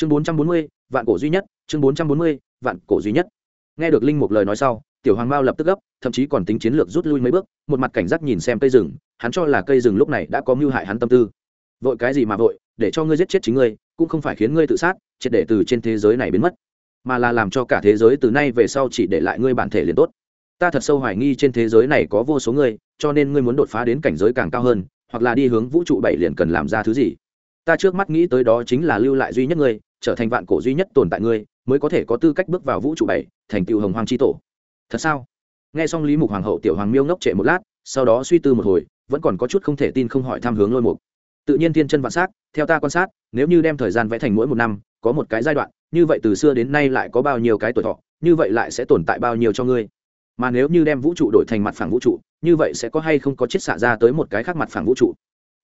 chương bốn trăm bốn mươi, vạn cổ duy nhất, chương bốn trăm bốn mươi, vạn cổ duy nhất. Nghe được linh mục lời nói sau, tiểu hoàng mao lập tức gấp, thậm chí còn tính chiến lược rút lui mấy bước, một mặt cảnh giác nhìn xem cây rừng, hắn cho là cây rừng lúc này đã có mưu hại hắn tâm tư. Vội cái gì mà vội, để cho ngươi giết chết chính ngươi, cũng không phải khiến ngươi tự sát, triệt để từ trên thế giới này biến mất, mà là làm cho cả thế giới từ nay về sau chỉ để lại ngươi bản thể liền tốt. Ta thật sâu hoài nghi trên thế giới này có vô số ngươi, cho nên ngươi muốn đột phá đến cảnh giới càng cao hơn, hoặc là đi hướng vũ trụ bảy liền cần làm ra thứ gì. Ta trước mắt nghĩ tới đó chính là lưu lại duy nhất ngươi trở thành vạn cổ duy nhất tồn tại ngươi, mới có thể có tư cách bước vào vũ trụ bảy, thành tựu hồng hoàng tri tổ. Thật sao? Nghe xong lý mục hoàng hậu tiểu hoàng miêu ngốc trệ một lát, sau đó suy tư một hồi, vẫn còn có chút không thể tin không hỏi tham hướng lôi mục. Tự nhiên thiên chân vạn s á c theo ta quan sát, nếu như đem thời gian vẽ thành mỗi một năm, có một cái giai đoạn, như vậy từ xưa đến nay lại có bao nhiêu cái tuổi thọ, như vậy lại sẽ tồn tại bao nhiêu cho ngươi? Mà nếu như đem vũ trụ đổi thành mặt phẳng vũ trụ, như vậy sẽ có hay không có chiết xạ ra tới một cái khác mặt phẳng vũ trụ?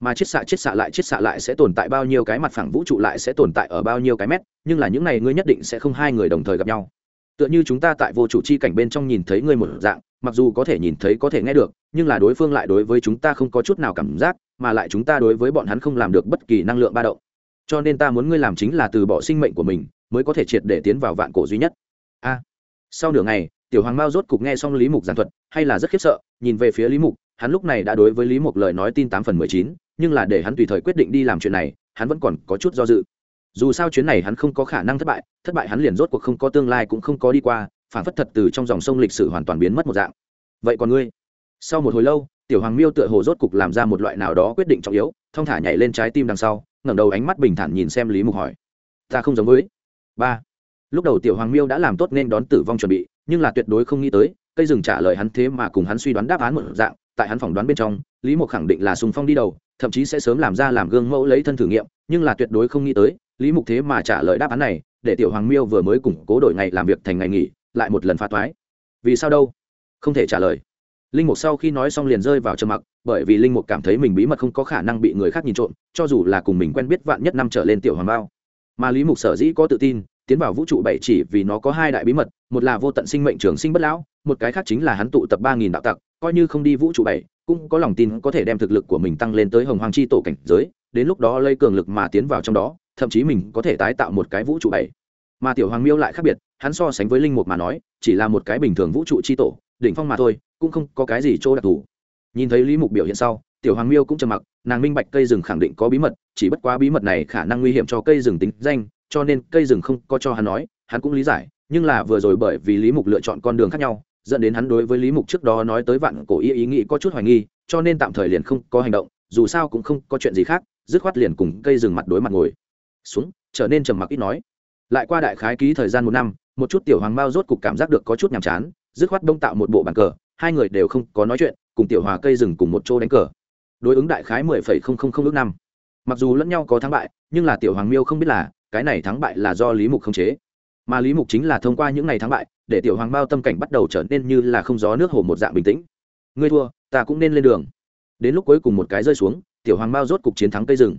Mà chiết xạ chiết xạ lại chiết xạ lại sẽ tồn tại bao nhiêu cái mặt phẳng vũ trụ lại sẽ tồn tại ở bao nhiêu cái mét, nhưng là những này ngươi nhất định sẽ không hai người đồng thời gặp nhau. Tựa như chúng ta tại vô chủ chi cảnh bên trong nhìn thấy ngươi một dạng, mặc dù có thể nhìn thấy có thể nghe được, nhưng là đối phương lại đối với chúng ta không có chút nào cảm giác, mà lại chúng ta đối với bọn hắn không làm được bất kỳ năng lượng ba động. Cho nên ta muốn ngươi làm chính là từ bỏ sinh mệnh của mình, mới có thể triệt để tiến vào vạn cổ duy nhất. A. Sau nửa ngày, tiểu hoàng mao rốt cục nghe xong lý mục giảng thuật, hay là rất khiếp sợ, nhìn về phía lý mục hắn lúc này đã đối với lý mục lời nói tin tám phần mười chín, nhưng là để hắn tùy thời quyết định đi làm chuyện này, hắn vẫn còn có chút do dự. Dù sao chuyến này hắn không có khả năng thất bại thất bại hắn liền rốt cuộc không có tương lai cũng không có đi qua, phản phất thật từ trong dòng sông lịch sử hoàn toàn biến mất một dạng. Vậy còn ngươi? Sau một hồi lâu, tiểu hoàng miêu tựa hồ rốt cục làm ra một loại nào đó quyết định trọng yếu, thong thả nhảy lên trái tim đằng sau, ngẩng đầu ánh mắt bình thản nhìn xem lý mục hỏi. Ta không giống với. Ba. Lúc đầu tiểu hoàng miêu đã làm tốt nên đón tử vong chuẩn bị, nhưng là tuyệt đối không nghĩ tới, cây rừng trả lời hắn thế mà cùng hắn suy đoán đáp án một dạng tại hắn phỏng đoán bên trong, lý mục khẳng định là sùng phong đi đầu, thậm chí sẽ sớm làm ra làm gương mẫu lấy thân thử nghiệm, nhưng là tuyệt đối không nghĩ tới, lý mục thế mà trả lời đáp án này, để tiểu hoàng miêu vừa mới củng cố đổi ngày làm việc thành ngày nghỉ, lại một lần phá toái. Vì sao đâu? Không thể trả lời. Linh mục sau khi nói xong liền rơi vào trầm mặc, bởi vì linh mục cảm thấy mình bí mật không có khả năng bị người khác nhìn trộm, cho dù là cùng mình quen biết vạn nhất năm trở lên tiểu hoàng bao. Mà lý mục sở dĩ có tự tin, tiến vào vũ trụ bảy chỉ vì nó có hai đại bí mật, một là vô tận sinh mệnh trường sinh bất lão, một cái khác chính là hắn tụ tập ba nghìn đạo tặc coi như không đi vũ trụ bảy, cũng có lòng tin có thể đem thực lực của mình tăng lên tới hồng hoàng chi tổ cảnh giới, đến lúc đó lây cường lực mà tiến vào trong đó, thậm chí mình có thể tái tạo một cái vũ trụ bảy. Mà tiểu hoàng miêu lại khác biệt, hắn so sánh với linh mục mà nói, chỉ là một cái bình thường vũ trụ chi tổ, đỉnh phong mà thôi, cũng không có cái gì chỗ đặc thù. Nhìn thấy lý mục biểu hiện sau, tiểu hoàng miêu cũng trầm mặc, nàng minh bạch cây rừng khẳng định có bí mật, chỉ bất quá bí mật này khả năng nguy hiểm cho cây rừng tính danh, cho nên cây rừng không có cho hắn nói, hắn cũng lý giải, nhưng là vừa rồi bởi vì lý mục lựa chọn con đường khác nhau dẫn đến hắn đối với lý mục trước đó nói tới vạn cổ ý ý nghĩ có chút hoài nghi, cho nên tạm thời liền không có hành động, dù sao cũng không có chuyện gì khác, dứt khoát liền cùng cây rừng mặt đối mặt ngồi. Xuống, trở nên trầm mặc ít nói. Lại qua đại khái ký thời gian một năm, một chút tiểu hoàng mao rốt cục cảm giác được có chút nhàm chán, dứt khoát đông tạo một bộ bàn cờ, hai người đều không có nói chuyện, cùng tiểu hòa cây rừng cùng một chỗ đánh cờ. Đối ứng đại khái mười phẩy không không không ước năm. Mặc dù lẫn nhau có thắng bại, nhưng là tiểu hoàng miêu không biết là, cái này thắng bại là do lý mục không chế mà lý mục chính là thông qua những ngày thắng bại để tiểu hoàng bao tâm cảnh bắt đầu trở nên như là không gió nước hồ một dạng bình tĩnh. Ngươi thua, ta cũng nên lên đường. Đến lúc cuối cùng một cái rơi xuống, tiểu hoàng bao rốt cục chiến thắng cây rừng.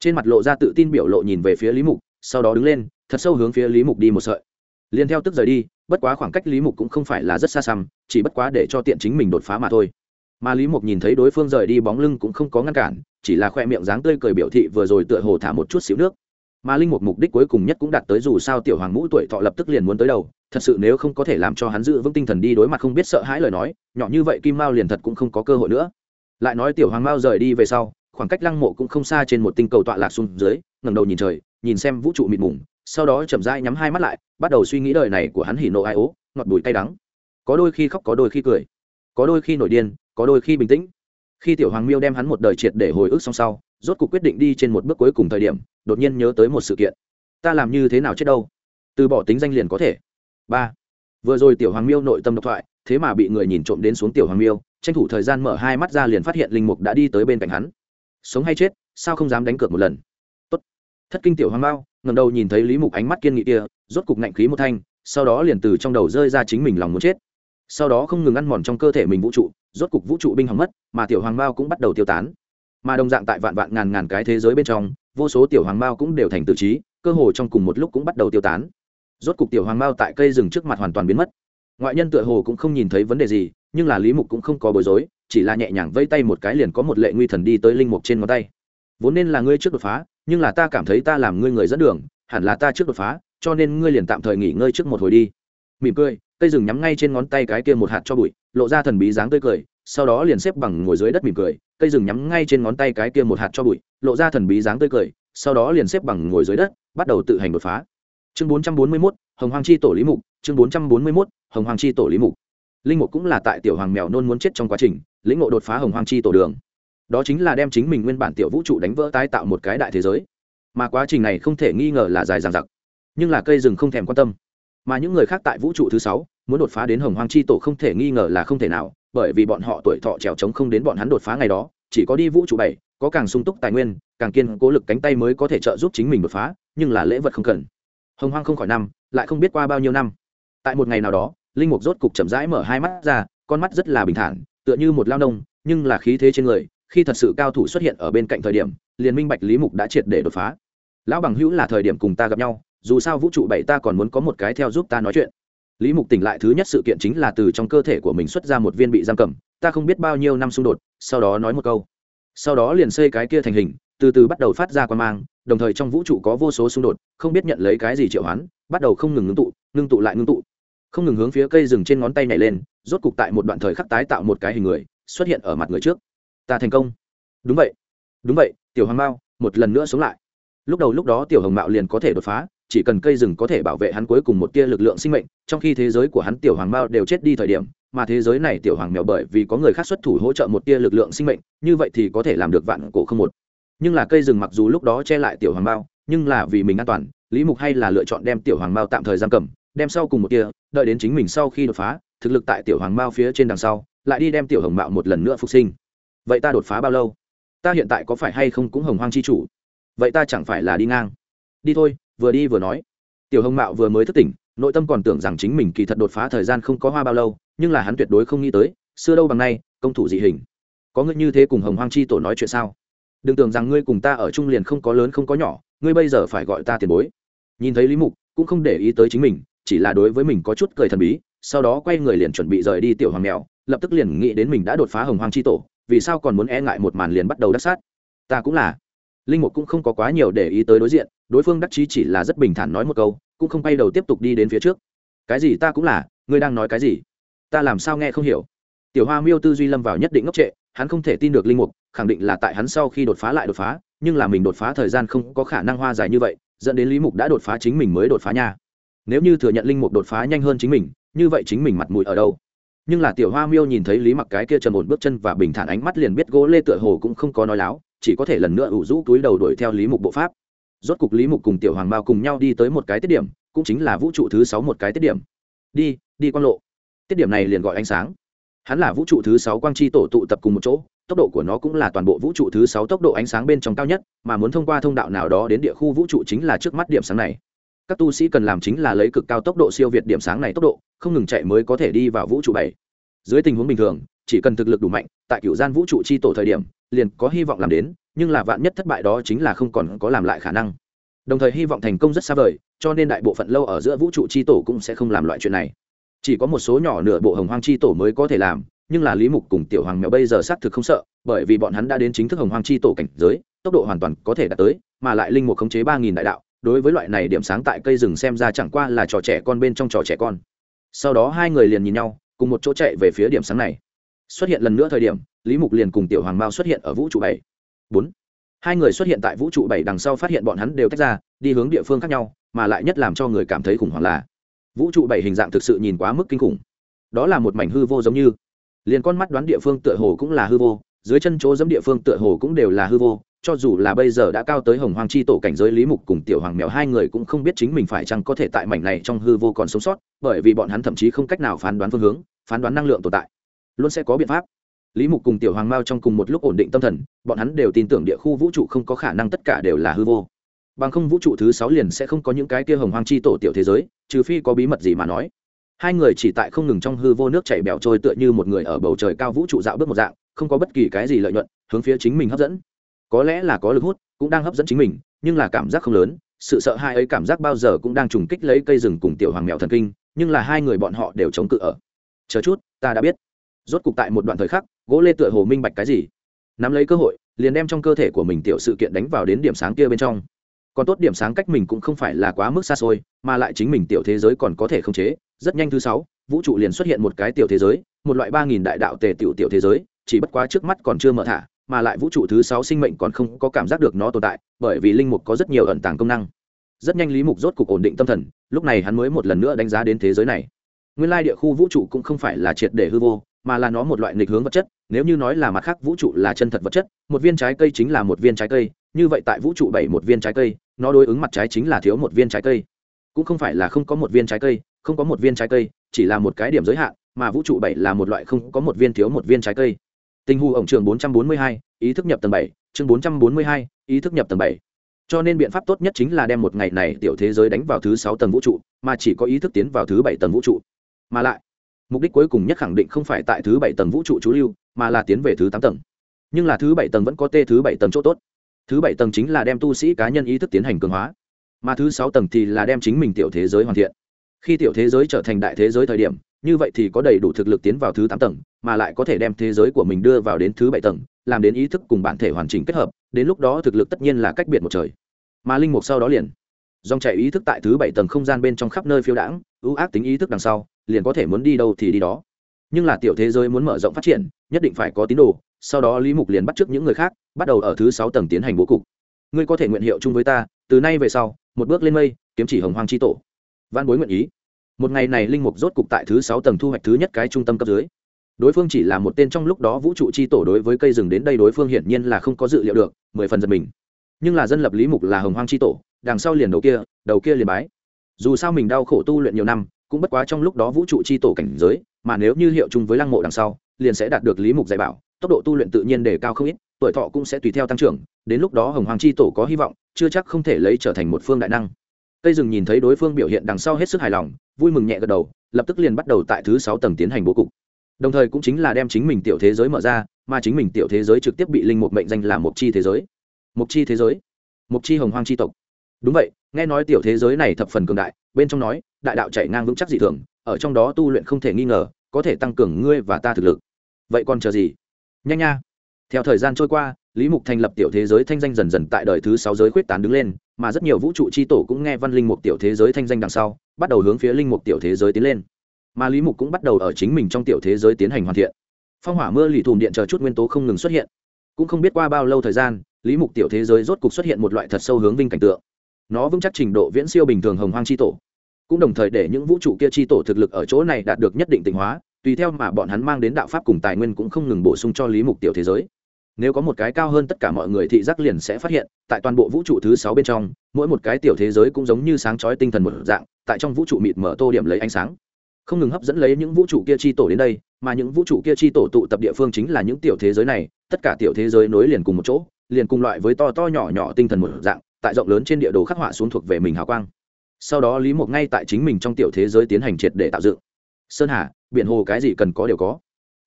Trên mặt lộ ra tự tin biểu lộ nhìn về phía lý mục, sau đó đứng lên, thật sâu hướng phía lý mục đi một sợi. Liền theo tức rời đi, bất quá khoảng cách lý mục cũng không phải là rất xa xăm, chỉ bất quá để cho tiện chính mình đột phá mà thôi. Mà lý mục nhìn thấy đối phương rời đi bóng lưng cũng không có ngăn cản, chỉ là khoe miệng dáng tươi cười biểu thị vừa rồi tựa hồ thả một chút xíu nước mà linh mục mục đích cuối cùng nhất cũng đạt tới dù sao tiểu hoàng ngũ tuổi thọ lập tức liền muốn tới đầu, thật sự nếu không có thể làm cho hắn giữ vững tinh thần đi đối mặt không biết sợ hãi lời nói, nhỏ như vậy kim mao liền thật cũng không có cơ hội nữa. Lại nói tiểu hoàng mao rời đi về sau, khoảng cách lăng mộ cũng không xa trên một tinh cầu tọa lạc xuống dưới, ngẩng đầu nhìn trời, nhìn xem vũ trụ mịt mùng, sau đó chậm rãi nhắm hai mắt lại, bắt đầu suy nghĩ đời này của hắn hỉ nộ ai ố, ngọt bùi cay đắng. Có đôi khi khóc, có đôi khi cười. Có đôi khi nổi điên, có đôi khi bình tĩnh khi tiểu hoàng miêu đem hắn một đời triệt để hồi ức xong sau, rốt cuộc quyết định đi trên một bước cuối cùng thời điểm, đột nhiên nhớ tới một sự kiện. Ta làm như thế nào chết đâu? Từ bỏ tính danh liền có thể. Ba. Vừa rồi tiểu hoàng miêu nội tâm độc thoại, thế mà bị người nhìn trộm đến xuống tiểu hoàng miêu, tranh thủ thời gian mở hai mắt ra liền phát hiện linh mục đã đi tới bên cạnh hắn. Sống hay chết, sao không dám đánh cược một lần? Tốt. thất kinh tiểu hoàng bao ngầm đầu nhìn thấy lý mục ánh mắt kiên nghị kia, rốt cục ngạnh khí một thanh, sau đó liền từ trong đầu rơi ra chính mình lòng muốn chết. Sau đó không ngừng ăn mòn trong cơ thể mình vũ trụ rốt cục vũ trụ binh hỏng mất, mà tiểu hoàng bao cũng bắt đầu tiêu tán. Mà đồng dạng tại vạn vạn ngàn ngàn cái thế giới bên trong, vô số tiểu hoàng bao cũng đều thành tự trí, cơ hồ trong cùng một lúc cũng bắt đầu tiêu tán. Rốt cục tiểu hoàng bao tại cây rừng trước mặt hoàn toàn biến mất. Ngoại nhân tựa hồ cũng không nhìn thấy vấn đề gì, nhưng là lý mục cũng không có bối rối, chỉ là nhẹ nhàng vây tay một cái liền có một lệ nguy thần đi tới linh mục trên ngón tay. Vốn nên là ngươi trước đột phá, nhưng là ta cảm thấy ta làm ngươi người dẫn đường, hẳn là ta trước đột phá, cho nên ngươi liền tạm thời nghỉ ngơi trước một hồi đi. Mỉm cười, cây rừng nhắm ngay trên ngón tay cái kia một hạt cho bụi lộ ra thần bí dáng tươi cười sau đó liền xếp bằng ngồi dưới đất mỉm cười cây rừng nhắm ngay trên ngón tay cái kia một hạt cho bụi lộ ra thần bí dáng tươi cười sau đó liền xếp bằng ngồi dưới đất bắt đầu tự hành đột phá. Chương 441, hồng hoàng chi tổ lý mục chương 441, hồng hoàng chi tổ lý mục. Linh mục cũng là tại tiểu hoàng mèo nôn muốn chết trong quá trình lĩnh ngộ đột phá hồng hoàng chi tổ đường. Đó chính là đem chính mình nguyên bản tiểu vũ trụ đánh vỡ tái tạo một cái đại thế giới. Mà quá trình này không thể nghi ngờ là dài dằng dặc nhưng là cây rừng không thèm quan tâm. Mà những người khác tại vũ trụ thứ sáu muốn đột phá đến hồng hoang chi tổ không thể nghi ngờ là không thể nào, bởi vì bọn họ tuổi thọ trèo trống không đến bọn hắn đột phá ngày đó, chỉ có đi vũ trụ bảy, có càng sung túc tài nguyên, càng kiên cố lực cánh tay mới có thể trợ giúp chính mình đột phá, nhưng là lễ vật không cần. Hồng hoang không khỏi năm, lại không biết qua bao nhiêu năm. Tại một ngày nào đó, linh mục rốt cục chậm rãi mở hai mắt ra, con mắt rất là bình thản, tựa như một lao nông, nhưng là khí thế trên người, khi thật sự cao thủ xuất hiện ở bên cạnh thời điểm, liền minh bạch lý mục đã triệt để đột phá. Lão bằng hữu là thời điểm cùng ta gặp nhau, dù sao vũ trụ bảy ta còn muốn có một cái theo giúp ta nói chuyện lý mục tỉnh lại thứ nhất sự kiện chính là từ trong cơ thể của mình xuất ra một viên bị giam cầm, ta không biết bao nhiêu năm xung đột, sau đó nói một câu. Sau đó liền xây cái kia thành hình, từ từ bắt đầu phát ra quan mang, đồng thời trong vũ trụ có vô số xung đột, không biết nhận lấy cái gì triệu hoán, bắt đầu không ngừng ngưng tụ ngưng tụ lại ngưng tụ. Không ngừng hướng phía cây rừng trên ngón tay nhảy lên, rốt cục tại một đoạn thời khắc tái tạo một cái hình người, xuất hiện ở mặt người trước. Ta thành công. Đúng vậy. Đúng vậy, tiểu hoàng mao, một lần nữa sống lại. Lúc đầu lúc đó tiểu hồng mạo liền có thể đột phá chỉ cần cây rừng có thể bảo vệ hắn cuối cùng một tia lực lượng sinh mệnh, trong khi thế giới của hắn tiểu hoàng mao đều chết đi thời điểm, mà thế giới này tiểu hoàng mèo bởi vì có người khác xuất thủ hỗ trợ một tia lực lượng sinh mệnh, như vậy thì có thể làm được vạn cổ không một. Nhưng là cây rừng mặc dù lúc đó che lại tiểu hoàng mao, nhưng là vì mình an toàn, lý mục hay là lựa chọn đem tiểu hoàng mao tạm thời giam cầm, đem sau cùng một tia, đợi đến chính mình sau khi đột phá, thực lực tại tiểu hoàng mao phía trên đằng sau, lại đi đem tiểu hồng mạo một lần nữa phục sinh. Vậy ta đột phá bao lâu? Ta hiện tại có phải hay không cũng hồng hoang chi chủ? Vậy ta chẳng phải là đi ngang. Đi thôi vừa đi vừa nói. Tiểu hồng mạo vừa mới thức tỉnh, nội tâm còn tưởng rằng chính mình kỳ thật đột phá thời gian không có hoa bao lâu, nhưng là hắn tuyệt đối không nghĩ tới, xưa đâu bằng nay, công thủ dị hình. Có ngươi như thế cùng hồng hoang chi tổ nói chuyện sao? Đừng tưởng rằng ngươi cùng ta ở trung liền không có lớn không có nhỏ, ngươi bây giờ phải gọi ta tiền bối. Nhìn thấy lý mục, cũng không để ý tới chính mình, chỉ là đối với mình có chút cười thần bí, sau đó quay người liền chuẩn bị rời đi tiểu hoàng mèo, lập tức liền nghĩ đến mình đã đột phá hồng hoang chi tổ, vì sao còn muốn e ngại một màn liền bắt đầu đắc sát. Ta cũng là. Linh mục cũng không có quá nhiều để ý tới đối diện đối phương đắc chí chỉ là rất bình thản nói một câu, cũng không bay đầu tiếp tục đi đến phía trước. Cái gì ta cũng là, ngươi đang nói cái gì? Ta làm sao nghe không hiểu? Tiểu hoa miêu tư duy lâm vào nhất định ngốc trệ, hắn không thể tin được linh mục, khẳng định là tại hắn sau khi đột phá lại đột phá, nhưng là mình đột phá thời gian không có khả năng hoa dài như vậy, dẫn đến lý mục đã đột phá chính mình mới đột phá nha. Nếu như thừa nhận linh mục đột phá nhanh hơn chính mình, như vậy chính mình mặt mũi ở đâu? Nhưng là tiểu hoa miêu nhìn thấy lý mặc cái kia trầm ổn bước chân và bình thản ánh mắt liền biết gỗ lê tựa hồ cũng không có nói láo, chỉ có thể lần nữa ủ rũ túi đầu đuổi theo lý mục bộ pháp rốt cục lý mục cùng tiểu hoàng mao cùng nhau đi tới một cái tiết điểm, cũng chính là vũ trụ thứ sáu một cái tiết điểm. Đi đi quang lộ. Tiết điểm này liền gọi ánh sáng. Hắn là vũ trụ thứ sáu quang chi tổ tụ tập cùng một chỗ, tốc độ của nó cũng là toàn bộ vũ trụ thứ sáu tốc độ ánh sáng bên trong cao nhất, mà muốn thông qua thông đạo nào đó đến địa khu vũ trụ chính là trước mắt điểm sáng này. Các tu sĩ cần làm chính là lấy cực cao tốc độ siêu việt điểm sáng này tốc độ, không ngừng chạy mới có thể đi vào vũ trụ bảy. Dưới tình huống bình thường, chỉ cần thực lực đủ mạnh, tại cựu gian vũ trụ chi tổ thời điểm, liền có hy vọng làm đến nhưng là vạn nhất thất bại đó chính là không còn có làm lại khả năng. Đồng thời hy vọng thành công rất xa vời, cho nên đại bộ phận lâu ở giữa vũ trụ chi tổ cũng sẽ không làm loại chuyện này. Chỉ có một số nhỏ nửa bộ hồng hoang chi tổ mới có thể làm, nhưng là lý mục cùng tiểu hoàng mèo bây giờ xác thực không sợ, bởi vì bọn hắn đã đến chính thức hồng hoang chi tổ cảnh giới, tốc độ hoàn toàn có thể đạt tới, mà lại linh mục khống chế ba nghìn đại đạo, đối với loại này điểm sáng tại cây rừng xem ra chẳng qua là trò trẻ con bên trong trò trẻ con. Sau đó hai người liền nhìn nhau, cùng một chỗ chạy về phía điểm sáng này. Xuất hiện lần nữa thời điểm, lý mục liền cùng tiểu hoàng mao xuất hiện ở vũ trụ bảy bốn. Hai người xuất hiện tại vũ trụ bảy đằng sau phát hiện bọn hắn đều tách ra, đi hướng địa phương khác nhau, mà lại nhất làm cho người cảm thấy khủng hoảng là, vũ trụ bảy hình dạng thực sự nhìn quá mức kinh khủng. Đó là một mảnh hư vô giống như. Liền con mắt đoán địa phương tựa hồ cũng là hư vô, dưới chân chỗ dẫm địa phương tựa hồ cũng đều là hư vô, cho dù là bây giờ đã cao tới hồng hoàng chi tổ cảnh giới lý mục cùng tiểu hoàng mèo hai người cũng không biết chính mình phải chăng có thể tại mảnh này trong hư vô còn sống sót, bởi vì bọn hắn thậm chí không cách nào phán đoán phương hướng, phán đoán năng lượng tồn tại. Luôn sẽ có biện pháp lý mục cùng tiểu hoàng mao trong cùng một lúc ổn định tâm thần, bọn hắn đều tin tưởng địa khu vũ trụ không có khả năng tất cả đều là hư vô. Bằng không vũ trụ thứ sáu liền sẽ không có những cái kia hồng hoang chi tổ tiểu thế giới, trừ phi có bí mật gì mà nói. Hai người chỉ tại không ngừng trong hư vô nước chảy bèo trôi tựa như một người ở bầu trời cao vũ trụ dạo bước một dạng, không có bất kỳ cái gì lợi nhuận, hướng phía chính mình hấp dẫn. Có lẽ là có lực hút, cũng đang hấp dẫn chính mình, nhưng là cảm giác không lớn, sự sợ hai ấy cảm giác bao giờ cũng đang trùng kích lấy cây rừng cùng tiểu hoàng mèo thần kinh, nhưng là hai người bọn họ đều chống cự ở. Chờ chút, ta đã biết. Rốt cục tại một đoạn thời khắc gỗ lê tựa hồ minh bạch cái gì. Nắm lấy cơ hội, liền đem trong cơ thể của mình tiểu sự kiện đánh vào đến điểm sáng kia bên trong. Còn tốt điểm sáng cách mình cũng không phải là quá mức xa xôi, mà lại chính mình tiểu thế giới còn có thể khống chế. Rất nhanh thứ sáu, vũ trụ liền xuất hiện một cái tiểu thế giới, một loại ba nghìn đại đạo tề tiểu tiểu thế giới, chỉ bất quá trước mắt còn chưa mở thả, mà lại vũ trụ thứ sáu sinh mệnh còn không có cảm giác được nó tồn tại, bởi vì linh mục có rất nhiều ẩn tàng công năng. Rất nhanh lý mục rốt cục ổn định tâm thần, lúc này hắn mới một lần nữa đánh giá đến thế giới này. Nguyên lai địa khu vũ trụ cũng không phải là triệt để hư vô, mà là nó một loại nghịch hướng vật chất nếu như nói là mặt khác vũ trụ là chân thật vật chất, một viên trái cây chính là một viên trái cây, như vậy tại vũ trụ bảy một viên trái cây, nó đối ứng mặt trái chính là thiếu một viên trái cây. Cũng không phải là không có một viên trái cây, không có một viên trái cây, chỉ là một cái điểm giới hạn, mà vũ trụ bảy là một loại không có một viên thiếu một viên trái cây. Tình hu ổng trường bốn trăm bốn mươi hai, ý thức nhập tầng bảy, chương bốn trăm bốn mươi hai, ý thức nhập tầng bảy. Cho nên biện pháp tốt nhất chính là đem một ngày này tiểu thế giới đánh vào thứ sáu tầng vũ trụ, mà chỉ có ý thức tiến vào thứ bảy tầng vũ trụ. Mà lại, mục đích cuối cùng nhất khẳng định không phải tại thứ bảy tầng vũ trụ chú lưu mà là tiến về thứ tám tầng. Nhưng là thứ bảy tầng vẫn có t thứ bảy tầng chỗ tốt. Thứ bảy tầng chính là đem tu sĩ cá nhân ý thức tiến hành cường hóa. Mà thứ sáu tầng thì là đem chính mình tiểu thế giới hoàn thiện. Khi tiểu thế giới trở thành đại thế giới thời điểm, như vậy thì có đầy đủ thực lực tiến vào thứ tám tầng, mà lại có thể đem thế giới của mình đưa vào đến thứ bảy tầng, làm đến ý thức cùng bản thể hoàn chỉnh kết hợp, đến lúc đó thực lực tất nhiên là cách biệt một trời. Mà linh mục sau đó liền. Dòng chảy ý thức tại thứ bảy tầng không gian bên trong khắp nơi phiêu đãng, ưu ác tính ý thức đằng sau, liền có thể muốn đi đâu thì đi đó nhưng là tiểu thế giới muốn mở rộng phát triển, nhất định phải có tín đồ, sau đó lý mục liền bắt t r ư ớ c những người khác, bắt đầu ở thứ sáu tầng tiến hành bố cục. Ngươi có thể nguyện hiệu chung với ta, từ nay về sau, một bước lên mây, kiếm chỉ hồng hoàng tri tổ. Văn bối nguyện ý. Một ngày này linh mục rốt cục tại thứ sáu tầng thu hoạch thứ nhất cái trung tâm cấp dưới. Đối phương chỉ là một tên trong lúc đó vũ trụ c tổ đối với cây rừng đến đây đối phương hiển nhiên là không có dự liệu được, mười phần giật mình. Nhưng là dân lập lý mục là hồng hoang c tổ, đằng sau liền đầu kia đầu kia liền bái. Dù sao mình đau khổ tu luyện nhiều năm cũng bất quá trong lúc đó vũ trụ chi tổ cảnh giới, mà nếu như hiệu chung với lăng mộ đằng sau, liền sẽ đạt được lý mục dạy bảo, tốc độ tu luyện tự nhiên đề cao không ít, tuổi thọ cũng sẽ tùy theo tăng trưởng, đến lúc đó hồng hoàng chi tổ có hy vọng, chưa chắc không thể lấy trở thành một phương đại năng. Tây rừng nhìn thấy đối phương biểu hiện đằng sau hết sức hài lòng, vui mừng nhẹ gật đầu, lập tức liền bắt đầu tại thứ sáu tầng tiến hành bố cục. Đồng thời cũng chính là đem chính mình tiểu thế giới mở ra, mà chính mình tiểu thế giới trực tiếp bị linh mục mệnh danh là mục chi thế giới. Mục chi thế giới. Mục chi hồng hoàng chi tộc đúng vậy, nghe nói tiểu thế giới này thập phần cường đại, bên trong nói, đại đạo chạy ngang vững chắc dị thường, ở trong đó tu luyện không thể nghi ngờ, có thể tăng cường ngươi và ta thực lực. Vậy còn chờ gì? Nhanh nha. Theo thời gian trôi qua, lý mục thành lập tiểu thế giới thanh danh dần dần tại đời thứ sáu giới khuyết tán đứng lên, mà rất nhiều vũ trụ c h i tổ cũng nghe văn linh mục tiểu thế giới thanh danh đằng sau, bắt đầu hướng phía linh mục tiểu thế giới tiến lên. Mà lý mục cũng bắt đầu ở chính mình trong tiểu thế giới tiến hành hoàn thiện. Phong hỏa mưa lì thùm điện chờ chút nguyên tố không ngừng xuất hiện. Cũng không biết qua bao lâu thời gian, lý mục tiểu thế giới rốt cục xuất hiện một loại thật sâu hướng vinh cảnh tượng nó vững chắc trình độ viễn siêu bình thường hồng hoang chi tổ. Cũng đồng thời để những vũ trụ kia chi tổ thực lực ở chỗ này đạt được nhất định tịnh hóa, tùy theo mà bọn hắn mang đến đạo pháp cùng tài nguyên cũng không ngừng bổ sung cho lý mục tiểu thế giới. Nếu có một cái cao hơn tất cả mọi người thị giác liền sẽ phát hiện, tại toàn bộ vũ trụ thứ sáu bên trong, mỗi một cái tiểu thế giới cũng giống như sáng chói tinh thần một dạng, tại trong vũ trụ mịt mở tô điểm lấy ánh sáng. Không ngừng hấp dẫn lấy những vũ trụ kia chi tổ đến đây, mà những vũ trụ kia chi tổ tụ tập địa phương chính là những tiểu thế giới này, tất cả tiểu thế giới nối liền cùng một chỗ, liền cùng loại với to to nhỏ nhỏ tinh thần một dạng tại rộng lớn trên địa đồ khắc họa xuống thuộc về mình hào quang. Sau đó lý mục ngay tại chính mình trong tiểu thế giới tiến hành triệt để tạo dựng. Sơn hà, biển hồ cái gì cần có đều có.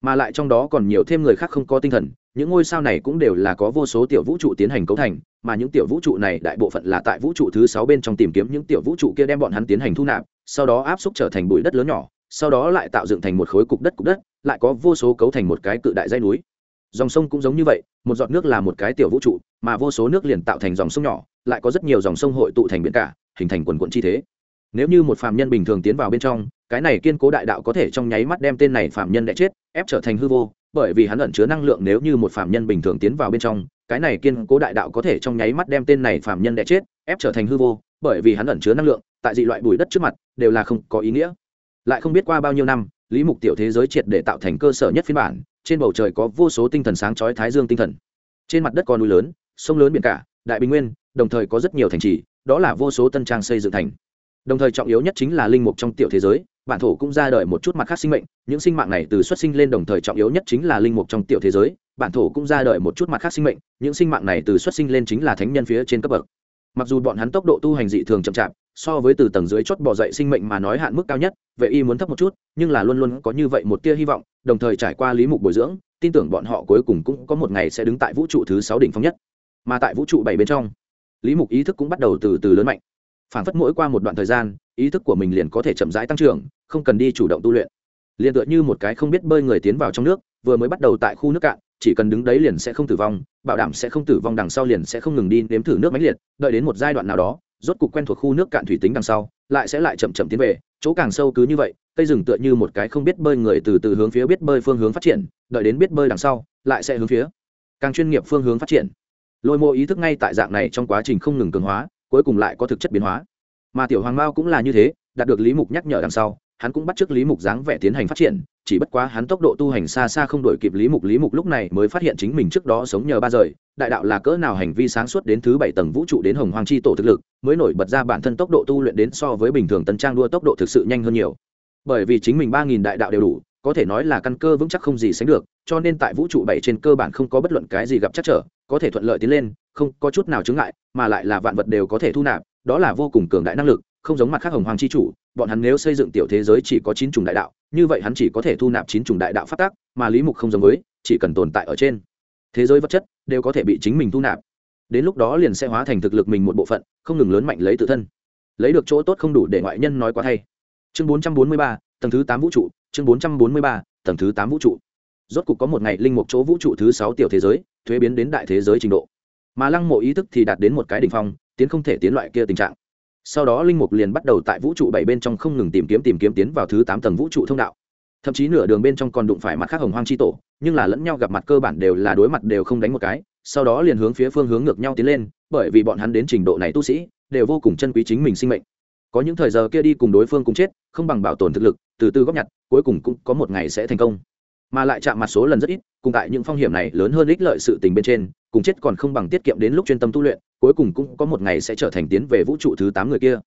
Mà lại trong đó còn nhiều thêm người khác không có tinh thần, những ngôi sao này cũng đều là có vô số tiểu vũ trụ tiến hành cấu thành, mà những tiểu vũ trụ này đại bộ phận là tại vũ trụ thứ sáu bên trong tìm kiếm những tiểu vũ trụ kia đem bọn hắn tiến hành thu nạp, sau đó áp xúc trở thành bụi đất lớn nhỏ, sau đó lại tạo dựng thành một khối cục đất cục đất, lại có vô số cấu thành một cái cự đại dây núi. Dòng sông cũng giống như vậy, một giọt nước là một cái tiểu vũ trụ, mà vô số nước liền tạo thành dòng sông nhỏ lại có rất nhiều dòng sông hội tụ thành biển cả, hình thành quần quận chi thế. Nếu như một phạm nhân bình thường tiến vào bên trong, cái này kiên cố đại đạo có thể trong nháy mắt đem tên này phạm nhân đ chết, ép trở thành hư vô, bởi vì hắn ẩn chứa năng lượng nếu như một phạm nhân bình thường tiến vào bên trong, cái này kiên cố đại đạo có thể trong nháy mắt đem tên này phạm nhân đ chết, ép trở thành hư vô, bởi vì hắn ẩn chứa năng lượng, tại dị loại bùi đất trước mặt, đều là không có ý nghĩa. Lại không biết qua bao nhiêu năm, lý mục tiểu thế giới triệt để tạo thành cơ sở nhất phiên bản, trên bầu trời có vô số tinh thần sáng chói thái dương tinh thần. Trên mặt đất có núi lớn, sông lớn biển cả, đại bình nguyên đồng thời có rất nhiều thành trì, đó là vô số tân trang xây dựng thành. Đồng thời trọng yếu nhất chính là linh mục trong tiểu thế giới, bản thổ cũng ra đời một chút mặt khác sinh mệnh, những sinh mạng này từ xuất sinh lên đồng thời trọng yếu nhất chính là linh mục trong tiểu thế giới, bản thổ cũng ra đời một chút mặt khác sinh mệnh, những sinh mạng này từ xuất sinh lên chính là thánh nhân phía trên cấp bậc. Mặc dù bọn hắn tốc độ tu hành dị thường chậm chạp, so với từ tầng dưới chót bỏ dậy sinh mệnh mà nói hạn mức cao nhất, vệ y muốn thấp một chút, nhưng là luôn luôn có như vậy một tia hy vọng, đồng thời trải qua lý mục bồi dưỡng, tin tưởng bọn họ cuối cùng cũng có một ngày sẽ đứng tại vũ trụ thứ sáu đỉnh phong nhất. Mà tại vũ trụ bảy bên trong lý mục ý thức cũng bắt đầu từ từ lớn mạnh. Phản phất mỗi qua một đoạn thời gian, ý thức của mình liền có thể chậm rãi tăng trưởng, không cần đi chủ động tu luyện. Liền tựa như một cái không biết bơi người tiến vào trong nước, vừa mới bắt đầu tại khu nước cạn, chỉ cần đứng đấy liền sẽ không tử vong, bảo đảm sẽ không tử vong đằng sau liền sẽ không ngừng đi nếm thử nước mãnh liệt, đợi đến một giai đoạn nào đó, rốt cục quen thuộc khu nước cạn thủy tính đằng sau, lại sẽ lại chậm chậm tiến về, chỗ càng sâu cứ như vậy, cây rừng tựa như một cái không biết bơi người từ từ hướng phía biết bơi phương hướng phát triển, đợi đến biết bơi đằng sau, lại sẽ hướng phía càng chuyên nghiệp phương hướng phát triển lôi mô ý thức ngay tại dạng này trong quá trình không ngừng cường hóa, cuối cùng lại có thực chất biến hóa. Mà tiểu hoàng mao cũng là như thế, đạt được lý mục nhắc nhở đằng sau, hắn cũng bắt t r ư ớ c lý mục dáng vẻ tiến hành phát triển, chỉ bất quá hắn tốc độ tu hành xa xa không đổi kịp lý mục lý mục lúc này mới phát hiện chính mình trước đó sống nhờ ba rời, đại đạo là cỡ nào hành vi sáng suốt đến thứ bảy tầng vũ trụ đến hồng hoàng chi tổ thực lực, mới nổi bật ra bản thân tốc độ tu luyện đến so với bình thường tân trang đua tốc độ thực sự nhanh hơn nhiều. Bởi vì chính mình ba nghìn đại đạo đều đủ có thể nói là căn cơ vững chắc không gì sánh được, cho nên tại vũ trụ bảy trên cơ bản không có bất luận cái gì gặp chắc trở, có thể thuận lợi tiến lên, không có chút nào chướng ngại, mà lại là vạn vật đều có thể thu nạp, đó là vô cùng cường đại năng lực, không giống mặt khác hồng hoàng chi chủ, bọn hắn nếu xây dựng tiểu thế giới chỉ có chín chủng đại đạo, như vậy hắn chỉ có thể thu nạp chín chủng đại đạo phát tác mà lý mục không giống với, chỉ cần tồn tại ở trên. Thế giới vật chất đều có thể bị chính mình thu nạp. Đến lúc đó liền sẽ hóa thành thực lực mình một bộ phận, không ngừng lớn mạnh lấy tự thân. Lấy được chỗ tốt không đủ để ngoại nhân nói quá thay chương bốn trăm bốn mươi ba, tầng thứ tám vũ trụ chương bốn trăm bốn mươi ba, tầng thứ tám vũ trụ. Rốt cục có một ngày linh mục chỗ vũ trụ thứ sáu tiểu thế giới, thuế biến đến đại thế giới trình độ. Mà lăng mộ ý thức thì đạt đến một cái đ ỉ n h phong, tiến không thể tiến loại kia tình trạng. Sau đó linh mục liền bắt đầu tại vũ trụ bảy bên trong không ngừng tìm kiếm tìm kiếm tiến vào thứ tám tầng vũ trụ thông đạo. Thậm chí nửa đường bên trong còn đụng phải mặt khác hồng hoang c h i tổ, nhưng là lẫn nhau gặp mặt cơ bản đều là đối mặt đều không đánh một cái. Sau đó liền hướng phía phương hướng ngược nhau tiến lên, bởi vì bọn hắn đến trình độ này tu sĩ, đều vô cùng chân quý chính mình sinh mệnh. Có những thời giờ kia đi cùng đối phương cùng chết, không bằng bảo tồn thực lực từ từ góp nhặt, cuối cùng cũng có một ngày sẽ thành công. Mà lại chạm mặt số lần rất ít, cùng tại những phong hiểm này lớn hơn ích lợi sự tình bên trên, cùng chết còn không bằng tiết kiệm đến lúc chuyên tâm tu luyện, cuối cùng cũng có một ngày sẽ trở thành tiến về vũ trụ thứ tám người kia.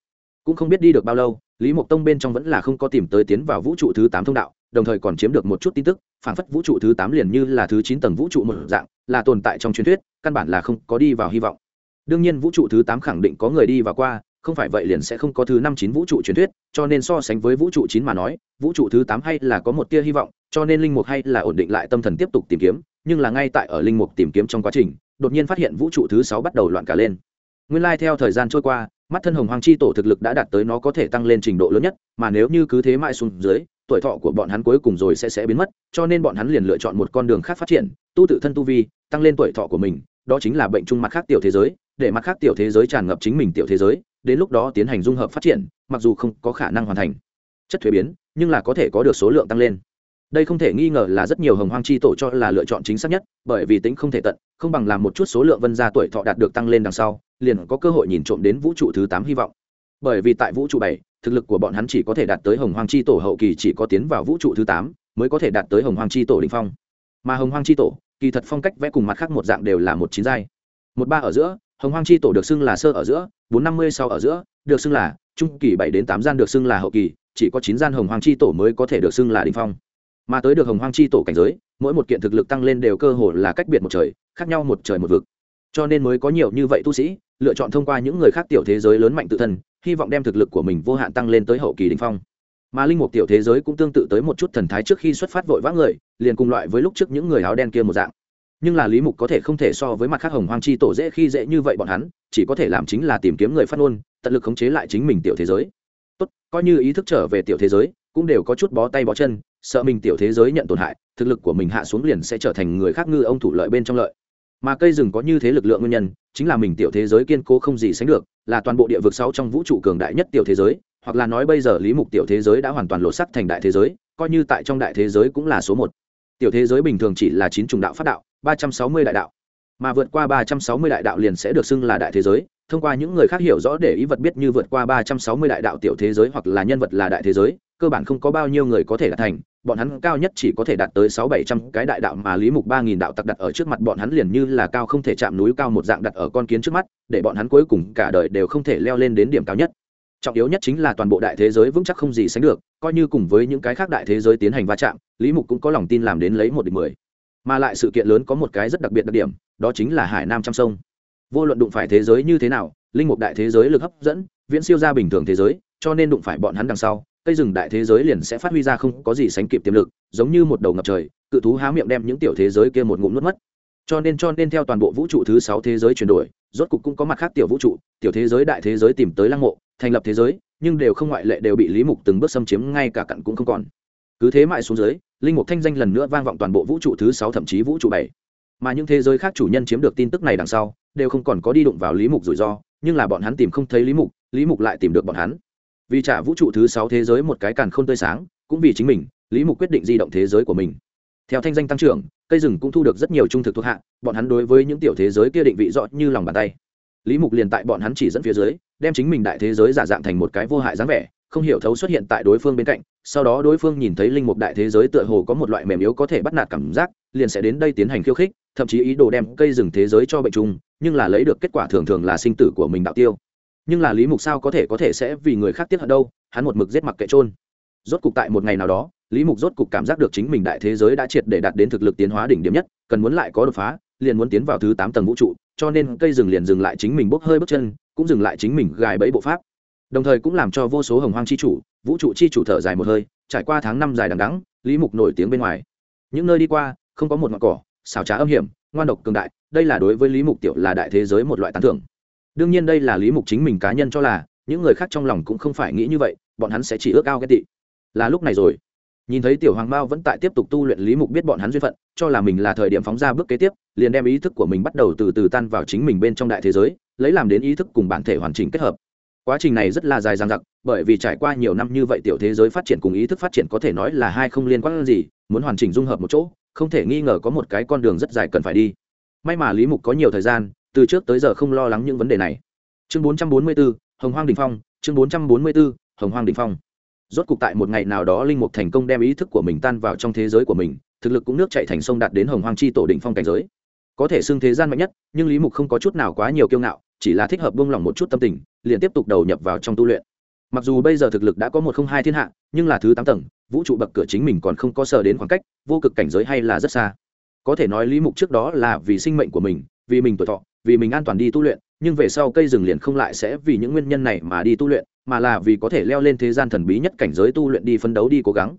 Cũng không biết đi được bao lâu, lý mộc tông bên trong vẫn là không có tìm tới tiến vào vũ trụ thứ tám thông đạo, đồng thời còn chiếm được một chút tin tức phản phất vũ trụ thứ tám liền như là thứ chín tầng vũ trụ một dạng, là tồn tại trong truyền thuyết, căn bản là không có đi vào hy vọng. Đương nhiên vũ trụ thứ tám khẳng định có người đi vào qua không phải vậy liền sẽ không có thứ năm chín vũ trụ truyền thuyết, cho nên so sánh với vũ trụ chín mà nói, vũ trụ thứ tám hay là có một tia hy vọng, cho nên linh mục hay là ổn định lại tâm thần tiếp tục tìm kiếm, nhưng là ngay tại ở linh mục tìm kiếm trong quá trình, đột nhiên phát hiện vũ trụ thứ sáu bắt đầu loạn cả lên. Nguyên lai theo thời gian trôi qua, mắt thân hồng hoàng chi tổ thực lực đã đạt tới nó có thể tăng lên trình độ lớn nhất, mà nếu như cứ thế mãi xuống dưới, tuổi thọ của bọn hắn cuối cùng rồi sẽ sẽ biến mất, cho nên bọn hắn liền lựa chọn một con đường khác phát triển, tu tự thân tu vi, tăng lên tuổi thọ của mình, đó chính là bệnh chung mặt khác tiểu thế giới, để mặt khác tiểu thế giới tràn ngập chính mình tiểu thế giới đến lúc đó tiến hành dung hợp phát triển, mặc dù không có khả năng hoàn thành. Chất thuế biến, nhưng là có thể có được số lượng tăng lên. Đây không thể nghi ngờ là rất nhiều hồng hoang chi tổ cho là lựa chọn chính xác nhất, bởi vì tính không thể tận, không bằng làm một chút số lượng vân gia tuổi thọ đạt được tăng lên đằng sau, liền có cơ hội nhìn trộm đến vũ trụ thứ tám hy vọng. Bởi vì tại vũ trụ bảy, thực lực của bọn hắn chỉ có thể đạt tới hồng hoang chi tổ hậu kỳ chỉ có tiến vào vũ trụ thứ tám mới có thể đạt tới hồng hoang chi tổ đình phong. Mà hồng hoang chi tổ, kỳ thật phong cách vẽ cùng mặt khác một dạng đều là một chín giai. Một ba ở giữa, hồng hoang chi tổ được xưng là sơ ở giữa bốn năm mươi sau ở giữa, được xưng là trung kỳ bảy đến tám gian được xưng là hậu kỳ, chỉ có chín gian hồng hoàng chi tổ mới có thể được xưng là đỉnh phong. Mà tới được hồng hoàng chi tổ cảnh giới, mỗi một kiện thực lực tăng lên đều cơ hồ là cách biệt một trời, khác nhau một trời một vực. Cho nên mới có nhiều như vậy tu sĩ, lựa chọn thông qua những người khác tiểu thế giới lớn mạnh tự thân, hy vọng đem thực lực của mình vô hạn tăng lên tới hậu kỳ đình phong. Mà linh mục tiểu thế giới cũng tương tự tới một chút thần thái trước khi xuất phát vội vã người, liền cùng loại với lúc trước những người áo đen kia một dạng nhưng là lý mục có thể không thể so với mặt khác hồng hoang chi tổ dễ khi dễ như vậy bọn hắn, chỉ có thể làm chính là tìm kiếm người phát ngôn, tận lực khống chế lại chính mình tiểu thế giới. Tốt, coi như ý thức trở về tiểu thế giới, cũng đều có chút bó tay bó chân, sợ mình tiểu thế giới nhận tổn hại, thực lực của mình hạ xuống liền sẽ trở thành người khác ngư ông thủ lợi bên trong lợi. Mà cây rừng có như thế lực lượng nguyên nhân, chính là mình tiểu thế giới kiên cố không gì sánh được, là toàn bộ địa vực sáu trong vũ trụ cường đại nhất tiểu thế giới, hoặc là nói bây giờ lý mục tiểu thế giới đã hoàn toàn lộ sắc thành đại thế giới, coi như tại trong đại thế giới cũng là số một. Tiểu thế giới bình thường chỉ là chín trùng đạo phát đạo ba trăm sáu mươi đại đạo. Mà vượt qua ba trăm sáu mươi đại đạo liền sẽ được xưng là đại thế giới. Thông qua những người khác hiểu rõ để ý vật biết như vượt qua ba trăm sáu mươi đại đạo tiểu thế giới hoặc là nhân vật là đại thế giới, cơ bản không có bao nhiêu người có thể đạt thành. Bọn hắn cao nhất chỉ có thể đạt tới sáu bảy trăm cái đại đạo mà lý mục ba nghìn đạo tặc đặt ở trước mặt bọn hắn liền như là cao không thể chạm núi cao một dạng đặt ở con kiến trước mắt, để bọn hắn cuối cùng cả đời đều không thể leo lên đến điểm cao nhất. Trọng yếu nhất chính là toàn bộ đại thế giới vững chắc không gì sánh được, coi như cùng với những cái khác đại thế giới tiến hành va chạm, lý mục cũng có lòng tin làm đến lấy một địch mười mà lại sự kiện lớn có một cái rất đặc biệt đặc điểm, đó chính là hải nam trăm sông. Vô luận đụng phải thế giới như thế nào, linh mục đại thế giới lực hấp dẫn, viễn siêu ra bình thường thế giới, cho nên đụng phải bọn hắn đằng sau, cây rừng đại thế giới liền sẽ phát huy ra không có gì sánh kịp tiềm lực, giống như một đầu ngập trời, cự thú há miệng đem những tiểu thế giới kia một ngụm nuốt mất. Cho nên cho nên theo toàn bộ vũ trụ thứ sáu thế giới chuyển đổi, rốt cục cũng có mặt khác tiểu vũ trụ, tiểu thế giới đại thế giới tìm tới lăng mộ, thành lập thế giới, nhưng đều không ngoại lệ đều bị lý mục từng bước xâm chiếm, ngay cả cặn cũng không còn. Cứ thế mãi xuống dưới linh mục thanh danh lần nữa vang vọng toàn bộ vũ trụ thứ sáu thậm chí vũ trụ bảy. Mà những thế giới khác chủ nhân chiếm được tin tức này đằng sau, đều không còn có đi đụng vào lý mục rủi ro, nhưng là bọn hắn tìm không thấy lý mục lý mục lại tìm được bọn hắn. Vì trả vũ trụ thứ sáu thế giới một cái càn k h ô n tươi sáng, cũng vì chính mình, lý mục quyết định di động thế giới của mình. Theo thanh danh tăng trưởng, cây rừng cũng thu được rất nhiều trung thực thuộc hạ, bọn hắn đối với những tiểu thế giới kia định vị rõ như lòng bàn tay. Lý mục liền tại bọn hắn chỉ dẫn phía dưới, đem chính mình đại thế giới giả dạng thành một cái vô hại dáng vẻ không hiểu thấu xuất hiện tại đối phương bên cạnh, sau đó đối phương nhìn thấy linh mục đại thế giới tựa hồ có một loại mềm yếu có thể bắt nạt cảm giác, liền sẽ đến đây tiến hành khiêu khích, thậm chí ý đồ đem cây rừng thế giới cho bệnh chung nhưng là lấy được kết quả thường thường là sinh tử của mình đạo tiêu. Nhưng là lý mục sao có thể có thể sẽ vì người khác tiếp hận đâu, hắn một mực giết mặc kệ trôn rốt cục tại một ngày nào đó, lý mục rốt cục cảm giác được chính mình đại thế giới đã triệt để đạt đến thực lực tiến hóa đỉnh điểm nhất, cần muốn lại có đột phá, liền muốn tiến vào thứ tám tầng vũ trụ, cho nên cây rừng liền dừng lại chính mình bốc hơi bước chân, cũng dừng lại chính mình gài bẫy bộ pháp đồng thời cũng làm cho vô số hồng hoang chi chủ, vũ trụ chi chủ thở dài một hơi, trải qua tháng năm dài đằng đắng lý mục nổi tiếng bên ngoài. Những nơi đi qua, không có một ngọn cỏ xào trá âm hiểm, ngoan độc cường đại, đây là đối với lý mục tiểu là đại thế giới một loại tán thưởng. Đương nhiên đây là lý mục chính mình cá nhân cho là, những người khác trong lòng cũng không phải nghĩ như vậy, bọn hắn sẽ chỉ ước ao ghét tị. Là lúc này rồi. Nhìn thấy tiểu hoàng bao vẫn tại tiếp tục tu luyện lý mục biết bọn hắn duyên phận, cho là mình là thời điểm phóng ra bước kế tiếp, liền đem ý thức của mình bắt đầu từ từ tan vào chính mình bên trong đại thế giới, lấy làm đến ý thức cùng bản thể hoàn chỉnh kết hợp quá trình này rất là dài dằng dặc bởi vì trải qua nhiều năm như vậy tiểu thế giới phát triển cùng ý thức phát triển có thể nói là hai không liên quan gì muốn hoàn chỉnh dung hợp một chỗ không thể nghi ngờ có một cái con đường rất dài cần phải đi. May mà lý mục có nhiều thời gian từ trước tới giờ không lo lắng những vấn đề này. Chương 444, hồng hoang đình phong chương 444, hồng hoang đình phong. Rốt cục tại một ngày nào đó linh mục thành công đem ý thức của mình tan vào trong thế giới của mình thực lực cũng nước chạy thành sông đạt đến hồng hoang chi tổ đỉnh phong cảnh giới có thể xưng thế gian mạnh nhất, nhưng lý mục không có chút nào quá nhiều kiêu ngạo, chỉ là thích hợp buông lỏng một chút tâm tình, liền tiếp tục đầu nhập vào trong tu luyện. Mặc dù bây giờ thực lực đã có một không hai thiên hạ, nhưng là thứ tám tầng, vũ trụ bậc cửa chính mình còn không có sờ đến khoảng cách, vô cực cảnh giới hay là rất xa. Có thể nói lý mục trước đó là vì sinh mệnh của mình, vì mình tuổi thọ, vì mình an toàn đi tu luyện, nhưng về sau cây rừng liền không lại sẽ vì những nguyên nhân này mà đi tu luyện, mà là vì có thể leo lên thế gian thần bí nhất cảnh giới tu luyện đi phấn đấu đi cố gắng.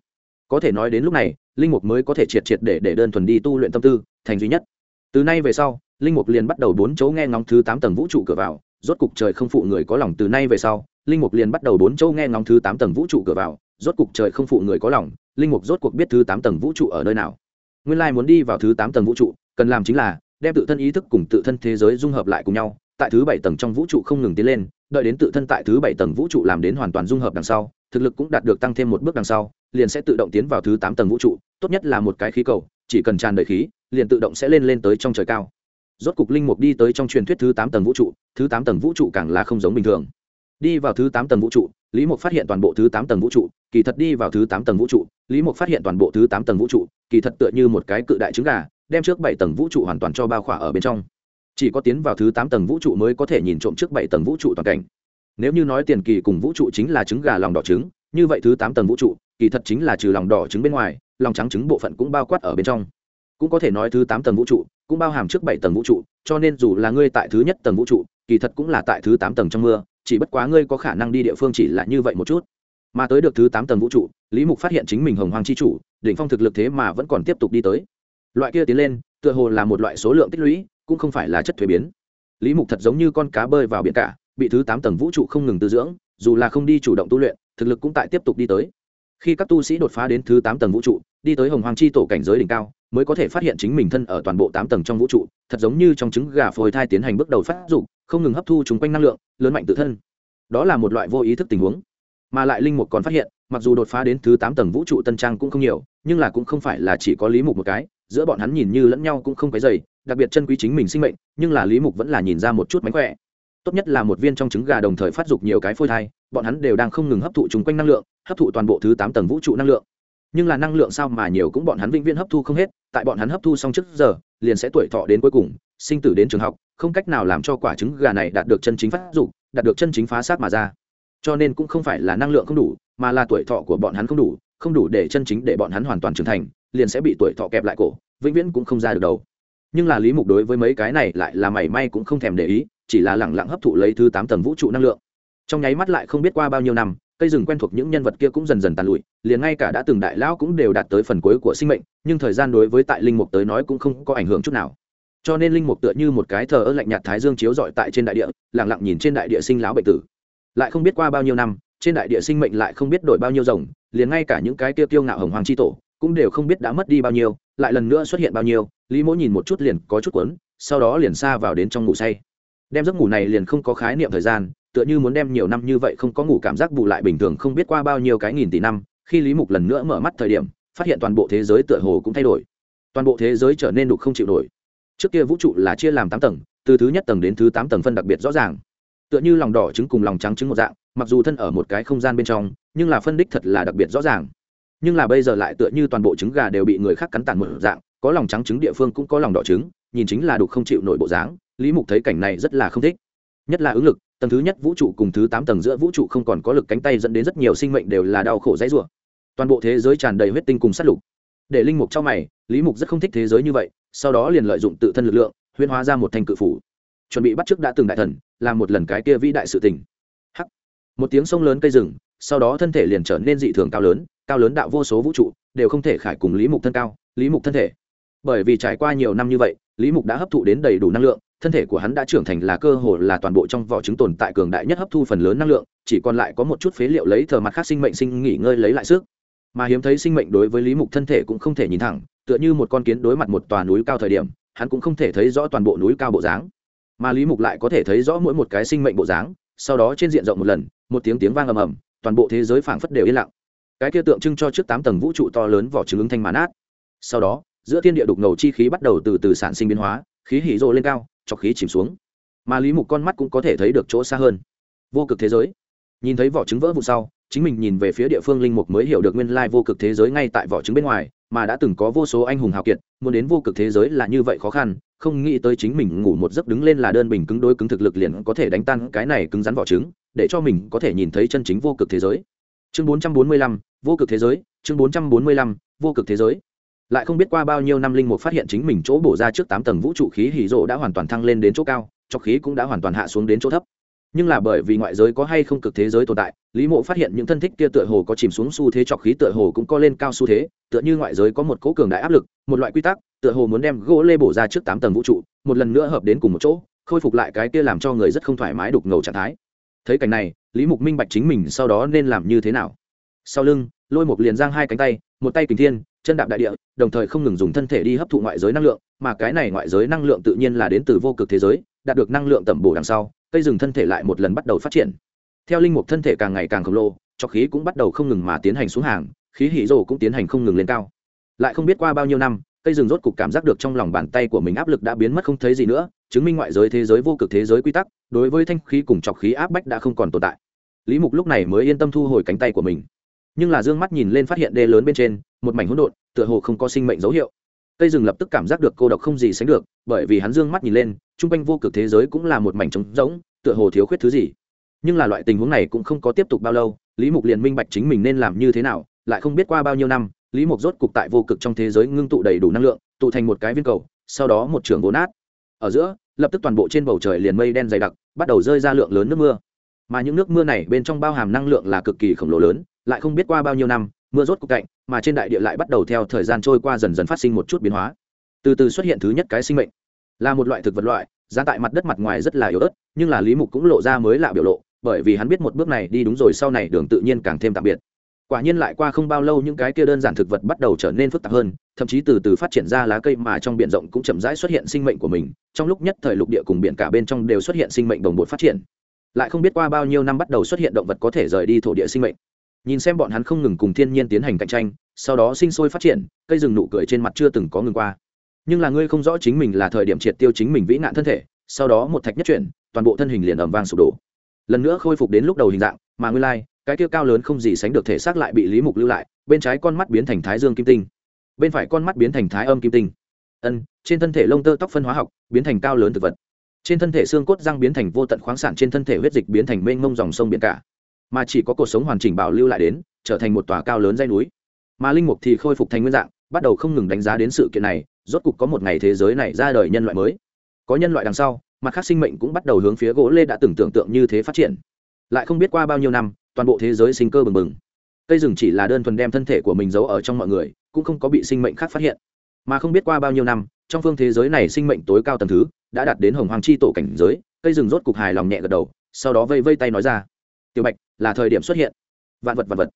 Có thể nói đến lúc này, linh mục mới có thể triệt triệt để để đơn thuần đi tu luyện tâm tư, thành duy nhất từ nay về sau, linh mục liền bắt đầu bốn chỗ nghe ngóng thứ tám tầng vũ trụ cửa vào, rốt cục trời không phụ người có lòng từ nay về sau, linh mục liền bắt đầu bốn chỗ nghe ngóng thứ tám tầng vũ trụ cửa vào, rốt cục trời không phụ người có lòng, linh mục rốt cuộc biết thứ tám tầng vũ trụ ở nơi nào. Nguyên lai muốn đi vào thứ tám tầng vũ trụ, cần làm chính là đem tự thân ý thức cùng tự thân thế giới dung hợp lại cùng nhau, tại thứ bảy tầng trong vũ trụ không ngừng tiến lên, đợi đến tự thân tại thứ bảy tầng vũ trụ làm đến hoàn toàn dung hợp đằng sau, thực lực cũng đạt được tăng thêm một bước đằng sau, liền sẽ tự động tiến vào thứ tám tầng vũ trụ, tốt nhất là một cái khí cầu chỉ cần tràn đầy khí liền tự động sẽ lên lên tới trong trời cao rốt cục linh mục đi tới trong truyền thuyết thứ tám tầng vũ trụ thứ tám tầng vũ trụ càng là không giống bình thường đi vào thứ tám tầng vũ trụ lý mục phát hiện toàn bộ thứ tám tầng vũ trụ kỳ thật đi vào thứ tám tầng vũ trụ lý mục phát hiện toàn bộ thứ tám tầng vũ trụ kỳ thật tựa như một cái cự đại trứng gà đem trước bảy tầng vũ trụ hoàn toàn cho bao khỏa ở bên trong chỉ có tiến vào thứ tám tầng vũ trụ mới có thể nhìn trộm trước bảy tầng vũ trụ toàn cảnh nếu như nói tiền kỳ cùng vũ trụ chính là trứng gà lòng đỏ trứng như vậy thứ tám tầng vũ trụ kỳ thật chính là trừ lòng đỏ trứng bên ngoài lòng trắng trứng bộ phận cũng bao quát ở bên trong. Cũng có thể nói thứ tám tầng vũ trụ cũng bao hàm trước bảy tầng vũ trụ, cho nên dù là ngươi tại thứ nhất tầng vũ trụ, kỳ thật cũng là tại thứ tám tầng trong mưa, chỉ bất quá ngươi có khả năng đi địa phương chỉ là như vậy một chút. Mà tới được thứ tám tầng vũ trụ, lý mục phát hiện chính mình hồng hoàng c h i chủ, đỉnh phong thực lực thế mà vẫn còn tiếp tục đi tới. Loại kia tiến lên, tựa hồ là một loại số lượng tích lũy, cũng không phải là chất thuế biến. Lý mục thật giống như con cá bơi vào biển cả, bị thứ tám tầng vũ trụ không ngừng tư dưỡng, dù là không đi chủ động tu luyện, thực lực cũng tại tiếp tục đi tới khi các tu sĩ đột phá đến thứ tám tầng vũ trụ, đi tới hồng hoàng chi tổ cảnh giới đỉnh cao, mới có thể phát hiện chính mình thân ở toàn bộ tám tầng trong vũ trụ, thật giống như trong trứng gà phôi thai tiến hành bước đầu phát dụng không ngừng hấp thu chúng quanh năng lượng, lớn mạnh tự thân. Đó là một loại vô ý thức tình huống. Mà lại linh mục còn phát hiện, mặc dù đột phá đến thứ tám tầng vũ trụ tân trang cũng không nhiều, nhưng là cũng không phải là chỉ có lý mục một cái, giữa bọn hắn nhìn như lẫn nhau cũng không cái dày đặc biệt chân quý chính mình sinh mệnh, nhưng là lý mục vẫn là nhìn ra một chút mánh khỏe. Tốt nhất là một viên trong trứng gà đồng thời phát dục nhiều cái phôi thai bọn hắn đều đang không ngừng hấp thụ chung quanh năng lượng, hấp thụ toàn bộ thứ tám tầng vũ trụ năng lượng. Nhưng là năng lượng sao mà nhiều cũng bọn hắn vĩnh viễn hấp thu không hết, tại bọn hắn hấp thu xong trước giờ, liền sẽ tuổi thọ đến cuối cùng, sinh tử đến trường học, không cách nào làm cho quả trứng gà này đạt được chân chính phát dục, đạt được chân chính phá sát mà ra. Cho nên cũng không phải là năng lượng không đủ, mà là tuổi thọ của bọn hắn không đủ không đủ để chân chính để bọn hắn hoàn toàn trưởng thành, liền sẽ bị tuổi thọ kẹp lại cổ, vĩnh viễn cũng không ra được đầu nhưng là lý mục đối với mấy cái này lại là mảy may cũng không thèm để ý, chỉ là lẳng lặng hấp thụ lấy thứ tám tầng vũ trụ năng lượng trong nháy mắt lại không biết qua bao nhiêu năm, cây rừng quen thuộc những nhân vật kia cũng dần dần tàn lụi, liền ngay cả đã từng đại lão cũng đều đạt tới phần cuối của sinh mệnh, nhưng thời gian đối với tại linh mục tới nói cũng không có ảnh hưởng chút nào. Cho nên linh mục tựa như một cái thờ ơ lạnh nhạt thái dương chiếu rọi tại trên đại địa lẳng lặng nhìn trên đại địa sinh lão bệnh tử. Lại không biết qua bao nhiêu năm, trên đại địa sinh mệnh lại không biết đổi bao nhiêu rồng, liền ngay cả những cái tiêu tiêu ngạo hồng hoàng chi tổ cũng đều không biết đã mất đi bao nhiêu, lại lần nữa xuất hiện bao nhiêu, lý mỗ nhìn một chút liền có chút quấn sau đó liền xa vào đến trong ngủ say đem giấc ngủ này liền không có khái niệm thời gian, tựa như muốn đem nhiều năm như vậy không có ngủ cảm giác bù lại bình thường không biết qua bao nhiêu cái nghìn tỷ năm, khi lý mục lần nữa mở mắt thời điểm, phát hiện toàn bộ thế giới tựa hồ cũng thay đổi. Toàn bộ thế giới trở nên đục không chịu nổi. Trước kia vũ trụ là chia làm tám tầng, từ thứ nhất tầng đến thứ tám tầng phân đặc biệt rõ ràng. Tựa như lòng đỏ trứng cùng lòng trắng trứng một dạng, mặc dù thân ở một cái không gian bên trong, nhưng là phân đích thật là đặc biệt rõ ràng. Nhưng là bây giờ lại tựa như toàn bộ trứng gà đều bị người khác cắn tàn một dạng, có lòng trắng trứng địa phương cũng có lòng đỏ trứng, nhìn chính là đục không chịu nổi bộ dáng lý mục thấy cảnh này rất là không thích. Nhất là ứng lực, tầng thứ nhất vũ trụ cùng thứ tám tầng giữa vũ trụ không còn có lực cánh tay dẫn đến rất nhiều sinh mệnh đều là đau khổ dãy rủa. Toàn bộ thế giới tràn đầy huyết tinh cùng sát lục. Để linh mục trong mày, lý mục rất không thích thế giới như vậy, sau đó liền lợi dụng tự thân lực lượng huyên hóa ra một thành cự phủ. Chuẩn bị bắt chước đã từng đại thần, làm một lần cái kia vĩ đại sự tình. Hắc. Một tiếng sông lớn cây rừng, sau đó thân thể liền trở nên dị thường cao lớn cao lớn đạo vô số vũ trụ, đều không thể khải cùng lý mục thân cao, lý mục thân thể. Bởi vì trải qua nhiều năm như vậy, lý mục đã hấp thụ đến đầy đủ năng lượng thân thể của hắn đã trưởng thành là cơ hồ là toàn bộ trong vỏ trứng tồn tại cường đại nhất hấp thu phần lớn năng lượng, chỉ còn lại có một chút phế liệu lấy thờ mặt khác sinh mệnh sinh nghỉ ngơi lấy lại sức. Mà hiếm thấy sinh mệnh đối với lý mục thân thể cũng không thể nhìn thẳng, tựa như một con kiến đối mặt một tòa núi cao thời điểm, hắn cũng không thể thấy rõ toàn bộ núi cao bộ dáng. Mà lý mục lại có thể thấy rõ mỗi một cái sinh mệnh bộ dáng, sau đó trên diện rộng một lần, một tiếng tiếng vang ầm ầm, toàn bộ thế giới phảng phất đều yên lặng. Cái kia tượng trưng cho trước tám tầng vũ trụ to lớn vỏ trứng ứng thanh màn át sau đó, giữa thiên địa đục ngầu chi khí bắt đầu từ từ sản sinh biến hóa, khí hỉ rộ lên cao chọc khí chìm xuống. Mà lý mục con mắt cũng có thể thấy được chỗ xa hơn. Vô cực thế giới. Nhìn thấy vỏ trứng vỡ vụ sau chính mình nhìn về phía địa phương linh mục mới hiểu được nguyên lai vô cực thế giới ngay tại vỏ trứng bên ngoài mà đã từng có vô số anh hùng hào kiệt muốn đến vô cực thế giới là như vậy khó khăn không nghĩ tới chính mình ngủ một giấc đứng lên là đơn bình cứng đối cứng thực lực liền có thể đánh tan cái này cứng rắn vỏ trứng để cho mình có thể nhìn thấy chân chính vô cực thế giới. Chương 445, vô cực thế giới chương 445, vô cực thế giới lại không biết qua bao nhiêu năm linh mục phát hiện chính mình chỗ bổ ra trước tám tầng vũ trụ khí hỉ rộ đã hoàn toàn thăng lên đến chỗ cao, cho khí cũng đã hoàn toàn hạ xuống đến chỗ thấp. Nhưng là bởi vì ngoại giới có hay không cực thế giới tồn tại, lý mộ phát hiện những thân thích kia tựa hồ có chìm xuống xu thế trọc khí tựa hồ cũng có lên cao xu thế, tựa như ngoại giới có một cố cường đại áp lực, một loại quy tắc, tựa hồ muốn đem gỗ lê bổ ra trước tám tầng vũ trụ, một lần nữa hợp đến cùng một chỗ, khôi phục lại cái kia làm cho người rất không thoải mái đục ngầu trạng thái. Thấy cảnh này, lý mục minh bạch chính mình sau đó nên làm như thế nào. Sau lưng, lôi một liền giang hai cánh tay, một tay kình thiên chân đạp đại địa, đồng thời không ngừng dùng thân thể đi hấp thụ ngoại giới năng lượng, mà cái này ngoại giới năng lượng tự nhiên là đến từ vô cực thế giới, đạt được năng lượng tẩm bổ đằng sau, cây rừng thân thể lại một lần bắt đầu phát triển. Theo linh mục thân thể càng ngày càng khổng lồ, cho khí cũng bắt đầu không ngừng mà tiến hành xuống hàng, khí hỉ rồ cũng tiến hành không ngừng lên cao. Lại không biết qua bao nhiêu năm, cây rừng rốt cục cảm giác được trong lòng bàn tay của mình áp lực đã biến mất không thấy gì nữa, chứng minh ngoại giới thế giới vô cực thế giới quy tắc, đối với thanh khí cùng trọc khí áp bách đã không còn tồn tại. Lý mục lúc này mới yên tâm thu hồi cánh tay của mình nhưng là dương mắt nhìn lên phát hiện đê lớn bên trên, một mảnh hỗn độn, tựa hồ không có sinh mệnh dấu hiệu. Cây rừng lập tức cảm giác được cô độc không gì sánh được, bởi vì hắn dương mắt nhìn lên chung quanh vô cực thế giới cũng là một mảnh trống rỗng, tựa hồ thiếu khuyết thứ gì. Nhưng là loại tình huống này cũng không có tiếp tục bao lâu, lý mục liền minh bạch chính mình nên làm như thế nào, lại không biết qua bao nhiêu năm, lý mục rốt cục tại vô cực trong thế giới ngưng tụ đầy đủ năng lượng, tụ thành một cái viên cầu, sau đó một trường vốn nát. Ở giữa, lập tức toàn bộ trên bầu trời liền mây đen dày đặc, bắt đầu rơi ra lượng lớn nước mưa. Mà những nước mưa này bên trong bao hàm năng lượng là cực kỳ khổng lồ lớn lại không biết qua bao nhiêu năm, mưa rốt cục cạnh, mà trên đại địa lại bắt đầu theo thời gian trôi qua dần dần phát sinh một chút biến hóa. Từ từ xuất hiện thứ nhất cái sinh mệnh. Là một loại thực vật loại, giá tại mặt đất mặt ngoài rất là yếu ớt, nhưng là lý mục cũng lộ ra mới lạ biểu lộ, bởi vì hắn biết một bước này đi đúng rồi, sau này đường tự nhiên càng thêm tạm biệt. Quả nhiên lại qua không bao lâu những cái kia đơn giản thực vật bắt đầu trở nên phức tạp hơn, thậm chí từ từ phát triển ra lá cây mà trong biển rộng cũng chậm rãi xuất hiện sinh mệnh của mình, trong lúc nhất thời lục địa cùng biển cả bên trong đều xuất hiện sinh mệnh đồng bộ phát triển. Lại không biết qua bao nhiêu năm bắt đầu xuất hiện động vật có thể rời đi thổ địa sinh mệnh nhìn xem bọn hắn không ngừng cùng thiên nhiên tiến hành cạnh tranh sau đó sinh sôi phát triển cây rừng nụ cười trên mặt chưa từng có ngừng qua. Nhưng là ngươi không rõ chính mình là thời điểm triệt tiêu chính mình vĩ nạn thân thể sau đó một thạch nhất chuyển toàn bộ thân hình liền ẩm vang sụp đổ. Lần nữa khôi phục đến lúc đầu hình dạng mà ngươi lai、like, cái kia cao lớn không gì sánh được thể xác lại bị lý mục lưu lại bên trái con mắt biến thành thái dương kim tinh bên phải con mắt biến thành thái âm kim tinh. Ân trên thân thể lông tơ tóc phân hóa học biến thành cao lớn thực vật. Trên thân thể xương cốt răng biến thành vô tận khoáng sản trên thân thể huyết dịch biến thành mênh mông dòng sông biển cả mà chỉ có cuộc sống hoàn chỉnh bảo lưu lại đến, trở thành một tòa cao lớn dây núi. Mà linh mục thì khôi phục thành nguyên dạng, bắt đầu không ngừng đánh giá đến sự kiện này, rốt cục có một ngày thế giới này ra đời nhân loại mới. Có nhân loại đằng sau, mặt khác sinh mệnh cũng bắt đầu hướng phía gỗ lê đã từng tưởng tượng như thế phát triển. Lại không biết qua bao nhiêu năm, toàn bộ thế giới sinh cơ bừng bừng. Cây rừng chỉ là đơn thuần đem thân thể của mình giấu ở trong mọi người, cũng không có bị sinh mệnh khác phát hiện. Mà không biết qua bao nhiêu năm, trong phương thế giới này sinh mệnh tối cao tầng thứ, đã đạt đến hồng hoàng chi tổ cảnh giới, cây rừng rốt cục hài lòng nhẹ gật đầu, sau đó vây vây tay nói ra, tiểu bạch là thời điểm xuất hiện. Vạn vật vạn vật.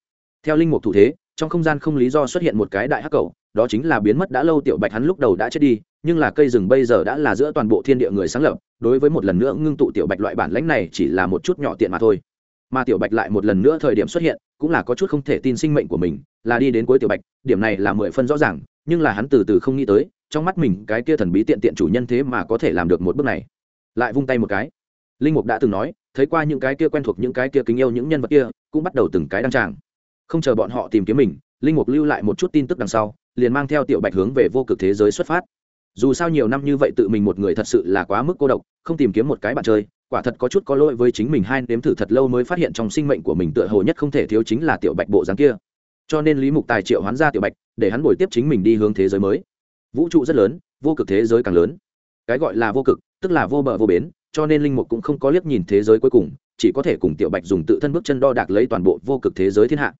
Theo linh mục thủ thế, trong không gian không lý do xuất hiện một cái đại hắc cầu, đó chính là biến mất đã lâu tiểu bạch hắn lúc đầu đã chết đi, nhưng là cây rừng bây giờ đã là giữa toàn bộ thiên địa người sáng lập, đối với một lần nữa ngưng tụ tiểu bạch loại bản lãnh này chỉ là một chút nhỏ tiện mà thôi. Mà tiểu bạch lại một lần nữa thời điểm xuất hiện, cũng là có chút không thể tin sinh mệnh của mình, là đi đến cuối tiểu bạch, điểm này là mười phân rõ ràng, nhưng là hắn từ từ không nghĩ tới, trong mắt mình cái kia thần bí tiện tiện chủ nhân thế mà có thể làm được một bước này. Lại vung tay một cái. Linh mục đã từng nói thấy qua những cái kia quen thuộc những cái kia kính yêu những nhân vật kia, cũng bắt đầu từng cái đăng tràng. Không chờ bọn họ tìm kiếm mình, linh mục lưu lại một chút tin tức đằng sau, liền mang theo tiểu bạch hướng về vô cực thế giới xuất phát. Dù sao nhiều năm như vậy tự mình một người thật sự là quá mức cô độc, không tìm kiếm một cái bạn chơi, quả thật có chút có lỗi với chính mình hai nếm thử thật lâu mới phát hiện trong sinh mệnh của mình tựa hồ nhất không thể thiếu chính là tiểu bạch bộ dáng kia. Cho nên lý mục tài triệu hoán ra tiểu bạch, để hắn bồi tiếp chính mình đi hướng thế giới mới. Vũ trụ rất lớn, vô cực thế giới càng lớn. Cái gọi là vô cực, tức là vô bờ vô bến cho nên linh mục cũng không có liếc nhìn thế giới cuối cùng, chỉ có thể cùng tiểu bạch dùng tự thân bước chân đo đạc lấy toàn bộ vô cực thế giới thiên hạ.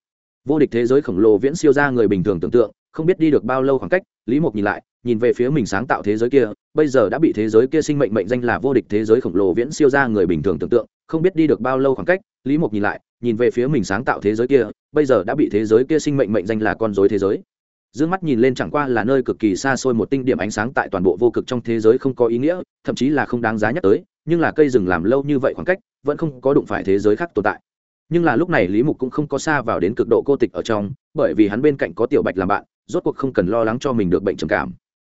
Vô địch thế giới khổng lồ viễn siêu ra người bình thường tưởng tượng, không biết đi được bao lâu khoảng cách, lý mục nhìn lại, nhìn về phía mình sáng tạo thế giới kia, bây giờ đã bị thế giới kia sinh mệnh mệnh danh là vô địch thế giới khổng lồ viễn siêu ra người bình thường tưởng tượng, không biết đi được bao lâu khoảng cách, lý mục nhìn lại, nhìn về phía mình sáng tạo thế giới kia, bây giờ đã bị thế giới kia sinh mệnh mệnh danh là con dối thế giới. D ư ơ n g mắt nhìn lên chẳng qua là nơi cực kỳ xa xôi một tinh điểm ánh sáng tại toàn bộ vô cực trong thế giới không có ý nghĩa, thậm chí là không đáng giá nhắc tới nhưng là cây rừng làm lâu như vậy khoảng cách, vẫn không có đụng phải thế giới khác tồn tại. Nhưng là lúc này lý mục cũng không có xa vào đến cực độ cô tịch ở trong, bởi vì hắn bên cạnh có tiểu bạch làm bạn, rốt cuộc không cần lo lắng cho mình được bệnh trầm cảm.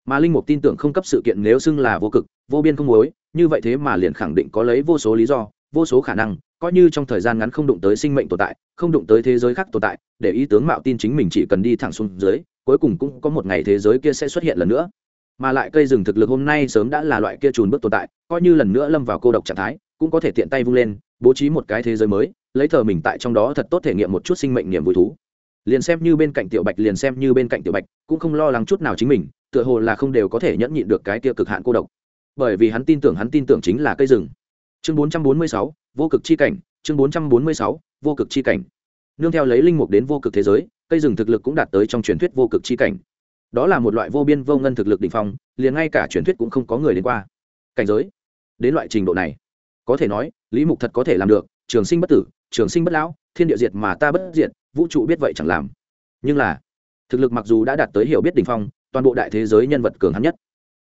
Mà linh mục tin tưởng không cấp sự kiện nếu xưng là vô cực, vô biên không mối như vậy thế mà liền khẳng định có lấy vô số lý do, vô số khả năng, coi như trong thời gian ngắn không đụng tới sinh mệnh tồn tại, không đụng tới thế giới khác tồn tại, để ý tướng mạo tin chính mình chỉ cần đi thẳng xuống dưới, cuối cùng cũng có một ngày thế giới kia sẽ xuất hiện lần nữa mà lại cây rừng thực lực hôm nay sớm đã là loại kia trùn bước tồn tại coi như lần nữa lâm vào cô độc trạng thái cũng có thể tiện tay vung lên bố trí một cái thế giới mới lấy thờ mình tại trong đó thật tốt thể nghiệm một chút sinh mệnh niềm vui thú. Liền xem như bên cạnh tiểu bạch liền xem như bên cạnh tiểu bạch cũng không lo lắng chút nào chính mình tựa hồ là không đều có thể nhẫn nhịn được cái kia cực hạn cô độc. Bởi vì hắn tin tưởng hắn tin tưởng chính là cây rừng. Chương 446, vô cực chi cảnh chương 446, vô cực chi cảnh. Nương theo lấy linh mục đến vô cực thế giới cây rừng thực lực cũng đạt tới trong truyền thuyết vô cực chi cảnh đó là một loại vô biên vô ngân thực lực đỉnh phong, liền ngay cả truyền thuyết cũng không có người đến qua. Cảnh giới, đến loại trình độ này, có thể nói, lý mục thật có thể làm được, trường sinh bất tử, trường sinh bất lão, thiên địa diệt mà ta bất diệt, vũ trụ biết vậy chẳng làm. Nhưng là, thực lực mặc dù đã đạt tới hiểu biết đỉnh phong, toàn bộ đại thế giới nhân vật cường hắn nhất,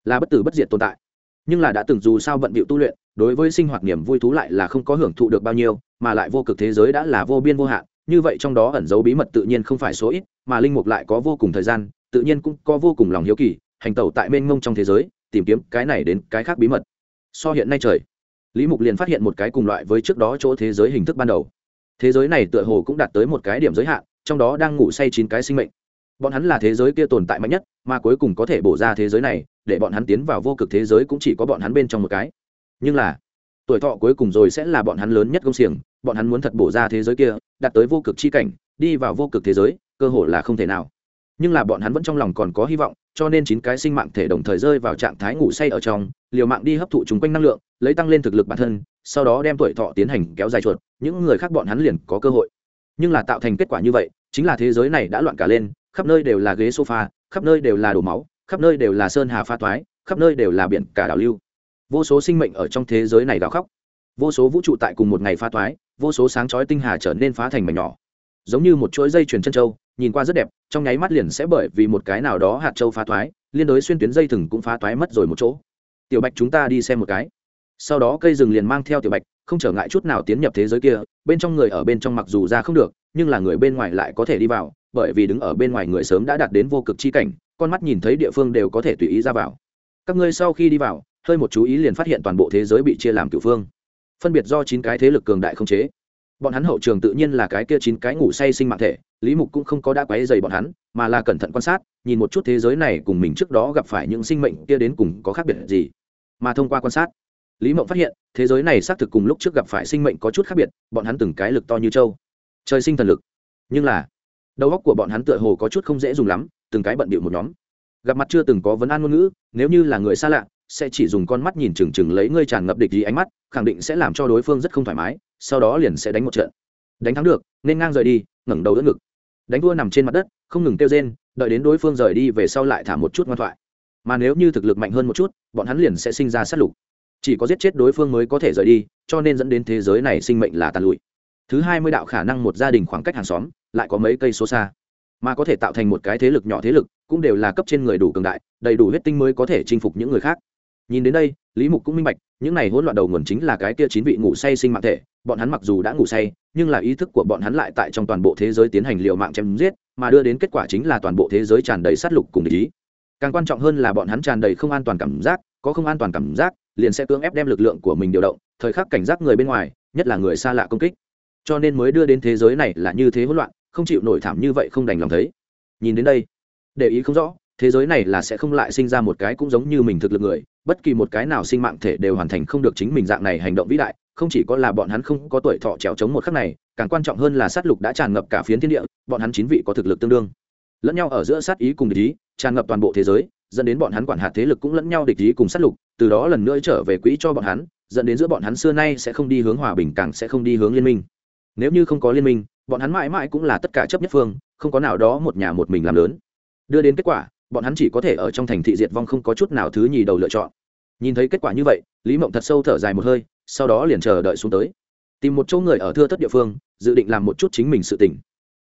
là bất tử bất diệt tồn tại. Nhưng là đã từng dù sao bận bịu tu luyện, đối với sinh hoạt niềm vui thú lại là không có hưởng thụ được bao nhiêu, mà lại vô cực thế giới đã là vô biên vô hạn, như vậy trong đó ẩn giấu bí mật tự nhiên không phải số ít, mà linh mục lại có vô cùng thời gian tự nhiên cũng có vô cùng lòng hiếu kỳ, hành tẩu tại mênh mông trong thế giới, tìm kiếm cái này đến cái khác bí mật. So hiện nay trời, lý mục liền phát hiện một cái cùng loại với trước đó chỗ thế giới hình thức ban đầu. Thế giới này tựa hồ cũng đạt tới một cái điểm giới hạn, trong đó đang ngủ say chín cái sinh mệnh. Bọn hắn là thế giới kia tồn tại mạnh nhất, mà cuối cùng có thể bổ ra thế giới này, để bọn hắn tiến vào vô cực thế giới cũng chỉ có bọn hắn bên trong một cái. Nhưng là, tuổi thọ cuối cùng rồi sẽ là bọn hắn lớn nhất công xiềng, bọn hắn muốn thật bổ ra thế giới kia, đạt tới vô cực chi cảnh, đi vào vô cực thế giới, cơ hội là không thể nào nhưng là bọn hắn vẫn trong lòng còn có hy vọng cho nên chín cái sinh mạng thể đồng thời rơi vào trạng thái ngủ say ở trong liều mạng đi hấp thụ chúng quanh năng lượng lấy tăng lên thực lực bản thân sau đó đem tuổi thọ tiến hành kéo dài chuột những người khác bọn hắn liền có cơ hội. Nhưng là tạo thành kết quả như vậy chính là thế giới này đã loạn cả lên khắp nơi đều là ghế sofa khắp nơi đều là đổ máu khắp nơi đều là sơn hà pha toái, khắp nơi đều là biển cả đảo lưu. Vô số sinh mệnh ở trong thế giới này gào khóc. Vô số vũ trụ tại cùng một ngày pha toái, vô số sáng chói tinh hà trở nên phá thành mảnh nhỏ. Giống như một chuỗi dây chuyền chân châu nhìn qua rất đẹp, trong nháy mắt liền sẽ bởi vì một cái nào đó hạt châu phá thoái, liên đối xuyên tuyến dây thừng cũng phá thoái mất rồi một chỗ. Tiểu bạch chúng ta đi xem một cái. Sau đó cây rừng liền mang theo tiểu bạch, không trở ngại chút nào tiến nhập thế giới kia, bên trong người ở bên trong mặc dù ra không được, nhưng là người bên ngoài lại có thể đi vào, bởi vì đứng ở bên ngoài người sớm đã đạt đến vô cực chi cảnh, con mắt nhìn thấy địa phương đều có thể tùy ý ra vào. Các ngươi sau khi đi vào, hơi một chú ý liền phát hiện toàn bộ thế giới bị chia làm cửu phương. Phân biệt do chín cái thế lực cường đại không chế bọn hắn hậu trường tự nhiên là cái kia chín cái ngủ say sinh mạng thể, lý mục cũng không có đã quấy dày bọn hắn, mà là cẩn thận quan sát, nhìn một chút thế giới này cùng mình trước đó gặp phải những sinh mệnh kia đến cùng có khác biệt gì. Mà thông qua quan sát, lý mộng phát hiện, thế giới này xác thực cùng lúc trước gặp phải sinh mệnh có chút khác biệt, bọn hắn từng cái lực to như trâu. Trời sinh thần lực. Nhưng là, đầu óc của bọn hắn tựa hồ có chút không dễ dùng lắm, từng cái bận bịu một nhóm. Gặp mặt chưa từng có vấn an ngôn ngữ, nếu như là người xa lạ sẽ chỉ dùng con mắt nhìn chừng chừng lấy ngươi tràn ngập địch gì ánh mắt, khẳng định sẽ làm cho đối phương rất không thoải mái, sau đó liền sẽ đánh một trận. Đánh thắng được, nên ngang rời đi, ngẩng đầu đỡ ngực. Đánh đua nằm trên mặt đất, không ngừng kêu rên, đợi đến đối phương rời đi về sau lại thả một chút ngoan thoại. Mà nếu như thực lực mạnh hơn một chút, bọn hắn liền sẽ sinh ra sát lục. Chỉ có giết chết đối phương mới có thể rời đi, cho nên dẫn đến thế giới này sinh mệnh là tàn lụi. Thứ hai mươi đạo khả năng một gia đình khoảng cách hàng xóm, lại có mấy cây số xa. Mà có thể tạo thành một cái thế lực nhỏ thế lực, cũng đều là cấp trên người đủ cường đại, đầy đủ huyết tinh mới có thể chinh phục những người khác nhìn đến đây, lý mục cũng minh bạch, những này hỗn loạn đầu nguồn chính là cái kia chín vị ngủ say sinh mạng thể, bọn hắn mặc dù đã ngủ say, nhưng là ý thức của bọn hắn lại tại trong toàn bộ thế giới tiến hành liệu mạng chém giết, mà đưa đến kết quả chính là toàn bộ thế giới tràn đầy sát lục cùng ý. Càng quan trọng hơn là bọn hắn tràn đầy không an toàn cảm giác, có không an toàn cảm giác, liền sẽ cưỡng ép đem lực lượng của mình điều động, thời khắc cảnh giác người bên ngoài, nhất là người xa lạ công kích. Cho nên mới đưa đến thế giới này là như thế hỗn loạn, không chịu nổi thảm như vậy không đành lòng thấy. Nhìn đến đây, để ý không rõ, thế giới này là sẽ không lại sinh ra một cái cũng giống như mình thực lực người bất kỳ một cái nào sinh mạng thể đều hoàn thành không được chính mình dạng này hành động vĩ đại, không chỉ có là bọn hắn không có tuổi thọ trèo chống một khắc này, càng quan trọng hơn là sát lục đã tràn ngập cả phiến thiên địa, bọn hắn chín vị có thực lực tương đương. Lẫn nhau ở giữa sát ý cùng địch ý, tràn ngập toàn bộ thế giới, dẫn đến bọn hắn quản hạt thế lực cũng lẫn nhau địch ý cùng sát lục, từ đó lần nữa trở về quỹ cho bọn hắn, dẫn đến giữa bọn hắn xưa nay sẽ không đi hướng hòa bình càng sẽ không đi hướng liên minh. Nếu như không có liên minh, bọn hắn mãi mãi cũng là tất cả chấp nhất phương, không có nào đó một nhà một mình làm lớn. Đưa đến kết quả bọn hắn chỉ có thể ở trong thành thị diệt vong không có chút nào thứ nhì đầu lựa chọn. Nhìn thấy kết quả như vậy, lý mộng thật sâu thở dài một hơi, sau đó liền chờ đợi xuống tới. Tìm một chỗ người ở thưa thất địa phương, dự định làm một chút chính mình sự tỉnh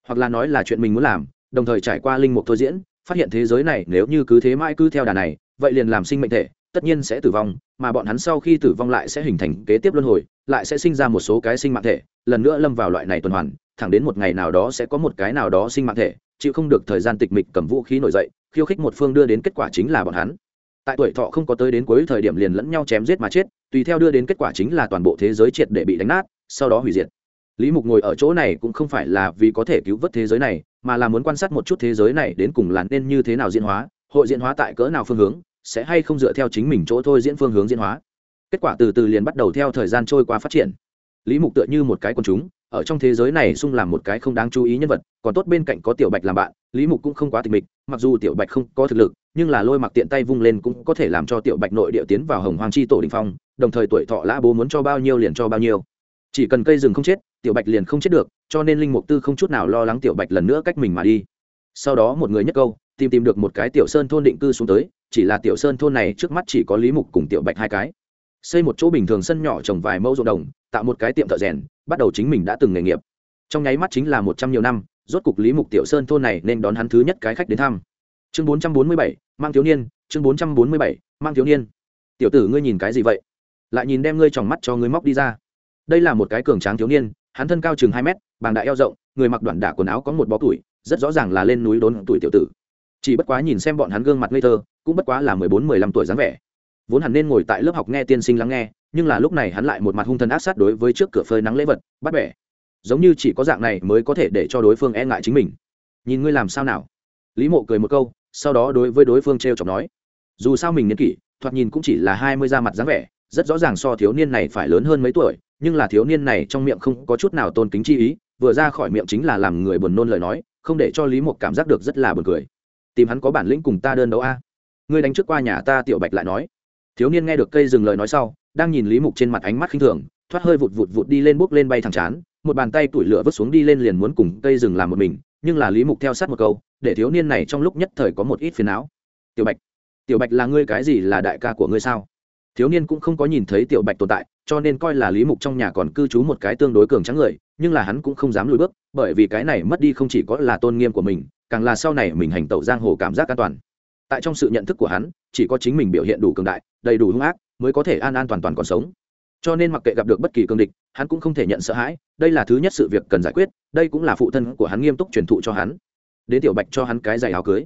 hoặc là nói là chuyện mình muốn làm, đồng thời trải qua linh mục thôi diễn, phát hiện thế giới này nếu như cứ thế mãi cứ theo đà này, vậy liền làm sinh mệnh thể, tất nhiên sẽ tử vong, mà bọn hắn sau khi tử vong lại sẽ hình thành kế tiếp luân hồi, lại sẽ sinh ra một số cái sinh mạng thể, lần nữa lâm vào loại này tuần hoàn, thẳng đến một ngày nào đó sẽ có một cái nào đó sinh mạng thể, chịu không được thời gian tịch mịch cầm vũ khí nổi dậy khiêu khích một phương đưa đến kết quả chính là bọn hắn. Tại tuổi thọ không có tới đến cuối thời điểm liền lẫn nhau chém giết mà chết, tùy theo đưa đến kết quả chính là toàn bộ thế giới triệt để bị đánh nát, sau đó hủy diệt. Lý mục ngồi ở chỗ này cũng không phải là vì có thể cứu vớt thế giới này, mà là muốn quan sát một chút thế giới này đến cùng là nên như thế nào diễn hóa, hội diễn hóa tại cỡ nào phương hướng, sẽ hay không dựa theo chính mình chỗ thôi diễn phương hướng diễn hóa. Kết quả từ từ liền bắt đầu theo thời gian trôi qua phát triển. Lý mục tựa như một cái quần chúng ở trong thế giới này sung làm một cái không đáng chú ý nhân vật, còn tốt bên cạnh có tiểu bạch làm bạn, lý mục cũng không quá tịch mịch, mặc dù tiểu bạch không có thực lực, nhưng là lôi mặc tiện tay vung lên cũng có thể làm cho tiểu bạch nội địa tiến vào hồng hoàng chi tổ đình phong, đồng thời tuổi thọ lã bố muốn cho bao nhiêu liền cho bao nhiêu. Chỉ cần cây rừng không chết, tiểu bạch liền không chết được, cho nên linh mục tư không chút nào lo lắng tiểu bạch lần nữa cách mình mà đi. Sau đó một người nhất câu, tìm tìm được một cái tiểu sơn thôn định cư xuống tới, chỉ là tiểu sơn thôn này trước mắt chỉ có lý mục cùng tiểu bạch hai cái. Xây một chỗ bình thường sân nhỏ trồng vài mẫu ruộng đồng, tạo một cái tiệm thợ rèn bắt đầu chính mình đã từng nghề nghiệp. Trong nháy mắt chính là một trăm nhiều năm, rốt cục lý mục tiểu sơn thôn này nên đón hắn thứ nhất cái khách đến thăm. Chương bốn trăm bốn mươi bảy, mang thiếu niên, chương bốn trăm bốn mươi bảy, mang thiếu niên. Tiểu tử ngươi nhìn cái gì vậy? Lại nhìn đem ngươi tròng mắt cho ngươi móc đi ra. Đây là một cái cường tráng thiếu niên, hắn thân cao chừng hai mét, bàng đại eo rộng, người mặc đoạn đả quần áo có một bó tuổi, rất rõ ràng là lên núi đốn tuổi tiểu tử. Chỉ bất quá nhìn xem bọn hắn gương mặt ngây thơ, cũng bất quá là mười bốn, mười lăm tuổi dáng vẻ. Vốn hẳn nên ngồi tại lớp học nghe tiên sinh lắng nghe nhưng là lúc này hắn lại một mặt hung thần ác sát đối với trước cửa phơi nắng lễ vật, bắt bẻ. Giống như chỉ có dạng này mới có thể để cho đối phương e ngại chính mình. Nhìn ngươi làm sao nào? Lý mộ cười một câu, sau đó đối với đối phương t r e o chọc nói, dù sao mình niên kỷ, thoạt nhìn cũng chỉ là hai mươi da mặt dáng vẻ, rất rõ ràng so thiếu niên này phải lớn hơn mấy tuổi, nhưng là thiếu niên này trong miệng không có chút nào tôn kính chi ý, vừa ra khỏi miệng chính là làm người buồn nôn lời nói, không để cho lý mộ cảm giác được rất là buồn cười. Tìm hắn có bản lĩnh cùng ta đơn đấu a? Ngươi đánh trước qua nhà ta tiểu bạch lại nói. Thiếu niên nghe được cây dừng lời nói sau đang nhìn lý mục trên mặt ánh mắt khinh thường, thoát hơi vụt vụt vụt đi lên bước lên bay thẳng chán, một bàn tay tủi lửa vứt xuống đi lên liền muốn cùng cây rừng làm một mình, nhưng là lý mục theo sát một câu, để thiếu niên này trong lúc nhất thời có một ít phiền não. Tiểu bạch tiểu bạch là ngươi cái gì là đại ca của ngươi sao? Thiếu niên cũng không có nhìn thấy tiểu bạch tồn tại, cho nên coi là lý mục trong nhà còn cư trú một cái tương đối cường trắng người, nhưng là hắn cũng không dám lùi bước, bởi vì cái này mất đi không chỉ có là tôn nghiêm của mình, càng là sau này mình hành tẩu giang hồ cảm giác an toàn. Tại trong sự nhận thức của hắn, chỉ có chính mình biểu hiện đủ cường đại, đầy đủ hung ác mới có thể an an toàn toàn còn sống. Cho nên mặc kệ gặp được bất kỳ cương địch, hắn cũng không thể nhận sợ hãi, đây là thứ nhất sự việc cần giải quyết, đây cũng là phụ thân của hắn nghiêm túc truyền thụ cho hắn. Đến tiểu bạch cho hắn cái giày áo cưới.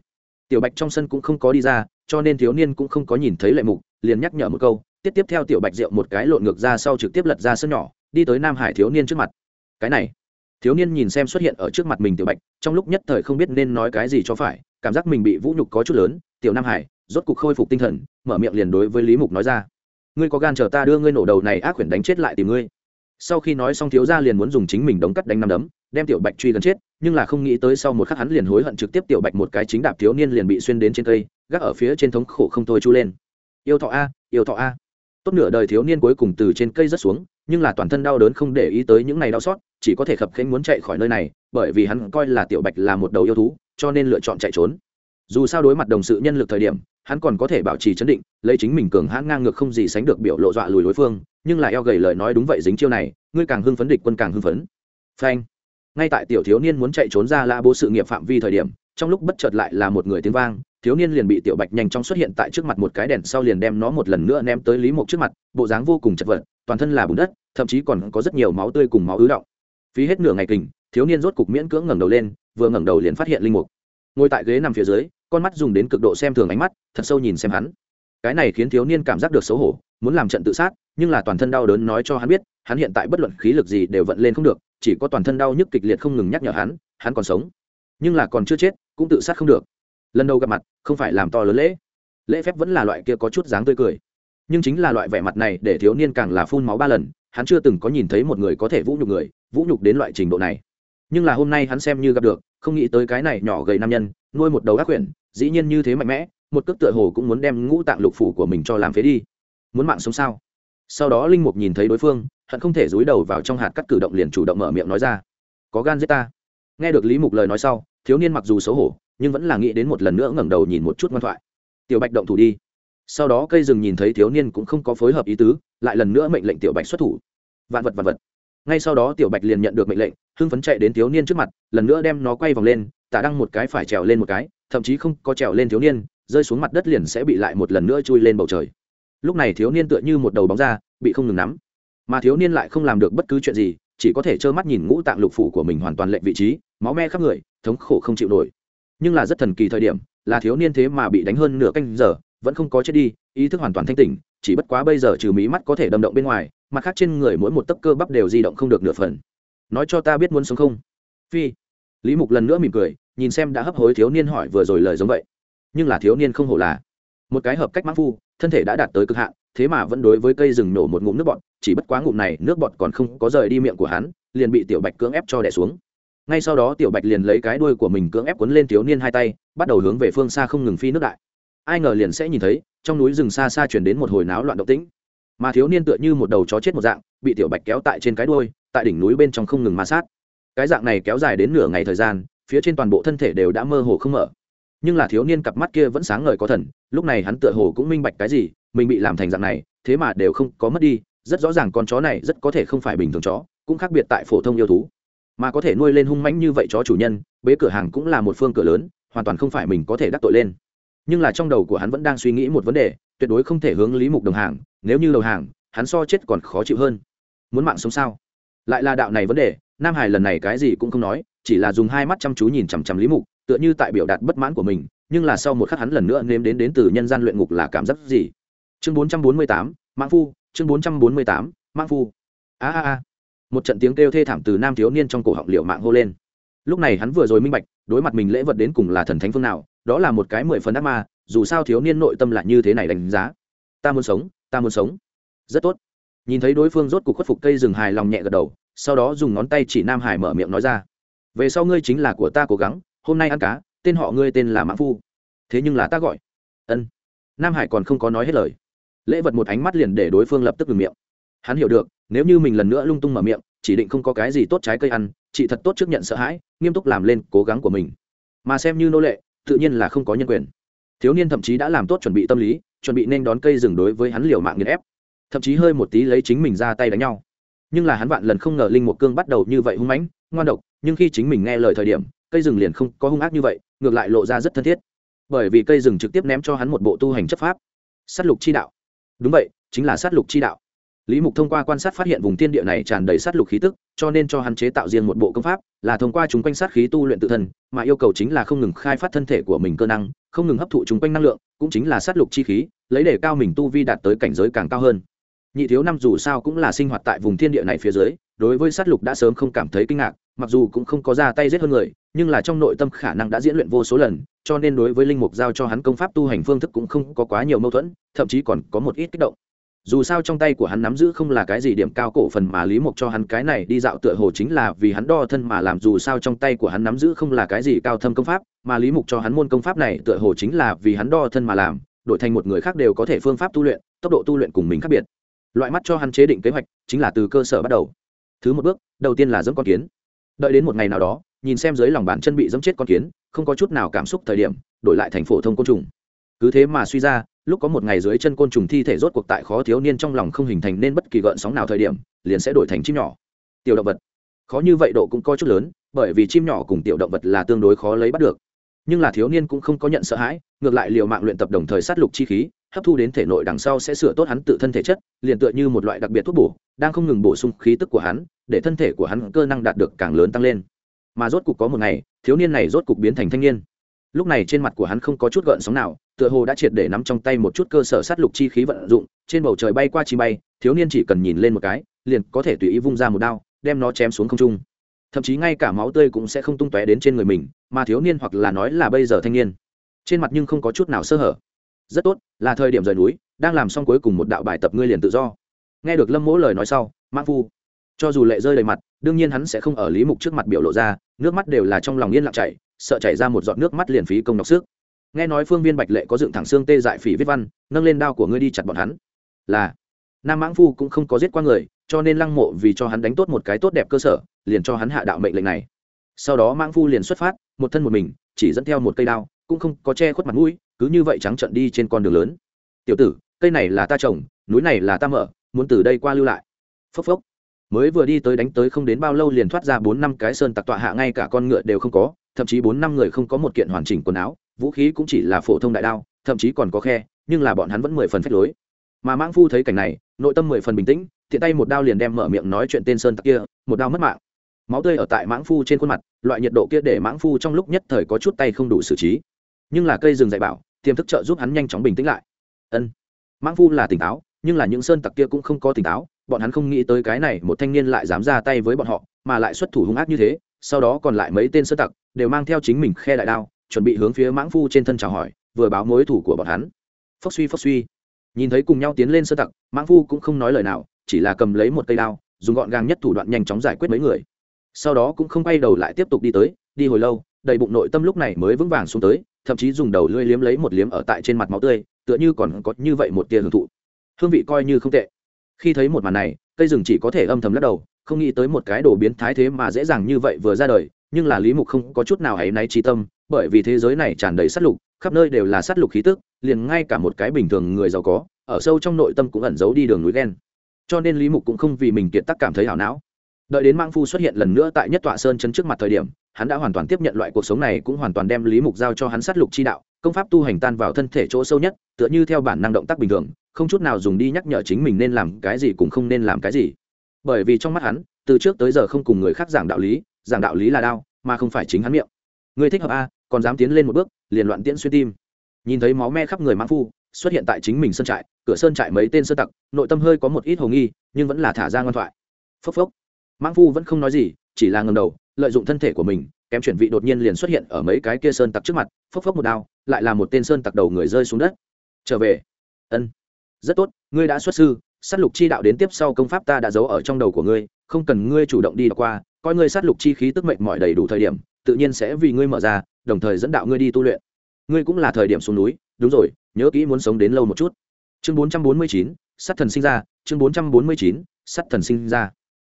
Tiểu bạch trong sân cũng không có đi ra, cho nên thiếu niên cũng không có nhìn thấy lệ mục, liền nhắc nhở một câu, tiếp tiếp theo tiểu bạch rượu một cái lộn ngược ra sau trực tiếp lật ra sân nhỏ, đi tới nam hải thiếu niên trước mặt. Cái này, thiếu niên nhìn xem xuất hiện ở trước mặt mình tiểu bạch, trong lúc nhất thời không biết nên nói cái gì cho phải, cảm giác mình bị vũ nhục có chút lớn. Tiểu nam hải, rốt cục khôi phục tinh thần, mở miệng liền đối với lý mục nói ra ngươi có gan chờ ta đưa ngươi nổ đầu này ác quyển đánh chết lại tìm ngươi. Sau khi nói xong thiếu gia liền muốn dùng chính mình đống cắt đánh năm đấm, đem tiểu bạch truy gần chết, nhưng là không nghĩ tới sau một khắc hắn liền hối hận trực tiếp tiểu bạch một cái chính đạp thiếu niên liền bị xuyên đến trên cây, gác ở phía trên thống khổ không thôi chu lên. Yêu thọ a, yêu thọ a. Tốt nửa đời thiếu niên cuối cùng từ trên cây rất xuống, nhưng là toàn thân đau đớn không để ý tới những này đau xót, chỉ có thể khập khênh muốn chạy khỏi nơi này, bởi vì hắn coi là tiểu bạch là một đầu yêu thú, cho nên lựa chọn chạy trốn. Dù sao đối mặt đồng sự nhân lực thời điểm hắn còn có thể bảo trì chấn định, lấy chính mình cường hãn ngang ngược không gì sánh được biểu lộ dọa lùi đối phương, nhưng lại eo gầy lời nói đúng vậy dính chiêu này, ngươi càng hưng phấn địch quân càng hưng phấn. Phanh. Ngay tại tiểu thiếu niên muốn chạy trốn ra la bố sự nghiệp phạm vi thời điểm, trong lúc bất chợt lại là một người tiếng vang, thiếu niên liền bị tiểu bạch nhanh chóng xuất hiện tại trước mặt một cái đèn sau liền đem nó một lần nữa ném tới lý mục trước mặt, bộ dáng vô cùng chật vật, toàn thân là bùn đất, thậm chí còn có rất nhiều máu tươi cùng máu ứ động. Phí hết nửa ngày kình, thiếu niên rốt cục miễn cưỡng ngẩng đầu lên, vừa ngẩng đầu liền phát hiện linh mục ngồi tại ghế nằm phía dưới con mắt dùng đến cực độ xem thường ánh mắt, thật sâu nhìn xem hắn. Cái này khiến thiếu niên cảm giác được xấu hổ, muốn làm trận tự sát, nhưng là toàn thân đau đớn nói cho hắn biết, hắn hiện tại bất luận khí lực gì đều vận lên không được, chỉ có toàn thân đau nhức kịch liệt không ngừng nhắc nhở hắn hắn còn sống. Nhưng là còn chưa chết, cũng tự sát không được. Lần đầu gặp mặt, không phải làm to lớn lễ. Lễ phép vẫn là loại kia có chút dáng tươi cười. Nhưng chính là loại vẻ mặt này để thiếu niên càng là phun máu ba lần, hắn chưa từng có nhìn thấy một người có thể vũ nhục người, vũ nhục đến loại trình độ này. Nhưng là hôm nay hắn xem như gặp được, không nghĩ tới cái này nhỏ gầy nam nhân nuôi một đầu ác quyển, dĩ nhiên như thế mạnh mẽ, một cước tựa hồ cũng muốn đem ngũ tạng lục phủ của mình cho làm phế đi. Muốn mạng sống sao? Sau đó linh mục nhìn thấy đối phương, hận không thể dúi đầu vào trong hạt cắt cử động liền chủ động mở miệng nói ra. Có gan giết ta. Nghe được lý mục lời nói sau, thiếu niên mặc dù xấu hổ, nhưng vẫn là nghĩ đến một lần nữa ngẩng đầu nhìn một chút ngoan thoại. Tiểu bạch động thủ đi. Sau đó cây rừng nhìn thấy thiếu niên cũng không có phối hợp ý tứ, lại lần nữa mệnh lệnh tiểu bạch xuất thủ. Vạn vật vạn vật. Ngay sau đó tiểu bạch liền nhận được mệnh lệnh, hưng phấn chạy đến thiếu niên trước mặt, lần nữa đem nó quay vòng lên tả đăng một cái phải trèo lên một cái, thậm chí không có trèo lên thiếu niên, rơi xuống mặt đất liền sẽ bị lại một lần nữa chui lên bầu trời. Lúc này thiếu niên tựa như một đầu bóng ra bị không ngừng nắm. Mà thiếu niên lại không làm được bất cứ chuyện gì, chỉ có thể trơ mắt nhìn ngũ tạng lục phủ của mình hoàn toàn lệnh vị trí, máu me khắp người, thống khổ không chịu nổi. Nhưng là rất thần kỳ thời điểm, là thiếu niên thế mà bị đánh hơn nửa canh giờ, vẫn không có chết đi, ý thức hoàn toàn thanh tỉnh, chỉ bất quá bây giờ trừ mí mắt có thể đâm động bên ngoài, mặt khác trên người mỗi một tấc cơ bắp đều di động không được nửa phần. Nói cho ta biết muốn sống không? Phi lý mục lần nữa mỉm cười, nhìn xem đã hấp hối thiếu niên hỏi vừa rồi lời giống vậy. Nhưng là thiếu niên không hổ là một cái hợp cách mãn phu, thân thể đã đạt tới cực hạn, thế mà vẫn đối với cây rừng nổ một ngụm nước bọt, chỉ bất quá ngụm này nước bọt còn không có rời đi miệng của hắn, liền bị tiểu bạch cưỡng ép cho đẻ xuống. Ngay sau đó tiểu bạch liền lấy cái đuôi của mình cưỡng ép quấn lên thiếu niên hai tay, bắt đầu hướng về phương xa không ngừng phi nước đại. Ai ngờ liền sẽ nhìn thấy, trong núi rừng xa xa chuyển đến một hồi náo loạn động tĩnh. Mà thiếu niên tựa như một đầu chó chết một dạng, bị tiểu bạch kéo tại trên cái đuôi, tại đỉnh núi bên trong không ngừng ma sát cái dạng này kéo dài đến nửa ngày thời gian, phía trên toàn bộ thân thể đều đã mơ hồ không mở. Nhưng là thiếu niên cặp mắt kia vẫn sáng ngời có thần, lúc này hắn tựa hồ cũng minh bạch cái gì, mình bị làm thành dạng này, thế mà đều không có mất đi, rất rõ ràng con chó này rất có thể không phải bình thường chó, cũng khác biệt tại phổ thông yêu thú. Mà có thể nuôi lên hung mãnh như vậy chó chủ nhân, bế cửa hàng cũng là một phương cửa lớn, hoàn toàn không phải mình có thể đắc tội lên. Nhưng là trong đầu của hắn vẫn đang suy nghĩ một vấn đề, tuyệt đối không thể hướng lý mục đồng hàng, nếu như đầu hàng, hắn so chết còn khó chịu hơn. Muốn mạng sống sao? Lại là đạo này vấn đề nam hải lần này cái gì cũng không nói, chỉ là dùng hai mắt chăm chú nhìn chằm chằm lý mục, tựa như tại biểu đạt bất mãn của mình, nhưng là sau một khắc hắn lần nữa nếm đến đến từ nhân gian luyện ngục là cảm giác gì? Chương bốn trăm bốn mươi tám phu, chương bốn trăm bốn mươi tám phu. A a a. Một trận tiếng kêu thê thảm từ nam thiếu niên trong cổ họng liệu mạng hô lên. Lúc này hắn vừa rồi minh bạch, đối mặt mình lễ vật đến cùng là thần thánh phương nào, đó là một cái mười phần ác ma, dù sao thiếu niên nội tâm lại như thế này đánh giá. Ta muốn sống, ta muốn sống. Rất tốt. Nhìn thấy đối phương rốt cuộc khuất phục cây rừng hài lòng nhẹ gật đầu sau đó dùng ngón tay chỉ nam hải mở miệng nói ra, về sau ngươi chính là của ta cố gắng, hôm nay ăn cá, tên họ ngươi tên là Mã phu. Thế nhưng là ta gọi. Ân. Nam hải còn không có nói hết lời. Lễ vật một ánh mắt liền để đối phương lập tức ngừng miệng. Hắn hiểu được, nếu như mình lần nữa lung tung mở miệng, chỉ định không có cái gì tốt trái cây ăn, chị thật tốt trước nhận sợ hãi, nghiêm túc làm lên cố gắng của mình. Mà xem như nô lệ, tự nhiên là không có nhân quyền. Thiếu niên thậm chí đã làm tốt chuẩn bị tâm lý, chuẩn bị nên đón cây rừng đối với hắn liều mạng nghiền ép. Thậm chí hơi một tí lấy chính mình ra tay đánh nhau nhưng là hắn vạn lần không ngờ linh mục cương bắt đầu như vậy hung mãnh, ngoan độc, nhưng khi chính mình nghe lời thời điểm, cây rừng liền không có hung ác như vậy, ngược lại lộ ra rất thân thiết. Bởi vì cây rừng trực tiếp ném cho hắn một bộ tu hành chấp pháp. S á t lục chi đạo. Đúng vậy, chính là s á t lục chi đạo. Lý mục thông qua quan sát phát hiện vùng thiên địa này tràn đầy sát lục khí tức, cho nên cho hắn chế tạo riêng một bộ công pháp, là thông qua chúng quanh sát khí tu luyện tự thân, mà yêu cầu chính là không ngừng khai phát thân thể của mình cơ năng, không ngừng hấp thụ chúng quanh năng lượng, cũng chính là sát lục chi khí, lấy để cao mình tu vi đạt tới cảnh giới càng cao hơn nhị thiếu năm dù sao cũng là sinh hoạt tại vùng thiên địa này phía dưới, đối với sát lục đã sớm không cảm thấy kinh ngạc, mặc dù cũng không có ra tay giết hơn người, nhưng là trong nội tâm khả năng đã diễn luyện vô số lần, cho nên đối với linh mục giao cho hắn công pháp tu hành phương thức cũng không có quá nhiều mâu thuẫn, thậm chí còn có một ít kích động. Dù sao trong tay của hắn nắm giữ không là cái gì điểm cao cổ phần mà lý mục cho hắn cái này đi dạo tựa hồ chính là vì hắn đo thân mà làm dù sao trong tay của hắn nắm giữ không là cái gì cao thâm công pháp, mà lý mục cho hắn môn công pháp này tựa hồ chính là vì hắn đo thân mà làm, đổi thành một người khác đều có thể phương pháp tu luyện, tốc độ tu luyện cùng mình khác biệt loại mắt cho hắn chế định kế hoạch chính là từ cơ sở bắt đầu. Thứ một bước, đầu tiên là dẫm con kiến. Đợi đến một ngày nào đó, nhìn xem dưới lòng bàn chân bị dẫm chết con kiến, không có chút nào cảm xúc thời điểm, đổi lại thành phổ thông côn trùng. Cứ thế mà suy ra, lúc có một ngày dưới chân côn trùng thi thể rốt cuộc tại khó thiếu niên trong lòng không hình thành nên bất kỳ gợn sóng nào thời điểm, liền sẽ đổi thành chim nhỏ. Tiểu động vật. Khó như vậy độ cũng có chút lớn, bởi vì chim nhỏ cùng tiểu động vật là tương đối khó lấy bắt được. Nhưng là thiếu niên cũng không có nhận sợ hãi, ngược lại liều mạng luyện tập đồng thời sát lục chi khí hấp thu đến thể nội đằng sau sẽ sửa tốt hắn tự thân thể chất, liền tựa như một loại đặc biệt thuốc bổ, đang không ngừng bổ sung khí tức của hắn, để thân thể của hắn cơ năng đạt được càng lớn tăng lên. Mà rốt cục có một ngày, thiếu niên này rốt cục biến thành thanh niên. Lúc này trên mặt của hắn không có chút gợn sóng nào, tựa hồ đã triệt để nắm trong tay một chút cơ sở sát lục chi khí vận dụng, trên bầu trời bay qua chi bay, thiếu niên chỉ cần nhìn lên một cái, liền có thể tùy ý vung ra một đao, đem nó chém xuống không trung. Thậm chí ngay cả máu tươi cũng sẽ không tung tóe đến trên người mình, mà thiếu niên hoặc là nói là bây giờ thanh niên. Trên mặt nhưng không có chút nào sơ hở rất tốt, là thời điểm rời núi, đang làm xong cuối cùng một đạo bài tập ngươi liền tự do. Nghe được lâm mỗ lời nói sau mang phu, cho dù lệ rơi đầy mặt, đương nhiên hắn sẽ không ở lý mục trước mặt biểu lộ ra, nước mắt đều là trong lòng yên lặng chảy, sợ chảy ra một giọt nước mắt liền phí công nọc sức. Nghe nói phương viên bạch lệ có dựng thẳng xương tê dại phỉ viết văn, nâng lên đao của ngươi đi chặt bọn hắn. Là, nam mãng phu cũng không có giết qua người, cho nên lăng mộ vì cho hắn đánh tốt một cái tốt đẹp cơ sở, liền cho hắn hạ đạo mệnh lệnh này. Sau đó mãng phu liền xuất phát, một thân một mình, chỉ dẫn theo một cây đao, cũng không có che khuất mặt mũi cứ như vậy trắng trận đi trên con đường lớn. Tiểu tử, cây này là ta trồng, núi này là ta mở, muốn từ đây qua lưu lại. Phốc phốc. Mới vừa đi tới đánh tới không đến bao lâu liền thoát ra bốn năm cái sơn tặc tọa hạ ngay cả con ngựa đều không có, thậm chí bốn năm người không có một kiện hoàn chỉnh quần áo, vũ khí cũng chỉ là phổ thông đại đao, thậm chí còn có khe, nhưng là bọn hắn vẫn mười phần phách lối. Mà mãng phu thấy cảnh này, nội tâm mười phần bình tĩnh, tiện tay một đao liền đem mở miệng nói chuyện tên sơn tặc kia, một đao mất mạng. Máu tươi ở tại mãng phu trên khuôn mặt, loại nhiệt độ kia để mãng phu trong lúc nhất thời có chút tay không đủ xử trí. Nhưng là cây rừng dạy bảo tiềm thức trợ giúp hắn nhanh chóng bình tĩnh lại. Ân, mãng phu là tỉnh táo, nhưng là những sơn tặc kia cũng không có tỉnh táo, bọn hắn không nghĩ tới cái này một thanh niên lại dám ra tay với bọn họ, mà lại xuất thủ hung ác như thế, sau đó còn lại mấy tên sơn tặc đều mang theo chính mình khe đại đao, chuẩn bị hướng phía mãng phu trên thân chào hỏi, vừa báo mối thủ của bọn hắn. Phốc suy phốc suy. Nhìn thấy cùng nhau tiến lên sơn tặc, mãng phu cũng không nói lời nào, chỉ là cầm lấy một cây đao, dùng gọn gàng nhất thủ đoạn nhanh chóng giải quyết mấy người. Sau đó cũng không quay đầu lại tiếp tục đi tới, đi hồi lâu, đầy bụng nội tâm lúc này mới vững vàng xuống tới thậm chí dùng đầu lưỡi liếm lấy một liếm ở tại trên mặt máu tươi, tựa như còn có như vậy một tia hưởng thụ. Hương vị coi như không tệ. Khi thấy một màn này, cây rừng chỉ có thể âm thầm lắc đầu, không nghĩ tới một cái đồ biến thái thế mà dễ dàng như vậy vừa ra đời, nhưng là lý mục không có chút nào hãy náy trí tâm, bởi vì thế giới này tràn đầy sát lục, khắp nơi đều là sát lục khí tức, liền ngay cả một cái bình thường người giàu có, ở sâu trong nội tâm cũng ẩn giấu đi đường núi ghen. Cho nên lý mục cũng không vì mình kiệt tác cảm thấy hảo não. Đợi đến mang phu xuất hiện lần nữa tại nhất tọa sơn chân trước mặt thời điểm hắn đã hoàn toàn tiếp nhận loại cuộc sống này cũng hoàn toàn đem lý mục giao cho hắn sát lục chi đạo, công pháp tu hành tan vào thân thể chỗ sâu nhất, tựa như theo bản năng động tác bình thường, không chút nào dùng đi nhắc nhở chính mình nên làm cái gì cũng không nên làm cái gì. Bởi vì trong mắt hắn, từ trước tới giờ không cùng người khác giảng đạo lý, giảng đạo lý là đau mà không phải chính hắn miệng. Người thích hợp a, còn dám tiến lên một bước, liền loạn tiễn xuyên tim. Nhìn thấy máu me khắp người mãn phu, xuất hiện tại chính mình sơn trại, cửa sơn trại mấy tên sơ tặc, nội tâm hơi có một ít hồ nghi, nhưng vẫn là thả ra ngoan thoại. Phốc phốc. Mãn phu vẫn không nói gì chỉ là ngầm đầu, lợi dụng thân thể của mình, kém chuyển vị đột nhiên liền xuất hiện ở mấy cái kia sơn tặc trước mặt, phốc phốc một đao, lại là một tên sơn tặc đầu người rơi xuống đất. Trở về. Ân. Rất tốt, ngươi đã xuất sư, sát lục chi đạo đến tiếp sau công pháp ta đã giấu ở trong đầu của ngươi, không cần ngươi chủ động đi đọc qua, coi ngươi sát lục chi khí tức mệnh mọi đầy đủ thời điểm, tự nhiên sẽ vì ngươi mở ra, đồng thời dẫn đạo ngươi đi tu luyện. Ngươi cũng là thời điểm xuống núi. Đúng rồi, nhớ kỹ muốn sống đến lâu một chút. Chương bốn trăm bốn mươi chín sắt thần sinh ra. Chương bốn trăm bốn mươi chín sắt thần sinh ra.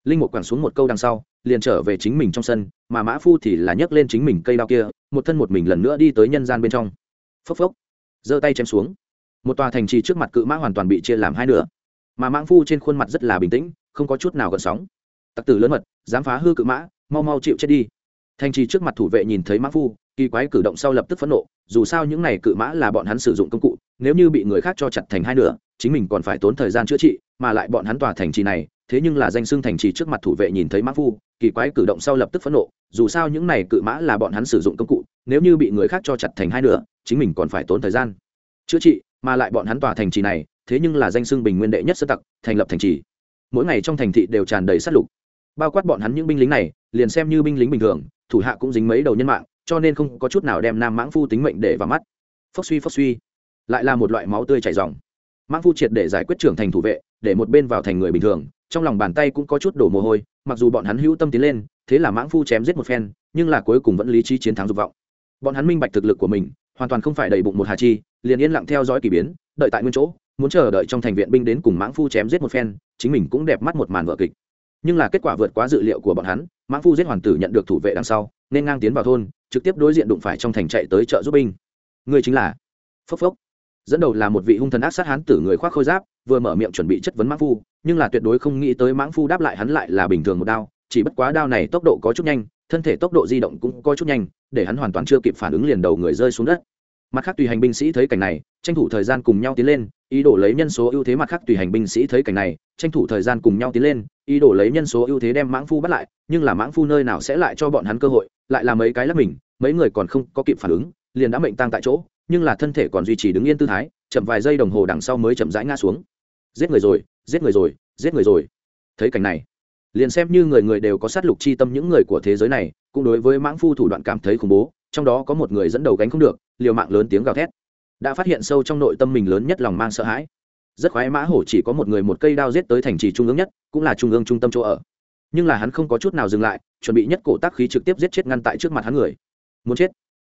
Linh mục quẳng xuống một câu đằng sau liền trở về chính mình trong sân, mà mã phu thì là nhấc lên chính mình cây đao kia, một thân một mình lần nữa đi tới nhân gian bên trong. Phốc phốc, giơ tay chém xuống. Một tòa thành trì trước mặt cự mã hoàn toàn bị chia làm hai nửa. Mà mãng phu trên khuôn mặt rất là bình tĩnh, không có chút nào gợn sóng. Tặc tử lớn mật, dám phá hư cự mã, mau mau chịu chết đi. Thành trì trước mặt thủ vệ nhìn thấy mãng phu, kỳ quái cử động sau lập tức phẫn nộ, dù sao những này cự mã là bọn hắn sử dụng công cụ, nếu như bị người khác cho chặt thành hai nửa, chính mình còn phải tốn thời gian chữa trị mà lại bọn hắn tòa thành trì này, thế nhưng là danh xưng thành trì trước mặt thủ vệ nhìn thấy mã phu, kỳ quái cử động sau lập tức phẫn nộ, dù sao những này cự mã là bọn hắn sử dụng công cụ, nếu như bị người khác cho chặt thành hai nửa, chính mình còn phải tốn thời gian. Chữa trị, mà lại bọn hắn tòa thành trì này, thế nhưng là danh xưng bình nguyên đệ nhất sơ tặc, thành lập thành trì. Mỗi ngày trong thành thị đều tràn đầy sát lục. Bao quát bọn hắn những binh lính này, liền xem như binh lính bình thường, thủ hạ cũng dính mấy đầu nhân mạng, cho nên không có chút nào đem nam mãng phu tính mệnh để vào mắt. Phốc suy phốc suy. Lại là một loại máu tươi chảy dòng. Mãng phu triệt để giải quyết trưởng thành thủ vệ để một bên vào thành người bình thường, trong lòng bàn tay cũng có chút đổ mồ hôi, mặc dù bọn hắn hữu tâm tiến lên, thế là mãng phu chém giết một phen, nhưng là cuối cùng vẫn lý trí chiến thắng dục vọng. Bọn hắn minh bạch thực lực của mình, hoàn toàn không phải đầy bụng một hà chi, liền yên lặng theo dõi k ỳ biến, đợi tại nguyên chỗ, muốn chờ đợi trong thành viện binh đến cùng mãng phu chém giết một phen, chính mình cũng đẹp mắt một màn vợ kịch. Nhưng là kết quả vượt quá dự liệu của bọn hắn, mãng phu giết hoàn tử nhận được thủ vệ đằng sau, nên ngang tiến vào thôn, trực tiếp đối diện đụng phải trong thành chạy tới chợ giúp binh. Người chính là phốc phốc. Dẫn đầu là một vị hung thần ác sát hán tử người khoác khôi giáp vừa mở miệng chuẩn bị chất vấn mãng phu, nhưng là tuyệt đối không nghĩ tới mãng phu đáp lại hắn lại là bình thường một đao, chỉ bất quá đao này tốc độ có chút nhanh, thân thể tốc độ di động cũng có chút nhanh, để hắn hoàn toàn chưa kịp phản ứng liền đầu người rơi xuống đất. Mặt khác tùy hành binh sĩ thấy cảnh này, tranh thủ thời gian cùng nhau tiến lên, ý đồ lấy nhân số ưu thế mặt khác tùy hành binh sĩ thấy cảnh này, tranh thủ thời gian cùng nhau tiến lên, ý đồ lấy nhân số ưu thế đem mãng phu bắt lại, nhưng là mãng phu nơi nào sẽ lại cho bọn hắn cơ hội, lại là mấy cái lắp mình, mấy người còn không có kịp phản ứng, liền đã mệnh tang tại chỗ, nhưng là thân thể còn duy trì đứng yên tư thái, chậm vài giây đồng hồ đằng sau mới chậm rãi ngã xuống giết người rồi, giết người rồi, giết người rồi. Thấy cảnh này, liền xem như người người đều có sát lục chi tâm những người của thế giới này, cũng đối với mãng phu thủ đoạn cảm thấy khủng bố, trong đó có một người dẫn đầu gánh không được, liều mạng lớn tiếng gào thét. Đã phát hiện sâu trong nội tâm mình lớn nhất lòng mang sợ hãi. Rất khoái mã hổ chỉ có một người một cây đao giết tới thành trì trung ương nhất, cũng là trung ương trung tâm chỗ ở. Nhưng là hắn không có chút nào dừng lại, chuẩn bị nhất cổ tác khí trực tiếp giết chết ngăn tại trước mặt hắn người. Muốn chết.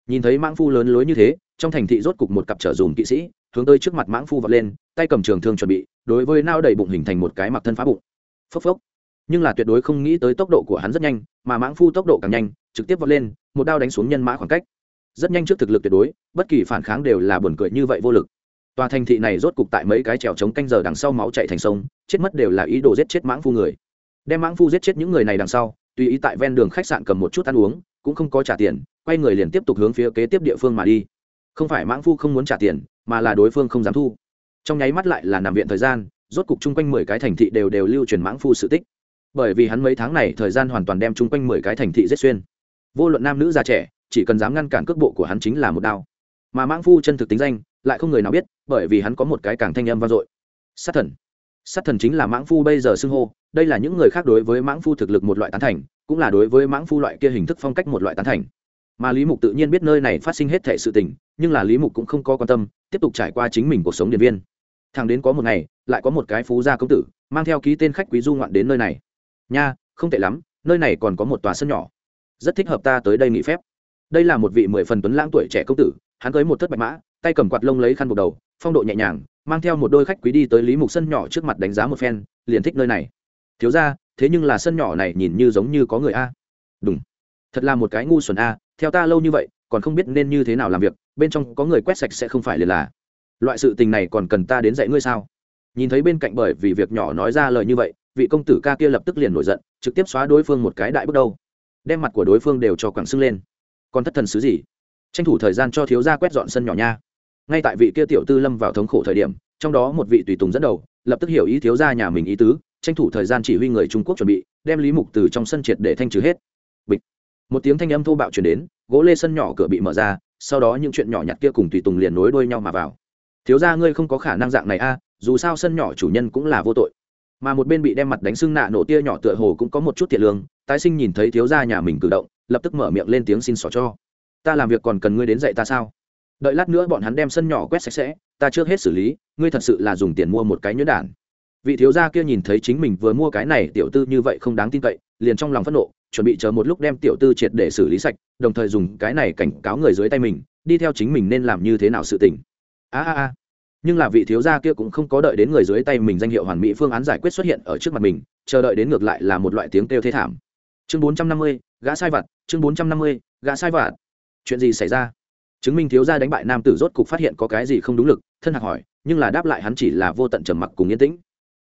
Nhìn thấy mãng phu lớn lối như thế, trong thành thị rốt cục một cặp trở dùm kỵ sĩ hướng tới trước mặt mãng phu vọt lên, tay cầm trường thương chuẩn bị, đối với nao đầy bụng hình thành một cái mặc thân phá bụng. Phốc phốc. Nhưng là tuyệt đối không nghĩ tới tốc độ của hắn rất nhanh, mà mãng phu tốc độ càng nhanh, trực tiếp vọt lên, một đao đánh xuống nhân mã khoảng cách. Rất nhanh trước thực lực tuyệt đối, bất kỳ phản kháng đều là buồn cười như vậy vô lực. Tòa thành thị này rốt cục tại mấy cái trèo trống canh giờ đằng sau máu chạy thành sông, chết mất đều là ý đồ giết chết mãng phu người. Đem mãng phu giết chết những người này đằng sau, tùy ý tại ven đường khách sạn cầm một chút ăn uống, cũng không có trả tiền, quay người liền tiếp tục hướng phía kế tiếp địa phương mà đi. Không phải mãng phu không muốn trả tiền mà là đối phương không dám thu. Trong nháy mắt lại là nằm viện thời gian, rốt cục chung quanh mười cái thành thị đều đều lưu truyền mãng phu sự tích. Bởi vì hắn mấy tháng này thời gian hoàn toàn đem chung quanh mười cái thành thị giết xuyên. Vô luận nam nữ già trẻ, chỉ cần dám ngăn cản cước bộ của hắn chính là một đao. Mà mãng phu chân thực tính danh, lại không người nào biết, bởi vì hắn có một cái càng thanh âm vang dội. Sát thần. Sát thần chính là mãng phu bây giờ xưng hô, đây là những người khác đối với mãng phu thực lực một loại tán thành, cũng là đối với mãng phu loại kia hình thức phong cách một loại tán thành mà lý mục tự nhiên biết nơi này phát sinh hết thệ sự tình, nhưng là lý mục cũng không có quan tâm, tiếp tục trải qua chính mình cuộc sống điện viên. Thằng đến có một ngày, lại có một cái phú gia công tử, mang theo ký tên khách quý du ngoạn đến nơi này. Nha, không tệ lắm, nơi này còn có một tòa sân nhỏ. Rất thích hợp ta tới đây nghỉ phép. Đây là một vị mười phần tuấn lãng tuổi trẻ công tử, hắn cưới một thất bạch mã, tay cầm quạt lông lấy khăn buộc đầu, phong độ nhẹ nhàng, mang theo một đôi khách quý đi tới lý mục sân nhỏ trước mặt đánh giá một phen, liền thích nơi này. Thiếu ra thế nhưng là sân nhỏ này nhìn như giống như có người a. Đúng. Thật là một cái ngu xuẩn a theo ta lâu như vậy, còn không biết nên như thế nào làm việc, bên trong có người quét sạch sẽ không phải liền là. Loại sự tình này còn cần ta đến dạy ngươi sao? Nhìn thấy bên cạnh bởi vì việc nhỏ nói ra lời như vậy, vị công tử ca kia lập tức liền nổi giận, trực tiếp xóa đối phương một cái đại bước đầu. Đem mặt của đối phương đều cho quẳng sưng lên. Còn thất thần xứ gì? Tranh thủ thời gian cho thiếu gia quét dọn sân nhỏ nha. Ngay tại vị kia tiểu tư lâm vào thống khổ thời điểm, trong đó một vị tùy tùng dẫn đầu, lập tức hiểu ý thiếu gia nhà mình ý tứ, tranh thủ thời gian chỉ huy người trung quốc chuẩn bị, đem lý mục từ trong sân triệt để thanh trừ hết một tiếng thanh âm thô bạo chuyển đến, gỗ lê sân nhỏ cửa bị mở ra, sau đó những chuyện nhỏ nhặt kia cùng tùy tùng liền nối đuôi nhau mà vào. Thiếu gia ngươi không có khả năng dạng này a, dù sao sân nhỏ chủ nhân cũng là vô tội. Mà một bên bị đem mặt đánh sưng nạ nổ tia nhỏ tựa hồ cũng có một chút thiệt lương, tái sinh nhìn thấy thiếu gia nhà mình cử động, lập tức mở miệng lên tiếng xin xỏ cho. Ta làm việc còn cần ngươi đến dạy ta sao? Đợi lát nữa bọn hắn đem sân nhỏ quét sạch sẽ, ta trước hết xử lý, ngươi thật sự là dùng tiền mua một cái nhuyễn đản. Vị thiếu gia kia nhìn thấy chính mình vừa mua cái này tiểu tư như vậy không đáng tin cậy, liền trong lòng phẫn nộ chuẩn bị chờ một lúc đem tiểu tư triệt để xử lý sạch, đồng thời dùng cái này cảnh cáo người dưới tay mình, đi theo chính mình nên làm như thế nào sự tình. A a a. Nhưng là vị thiếu gia kia cũng không có đợi đến người dưới tay mình danh hiệu hoàn mỹ phương án giải quyết xuất hiện ở trước mặt mình, chờ đợi đến ngược lại là một loại tiếng kêu thế thảm. Chương bốn trăm năm mươi, gã sai vặt, chương bốn trăm năm mươi, gã sai vặt. Chuyện gì xảy ra? Chứng minh thiếu gia đánh bại nam tử rốt cục phát hiện có cái gì không đúng lực, thân hạc hỏi, nhưng là đáp lại hắn chỉ là vô tận trầm mặc cùng yên tĩnh.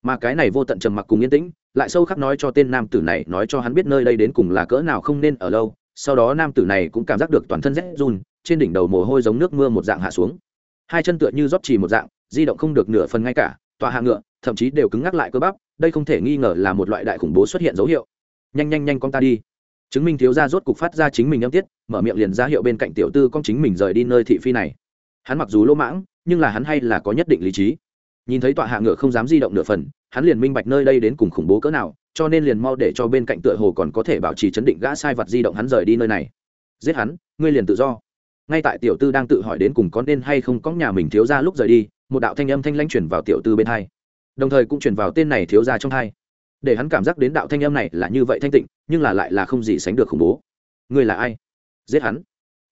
Mà cái này vô tận trầm mặc cùng yên tĩnh lại sâu khắc nói cho tên nam tử này, nói cho hắn biết nơi đây đến cùng là cỡ nào không nên ở lâu. Sau đó nam tử này cũng cảm giác được toàn thân rét run, trên đỉnh đầu mồ hôi giống nước mưa một dạng hạ xuống. Hai chân tựa như rót chỉ một dạng, di động không được nửa phần ngay cả, tòa hạ ngựa, thậm chí đều cứng ngắc lại cơ bắp, đây không thể nghi ngờ là một loại đại khủng bố xuất hiện dấu hiệu. Nhanh nhanh nhanh con ta đi. Chứng minh thiếu gia rốt cục phát ra chính mình âm tiết, mở miệng liền ra hiệu bên cạnh tiểu tư con chính mình rời đi nơi thị phi này. Hắn mặc dù lỗ mãng, nhưng là hắn hay là có nhất định lý trí. Nhìn thấy tọa hạ ngựa không dám di động nửa phần hắn liền minh bạch nơi đây đến cùng khủng bố cỡ nào, cho nên liền mau để cho bên cạnh tựa hồ còn có thể bảo trì chấn định gã sai vật di động hắn rời đi nơi này. Giết hắn, ngươi liền tự do. Ngay tại tiểu tư đang tự hỏi đến cùng có nên hay không có nhà mình thiếu ra lúc rời đi, một đạo thanh âm thanh lãnh chuyển vào tiểu tư bên hai. Đồng thời cũng chuyển vào tên này thiếu ra trong hai. Để hắn cảm giác đến đạo thanh âm này là như vậy thanh tịnh, nhưng là lại là không gì sánh được khủng bố. Ngươi là ai? Giết hắn.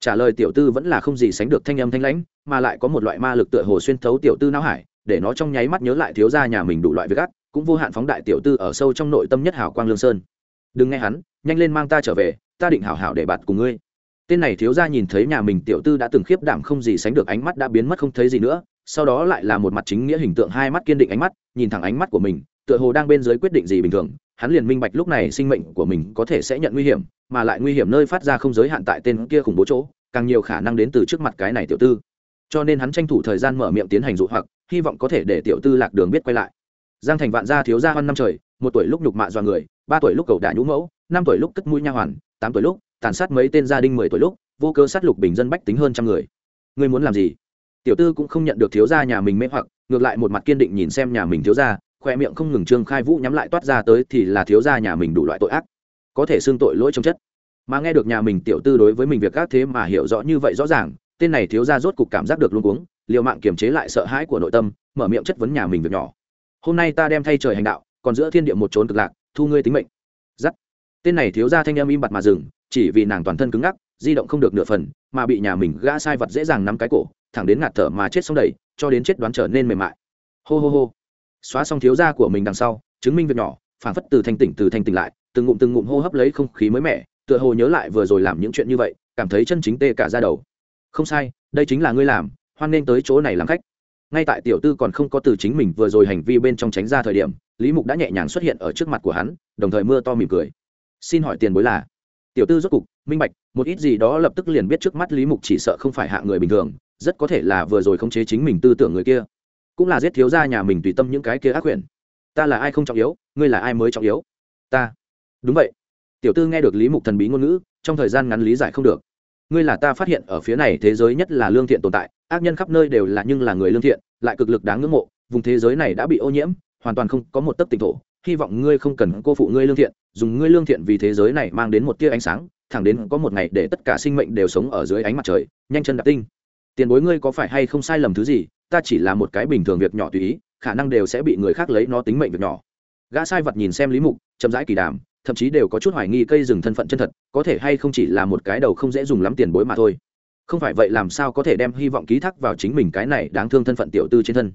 Trả lời tiểu tư vẫn là không gì sánh được thanh âm thanh lãnh, mà lại có một loại ma lực tựa hồ xuyên thấu tiểu tư não hải để nó trong nháy mắt nhớ lại thiếu gia nhà mình đủ loại việc ác, cũng vô hạn phóng đại tiểu tư ở sâu trong nội tâm nhất hảo quang lương sơn. Đừng nghe hắn, nhanh lên mang ta trở về, ta định hảo hảo để bạt cùng ngươi. Tên này thiếu gia nhìn thấy nhà mình tiểu tư đã từng khiếp đảm không gì sánh được ánh mắt đã biến mất không thấy gì nữa, sau đó lại là một mặt chính nghĩa hình tượng hai mắt kiên định ánh mắt, nhìn thẳng ánh mắt của mình, tựa hồ đang bên dưới quyết định gì bình thường, hắn liền minh bạch lúc này sinh mệnh của mình có thể sẽ nhận nguy hiểm, mà lại nguy hiểm nơi phát ra không giới hạn tại tên kia khủng bố chỗ, càng nhiều khả năng đến từ trước mặt cái này tiểu tư cho nên hắn tranh thủ thời gian mở miệng tiến hành dụ hoặc, hy vọng có thể để tiểu tư lạc đường biết quay lại. Giang thành vạn gia thiếu gia hơn năm trời, một tuổi lúc nhục mạ do người, ba tuổi lúc cầu đả nhũ mẫu, năm tuổi lúc cất mũi nha hoàn, tám tuổi lúc tàn sát mấy tên gia đình mười tuổi lúc, vô cơ sát lục bình dân bách tính hơn trăm người. Ngươi muốn làm gì? Tiểu tư cũng không nhận được thiếu gia nhà mình mê hoặc, ngược lại một mặt kiên định nhìn xem nhà mình thiếu gia, khoe miệng không ngừng trương khai vũ nhắm lại toát ra tới thì là thiếu gia nhà mình đủ loại tội ác. Có thể xương tội lỗi trong chất. Mà nghe được nhà mình tiểu tư đối với mình việc ác thế mà hiểu rõ như vậy rõ ràng tên này thiếu gia rốt cục cảm giác được luôn cuống, liều mạng kiềm chế lại sợ hãi của nội tâm, mở miệng chất vấn nhà mình việc nhỏ. Hôm nay ta đem thay trời hành đạo, còn giữa thiên địa một trốn cực lạc, thu ngươi tính mệnh. Giắt. Tên này thiếu gia thanh em im bặt mà dừng, chỉ vì nàng toàn thân cứng ngắc, di động không được nửa phần, mà bị nhà mình gã sai vật dễ dàng nắm cái cổ, thẳng đến ngạt thở mà chết xong đầy, cho đến chết đoán trở nên mềm mại. Hô hô hô. Xóa xong thiếu gia của mình đằng sau, chứng minh việc nhỏ phản phất từ thanh tỉnh từ thanh tỉnh lại, từng ngụm từng ngụm hô hấp lấy không khí mới mẻ, tựa hồ nhớ lại vừa rồi làm những chuyện như vậy, cảm thấy chân chính tê cả ra đầu không sai, đây chính là ngươi làm, hoan nên tới chỗ này làm khách. Ngay tại tiểu tư còn không có từ chính mình vừa rồi hành vi bên trong tránh ra thời điểm, lý mục đã nhẹ nhàng xuất hiện ở trước mặt của hắn, đồng thời mưa to mỉm cười. Xin hỏi tiền bối là? Tiểu tư rốt cục, minh bạch, một ít gì đó lập tức liền biết trước mắt lý mục chỉ sợ không phải hạ người bình thường, rất có thể là vừa rồi khống chế chính mình tư tưởng người kia. Cũng là giết thiếu gia nhà mình tùy tâm những cái kia ác quyển. Ta là ai không trọng yếu, ngươi là ai mới trọng yếu? Ta. Đúng vậy. Tiểu tư nghe được lý mục thần bí ngôn ngữ, trong thời gian ngắn lý giải không được ngươi là ta phát hiện ở phía này thế giới nhất là lương thiện tồn tại, ác nhân khắp nơi đều là nhưng là người lương thiện, lại cực lực đáng ngưỡng mộ, vùng thế giới này đã bị ô nhiễm, hoàn toàn không có một tấc tỉnh thổ, hy vọng ngươi không cần cô phụ ngươi lương thiện, dùng ngươi lương thiện vì thế giới này mang đến một tia ánh sáng, thẳng đến có một ngày để tất cả sinh mệnh đều sống ở dưới ánh mặt trời, nhanh chân đạp tinh. Tiền bối ngươi có phải hay không sai lầm thứ gì, ta chỉ là một cái bình thường việc nhỏ tùy ý, khả năng đều sẽ bị người khác lấy nó tính mệnh việc nhỏ. Gã sai vật nhìn xem lý mục, chậm rãi kỳ đàm thậm chí đều có chút hoài nghi cây rừng thân phận chân thật, có thể hay không chỉ là một cái đầu không dễ dùng lắm tiền bối mà thôi. Không phải vậy làm sao có thể đem hy vọng ký thác vào chính mình cái này đáng thương thân phận tiểu tư trên thân?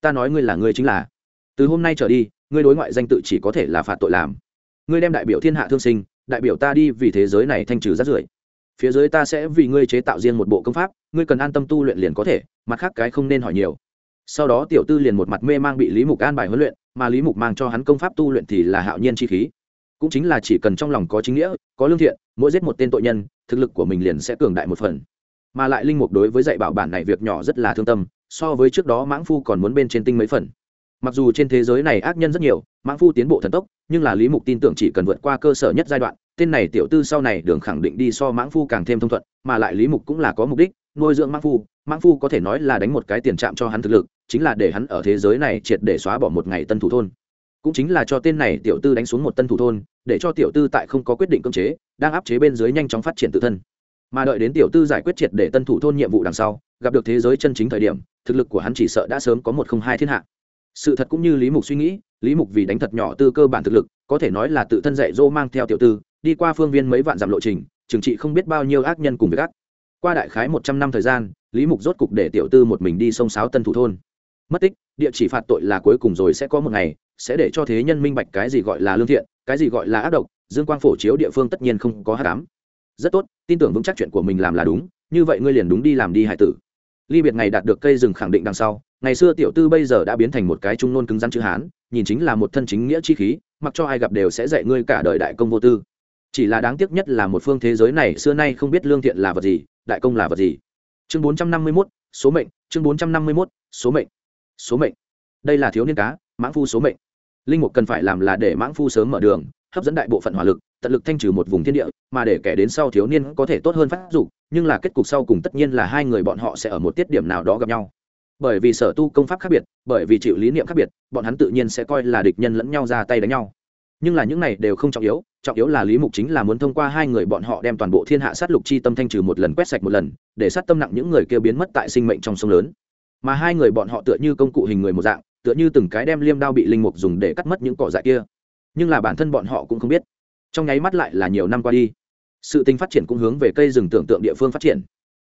Ta nói ngươi là ngươi chính là. Từ hôm nay trở đi, ngươi đối ngoại danh tự chỉ có thể là phạt tội làm. Ngươi đem đại biểu thiên hạ thương sinh, đại biểu ta đi vì thế giới này thanh trừ rát rưởi. Phía dưới ta sẽ vì ngươi chế tạo riêng một bộ công pháp, ngươi cần an tâm tu luyện liền có thể, mặt khác cái không nên hỏi nhiều. Sau đó tiểu tư liền một mặt mê mang bị lý mục an bài huấn luyện, mà lý mục mang cho hắn công pháp tu luyện thì là hạo nhiên chi khí cũng chính là chỉ cần trong lòng có chính nghĩa, có lương thiện, mỗi giết một tên tội nhân, thực lực của mình liền sẽ cường đại một phần. Mà lại linh mục đối với dạy bảo bản này việc nhỏ rất là thương tâm, so với trước đó mãng phu còn muốn bên trên tinh mấy phần. Mặc dù trên thế giới này ác nhân rất nhiều, mãng phu tiến bộ thần tốc, nhưng là lý mục tin tưởng chỉ cần vượt qua cơ sở nhất giai đoạn, tên này tiểu tư sau này đường khẳng định đi so mãng phu càng thêm thông thuận, mà lại lý mục cũng là có mục đích, nuôi dưỡng mãng phu. Mãng phu có thể nói là đánh một cái tiền trạm cho hắn thực lực, chính là để hắn ở thế giới này triệt để xóa bỏ một ngày tân thủ thôn cũng chính là cho tên này tiểu tư đánh xuống một tân thủ thôn, để cho tiểu tư tại không có quyết định cưỡng chế, đang áp chế bên dưới nhanh chóng phát triển tự thân. Mà đợi đến tiểu tư giải quyết triệt để tân thủ thôn nhiệm vụ đằng sau, gặp được thế giới chân chính thời điểm, thực lực của hắn chỉ sợ đã sớm có một không hai thiên hạ. Sự thật cũng như lý mục suy nghĩ, lý mục vì đánh thật nhỏ tư cơ bản thực lực, có thể nói là tự thân dạy dỗ mang theo tiểu tư, đi qua phương viên mấy vạn dặm lộ trình trừng trị không biết bao nhiêu ác nhân cùng với ác. Qua đại khái một trăm năm thời gian, lý mục rốt cục để tiểu tư một mình đi sông sáo tân thủ thôn mất tích địa chỉ phạt tội là cuối cùng rồi sẽ có một ngày sẽ để cho thế nhân minh bạch cái gì gọi là lương thiện cái gì gọi là ác độc dương quang phổ chiếu địa phương tất nhiên không có hát đám rất tốt tin tưởng vững chắc chuyện của mình làm là đúng như vậy ngươi liền đúng đi làm đi hải tử. Ly biệt ngày đạt được cây rừng khẳng định đằng sau ngày xưa tiểu tư bây giờ đã biến thành một cái trung nôn cứng rắn chữ hán nhìn chính là một thân chính nghĩa chi khí mặc cho ai gặp đều sẽ dạy ngươi cả đời đại công vô tư. Chỉ là đáng tiếc nhất là một phương thế giới này xưa nay không biết lương thiện là vật gì đại công là vật gì. Chương bốn trăm năm mươi 451, số mệnh chương bốn trăm năm mươi 451, số mệnh số mệnh. Đây là thiếu niên cá, mãng phu số mệnh. Linh mục cần phải làm là để mãng phu sớm mở đường, hấp dẫn đại bộ phận hỏa lực, tận lực thanh trừ một vùng thiên địa, mà để kẻ đến sau thiếu niên có thể tốt hơn phát dục, nhưng là kết cục sau cùng tất nhiên là hai người bọn họ sẽ ở một tiết điểm nào đó gặp nhau. Bởi vì sở tu công pháp khác biệt, bởi vì chịu lý niệm khác biệt, bọn hắn tự nhiên sẽ coi là địch nhân lẫn nhau ra tay đánh nhau. Nhưng là những này đều không trọng yếu trọng yếu là lý mục chính là muốn thông qua hai người bọn họ đem toàn bộ thiên hạ sát lục chi tâm thanh trừ một lần, quét sạch một lần, để sát tâm nặng những người kia biến mất tại sinh mệnh trong sông lớn mà hai người bọn họ tựa như công cụ hình người một dạng, tựa như từng cái đem liêm đao bị linh mục dùng để cắt mất những cỏ dại kia. Nhưng là bản thân bọn họ cũng không biết. Trong nháy mắt lại là nhiều năm qua đi, sự tình phát triển cũng hướng về cây rừng tưởng tượng địa phương phát triển.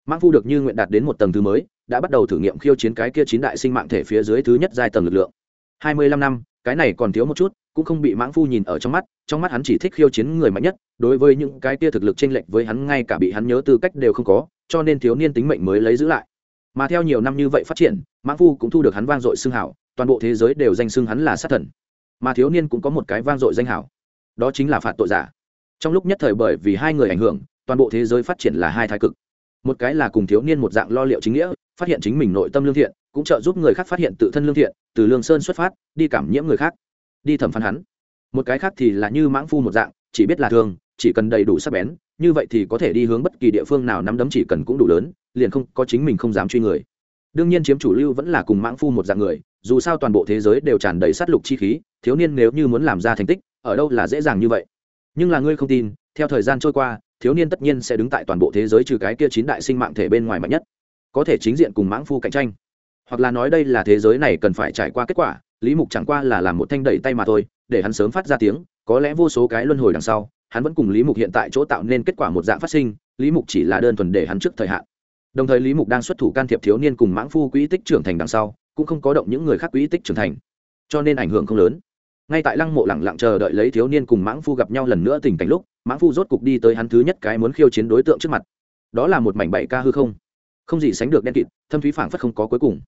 Mãng phu được như nguyện đạt đến một tầng thứ mới, đã bắt đầu thử nghiệm khiêu chiến cái kia chín đại sinh mạng thể phía dưới thứ nhất giai tầng lực lượng. Hai mươi lăm năm, cái này còn thiếu một chút, cũng không bị mãng phu nhìn ở trong mắt trong mắt hắn chỉ thích khiêu chiến người mạnh nhất, đối với những cái kia thực lực chênh lệch với hắn ngay cả bị hắn nhớ tư cách đều không có, cho nên thiếu niên tính mệnh mới lấy giữ lại mà theo nhiều năm như vậy phát triển, mãng phu cũng thu được hắn vang dội xưng hảo, toàn bộ thế giới đều danh xưng hắn là sát thần. Mà thiếu niên cũng có một cái vang dội danh hảo. Đó chính là phạt tội giả. Trong lúc nhất thời bởi vì hai người ảnh hưởng, toàn bộ thế giới phát triển là hai thái cực. Một cái là cùng thiếu niên một dạng lo liệu chính nghĩa, phát hiện chính mình nội tâm lương thiện, cũng trợ giúp người khác phát hiện tự thân lương thiện, từ lương sơn xuất phát, đi cảm nhiễm người khác, đi thẩm phán hắn. Một cái khác thì là như mãng phu một dạng, chỉ biết là thường chỉ cần đầy đủ sắc bén, như vậy thì có thể đi hướng bất kỳ địa phương nào nắm đấm chỉ cần cũng đủ lớn liền không có chính mình không dám truy người. Đương nhiên chiếm chủ lưu vẫn là cùng mãng phu một dạng người, dù sao toàn bộ thế giới đều tràn đầy sát lục chi khí, thiếu niên nếu như muốn làm ra thành tích, ở đâu là dễ dàng như vậy. Nhưng là ngươi không tin, theo thời gian trôi qua, thiếu niên tất nhiên sẽ đứng tại toàn bộ thế giới trừ cái kia chín đại sinh mạng thể bên ngoài mạnh nhất. Có thể chính diện cùng mãng phu cạnh tranh. Hoặc là nói đây là thế giới này cần phải trải qua kết quả, lý mục chẳng qua là làm một thanh đẩy tay mà thôi, để hắn sớm phát ra tiếng, có lẽ vô số cái luân hồi đằng sau, hắn vẫn cùng lý mục hiện tại chỗ tạo nên kết quả một dạng phát sinh, lý mục chỉ là đơn thuần để hắn trước thời hạn đồng thời lý mục đang xuất thủ can thiệp thiếu niên cùng mãng phu quỹ tích trưởng thành đằng sau, cũng không có động những người khác quỹ tích trưởng thành. Cho nên ảnh hưởng không lớn. Ngay tại lăng mộ lẳng lặng chờ đợi lấy thiếu niên cùng mãng phu gặp nhau lần nữa tình cảnh lúc, mãng phu rốt cục đi tới hắn thứ nhất cái muốn khiêu chiến đối tượng trước mặt. Đó là một mảnh bảy ca hư không. Không gì sánh được đen kịt, thâm thúy phảng phất không có cuối cùng.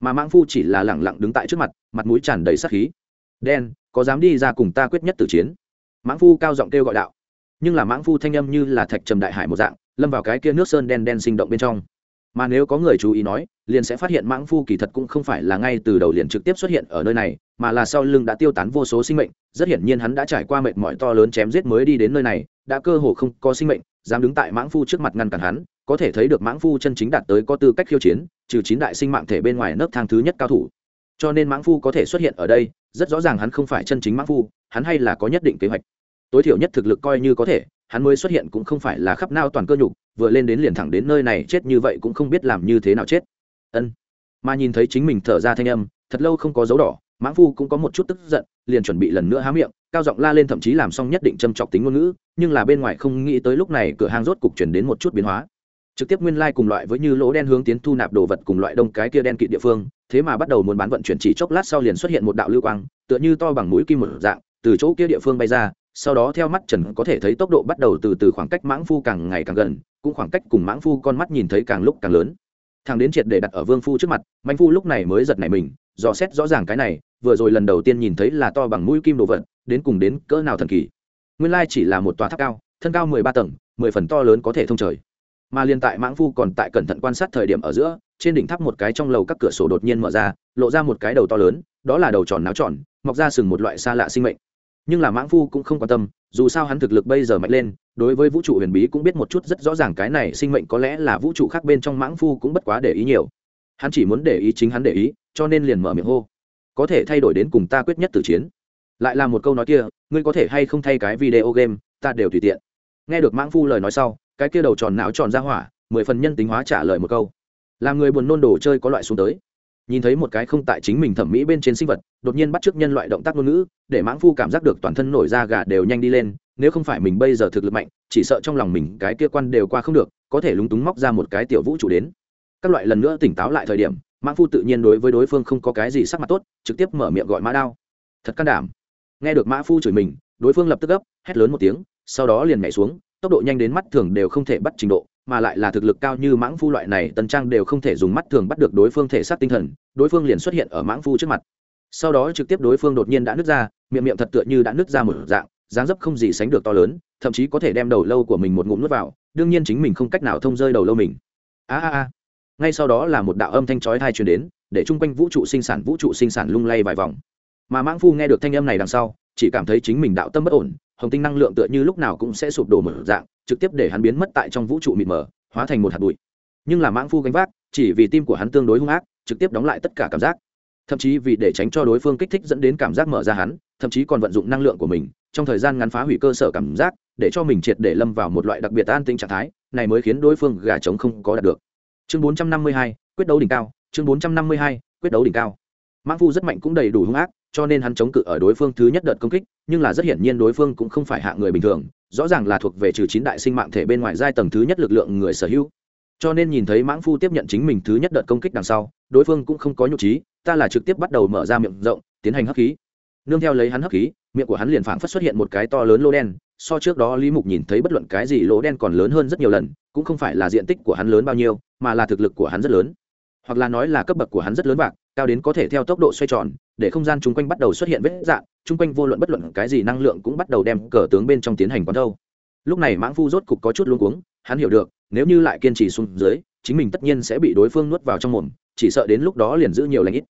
Mà mãng phu chỉ là lẳng lặng đứng tại trước mặt mặt mũi tràn đầy sắc khí. Đen, có dám đi ra cùng ta quyết nhất tử chiến? Mãng phu cao giọng kêu gọi đạo. Nhưng là mãng phu thanh âm như là thạch trầm đại hải một dạng, lâm vào cái kia nước sơn đen đen sinh động bên trong mà nếu có người chú ý nói, liền sẽ phát hiện mãng phu kỳ thật cũng không phải là ngay từ đầu liền trực tiếp xuất hiện ở nơi này, mà là sau lưng đã tiêu tán vô số sinh mệnh. Rất hiển nhiên hắn đã trải qua mệt mỏi to lớn chém giết mới đi đến nơi này, đã cơ hồ không có sinh mệnh, dám đứng tại mãng phu trước mặt ngăn cản hắn, có thể thấy được mãng phu chân chính đạt tới có tư cách khiêu chiến, trừ chín đại sinh mạng thể bên ngoài nấc thang thứ nhất cao thủ. Cho nên mãng phu có thể xuất hiện ở đây, rất rõ ràng hắn không phải chân chính mãng phu, hắn hay là có nhất định kế hoạch tối thiểu nhất thực lực coi như có thể, hắn mới xuất hiện cũng không phải là khắp nao toàn cơ nhục, vừa lên đến liền thẳng đến nơi này chết như vậy cũng không biết làm như thế nào chết. Ân. Mà nhìn thấy chính mình thở ra thanh âm, thật lâu không có dấu đỏ, mãng phu cũng có một chút tức giận, liền chuẩn bị lần nữa há miệng, cao giọng la lên thậm chí làm xong nhất định châm chọc tính ngôn ngữ, nhưng là bên ngoài không nghĩ tới lúc này cửa hàng rốt cục chuyển đến một chút biến hóa. Trực tiếp nguyên lai cùng loại với như lỗ đen hướng tiến thu nạp đồ vật cùng loại đông cái kia đen kịt địa phương, thế mà bắt đầu muốn bán vận chuyển chỉ chốc lát sau liền xuất hiện một đạo lưu quang, tựa như to bằng mũi kim một dạng, từ chỗ kia địa phương bay ra sau đó theo mắt trần có thể thấy tốc độ bắt đầu từ từ khoảng cách mãng phu càng ngày càng gần, cũng khoảng cách cùng mãng phu con mắt nhìn thấy càng lúc càng lớn. Thằng đến triệt để đặt ở vương phu trước mặt mạnh phu lúc này mới giật nảy mình, dò xét rõ ràng cái này, vừa rồi lần đầu tiên nhìn thấy là to bằng mũi kim đồ vật, đến cùng đến cỡ nào thần kỳ. Nguyên lai chỉ là một tòa tháp cao, thân cao mười ba tầng, mười phần to lớn có thể thông trời. Mà liên tại mãng phu còn tại cẩn thận quan sát thời điểm ở giữa, trên đỉnh tháp một cái trong lầu các cửa sổ đột nhiên mở ra, lộ ra một cái đầu to lớn, đó là đầu tròn náo tròn, mọc ra sừng một loại xa lạ sinh mệnh nhưng là mãng phu cũng không quan tâm, dù sao hắn thực lực bây giờ mạnh lên, đối với vũ trụ huyền bí cũng biết một chút rất rõ ràng cái này sinh mệnh có lẽ là vũ trụ khác bên trong mãng phu cũng bất quá để ý nhiều. Hắn chỉ muốn để ý chính hắn để ý, cho nên liền mở miệng hô. Có thể thay đổi đến cùng ta quyết nhất từ chiến. Lại là một câu nói kia, ngươi có thể hay không thay cái video game, ta đều tùy tiện. Nghe được mãng phu lời nói sau, cái kia đầu tròn não tròn ra hỏa, mười phần nhân tính hóa trả lời một câu. Làm người buồn nôn đồ chơi có loại xuống tới nhìn thấy một cái không tại chính mình thẩm mỹ bên trên sinh vật, đột nhiên bắt chước nhân loại động tác ngôn ngữ, để mãng phu cảm giác được toàn thân nổi da gà đều nhanh đi lên, nếu không phải mình bây giờ thực lực mạnh, chỉ sợ trong lòng mình cái kia quan đều qua không được, có thể lúng túng móc ra một cái tiểu vũ trụ đến. Các loại lần nữa tỉnh táo lại thời điểm, mãng phu tự nhiên đối với đối phương không có cái gì sắc mặt tốt, trực tiếp mở miệng gọi mã đao. Thật can đảm. Nghe được mã phu chửi mình, đối phương lập tức gấp, hét lớn một tiếng, sau đó liền nhảy xuống, tốc độ nhanh đến mắt thường đều không thể bắt trình độ mà lại là thực lực cao như mãng phu loại này, tần trang đều không thể dùng mắt thường bắt được đối phương thể xác tinh thần, đối phương liền xuất hiện ở mãng phu trước mặt. Sau đó trực tiếp đối phương đột nhiên đã nứt ra, miệng miệng thật tựa như đã nứt ra một dạng, dáng dấp không gì sánh được to lớn, thậm chí có thể đem đầu lâu của mình một ngụm nuốt vào, đương nhiên chính mình không cách nào thông rơi đầu lâu mình. A a a. Ngay sau đó là một đạo âm thanh chói thai truyền đến, để chung quanh vũ trụ sinh sản, vũ trụ sinh sản lung lay vài vòng. Mà mãng phu nghe được thanh âm này đằng sau, chỉ cảm thấy chính mình đạo tâm bất ổn hồng tinh năng lượng tựa như lúc nào cũng sẽ sụp đổ mở dạng trực tiếp để hắn biến mất tại trong vũ trụ mịt mờ hóa thành một hạt bụi. Nhưng là mãng phu gánh vác chỉ vì tim của hắn tương đối hung ác trực tiếp đóng lại tất cả cảm giác. Thậm chí vì để tránh cho đối phương kích thích dẫn đến cảm giác mở ra hắn thậm chí còn vận dụng năng lượng của mình trong thời gian ngắn phá hủy cơ sở cảm giác để cho mình triệt để lâm vào một loại đặc biệt an tĩnh trạng thái này mới khiến đối phương gà trống không có đạt được. Chương 452, quyết đấu đỉnh cao chương 452, quyết đấu đỉnh cao. Mãng phu rất mạnh cũng đầy đủ hung ác cho nên hắn chống cự ở đối phương thứ nhất đợt công kích, nhưng là rất hiển nhiên đối phương cũng không phải hạ người bình thường, rõ ràng là thuộc về trừ chín đại sinh mạng thể bên ngoài giai tầng thứ nhất lực lượng người sở hữu. Cho nên nhìn thấy mãng phu tiếp nhận chính mình thứ nhất đợt công kích đằng sau, đối phương cũng không có nhục trí, ta là trực tiếp bắt đầu mở ra miệng rộng, tiến hành hấp khí. Nương theo lấy hắn hấp khí, miệng của hắn liền phảng phất xuất hiện một cái to lớn lô đen, so trước đó lý mục nhìn thấy bất luận cái gì lỗ đen còn lớn hơn rất nhiều lần, cũng không phải là diện tích của hắn lớn bao nhiêu, mà là thực lực của hắn rất lớn hoặc là nói là cấp bậc của hắn rất lớn bạc, cao đến có thể theo tốc độ xoay tròn để không gian chung quanh bắt đầu xuất hiện vết dạn chung quanh vô luận bất luận cái gì năng lượng cũng bắt đầu đem cờ tướng bên trong tiến hành quán thâu. Lúc này mãng phu rốt cục có chút luống cuống hắn hiểu được nếu như lại kiên trì xuống dưới chính mình tất nhiên sẽ bị đối phương nuốt vào trong mồm chỉ sợ đến lúc đó liền giữ nhiều lãnh ít.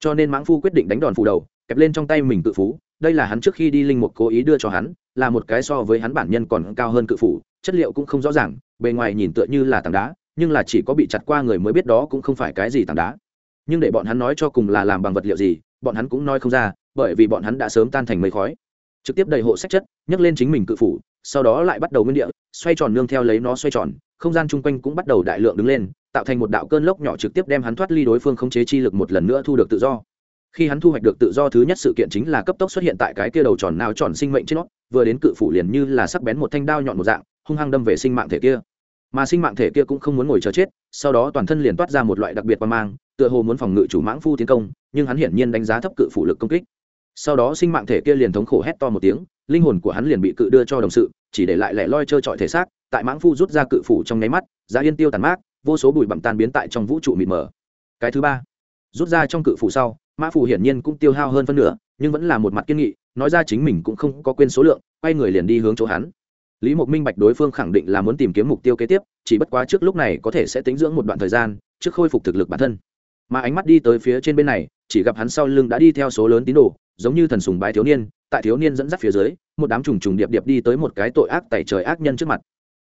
Cho nên mãng phu quyết định đánh đòn phù đầu kẹp lên trong tay mình cự phú đây là hắn trước khi đi linh mục cố ý đưa cho hắn là một cái so với hắn bản nhân còn cao hơn cự phủ chất liệu cũng không rõ ràng bề ngoài nhìn tựa như là tảng đá nhưng là chỉ có bị chặt qua người mới biết đó cũng không phải cái gì tảng đá. Nhưng để bọn hắn nói cho cùng là làm bằng vật liệu gì, bọn hắn cũng nói không ra, bởi vì bọn hắn đã sớm tan thành mây khói. Trực tiếp đầy hộ sách chất, nhấc lên chính mình cự phủ, sau đó lại bắt đầu nguyên địa, xoay tròn nương theo lấy nó xoay tròn, không gian chung quanh cũng bắt đầu đại lượng đứng lên, tạo thành một đạo cơn lốc nhỏ trực tiếp đem hắn thoát ly đối phương khống chế chi lực một lần nữa thu được tự do. Khi hắn thu hoạch được tự do thứ nhất sự kiện chính là cấp tốc xuất hiện tại cái kia đầu tròn nào tròn sinh mệnh trên nó, vừa đến cự phủ liền như là sắc bén một thanh đao nhọn một dạng, hung hăng đâm về sinh mạng thể kia mà sinh mạng thể kia cũng không muốn ngồi chờ chết, sau đó toàn thân liền toát ra một loại đặc biệt quan mang, tựa hồ muốn phòng ngự chủ mãng phu tiến công, nhưng hắn hiển nhiên đánh giá thấp cự phủ lực công kích. Sau đó sinh mạng thể kia liền thống khổ hét to một tiếng, linh hồn của hắn liền bị cự đưa cho đồng sự, chỉ để lại lẻ loi trơ trọi thể xác, tại mãng phu rút ra cự phủ trong nháy mắt, giá yên tiêu tàn mát, vô số bụi bặm tan biến tại trong vũ trụ mịt mờ. Cái thứ ba, rút ra trong cự phủ sau, mã phủ hiển nhiên cũng tiêu hao hơn phân nửa, nhưng vẫn là một mặt kiên nghị, nói ra chính mình cũng không có quên số lượng, quay người liền đi hướng chỗ hắn lý mục minh bạch đối phương khẳng định là muốn tìm kiếm mục tiêu kế tiếp, chỉ bất quá trước lúc này có thể sẽ tính dưỡng một đoạn thời gian, trước khôi phục thực lực bản thân. Mà ánh mắt đi tới phía trên bên này, chỉ gặp hắn sau lưng đã đi theo số lớn tín đồ, giống như thần sùng bái thiếu niên, tại thiếu niên dẫn dắt phía dưới, một đám trùng trùng điệp điệp đi tới một cái tội ác tẩy trời ác nhân trước mặt.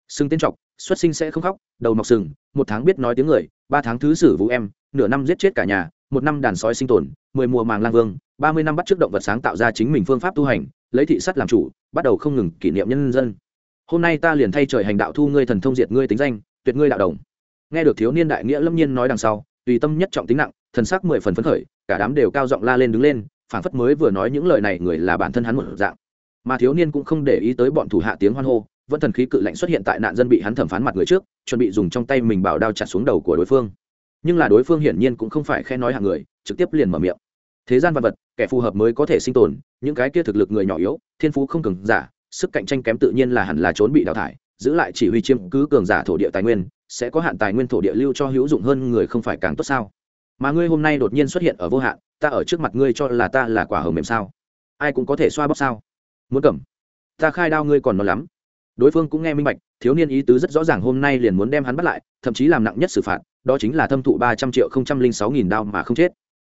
Sưng tên trọc xuất sinh sẽ không khóc, đầu mọc sừng, một tháng biết nói tiếng người, ba tháng thứ xử vũ em, nửa năm giết chết cả nhà, một năm đàn sói sinh tồn, mười mùa màng lang vương, ba mươi năm bắt trước động vật sáng tạo ra chính mình phương pháp tu hành, lấy thị sắt làm chủ, bắt đầu không ngừng kỷ niệm nhân dân hôm nay ta liền thay trời hành đạo thu ngươi thần thông diệt ngươi tính danh, tuyệt ngươi đạo đồng. Nghe được thiếu niên đại nghĩa lâm nhiên nói đằng sau, tùy tâm nhất trọng tính nặng, thần sắc mười phần phấn khởi, cả đám đều cao giọng la lên đứng lên, phảng phất mới vừa nói những lời này người là bản thân hắn một dạng. Mà thiếu niên cũng không để ý tới bọn thủ hạ tiếng hoan hô, vẫn thần khí cự lạnh xuất hiện tại nạn dân bị hắn thẩm phán mặt người trước, chuẩn bị dùng trong tay mình bảo đao chặt xuống đầu của đối phương. Nhưng là đối phương hiển nhiên cũng không phải khe nói hạng người, trực tiếp liền mở miệng. Thế gian vật vật, kẻ phù hợp mới có thể sinh tồn, những cái kia thực lực người nhỏ yếu, thiên phú không cường giả sức cạnh tranh kém tự nhiên là hẳn là trốn bị đào thải, giữ lại chỉ huy chiêm cứ cường giả thổ địa tài nguyên, sẽ có hạn tài nguyên thổ địa lưu cho hữu dụng hơn người không phải càng tốt sao? Mà ngươi hôm nay đột nhiên xuất hiện ở vô hạn, ta ở trước mặt ngươi cho là ta là quả hồng mềm sao? Ai cũng có thể xoa bóp sao? Muốn cầm. Ta khai đao ngươi còn non lắm. Đối phương cũng nghe minh bạch, thiếu niên ý tứ rất rõ ràng hôm nay liền muốn đem hắn bắt lại, thậm chí làm nặng nhất xử phạt, đó chính là thâm thụ ba trăm triệu không trăm linh sáu nghìn đao mà không chết.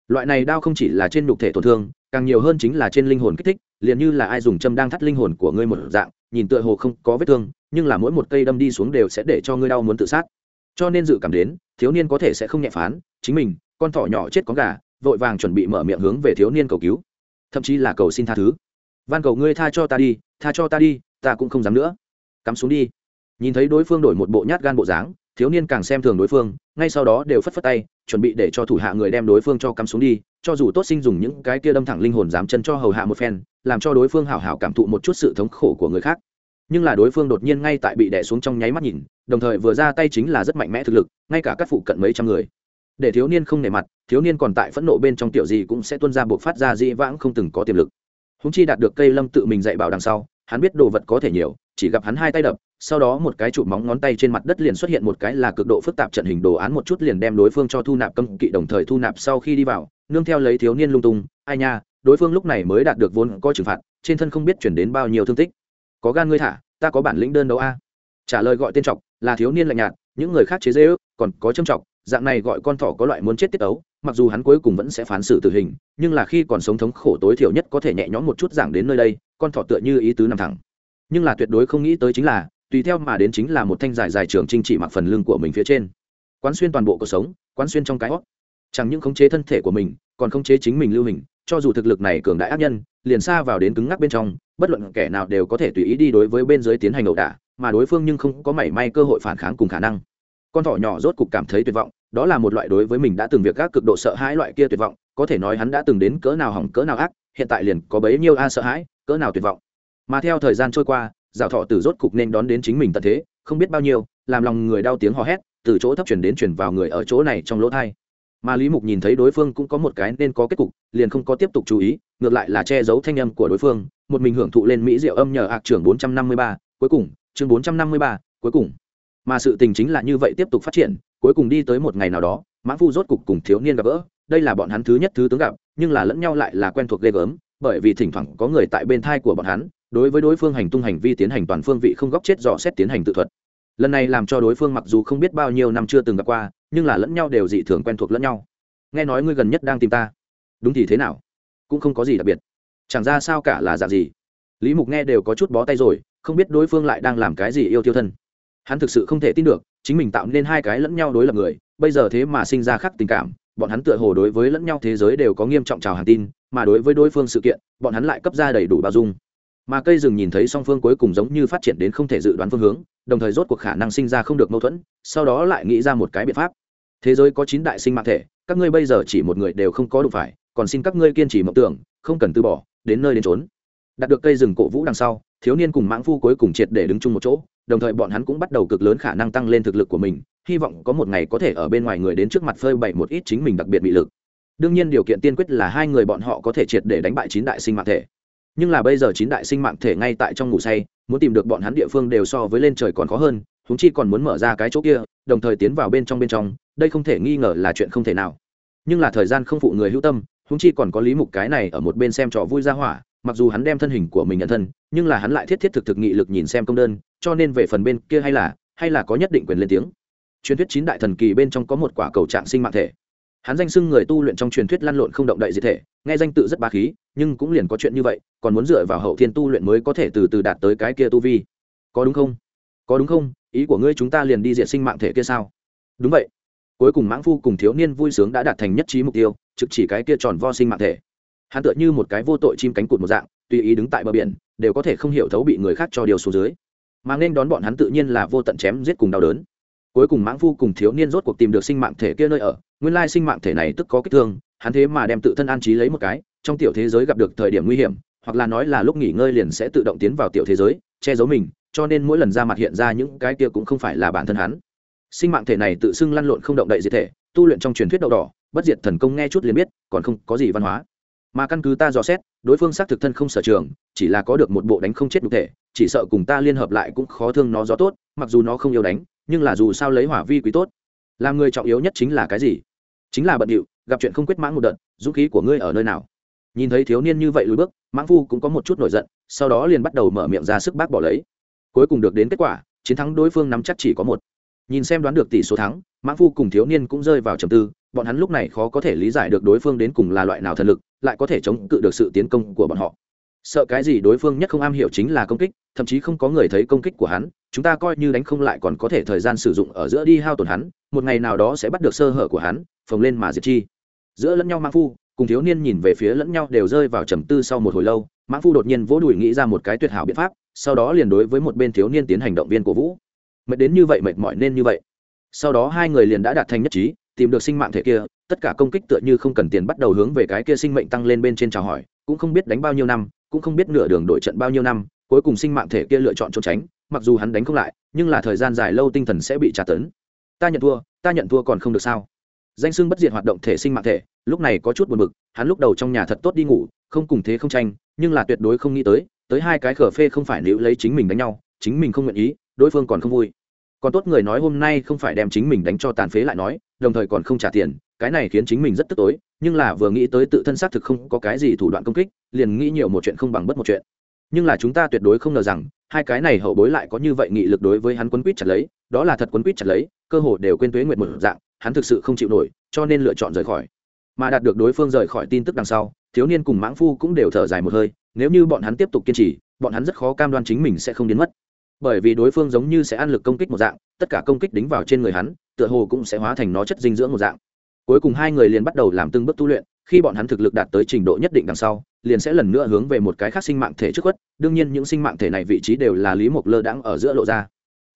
Loại này đao không chỉ là trên nhục thể tổn thương, càng nhiều hơn chính là trên linh hồn kích thích liền như là ai dùng châm đang thắt linh hồn của ngươi một dạng, nhìn tựa hồ không có vết thương, nhưng là mỗi một cây đâm đi xuống đều sẽ để cho ngươi đau muốn tự sát. Cho nên dự cảm đến, thiếu niên có thể sẽ không nhẹ phán, chính mình, con thỏ nhỏ chết có gà, vội vàng chuẩn bị mở miệng hướng về thiếu niên cầu cứu. Thậm chí là cầu xin tha thứ. Van cầu ngươi tha cho ta đi, tha cho ta đi, ta cũng không dám nữa. Cắm xuống đi. Nhìn thấy đối phương đổi một bộ nhát gan bộ dáng, thiếu niên càng xem thường đối phương, ngay sau đó đều phất phất tay, chuẩn bị để cho thủ hạ người đem đối phương cho cắm xuống đi cho dù tốt sinh dùng những cái kia đâm thẳng linh hồn dám chân cho hầu hạ một phen, làm cho đối phương hảo hảo cảm thụ một chút sự thống khổ của người khác. Nhưng là đối phương đột nhiên ngay tại bị đè xuống trong nháy mắt nhìn, đồng thời vừa ra tay chính là rất mạnh mẽ thực lực, ngay cả các phụ cận mấy trăm người. Để thiếu niên không nề mặt, thiếu niên còn tại phẫn nộ bên trong tiểu gì cũng sẽ tuân ra buộc phát ra dĩ vãng không từng có tiềm lực. Húng chi đạt được cây lâm tự mình dạy bảo đằng sau, hắn biết đồ vật có thể nhiều, chỉ gặp hắn hai tay đập, sau đó một cái chụp móng ngón tay trên mặt đất liền xuất hiện một cái là cực độ phức tạp trận hình đồ án một chút liền đem đối phương cho thu nạp cấm kỵ đồng thời thu nạp sau khi đi vào nương theo lấy thiếu niên lung tung, ai nha, đối phương lúc này mới đạt được vốn có trừng phạt, trên thân không biết chuyển đến bao nhiêu thương tích. Có gan ngươi thả, ta có bản lĩnh đơn đấu a. Trả lời gọi tên trọc là thiếu niên lạnh nhạt, những người khác chế dễ ước còn có châm trọc dạng này gọi con thỏ có loại muốn chết tiết ấu, mặc dù hắn cuối cùng vẫn sẽ phán xử tử hình, nhưng là khi còn sống thống khổ tối thiểu nhất có thể nhẹ nhõm một chút giảng đến nơi đây, con thỏ tựa như ý tứ nằm thẳng. Nhưng là tuyệt đối không nghĩ tới chính là, tùy theo mà đến chính là một thanh dài dài trường trinh chỉ mặc phần lưng của mình phía trên. Quán xuyên toàn bộ cuộc sống, quán xuyên trong cái hót chẳng những khống chế thân thể của mình, còn khống chế chính mình lưu hình, cho dù thực lực này cường đại ác nhân, liền xa vào đến cứng ngắc bên trong, bất luận kẻ nào đều có thể tùy ý đi đối với bên dưới tiến hành ẩu đả, mà đối phương nhưng không có mảy may cơ hội phản kháng cùng khả năng. Con thỏ nhỏ rốt cục cảm thấy tuyệt vọng, đó là một loại đối với mình đã từng việc các cực độ sợ hãi loại kia tuyệt vọng, có thể nói hắn đã từng đến cỡ nào hỏng cỡ nào ác, hiện tại liền có bấy nhiêu a sợ hãi, cỡ nào tuyệt vọng. Mà theo thời gian trôi qua rào thọ tử rốt cục nên đón đến chính mình tận thế, không biết bao nhiêu, làm lòng người đau tiếng hò hét, từ chỗ thấp chuyển đến chuyển vào người ở chỗ này trong lỗ thai mà lý mục nhìn thấy đối phương cũng có một cái nên có kết cục, liền không có tiếp tục chú ý, ngược lại là che giấu thanh âm của đối phương, một mình hưởng thụ lên mỹ diệu âm nhờ ạc trưởng bốn trăm năm mươi ba, cuối cùng, chương bốn trăm năm mươi ba, cuối cùng. Mà sự tình chính là như vậy tiếp tục phát triển, cuối cùng đi tới một ngày nào đó mãn phu rốt cục cùng thiếu niên gặp gỡ, đây là bọn hắn thứ nhất thứ tướng gặp, nhưng là lẫn nhau lại là quen thuộc ghê gớm, bởi vì thỉnh thoảng có người tại bên thai của bọn hắn, đối với đối phương hành tung hành vi tiến hành toàn phương vị không góc chết dò xét tiến hành tự thuật. Lần này làm cho đối phương mặc dù không biết bao nhiêu năm chưa từng gặp qua nhưng là lẫn nhau đều dị thường quen thuộc lẫn nhau. Nghe nói ngươi gần nhất đang tìm ta. Đúng thì thế nào? Cũng không có gì đặc biệt. Chẳng ra sao cả là dạng gì? Lý mục nghe đều có chút bó tay rồi, không biết đối phương lại đang làm cái gì yêu tiêu thân. Hắn thực sự không thể tin được, chính mình tạo nên hai cái lẫn nhau đối lập người, bây giờ thế mà sinh ra khắc tình cảm, bọn hắn tựa hồ đối với lẫn nhau thế giới đều có nghiêm trọng trào hàng tin, mà đối với đối phương sự kiện, bọn hắn lại cấp ra đầy đủ bao dung. Mà cây rừng nhìn thấy song phương cuối cùng giống như phát triển đến không thể dự đoán phương hướng, đồng thời rốt cuộc khả năng sinh ra không được mâu thuẫn, sau đó lại nghĩ ra một cái biện pháp thế giới có chín đại sinh mạng thể, các ngươi bây giờ chỉ một người đều không có đủ phải, còn xin các ngươi kiên trì mộng tưởng, không cần từ bỏ, đến nơi đến trốn đạt được cây rừng cổ vũ đằng sau, thiếu niên cùng mãng phu cuối cùng triệt để đứng chung một chỗ, đồng thời bọn hắn cũng bắt đầu cực lớn khả năng tăng lên thực lực của mình, hy vọng có một ngày có thể ở bên ngoài người đến trước mặt phơi bày một ít chính mình đặc biệt bị lực. Đương nhiên điều kiện tiên quyết là hai người bọn họ có thể triệt để đánh bại chín đại sinh mạng thể. Nhưng là bây giờ chín đại sinh mạng thể ngay tại trong ngủ say, muốn tìm được bọn hắn địa phương đều so với lên trời còn khó hơn húng chi còn muốn mở ra cái chỗ kia, đồng thời tiến vào bên trong bên trong đây không thể nghi ngờ là chuyện không thể nào. Nhưng là thời gian không phụ người hữu tâm húng chi còn có lý mục cái này ở một bên xem trò vui ra hỏa, mặc dù hắn đem thân hình của mình nhận thân, nhưng là hắn lại thiết thiết thực thực nghị lực nhìn xem công đơn, cho nên về phần bên kia hay là hay là có nhất định quyền lên tiếng. Truyền thuyết chín đại thần kỳ bên trong có một quả cầu trạng sinh mạng thể. Hắn danh xưng người tu luyện trong truyền thuyết lăn lộn không động đậy diệt thể, nghe danh tự rất ba khí, nhưng cũng liền có chuyện như vậy, còn muốn dựa vào hậu thiên tu luyện mới có thể từ từ đạt tới cái kia tu vi. Có đúng không? Có đúng không? Ý của ngươi chúng ta liền đi diệt sinh mạng thể kia sao? Đúng vậy cuối cùng mãng phu cùng thiếu niên vui sướng đã đạt thành nhất trí mục tiêu, trực chỉ cái kia tròn vo sinh mạng thể. Hắn tựa như một cái vô tội chim cánh cụt một dạng, tùy ý đứng tại bờ biển, đều có thể không hiểu thấu bị người khác cho điều xuống dưới. Mà nên đón bọn hắn tự nhiên là vô tận chém giết cùng đau đớn. Cuối cùng mãng phu cùng thiếu niên rốt cuộc tìm được sinh mạng thể kia nơi ở, nguyên lai sinh mạng thể này tức có kích thương, hắn thế mà đem tự thân an trí lấy một cái, trong tiểu thế giới gặp được thời điểm nguy hiểm, hoặc là nói là lúc nghỉ ngơi liền sẽ tự động tiến vào tiểu thế giới, che giấu mình, cho nên mỗi lần ra mặt hiện ra những cái kia cũng không phải là bản thân hắn sinh mạng thể này tự xưng lăn lộn không động đậy diệt thể, tu luyện trong truyền thuyết đậu đỏ, bất diệt thần công nghe chút liền biết, còn không có gì văn hóa. Mà căn cứ ta dò xét, đối phương xác thực thân không sở trường, chỉ là có được một bộ đánh không chết đục thể, chỉ sợ cùng ta liên hợp lại cũng khó thương nó gió tốt, mặc dù nó không yêu đánh, nhưng là dù sao lấy hỏa vi quý tốt. Làm người trọng yếu nhất chính là cái gì? Chính là bận điệu, gặp chuyện không quyết mãn một đợt, dũng khí của ngươi ở nơi nào? Nhìn thấy thiếu niên như vậy lùi bước, mãng phu cũng có một chút nổi giận, sau đó liền bắt đầu mở miệng ra sức bác bỏ lấy. Cuối cùng được đến kết quả, chiến thắng đối phương nắm chắc chỉ có một nhìn xem đoán được tỷ số thắng mãn phu cùng thiếu niên cũng rơi vào trầm tư, bọn hắn lúc này khó có thể lý giải được đối phương đến cùng là loại nào thần lực, lại có thể chống cự được sự tiến công của bọn họ. Sợ cái gì đối phương nhất không am hiểu chính là công kích, thậm chí không có người thấy công kích của hắn, chúng ta coi như đánh không lại còn có thể thời gian sử dụng ở giữa đi hao tổn hắn, một ngày nào đó sẽ bắt được sơ hở của hắn, phồng lên mà diệt chi. Giữa lẫn nhau mãn phu cùng thiếu niên nhìn về phía lẫn nhau đều rơi vào trầm tư sau một hồi lâu mãn phu đột nhiên vỗ đùi nghĩ ra một cái tuyệt hảo biện pháp, sau đó liền đối với một bên thiếu niên tiến hành động viên cổ vũ mệt đến như vậy, mệt mỏi nên như vậy. Sau đó hai người liền đã đạt thành nhất trí, tìm được sinh mạng thể kia, tất cả công kích tựa như không cần tiền bắt đầu hướng về cái kia sinh mệnh tăng lên bên trên chào hỏi, cũng không biết đánh bao nhiêu năm, cũng không biết nửa đường đội trận bao nhiêu năm, cuối cùng sinh mạng thể kia lựa chọn trốn tránh, mặc dù hắn đánh không lại, nhưng là thời gian dài lâu tinh thần sẽ bị trả tấn. Ta nhận thua, ta nhận thua còn không được sao? Danh xưng bất diệt hoạt động thể sinh mạng thể, lúc này có chút buồn bực, hắn lúc đầu trong nhà thật tốt đi ngủ, không cùng thế không tranh, nhưng là tuyệt đối không nghĩ tới tới hai cái khở phê không phải nếu lấy chính mình đánh nhau, chính mình không nguyện ý, đối phương còn không vui còn tốt người nói hôm nay không phải đem chính mình đánh cho tàn phế lại nói, đồng thời còn không trả tiền, cái này khiến chính mình rất tức tối, nhưng là vừa nghĩ tới tự thân xác thực không có cái gì thủ đoạn công kích, liền nghĩ nhiều một chuyện không bằng bất một chuyện. Nhưng là chúng ta tuyệt đối không ngờ rằng, hai cái này hậu bối lại có như vậy nghị lực đối với hắn quấn quýt chặt lấy, đó là thật quấn quýt chặt lấy, cơ hồ đều quên tuế nguyện một dạng, hắn thực sự không chịu nổi, cho nên lựa chọn rời khỏi. Mà đạt được đối phương rời khỏi tin tức đằng sau, thiếu niên cùng mãng phu cũng đều thở dài một hơi, nếu như bọn hắn tiếp tục kiên trì, bọn hắn rất khó cam đoan chính mình sẽ không biến mất bởi vì đối phương giống như sẽ ăn lực công kích một dạng, tất cả công kích đính vào trên người hắn, tựa hồ cũng sẽ hóa thành nó chất dinh dưỡng một dạng. Cuối cùng hai người liền bắt đầu làm từng bước tu luyện, khi bọn hắn thực lực đạt tới trình độ nhất định đằng sau, liền sẽ lần nữa hướng về một cái khác sinh mạng thể trước khuất. Đương nhiên những sinh mạng thể này vị trí đều là lý mộc lơ đãng ở giữa lộ ra,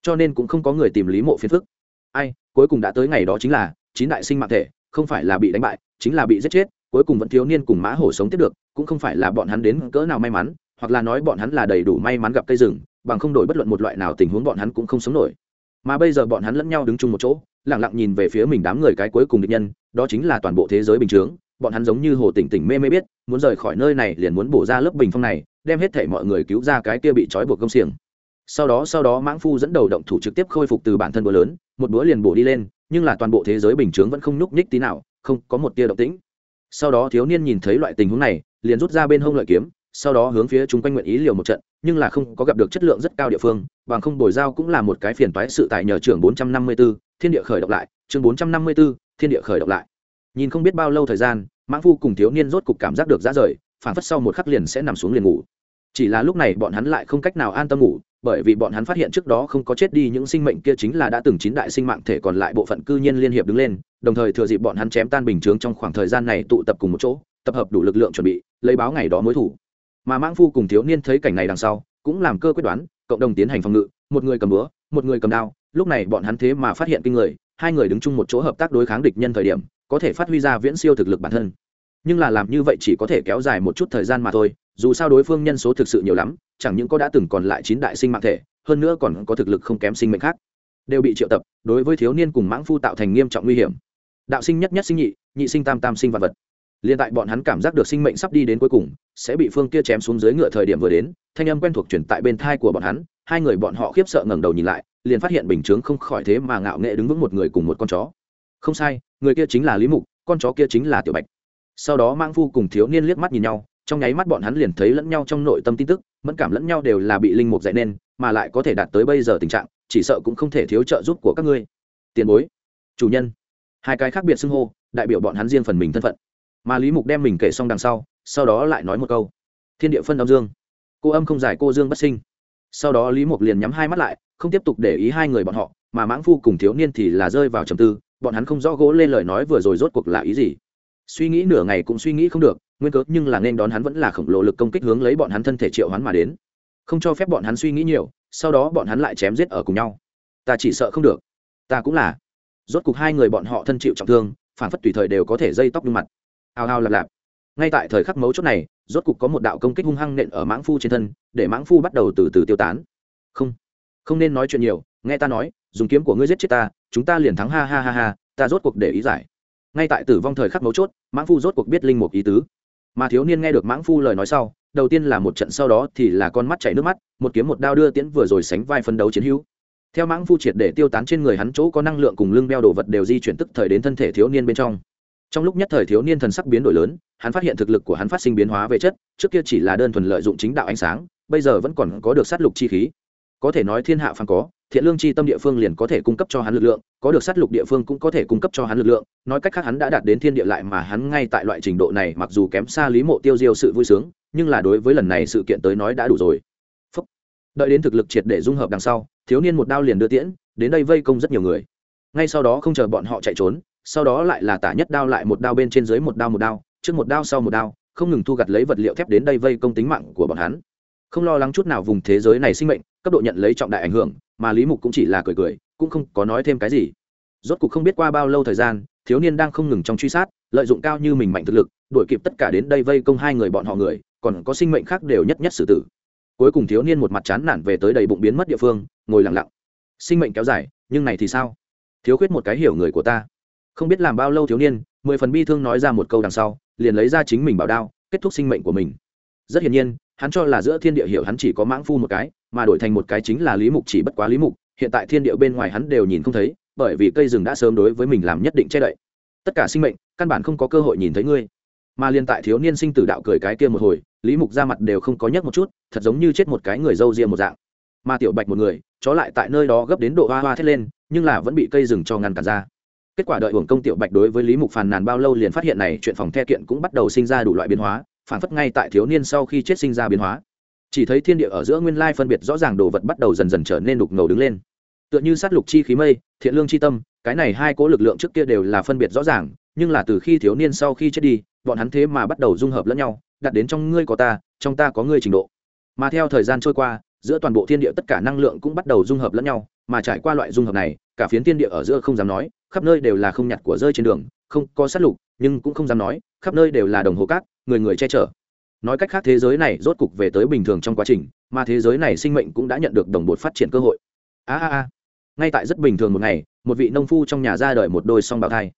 cho nên cũng không có người tìm lý mộ phiền phức. Ai, cuối cùng đã tới ngày đó chính là chín đại sinh mạng thể, không phải là bị đánh bại, chính là bị giết chết, cuối cùng vẫn thiếu niên cùng mã hổ sống tiếp được, cũng không phải là bọn hắn đến cỡ nào may mắn, hoặc là nói bọn hắn là đầy đủ may mắn gặp cây rừng bằng không đổi bất luận một loại nào tình huống bọn hắn cũng không sống nổi. Mà bây giờ bọn hắn lẫn nhau đứng chung một chỗ lẳng lặng nhìn về phía mình đám người cái cuối cùng địch nhân, đó chính là toàn bộ thế giới bình chướng. Bọn hắn giống như hồ tỉnh tỉnh mê mê biết, muốn rời khỏi nơi này liền muốn bổ ra lớp bình phong này, đem hết thể mọi người cứu ra cái kia bị trói buộc công xiềng. Sau đó sau đó mãng phu dẫn đầu động thủ trực tiếp khôi phục từ bản thân búa lớn, một búa liền bổ đi lên, nhưng là toàn bộ thế giới bình chướng vẫn không nhúc nhích tí nào, không có một tia động tĩnh. Sau đó thiếu niên nhìn thấy loại tình huống này, liền rút ra bên hông lợi kiếm, sau đó hướng phía chung quanh nguyện ý liều một trận nhưng là không có gặp được chất lượng rất cao địa phương bằng không bồi giao cũng là một cái phiền toái sự tại nhờ trường 454, thiên địa khởi động lại chương 454, thiên địa khởi động lại. Nhìn không biết bao lâu thời gian mãng phu cùng thiếu niên rốt cục cảm giác được ra rời phản phất sau một khắc liền sẽ nằm xuống liền ngủ. Chỉ là lúc này bọn hắn lại không cách nào an tâm ngủ bởi vì bọn hắn phát hiện trước đó không có chết đi những sinh mệnh kia chính là đã từng chín đại sinh mạng thể còn lại bộ phận cư nhiên liên hiệp đứng lên đồng thời thừa dịp bọn hắn chém tan bình chướng trong khoảng thời gian này tụ tập cùng một chỗ tập hợp đủ lực lượng chuẩn bị lấy báo ngày đó mối thủ mà mãng phu cùng thiếu niên thấy cảnh này đằng sau, cũng làm cơ quyết đoán, cộng đồng tiến hành phòng ngự, một người cầm búa, một người cầm đao. Lúc này bọn hắn thế mà phát hiện kinh người, hai người đứng chung một chỗ hợp tác đối kháng địch nhân thời điểm, có thể phát huy ra viễn siêu thực lực bản thân. Nhưng là làm như vậy chỉ có thể kéo dài một chút thời gian mà thôi, dù sao đối phương nhân số thực sự nhiều lắm, chẳng những có đã từng còn lại chín đại sinh mạng thể, hơn nữa còn có thực lực không kém sinh mệnh khác. Đều bị triệu tập, đối với thiếu niên cùng mãng phu tạo thành nghiêm trọng nguy hiểm. Đạo sinh nhất nhất sinh nhị nhị sinh tam tam sinh vật vật liên tại bọn hắn cảm giác được sinh mệnh sắp đi đến cuối cùng, sẽ bị phương kia chém xuống dưới ngựa thời điểm vừa đến, thanh âm quen thuộc chuyển tại bên thai của bọn hắn, hai người bọn họ khiếp sợ ngẩng đầu nhìn lại, liền phát hiện bình chướng không khỏi thế mà ngạo nghệ đứng vững một người cùng một con chó. Không sai, người kia chính là lý mục, con chó kia chính là tiểu bạch. Sau đó mang phu cùng thiếu niên liếc mắt nhìn nhau, trong nháy mắt bọn hắn liền thấy lẫn nhau trong nội tâm tin tức, mẫn cảm lẫn nhau đều là bị linh mục dạy nên, mà lại có thể đạt tới bây giờ tình trạng, chỉ sợ cũng không thể thiếu trợ giúp của các ngươi. Tiền bối, chủ nhân. Hai cái khác biệt xưng hô, đại biểu bọn hắn riêng phần mình thân phận mà lý mục đem mình kể xong đằng sau sau đó lại nói một câu. Thiên địa phân âm dương. Cô âm không giải cô dương bất sinh. Sau đó lý mục liền nhắm hai mắt lại, không tiếp tục để ý hai người bọn họ, mà mãng phu cùng thiếu niên thì là rơi vào trầm tư, bọn hắn không rõ gỗ lên lời nói vừa rồi rốt cuộc là ý gì. Suy nghĩ nửa ngày cũng suy nghĩ không được, nguyên cớ nhưng là nên đón hắn vẫn là khổng lồ lực công kích hướng lấy bọn hắn thân thể triệu hắn mà đến. Không cho phép bọn hắn suy nghĩ nhiều, sau đó bọn hắn lại chém giết ở cùng nhau. Ta chỉ sợ không được. Ta cũng là. Rốt cuộc hai người bọn họ thân chịu trọng thương, phản phất tùy thời đều có thể dây tóc như mặt ao ao lạp lạp. Ngay tại thời khắc mấu chốt này, rốt cục có một đạo công kích hung hăng nện ở mãng phu trên thân, để mãng phu bắt đầu từ từ tiêu tán. Không không nên nói chuyện nhiều, nghe ta nói, dùng kiếm của ngươi giết chết ta, chúng ta liền thắng, ha ha ha ha, ta rốt cuộc để ý giải. Ngay tại tử vong thời khắc mấu chốt, mãng phu rốt cuộc biết linh mục ý tứ. Mà thiếu niên nghe được mãng phu lời nói sau, đầu tiên là một trận sau đó thì là con mắt chảy nước mắt, một kiếm một đao đưa tiễn vừa rồi sánh vai phân đấu chiến hữu. Theo mãng phu triệt để tiêu tán trên người hắn, chỗ có năng lượng cùng lưng beo đồ vật đều di chuyển tức thời đến thân thể thiếu niên bên trong trong lúc nhất thời thiếu niên thần sắc biến đổi lớn, hắn phát hiện thực lực của hắn phát sinh biến hóa về chất, trước kia chỉ là đơn thuần lợi dụng chính đạo ánh sáng, bây giờ vẫn còn có được sát lục chi khí. Có thể nói thiên hạ phàm có, thiện lương chi tâm địa phương liền có thể cung cấp cho hắn lực lượng, có được sát lục địa phương cũng có thể cung cấp cho hắn lực lượng. Nói cách khác hắn đã đạt đến thiên địa lại mà hắn ngay tại loại trình độ này, mặc dù kém xa lý mộ tiêu diêu sự vui sướng, nhưng là đối với lần này sự kiện tới nói đã đủ rồi. Phúc. đợi đến thực lực triệt để dung hợp đằng sau, thiếu niên một đao liền đưa tiễn, đến đây vây công rất nhiều người. Ngay sau đó không chờ bọn họ chạy trốn sau đó lại là tả nhất đao lại một đao bên trên dưới một đao một đao, trước một đao sau một đao, không ngừng thu gặt lấy vật liệu thép đến đây vây công tính mạng của bọn hắn. Không lo lắng chút nào vùng thế giới này sinh mệnh, cấp độ nhận lấy trọng đại ảnh hưởng, mà lý mục cũng chỉ là cười cười, cũng không có nói thêm cái gì. Rốt cuộc không biết qua bao lâu thời gian, thiếu niên đang không ngừng trong truy sát, lợi dụng cao như mình mạnh thực lực, đuổi kịp tất cả đến đây vây công hai người bọn họ người, còn có sinh mệnh khác đều nhất nhất xử tử. Cuối cùng thiếu niên một mặt chán nản về tới đầy bụng biến mất địa phương, ngồi lặng lặng. Sinh mệnh kéo dài, nhưng này thì sao? Thiếu khuyết một cái hiểu người của ta không biết làm bao lâu thiếu niên, mười phần bi thương nói ra một câu đằng sau, liền lấy ra chính mình bảo đao, kết thúc sinh mệnh của mình. Rất hiển nhiên, hắn cho là giữa thiên địa hiểu hắn chỉ có mãng phu một cái, mà đổi thành một cái chính là lý mục chỉ bất quá lý mục, hiện tại thiên địa bên ngoài hắn đều nhìn không thấy, bởi vì cây rừng đã sớm đối với mình làm nhất định che đậy. Tất cả sinh mệnh, căn bản không có cơ hội nhìn thấy ngươi. Mà liên tại thiếu niên sinh tử đạo cười cái kia một hồi, lý mục ra mặt đều không có nhấc một chút, thật giống như chết một cái người dâu ria một dạng. Mà tiểu bạch một người, chó lại tại nơi đó gấp đến độ hoa hoa thét lên, nhưng là vẫn bị cây rừng cho ngăn cản ra kết quả đợi hưởng công tiểu bạch đối với lý mục phàn nàn bao lâu liền phát hiện này chuyện phòng the kiện cũng bắt đầu sinh ra đủ loại biến hóa, phản phất ngay tại thiếu niên sau khi chết sinh ra biến hóa. Chỉ thấy thiên địa ở giữa nguyên lai phân biệt rõ ràng đồ vật bắt đầu dần dần trở nên đục ngầu đứng lên. Tựa như sát lục chi khí mây, thiện lương chi tâm, cái này hai cố lực lượng trước kia đều là phân biệt rõ ràng, nhưng là từ khi thiếu niên sau khi chết đi, bọn hắn thế mà bắt đầu dung hợp lẫn nhau, đặt đến trong ngươi có ta, trong ta có ngươi trình độ. Mà theo thời gian trôi qua, giữa toàn bộ thiên địa tất cả năng lượng cũng bắt đầu dung hợp lẫn nhau, mà trải qua loại dung hợp này, cả phiến thiên địa ở giữa không dám nói khắp nơi đều là không nhặt của rơi trên đường, không có sát lục, nhưng cũng không dám nói, khắp nơi đều là đồng hồ cát, người người che chở. Nói cách khác thế giới này rốt cục về tới bình thường trong quá trình, mà thế giới này sinh mệnh cũng đã nhận được đồng bột phát triển cơ hội. A a a. Ngay tại rất bình thường một ngày, một vị nông phu trong nhà ra đời một đôi song bào thai.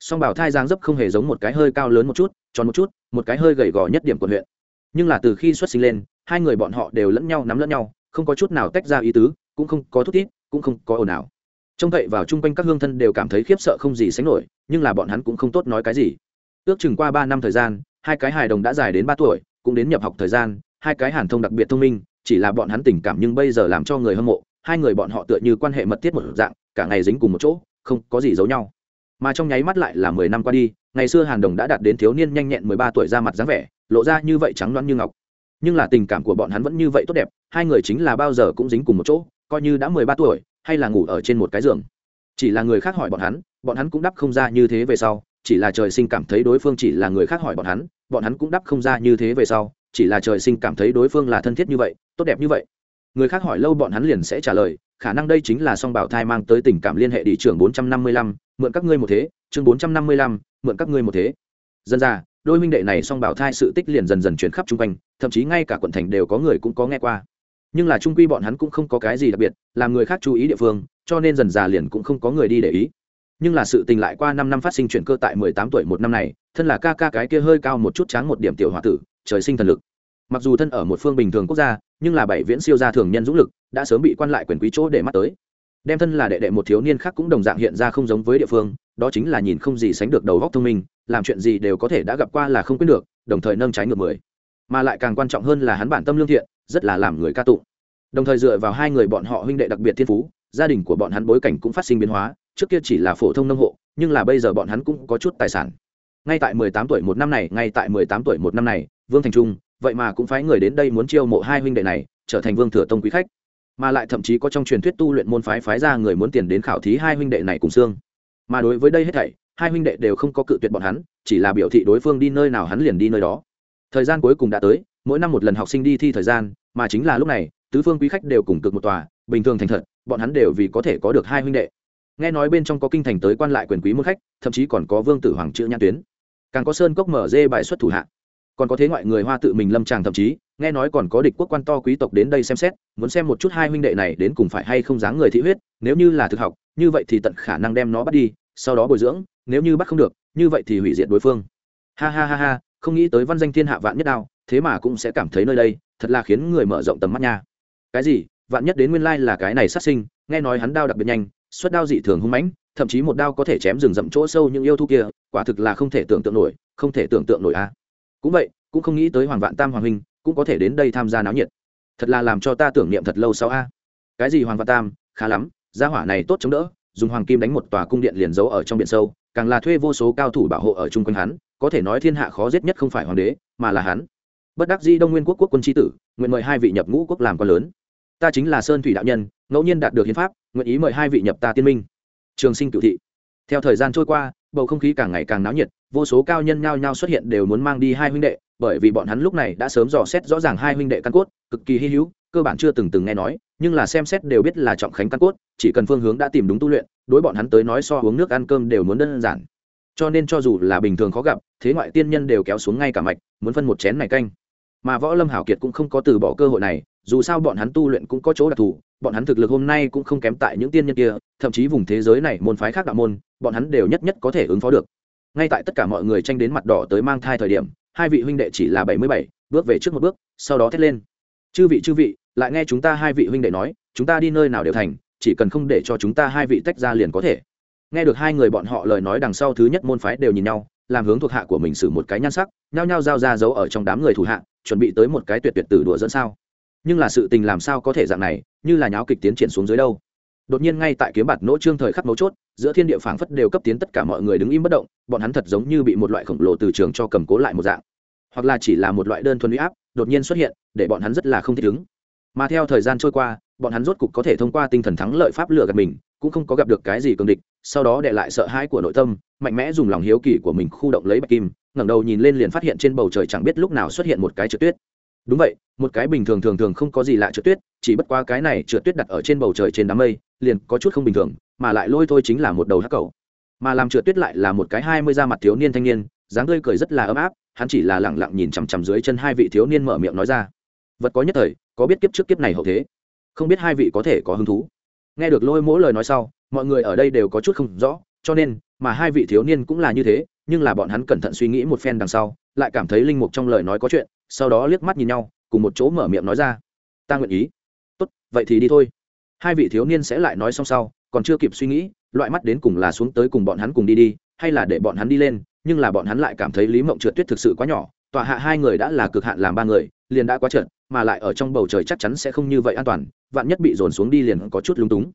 Song bào thai giang dấp không hề giống một cái hơi cao lớn một chút, tròn một chút, một cái hơi gầy gò nhất điểm quận huyện. Nhưng là từ khi xuất sinh lên, hai người bọn họ đều lẫn nhau nắm lẫn nhau, không có chút nào tách ra ý tứ, cũng không có thúc tiết cũng không có ồn ào trông cậy vào chung quanh các hương thân đều cảm thấy khiếp sợ không gì sánh nổi, nhưng là bọn hắn cũng không tốt nói cái gì. Ước chừng qua ba năm thời gian, hai cái hài đồng đã dài đến ba tuổi, cũng đến nhập học thời gian, hai cái hàn thông đặc biệt thông minh, chỉ là bọn hắn tình cảm nhưng bây giờ làm cho người hâm mộ, hai người bọn họ tựa như quan hệ mật thiết một dạng, cả ngày dính cùng một chỗ, không có gì giấu nhau. Mà trong nháy mắt lại là mười năm qua đi, ngày xưa hàn đồng đã đạt đến thiếu niên nhanh nhẹn mười ba tuổi ra mặt dáng vẻ, lộ ra như vậy trắng loãng như ngọc. Nhưng là tình cảm của bọn hắn vẫn như vậy tốt đẹp, hai người chính là bao giờ cũng dính cùng một chỗ, coi như đã mười ba tuổi hay là ngủ ở trên một cái giường. Chỉ là người khác hỏi bọn hắn bọn hắn cũng đắp không ra như thế về sau, chỉ là trời sinh cảm thấy đối phương chỉ là người khác hỏi bọn hắn bọn hắn cũng đắp không ra như thế về sau, chỉ là trời sinh cảm thấy đối phương là thân thiết như vậy, tốt đẹp như vậy. Người khác hỏi lâu bọn hắn liền sẽ trả lời, khả năng đây chính là song bảo thai mang tới tình cảm liên hệ đi trường bốn trăm năm mươi lăm, mượn các ngươi một thế, chương bốn trăm năm mươi lăm, mượn các ngươi một thế. Dân ra, đôi minh đệ này song bảo thai sự tích liền dần dần chuyển khắp chung quanh, thậm chí ngay cả quận thành đều có người cũng có nghe qua nhưng là trung quy bọn hắn cũng không có cái gì đặc biệt, làm người khác chú ý địa phương, cho nên dần già liền cũng không có người đi để ý. Nhưng là sự tình lại qua năm năm phát sinh chuyển cơ tại mười tám tuổi một năm này, thân là ca ca cái kia hơi cao một chút tráng một điểm tiểu h tử, trời sinh thần lực. Mặc dù thân ở một phương bình thường quốc gia, nhưng là bảy viễn siêu gia thường nhân dũng lực, đã sớm bị quan lại quyền quý chỗ để mắt tới. Đem thân là đệ đệ một thiếu niên khác cũng đồng dạng hiện ra không giống với địa phương, đó chính là nhìn không gì sánh được đầu góc thông minh, làm chuyện gì đều có thể đã gặp qua là không quyết được, đồng thời nâng trái ngược mười. Mà lại càng quan trọng hơn là hắn bản tâm lương thiện rất là làm người ca tụng. Đồng thời dựa vào hai người bọn họ huynh đệ đặc biệt thiên phú, gia đình của bọn hắn bối cảnh cũng phát sinh biến hóa, trước kia chỉ là phổ thông nông hộ, nhưng là bây giờ bọn hắn cũng có chút tài sản. Ngay tại mười tám tuổi một năm này, ngay tại mười tám tuổi một năm này, vương thành trung, vậy mà cũng phái người đến đây muốn chiêu mộ hai huynh đệ này, trở thành vương thừa tông quý khách. Mà lại thậm chí có trong truyền thuyết tu luyện môn phái phái ra người muốn tiền đến khảo thí hai huynh đệ này cùng xương. Mà đối với đây hết thảy, hai huynh đệ đều không có cự tuyệt bọn hắn, chỉ là biểu thị đối phương đi nơi nào hắn liền đi nơi đó. Thời gian cuối cùng đã tới mỗi năm một lần học sinh đi thi thời gian, mà chính là lúc này, tứ phương quý khách đều cùng cực một tòa, bình thường thành thật, bọn hắn đều vì có thể có được hai huynh đệ. Nghe nói bên trong có kinh thành tới quan lại quyền quý môn khách, thậm chí còn có vương tử hoàng chữ nhãn tuyến. Càng có sơn cốc mở dê bài xuất thủ hạ. Còn có thế ngoại người hoa tự mình lâm tràng thậm chí, nghe nói còn có địch quốc quan to quý tộc đến đây xem xét, muốn xem một chút hai huynh đệ này đến cùng phải hay không dáng người thị huyết, nếu như là thực học, như vậy thì tận khả năng đem nó bắt đi, sau đó bồi dưỡng, nếu như bắt không được, như vậy thì hủy diệt đối phương. Ha ha ha ha, không nghĩ tới văn danh thiên hạ vạn nhất đao thế mà cũng sẽ cảm thấy nơi đây, thật là khiến người mở rộng tầm mắt nha. Cái gì? Vạn nhất đến nguyên lai là cái này sát sinh, nghe nói hắn đao đặc biệt nhanh, xuất đao dị thường hung mãnh, thậm chí một đao có thể chém rừng rậm chỗ sâu những yêu thú kia, quả thực là không thể tưởng tượng nổi, không thể tưởng tượng nổi a. Cũng vậy, cũng không nghĩ tới hoàng vạn tam hoàng huynh cũng có thể đến đây tham gia náo nhiệt. Thật là làm cho ta tưởng niệm thật lâu sau a. Cái gì hoàng vạn tam? Khá lắm, gia hỏa này tốt chống đỡ, dùng hoàng kim đánh một tòa cung điện liền giấu ở trong biển sâu, càng là thuê vô số cao thủ bảo hộ ở chung quanh hắn, có thể nói thiên hạ khó giết nhất không phải hoàng đế, mà là hắn bất đắc dĩ đông nguyên quốc quốc quân tri tử, nguyện mời hai vị nhập ngũ quốc làm quan lớn. Ta chính là sơn thủy đạo nhân, ngẫu nhiên đạt được hiến pháp, nguyện ý mời hai vị nhập ta tiên minh. Trường sinh cựu thị. Theo thời gian trôi qua, bầu không khí càng ngày càng náo nhiệt, vô số cao nhân nhao nhao xuất hiện đều muốn mang đi hai huynh đệ, bởi vì bọn hắn lúc này đã sớm dò xét rõ ràng hai huynh đệ căn cốt, cực kỳ hy hữu, cơ bản chưa từng từng nghe nói, nhưng là xem xét đều biết là trọng khánh căn cốt, chỉ cần phương hướng đã tìm đúng tu luyện, đối bọn hắn tới nói so uống nước ăn cơm đều muốn đơn giản. Cho nên cho dù là bình thường khó gặp, thế ngoại tiên nhân đều kéo xuống ngay cả mạch, muốn phân một chén này canh mà võ lâm hảo kiệt cũng không có từ bỏ cơ hội này, dù sao bọn hắn tu luyện cũng có chỗ đặc thù, bọn hắn thực lực hôm nay cũng không kém tại những tiên nhân kia, thậm chí vùng thế giới này môn phái khác đạo môn, bọn hắn đều nhất nhất có thể ứng phó được. Ngay tại tất cả mọi người tranh đến mặt đỏ tới mang thai thời điểm, hai vị huynh đệ chỉ là bảy mươi bảy, bước về trước một bước, sau đó thét lên. Chư vị chư vị, lại nghe chúng ta hai vị huynh đệ nói, chúng ta đi nơi nào đều thành, chỉ cần không để cho chúng ta hai vị tách ra liền có thể. Nghe được hai người bọn họ lời nói đằng sau thứ nhất môn phái đều nhìn nhau, làm hướng thuộc hạ của mình xử một cái nhan sắc, nhao nhao giao ra giấu ở trong đám người thủ hạ chuẩn bị tới một cái tuyệt tuyệt tử đùa dẫn sao? Nhưng là sự tình làm sao có thể dạng này, như là nháo kịch tiến triển xuống dưới đâu. Đột nhiên ngay tại kiếm bạt nỗ trương thời khắc mấu chốt, giữa thiên địa phảng phất đều cấp tiến tất cả mọi người đứng im bất động, bọn hắn thật giống như bị một loại khổng lồ từ trường cho cầm cố lại một dạng. Hoặc là chỉ là một loại đơn thuần huy áp, đột nhiên xuất hiện, để bọn hắn rất là không thích ứng. Mà theo thời gian trôi qua, bọn hắn rốt cục có thể thông qua tinh thần thắng lợi pháp lựa gặp mình, cũng không có gặp được cái gì cường địch, sau đó để lại sợ hãi của nội tâm, mạnh mẽ dùng lòng hiếu kỳ của mình khu động lấy bạch kim ngẩng đầu nhìn lên liền phát hiện trên bầu trời chẳng biết lúc nào xuất hiện một cái trượt tuyết. Đúng vậy, một cái bình thường thường thường không có gì lạ trượt tuyết, chỉ bất qua cái này trượt tuyết đặt ở trên bầu trời trên đám mây, liền có chút không bình thường, mà lại lôi thôi chính là một đầu hắc cầu. Mà làm trượt tuyết lại là một cái hai mươi da mặt thiếu niên thanh niên, dáng tươi cười rất là ấm áp, hắn chỉ là lẳng lặng nhìn chằm chằm dưới chân hai vị thiếu niên mở miệng nói ra. Vật có nhất thời, có biết kiếp trước kiếp này hậu thế? Không biết hai vị có thể có hứng thú? Nghe được lôi mỗi lời nói sau, mọi người ở đây đều có chút không rõ, cho nên, mà hai vị thiếu niên cũng là như thế nhưng là bọn hắn cẩn thận suy nghĩ một phen đằng sau, lại cảm thấy linh mục trong lời nói có chuyện, sau đó liếc mắt nhìn nhau, cùng một chỗ mở miệng nói ra. Ta nguyện ý. Tốt, vậy thì đi thôi. Hai vị thiếu niên sẽ lại nói xong sau, còn chưa kịp suy nghĩ, loại mắt đến cùng là xuống tới cùng bọn hắn cùng đi đi, hay là để bọn hắn đi lên, nhưng là bọn hắn lại cảm thấy lý mộng trượt tuyết thực sự quá nhỏ, tòa hạ hai người đã là cực hạn làm ba người, liền đã quá trượt mà lại ở trong bầu trời chắc chắn sẽ không như vậy an toàn, vạn nhất bị dồn xuống đi liền có chút lung túng.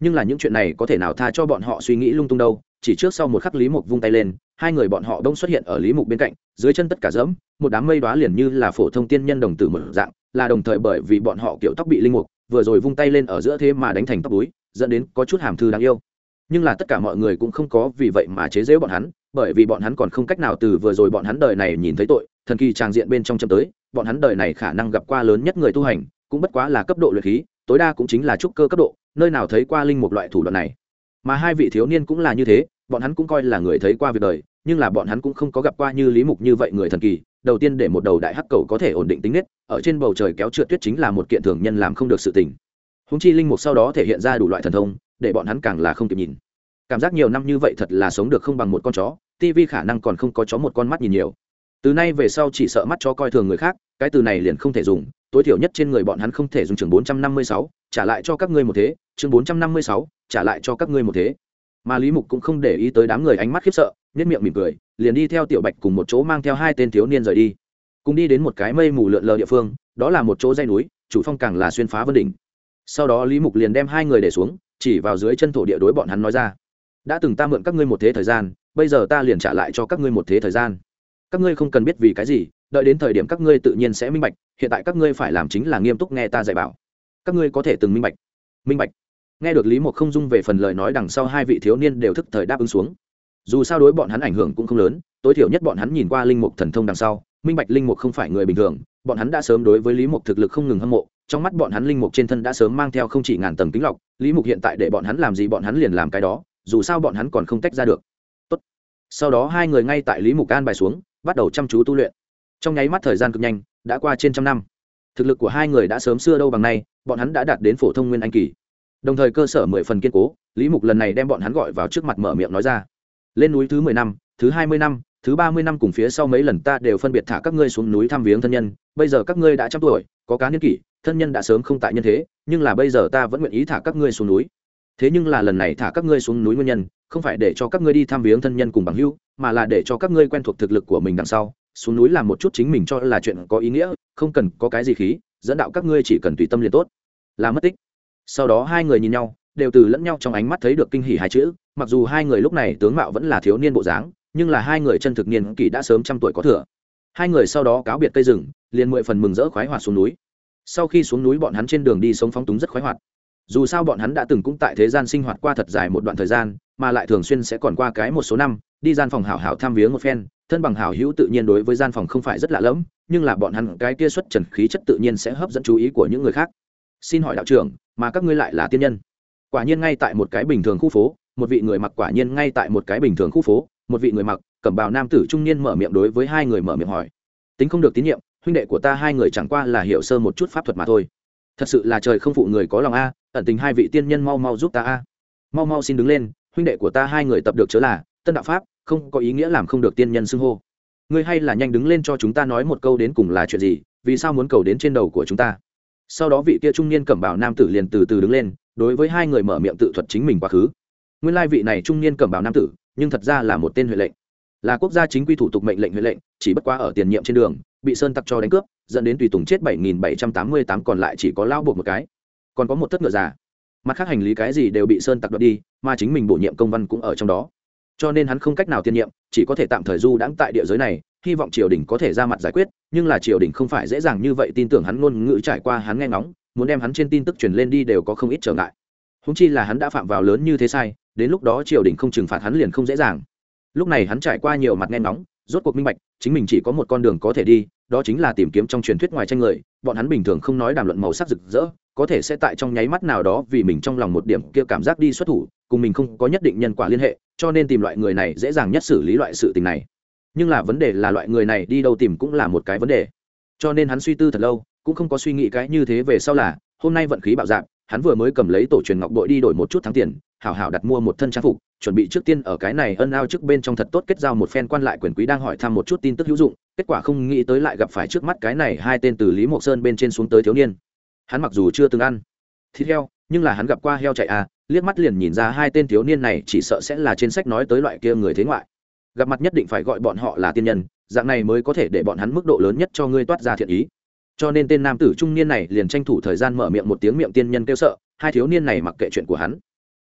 Nhưng là những chuyện này có thể nào tha cho bọn họ suy nghĩ lung tung đâu, chỉ trước sau một khắc lý mộng vung tay lên hai người bọn họ đông xuất hiện ở lý mục bên cạnh, dưới chân tất cả dẫm, một đám mây đoá liền như là phổ thông tiên nhân đồng tử một dạng, là đồng thời bởi vì bọn họ kiểu tóc bị linh mục, vừa rồi vung tay lên ở giữa thế mà đánh thành tóc túi dẫn đến có chút hàm thư đáng yêu. Nhưng là tất cả mọi người cũng không có vì vậy mà chế giễu bọn hắn, bởi vì bọn hắn còn không cách nào từ vừa rồi bọn hắn đời này nhìn thấy tội, thần kỳ tràng diện bên trong châm tới, bọn hắn đời này khả năng gặp qua lớn nhất người tu hành, cũng bất quá là cấp độ luyện khí, tối đa cũng chính là trúc cơ cấp độ, nơi nào thấy qua linh một loại thủ đoạn này. Mà hai vị thiếu niên cũng là như thế, bọn hắn cũng coi là người thấy qua việc đời nhưng là bọn hắn cũng không có gặp qua như lý mục như vậy người thần kỳ. Đầu tiên để một đầu đại hắc cầu có thể ổn định tính nết, ở trên bầu trời kéo trượt tuyết chính là một kiện thường nhân làm không được sự tình. Húng chi linh mục sau đó thể hiện ra đủ loại thần thông, để bọn hắn càng là không kịp nhìn. Cảm giác nhiều năm như vậy thật là sống được không bằng một con chó tv khả năng còn không có chó một con mắt nhìn nhiều. Từ nay về sau chỉ sợ mắt chó coi thường người khác, cái từ này liền không thể dùng, tối thiểu nhất trên người bọn hắn không thể dùng chương bốn trăm năm mươi sáu, trả lại cho các ngươi một thế, chương bốn trăm năm mươi sáu, trả lại cho các ngươi một thế. Mà lý mục cũng không để ý tới đám người ánh mắt khiếp sợ nhất miệng mỉm cười, liền đi theo tiểu bạch cùng một chỗ mang theo hai tên thiếu niên rời đi. Cùng đi đến một cái mây mù lượn lờ địa phương, đó là một chỗ dây núi, chủ phong càng là xuyên phá vân đỉnh. Sau đó lý mục liền đem hai người để xuống, chỉ vào dưới chân thổ địa đối bọn hắn nói ra, đã từng ta mượn các ngươi một thế thời gian, bây giờ ta liền trả lại cho các ngươi một thế thời gian. Các ngươi không cần biết vì cái gì, đợi đến thời điểm các ngươi tự nhiên sẽ minh bạch, hiện tại các ngươi phải làm chính là nghiêm túc nghe ta dạy bảo. Các ngươi có thể từng minh bạch. Minh bạch. Nghe được lý mục không dung về phần lời nói đằng sau, hai vị thiếu niên đều thức thời đáp ứng xuống dù sao đối bọn hắn ảnh hưởng cũng không lớn, tối thiểu nhất bọn hắn nhìn qua linh mục thần thông đằng sau, minh bạch linh mục không phải người bình thường, bọn hắn đã sớm đối với lý mục thực lực không ngừng hâm mộ, trong mắt bọn hắn linh mục trên thân đã sớm mang theo không chỉ ngàn tầng kính lọc, lý mục hiện tại để bọn hắn làm gì bọn hắn liền làm cái đó, dù sao bọn hắn còn không tách ra được. Tốt. sau đó hai người ngay tại lý mục an bài xuống, bắt đầu chăm chú tu luyện. Trong nháy mắt thời gian cực nhanh, đã qua trên trăm năm. Thực lực của hai người đã sớm xưa đâu bằng nay, bọn hắn đã đạt đến phổ thông nguyên anh kỳ. Đồng thời cơ sở mười phần kiên cố, lý mục lần này đem bọn hắn gọi vào trước mặt mở miệng nói ra lên núi thứ mười năm, thứ hai mươi năm, thứ ba mươi năm cùng phía sau mấy lần ta đều phân biệt thả các ngươi xuống núi thăm viếng thân nhân. Bây giờ các ngươi đã trăm tuổi, có cá niên kỷ, thân nhân đã sớm không tại nhân thế, nhưng là bây giờ ta vẫn nguyện ý thả các ngươi xuống núi. Thế nhưng là lần này thả các ngươi xuống núi nguyên nhân, không phải để cho các ngươi đi thăm viếng thân nhân cùng bằng hữu, mà là để cho các ngươi quen thuộc thực lực của mình đằng sau. Xuống núi làm một chút chính mình cho là chuyện có ý nghĩa, không cần có cái gì khí, dẫn đạo các ngươi chỉ cần tùy tâm liền tốt. Là mất tích. Sau đó hai người nhìn nhau, đều từ lẫn nhau trong ánh mắt thấy được kinh hỉ hai chữ mặc dù hai người lúc này tướng mạo vẫn là thiếu niên bộ dáng, nhưng là hai người chân thực niên kỷ đã sớm trăm tuổi có thừa. Hai người sau đó cáo biệt cây rừng, liền mười phần mừng rỡ khoái hoạt xuống núi. Sau khi xuống núi bọn hắn trên đường đi sống phóng túng rất khoái hoạt. Dù sao bọn hắn đã từng cũng tại thế gian sinh hoạt qua thật dài một đoạn thời gian, mà lại thường xuyên sẽ còn qua cái một số năm, đi gian phòng hảo hảo tham viếng một phen, thân bằng hảo hữu tự nhiên đối với gian phòng không phải rất lạ lẫm, nhưng là bọn hắn cái kia xuất trần khí chất tự nhiên sẽ hấp dẫn chú ý của những người khác. Xin hỏi đạo trưởng, mà các ngươi lại là tiên nhân? Quả nhiên ngay tại một cái bình thường khu phố một vị người mặc quả nhiên ngay tại một cái bình thường khu phố, một vị người mặc cẩm bào nam tử trung niên mở miệng đối với hai người mở miệng hỏi. Tính không được tín nhiệm, huynh đệ của ta hai người chẳng qua là hiểu sơ một chút pháp thuật mà thôi. Thật sự là trời không phụ người có lòng a, ẩn tình hai vị tiên nhân mau mau giúp ta a. Mau mau xin đứng lên, huynh đệ của ta hai người tập được chớ là, tân đạo pháp, không có ý nghĩa làm không được tiên nhân xưng hô. Ngươi hay là nhanh đứng lên cho chúng ta nói một câu đến cùng là chuyện gì, vì sao muốn cầu đến trên đầu của chúng ta? Sau đó vị kia trung niên cẩm bảo nam tử liền từ từ đứng lên, đối với hai người mở miệng tự thuật chính mình quá khứ nguyên lai vị này trung niên cẩm bảo nam tử, nhưng thật ra là một tên huệ lệnh. Là quốc gia chính quy thủ tục mệnh lệnh huệ lệnh, chỉ bất quá ở tiền nhiệm trên đường, bị sơn tặc cho đánh cướp, dẫn đến tùy tùng chết bảy nghìn bảy trăm tám mươi tám, còn lại chỉ có lao buộc một cái. Còn có một tất ngựa già. Mặt khác hành lý cái gì đều bị sơn tặc đoạt đi, mà chính mình bổ nhiệm công văn cũng ở trong đó. Cho nên hắn không cách nào tiên nhiệm, chỉ có thể tạm thời du đãng tại địa giới này, hy vọng triều đình có thể ra mặt giải quyết, nhưng là triều đình không phải dễ dàng như vậy, tin tưởng hắn ngôn ngữ trải qua hắn nghe ngóng, muốn đem hắn trên tin tức truyền lên đi đều có không ít trở ngại húng chi là hắn đã phạm vào lớn như thế sai đến lúc đó triều đình không trừng phạt hắn liền không dễ dàng. Lúc này hắn trải qua nhiều mặt nghe nóng, rốt cuộc minh bạch chính mình chỉ có một con đường có thể đi đó chính là tìm kiếm trong truyền thuyết ngoài tranh người. Bọn hắn bình thường không nói đàm luận màu sắc rực rỡ có thể sẽ tại trong nháy mắt nào đó vì mình trong lòng một điểm kia cảm giác đi xuất thủ cùng mình không có nhất định nhân quả liên hệ cho nên tìm loại người này dễ dàng nhất xử lý loại sự tình này. Nhưng là vấn đề là loại người này đi đâu tìm cũng là một cái vấn đề. Cho nên hắn suy tư thật lâu cũng không có suy nghĩ cái như thế về sau là hôm nay vận khí bạo dạp hắn vừa mới cầm lấy tổ truyền ngọc bội đi đổi một chút thắng tiền, hảo hảo đặt mua một thân trang phục, chuẩn bị trước tiên ở cái này ân ao trước bên trong thật tốt kết giao một phen quan lại quyền quý đang hỏi thăm một chút tin tức hữu dụng, kết quả không nghĩ tới lại gặp phải trước mắt cái này hai tên từ lý mộc sơn bên trên xuống tới thiếu niên. Hắn mặc dù chưa từng ăn thịt heo, nhưng là hắn gặp qua heo chạy à liếc mắt liền nhìn ra hai tên thiếu niên này chỉ sợ sẽ là trên sách nói tới loại kia người thế ngoại. Gặp mặt nhất định phải gọi bọn họ là tiên nhân, dạng này mới có thể để bọn hắn mức độ lớn nhất cho ngươi toát ra thiện ý cho nên tên nam tử trung niên này liền tranh thủ thời gian mở miệng một tiếng miệng tiên nhân kêu sợ, hai thiếu niên này mặc kệ chuyện của hắn.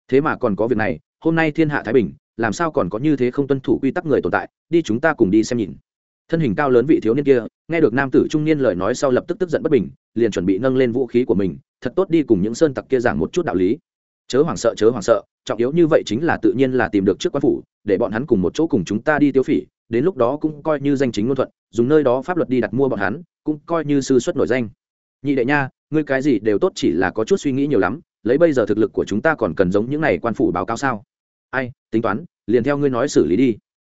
Thế mà còn có việc này, hôm nay thiên hạ thái bình, làm sao còn có như thế không tuân thủ quy tắc người tồn tại, đi chúng ta cùng đi xem nhìn. Thân hình cao lớn vị thiếu niên kia, nghe được nam tử trung niên lời nói sau lập tức tức giận bất bình, liền chuẩn bị nâng lên vũ khí của mình, thật tốt đi cùng những sơn tặc kia giảng một chút đạo lý chớ hoảng sợ, chớ hoảng sợ, trọng yếu như vậy chính là tự nhiên là tìm được trước quan phủ, để bọn hắn cùng một chỗ cùng chúng ta đi tiêu phỉ, đến lúc đó cũng coi như danh chính ngôn thuận, dùng nơi đó pháp luật đi đặt mua bọn hắn, cũng coi như sư xuất nổi danh. Nhị đệ nha, ngươi cái gì đều tốt chỉ là có chút suy nghĩ nhiều lắm, lấy bây giờ thực lực của chúng ta còn cần giống những này quan phủ báo cáo sao? Ai, tính toán, liền theo ngươi nói xử lý đi.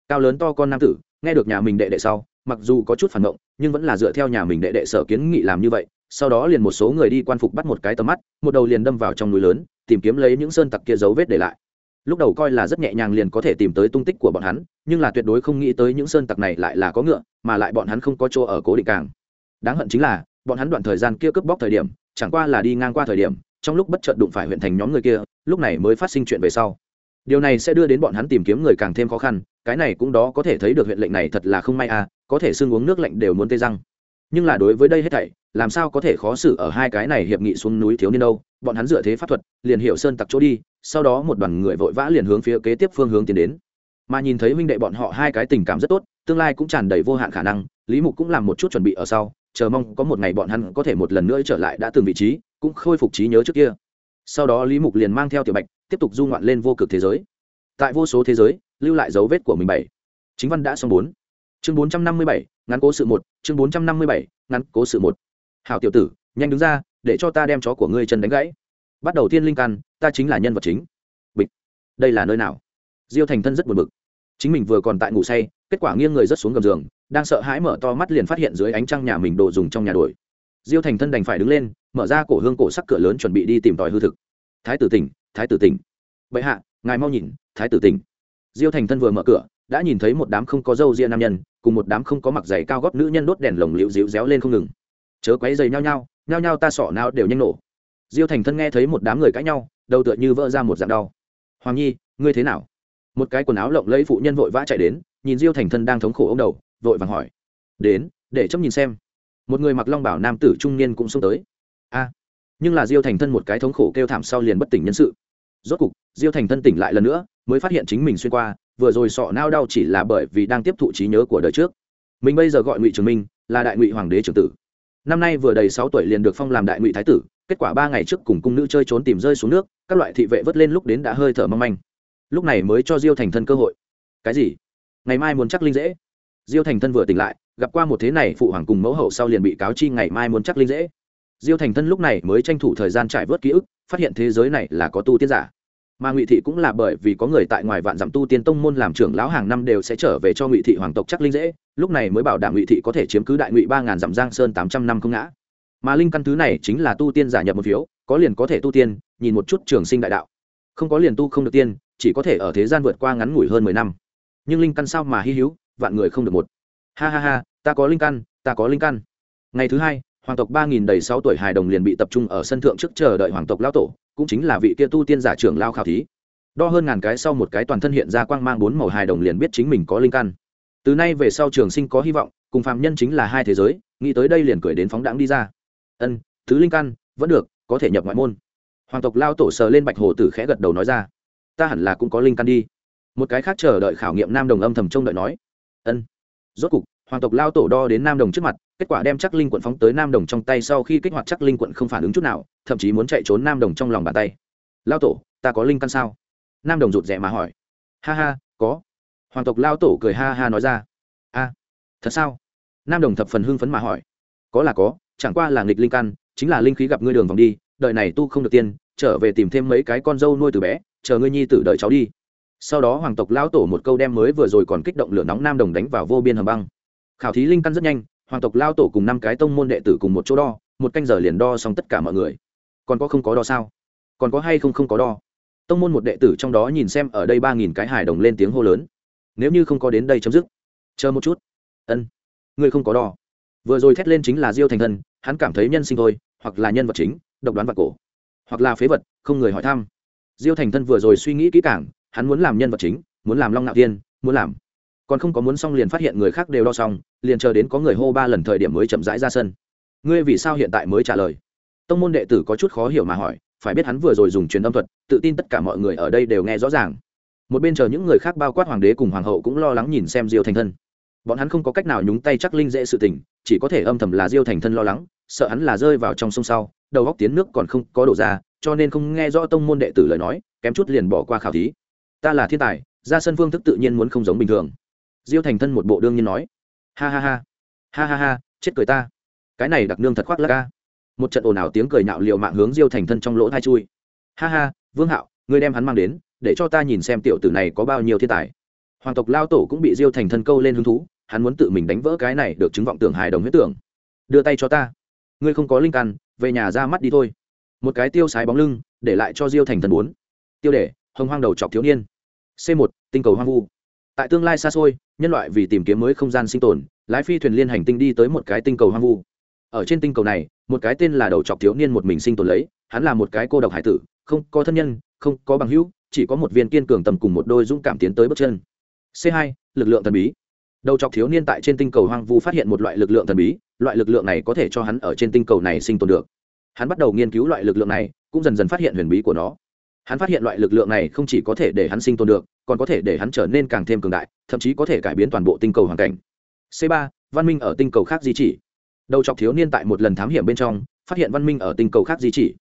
Cao lớn to con nam tử, nghe được nhà mình đệ đệ sau, mặc dù có chút phản động nhưng vẫn là dựa theo nhà mình đệ đệ sở kiến nghị làm như vậy, sau đó liền một số người đi quan phục bắt một cái tầm mắt, một đầu liền đâm vào trong núi lớn tìm kiếm lấy những sơn tặc kia dấu vết để lại. Lúc đầu coi là rất nhẹ nhàng liền có thể tìm tới tung tích của bọn hắn, nhưng là tuyệt đối không nghĩ tới những sơn tặc này lại là có ngựa, mà lại bọn hắn không có chỗ ở cố định càng. Đáng hận chính là, bọn hắn đoạn thời gian kia cướp bóc thời điểm, chẳng qua là đi ngang qua thời điểm, trong lúc bất chợt đụng phải huyện thành nhóm người kia, lúc này mới phát sinh chuyện về sau. Điều này sẽ đưa đến bọn hắn tìm kiếm người càng thêm khó khăn, cái này cũng đó có thể thấy được huyện lệnh này thật là không may à có thể xương uống nước lạnh đều muốn tê răng nhưng là đối với đây hết thảy, làm sao có thể khó xử ở hai cái này hiệp nghị xuống núi thiếu niên đâu? Bọn hắn dựa thế pháp thuật, liền hiểu sơn tặc chỗ đi, sau đó một đoàn người vội vã liền hướng phía kế tiếp phương hướng tiến đến. Mà nhìn thấy huynh đệ bọn họ hai cái tình cảm rất tốt, tương lai cũng tràn đầy vô hạn khả năng, lý mục cũng làm một chút chuẩn bị ở sau, chờ mong có một ngày bọn hắn có thể một lần nữa trở lại đã từng vị trí, cũng khôi phục trí nhớ trước kia. Sau đó lý mục liền mang theo tiểu bạch, tiếp tục du ngoạn lên vô cực thế giới. Tại vô số thế giới, lưu lại dấu vết của mình bảy. Chính văn đã xong bốn chương bốn trăm năm mươi bảy, ngắn cố sự một, chương bốn trăm năm mươi bảy, ngắn cố sự một. Hảo tiểu tử, nhanh đứng ra, để cho ta đem chó của ngươi chân đánh gãy. Bắt đầu thiên linh căn, ta chính là nhân vật chính. Bịch. Đây là nơi nào? Diêu thành thân rất buồn bực. Chính mình vừa còn tại ngủ say, kết quả nghiêng người rất xuống gầm giường, đang sợ hãi mở to mắt liền phát hiện dưới ánh trăng nhà mình đồ dùng trong nhà đổi diêu thành thân đành phải đứng lên, mở ra cổ hương cổ sắc cửa lớn chuẩn bị đi tìm tòi hư thực. Thái tử tỉnh, thái tử tỉnh. Bệ hạ, ngài mau nhìn, thái tử tỉnh. Diêu thành thân vừa mở cửa đã nhìn thấy một đám không có râu ria nam nhân, cùng một đám không có mặc giày cao gót nữ nhân đốt đèn lồng liễu dịu réo lên không ngừng. Chớ quấy giày nhau nhau nhau nhau ta sọ nào đều nhanh nổ. Diêu thành thân nghe thấy một đám người cãi nhau, đầu tựa như vỡ ra một dạng đau. Hoàng nhi, ngươi thế nào? Một cái quần áo lộng lẫy phụ nhân vội vã chạy đến, nhìn diêu thành thân đang thống khổ ông đầu, vội vàng hỏi. Đến, để chấm nhìn xem. Một người mặc long bảo nam tử trung niên cũng xông tới. A. Nhưng là diêu thành thân một cái thống khổ kêu thảm sau liền bất tỉnh nhân sự. Rốt cục, diêu thành thân tỉnh lại lần nữa mới phát hiện chính mình xuyên qua, vừa rồi sọ nao đau chỉ là bởi vì đang tiếp thụ trí nhớ của đời trước. Mình bây giờ gọi ngụy trường minh, là đại ngụy hoàng đế trưởng tử. Năm nay vừa đầy sáu tuổi liền được phong làm đại ngụy thái tử, kết quả ba ngày trước cùng cung nữ chơi trốn tìm rơi xuống nước, các loại thị vệ vớt lên lúc đến đã hơi thở mong manh. Lúc này mới cho diêu thành thân cơ hội. Cái gì? Ngày mai muốn chắc linh dễ. Diêu thành thân vừa tỉnh lại, gặp qua một thế này phụ hoàng cùng mẫu hậu sau liền bị cáo chi ngày mai muốn chắc linh dễ. Diêu thành thân lúc này mới tranh thủ thời gian trải vớt ký ức, phát hiện thế giới này là có tu tiên giả mà ngụy thị cũng là bởi vì có người tại ngoài vạn dặm tu tiên tông môn làm trưởng lão hàng năm đều sẽ trở về cho ngụy thị hoàng tộc chắc linh dễ, lúc này mới bảo đảm ngụy thị có thể chiếm cứ đại ngụy ba ngàn dặm giang sơn tám trăm năm không ngã. Mà linh căn thứ này chính là tu tiên giả nhập một phiếu, có liền có thể tu tiên, nhìn một chút trường sinh đại đạo. Không có liền tu không được tiên, chỉ có thể ở thế gian vượt qua ngắn ngủi hơn mười năm. Nhưng linh căn sao mà hy hữu, vạn người không được một. Ha ha ha, ta có linh căn, ta có linh căn. Ngày thứ hai, hoàng tộc ba nghìn đầy sáu tuổi hài đồng liền bị tập trung ở sân thượng trước chờ đợi hoàng tộc lão tổ cũng chính là vị kia tu tiên giả trưởng lao khảo thí. Đo hơn ngàn cái sau một cái toàn thân hiện ra quang mang bốn màu hài đồng liền biết chính mình có linh căn. Từ nay về sau trường sinh có hy vọng, cùng phạm nhân chính là hai thế giới, nghĩ tới đây liền cười đến phóng đãng đi ra. Ân, thứ linh căn, vẫn được, có thể nhập ngoại môn. Hoàng tộc lao tổ sờ lên bạch hồ tử khẽ gật đầu nói ra. Ta hẳn là cũng có linh căn đi. Một cái khác chờ đợi khảo nghiệm nam đồng âm thầm trông đợi nói. Ân. Rốt cục, hoàng tộc lao tổ đo đến nam đồng trước mặt, kết quả đem chắc linh quận phóng tới nam đồng trong tay sau khi kích hoạt chắc linh quận không phản ứng chút nào thậm chí muốn chạy trốn nam đồng trong lòng bàn tay. Lao tổ, ta có linh căn sao? Nam đồng rụt rè mà hỏi. Ha ha, có. Hoàng tộc lao tổ cười ha ha nói ra. A, thật sao? Nam đồng thập phần hưng phấn mà hỏi. Có là có, chẳng qua là nghịch linh căn, chính là linh khí gặp ngươi đường vòng đi đợi này tu không được tiên, trở về tìm thêm mấy cái con dâu nuôi từ bé, chờ ngươi nhi tử đợi cháu đi. Sau đó hoàng tộc lao tổ một câu đem mới vừa rồi còn kích động lửa nóng nam đồng đánh vào vô biên hầm băng. Khảo thí linh căn rất nhanh, hoàng tộc lao tổ cùng năm cái tông môn đệ tử cùng một chỗ đo, một canh giờ liền đo xong tất cả mọi người còn có không có đo sao? Còn có hay không không có đo? Tông môn một đệ tử trong đó nhìn xem ở đây ba nghìn cái hài đồng lên tiếng hô lớn. Nếu như không có đến đây chấm dứt. Chờ một chút. Ân. Ngươi không có đo. Vừa rồi thét lên chính là diêu thành thân hắn cảm thấy nhân sinh thôi hoặc là nhân vật chính độc đoán vật cổ. Hoặc là phế vật không người hỏi thăm. Diêu thành thân vừa rồi suy nghĩ kỹ càng hắn muốn làm nhân vật chính muốn làm long ngạo tiên, muốn làm. Còn không có muốn xong liền phát hiện người khác đều đo xong liền chờ đến có người hô ba lần thời điểm mới chậm rãi ra sân. Ngươi vì sao hiện tại mới trả lời? Tông môn đệ tử có chút khó hiểu mà hỏi, phải biết hắn vừa rồi dùng truyền âm thuật, tự tin tất cả mọi người ở đây đều nghe rõ ràng. Một bên chờ những người khác bao quát hoàng đế cùng hoàng hậu cũng lo lắng nhìn xem diêu thành thân. Bọn hắn không có cách nào nhúng tay chắc linh dễ sự tình, chỉ có thể âm thầm là diêu thành thân lo lắng, sợ hắn là rơi vào trong sông sau, đầu góc tiến nước còn không có đổ ra, cho nên không nghe rõ tông môn đệ tử lời nói, kém chút liền bỏ qua khảo thí. Ta là thiên tài, ra sân phương thức tự nhiên muốn không giống bình thường. Diêu thành thân một bộ đương nhiên nói. Ha ha ha ha ha ha, chết cười ta. Cái này đặc nương thật khoác lắc ca một trận ồn ào tiếng cười nhạo liệu mạng hướng diêu thành thân trong lỗ thai chui. Ha ha, vương hạo ngươi đem hắn mang đến, để cho ta nhìn xem tiểu tử này có bao nhiêu thiên tài. Hoàng tộc lao tổ cũng bị diêu thành thân câu lên hứng thú, hắn muốn tự mình đánh vỡ cái này được chứng vọng tưởng hài đồng huyết tưởng. Đưa tay cho ta. Ngươi không có linh căn, về nhà ra mắt đi thôi. Một cái tiêu sái bóng lưng, để lại cho diêu thành thần bốn. Tiêu đề, hồng hoang đầu chọc thiếu niên. C một, tinh cầu hoang vu. Tại tương lai xa xôi, nhân loại vì tìm kiếm mới không gian sinh tồn, lái phi thuyền liên hành tinh đi tới một cái tinh cầu hoang vu ở trên tinh cầu này, một cái tên là đầu chọc thiếu niên một mình sinh tồn lấy, hắn là một cái cô độc hải tử, không có thân nhân, không có bằng hữu, chỉ có một viên kiên cường tầm cùng một đôi dũng cảm tiến tới bước chân. C hai, lực lượng thần bí. Đầu chọc thiếu niên tại trên tinh cầu hoang vu phát hiện một loại lực lượng thần bí, loại lực lượng này có thể cho hắn ở trên tinh cầu này sinh tồn được. Hắn bắt đầu nghiên cứu loại lực lượng này, cũng dần dần phát hiện huyền bí của nó. Hắn phát hiện loại lực lượng này không chỉ có thể để hắn sinh tồn được, còn có thể để hắn trở nên càng thêm cường đại, thậm chí có thể cải biến toàn bộ tinh cầu hoàn cảnh. C ba, văn minh ở tinh cầu khác di chỉ đầu chọc thiếu niên tại một lần thám hiểm bên trong, phát hiện văn minh ở tinh cầu khác di chỉ.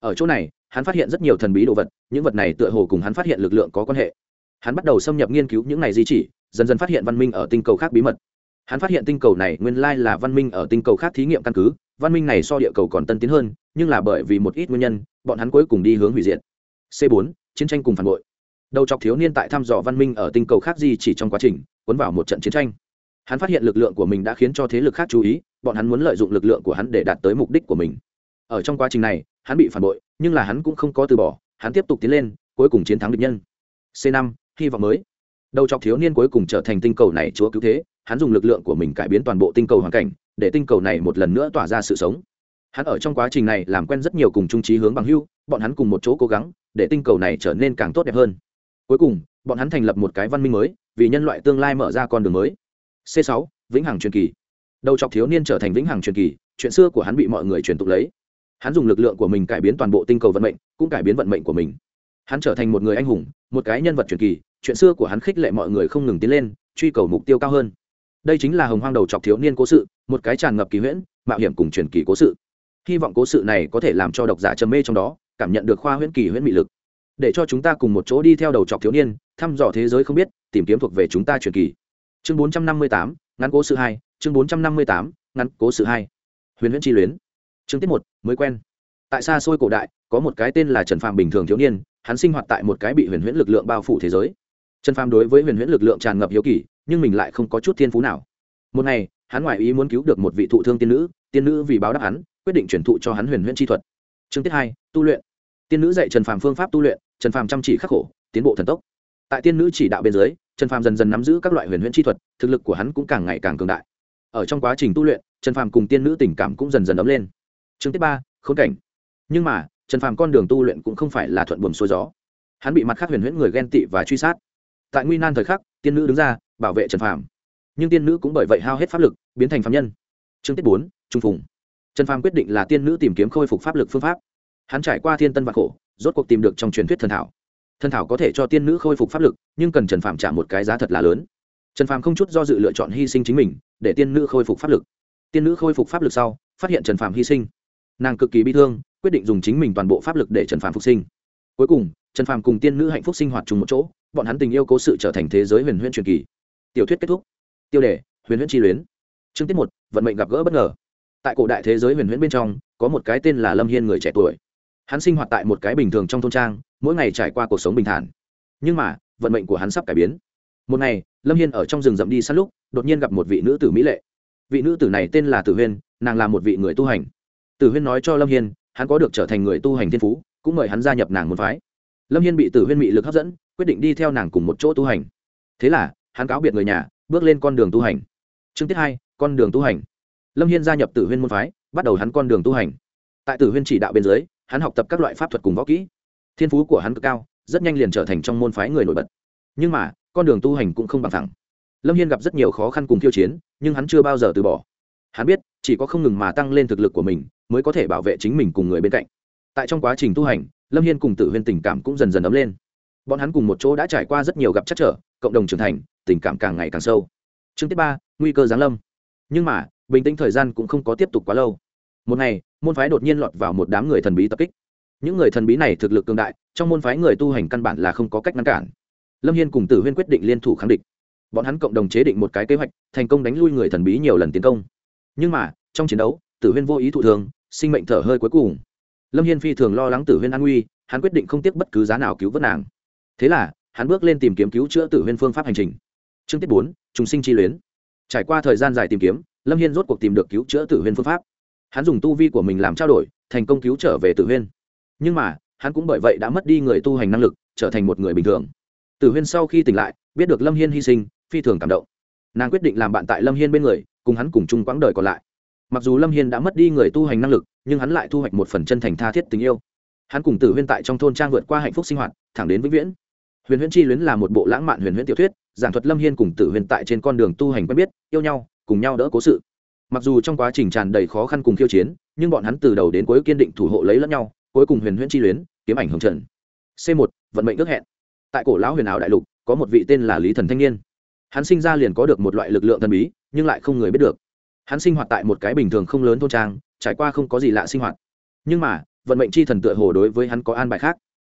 Ở chỗ này, hắn phát hiện rất nhiều thần bí đồ vật, những vật này tựa hồ cùng hắn phát hiện lực lượng có quan hệ. Hắn bắt đầu xâm nhập nghiên cứu những này di chỉ, dần dần phát hiện văn minh ở tinh cầu khác bí mật. Hắn phát hiện tinh cầu này nguyên lai là văn minh ở tinh cầu khác thí nghiệm căn cứ, văn minh này so địa cầu còn tân tiến hơn, nhưng là bởi vì một ít nguyên nhân, bọn hắn cuối cùng đi hướng hủy diệt. C 4 chiến tranh cùng phản bội. Đầu chọc thiếu niên tại thăm dò văn minh ở tinh cầu khác di chỉ trong quá trình, cuốn vào một trận chiến tranh. Hắn phát hiện lực lượng của mình đã khiến cho thế lực khác chú ý bọn hắn muốn lợi dụng lực lượng của hắn để đạt tới mục đích của mình. Ở trong quá trình này, hắn bị phản bội, nhưng là hắn cũng không có từ bỏ, hắn tiếp tục tiến lên, cuối cùng chiến thắng địch nhân. C 5 hy vọng mới. Đầu chọc thiếu niên cuối cùng trở thành tinh cầu này chúa cứu thế, hắn dùng lực lượng của mình cải biến toàn bộ tinh cầu hoàn cảnh, để tinh cầu này một lần nữa tỏa ra sự sống. Hắn ở trong quá trình này làm quen rất nhiều cùng trung trí hướng bằng hưu, bọn hắn cùng một chỗ cố gắng, để tinh cầu này trở nên càng tốt đẹp hơn. Cuối cùng, bọn hắn thành lập một cái văn minh mới, vì nhân loại tương lai mở ra con đường mới. C 6 vĩnh hằng truyền kỳ đầu chọc thiếu niên trở thành vĩnh hằng truyền kỳ chuyện xưa của hắn bị mọi người truyền tục lấy. Hắn dùng lực lượng của mình cải biến toàn bộ tinh cầu vận mệnh cũng cải biến vận mệnh của mình. Hắn trở thành một người anh hùng một cái nhân vật truyền kỳ chuyện xưa của hắn khích lệ mọi người không ngừng tiến lên truy cầu mục tiêu cao hơn. Đây chính là hồng hoang đầu chọc thiếu niên cố sự một cái tràn ngập kỳ huyễn mạo hiểm cùng truyền kỳ cố sự. Hy vọng cố sự này có thể làm cho độc giả trầm mê trong đó cảm nhận được khoa huyễn kỳ huyễn mị lực. Để cho chúng ta cùng một chỗ đi theo đầu chọc thiếu niên thăm dò thế giới không biết tìm kiếm thuộc về chúng ta truyền kỳ. Chương 458, ngắn cố sự hai chương 458, ngắn cố sự hai. Huyền huyễn chi luyến. Chương tiết một mới quen. Tại xa xôi cổ đại có một cái tên là trần phàm bình thường thiếu niên hắn sinh hoạt tại một cái bị huyền huyễn lực lượng bao phủ thế giới. Trần phàm đối với huyền huyễn lực lượng tràn ngập hiếu kỳ nhưng mình lại không có chút thiên phú nào. Một ngày hắn ngoại ý muốn cứu được một vị thụ thương tiên nữ tiên nữ vì báo đáp hắn quyết định chuyển thụ cho hắn huyền huyễn chi thuật. Chương tiết hai tu luyện. Tiên nữ dạy trần phàm phương pháp tu luyện trần phàm chăm chỉ khắc khổ tiến bộ thần tốc. Tại tiên nữ chỉ đạo bên dưới trần phàm dần dần nắm giữ các loại huyền huyễn chi thuật thực lực của hắn cũng càng ngày càng cường đại ở trong quá trình tu luyện, trần phàm cùng tiên nữ tình cảm cũng dần dần ấm lên. Chương tiếp ba, khốn cảnh. Nhưng mà, trần phàm con đường tu luyện cũng không phải là thuận buồm xuôi gió. Hắn bị mặt khác huyền huyễn người ghen tị và truy sát. Tại nguy nan thời khắc, tiên nữ đứng ra, bảo vệ trần phàm. Nhưng tiên nữ cũng bởi vậy hao hết pháp lực, biến thành phạm nhân. Chương tiết bốn trung phùng. Trần phàm quyết định là tiên nữ tìm kiếm khôi phục pháp lực phương pháp. Hắn trải qua thiên tân và khổ, rốt cuộc tìm được trong truyền thuyết thần thảo. Thần thảo có thể cho tiên nữ khôi phục pháp lực, nhưng cần trần phàm trả một cái giá thật là lớn trần phàm không chút do dự lựa chọn hy sinh chính mình, để tiên nữ khôi phục pháp lực. Tiên nữ khôi phục pháp lực sau, phát hiện trần phàm hy sinh. Nàng cực kỳ bi thương, quyết định dùng chính mình toàn bộ pháp lực để trần phàm phục sinh. Cuối cùng, trần phàm cùng tiên nữ hạnh phúc sinh hoạt chung một chỗ, bọn hắn tình yêu cố sự trở thành thế giới huyền huyễn truyền kỳ. Tiểu thuyết kết thúc. Tiêu đề, huyền huyễn chi luyến. Chương tiết một, vận mệnh gặp gỡ bất ngờ. Tại cổ đại thế giới huyền huyễn bên trong, có một cái tên là lâm hiên người trẻ tuổi. Hắn sinh hoạt tại một cái bình thường trong thôn trang, mỗi ngày trải qua cuộc sống bình thản. Nhưng mà, vận mệnh của hắn sắp cải biến một ngày, lâm hiên ở trong rừng rậm đi săn lúc, đột nhiên gặp một vị nữ tử mỹ lệ. Vị nữ tử này tên là tử huyên, nàng là một vị người tu hành. Tử huyên nói cho lâm hiên, hắn có được trở thành người tu hành thiên phú, cũng mời hắn gia nhập nàng một phái. Lâm hiên bị tử huyên mỹ lực hấp dẫn, quyết định đi theo nàng cùng một chỗ tu hành. Thế là, hắn cáo biệt người nhà, bước lên con đường tu hành. Chương tiết hai, con đường tu hành. Lâm hiên gia nhập tử huyên môn phái, bắt đầu hắn con đường tu hành. Tại tử huyên chỉ đạo bên dưới, hắn học tập các loại pháp thuật cùng võ kỹ. Thiên phú của hắn cực cao, rất nhanh liền trở thành trong môn phái người nổi bật. Nhưng mà con đường tu hành cũng không bằng thẳng lâm hiên gặp rất nhiều khó khăn cùng khiêu chiến, nhưng hắn chưa bao giờ từ bỏ. Hắn biết, chỉ có không ngừng mà tăng lên thực lực của mình, mới có thể bảo vệ chính mình cùng người bên cạnh. Tại trong quá trình tu hành, lâm hiên cùng tử huyên tình cảm cũng dần dần ấm lên. Bọn hắn cùng một chỗ đã trải qua rất nhiều gặp chắc trở, cộng đồng trưởng thành, tình cảm càng ngày càng sâu. Chương tiết ba, nguy cơ giáng lâm. Nhưng mà, bình tĩnh thời gian cũng không có tiếp tục quá lâu. Một ngày, môn phái đột nhiên lọt vào một đám người thần bí tập kích. Những người thần bí này thực lực cường đại, trong môn phái người tu hành căn bản là không có cách ngăn cản lâm hiên cùng tử huyên quyết định liên thủ kháng địch. Bọn hắn cộng đồng chế định một cái kế hoạch, thành công đánh lui người thần bí nhiều lần tiến công. Nhưng mà, trong chiến đấu, tử huyên vô ý thụ thường sinh mệnh thở hơi cuối cùng. Lâm hiên phi thường lo lắng tử huyên an nguy, hắn quyết định không tiếc bất cứ giá nào cứu vớt nàng. Thế là, hắn bước lên tìm kiếm cứu chữa tử huyên phương pháp hành trình. Chương tiết bốn chúng sinh chi luyến. Trải qua thời gian dài tìm kiếm, lâm hiên rốt cuộc tìm được cứu chữa tử huyên phương pháp. Hắn dùng tu vi của mình làm trao đổi, thành công cứu trở về tử huyên. Nhưng mà, hắn cũng bởi vậy đã mất đi người tu hành năng lực, trở thành một người bình thường tử huyên sau khi tỉnh lại, biết được lâm hiên hy sinh, phi thường cảm động. Nàng quyết định làm bạn tại lâm hiên bên người, cùng hắn cùng chung quãng đời còn lại. Mặc dù lâm hiên đã mất đi người tu hành năng lực, nhưng hắn lại thu hoạch một phần chân thành tha thiết tình yêu. Hắn cùng tử huyên tại trong thôn trang vượt qua hạnh phúc sinh hoạt, thẳng đến vĩnh viễn. Huyền huyễn chi luyến là một bộ lãng mạn huyền huyễn tiểu thuyết, giảng thuật lâm hiên cùng tử huyền tại trên con đường tu hành quen biết, yêu nhau, cùng nhau đỡ cố sự. Mặc dù trong quá trình tràn đầy khó khăn cùng khiêu chiến, nhưng bọn hắn từ đầu đến cuối kiên định thủ hộ lấy lẫn nhau, cuối cùng huyền huyễn chi luyến, kiếm ảnh hồng trần. C một, vận mệnh ước hẹn tại cổ lão huyền ảo đại lục, có một vị tên là lý thần thanh niên. Hắn sinh ra liền có được một loại lực lượng thần bí, nhưng lại không người biết được. Hắn sinh hoạt tại một cái bình thường không lớn thôn trang, trải qua không có gì lạ sinh hoạt. Nhưng mà, vận mệnh chi thần tựa hồ đối với hắn có an bài khác.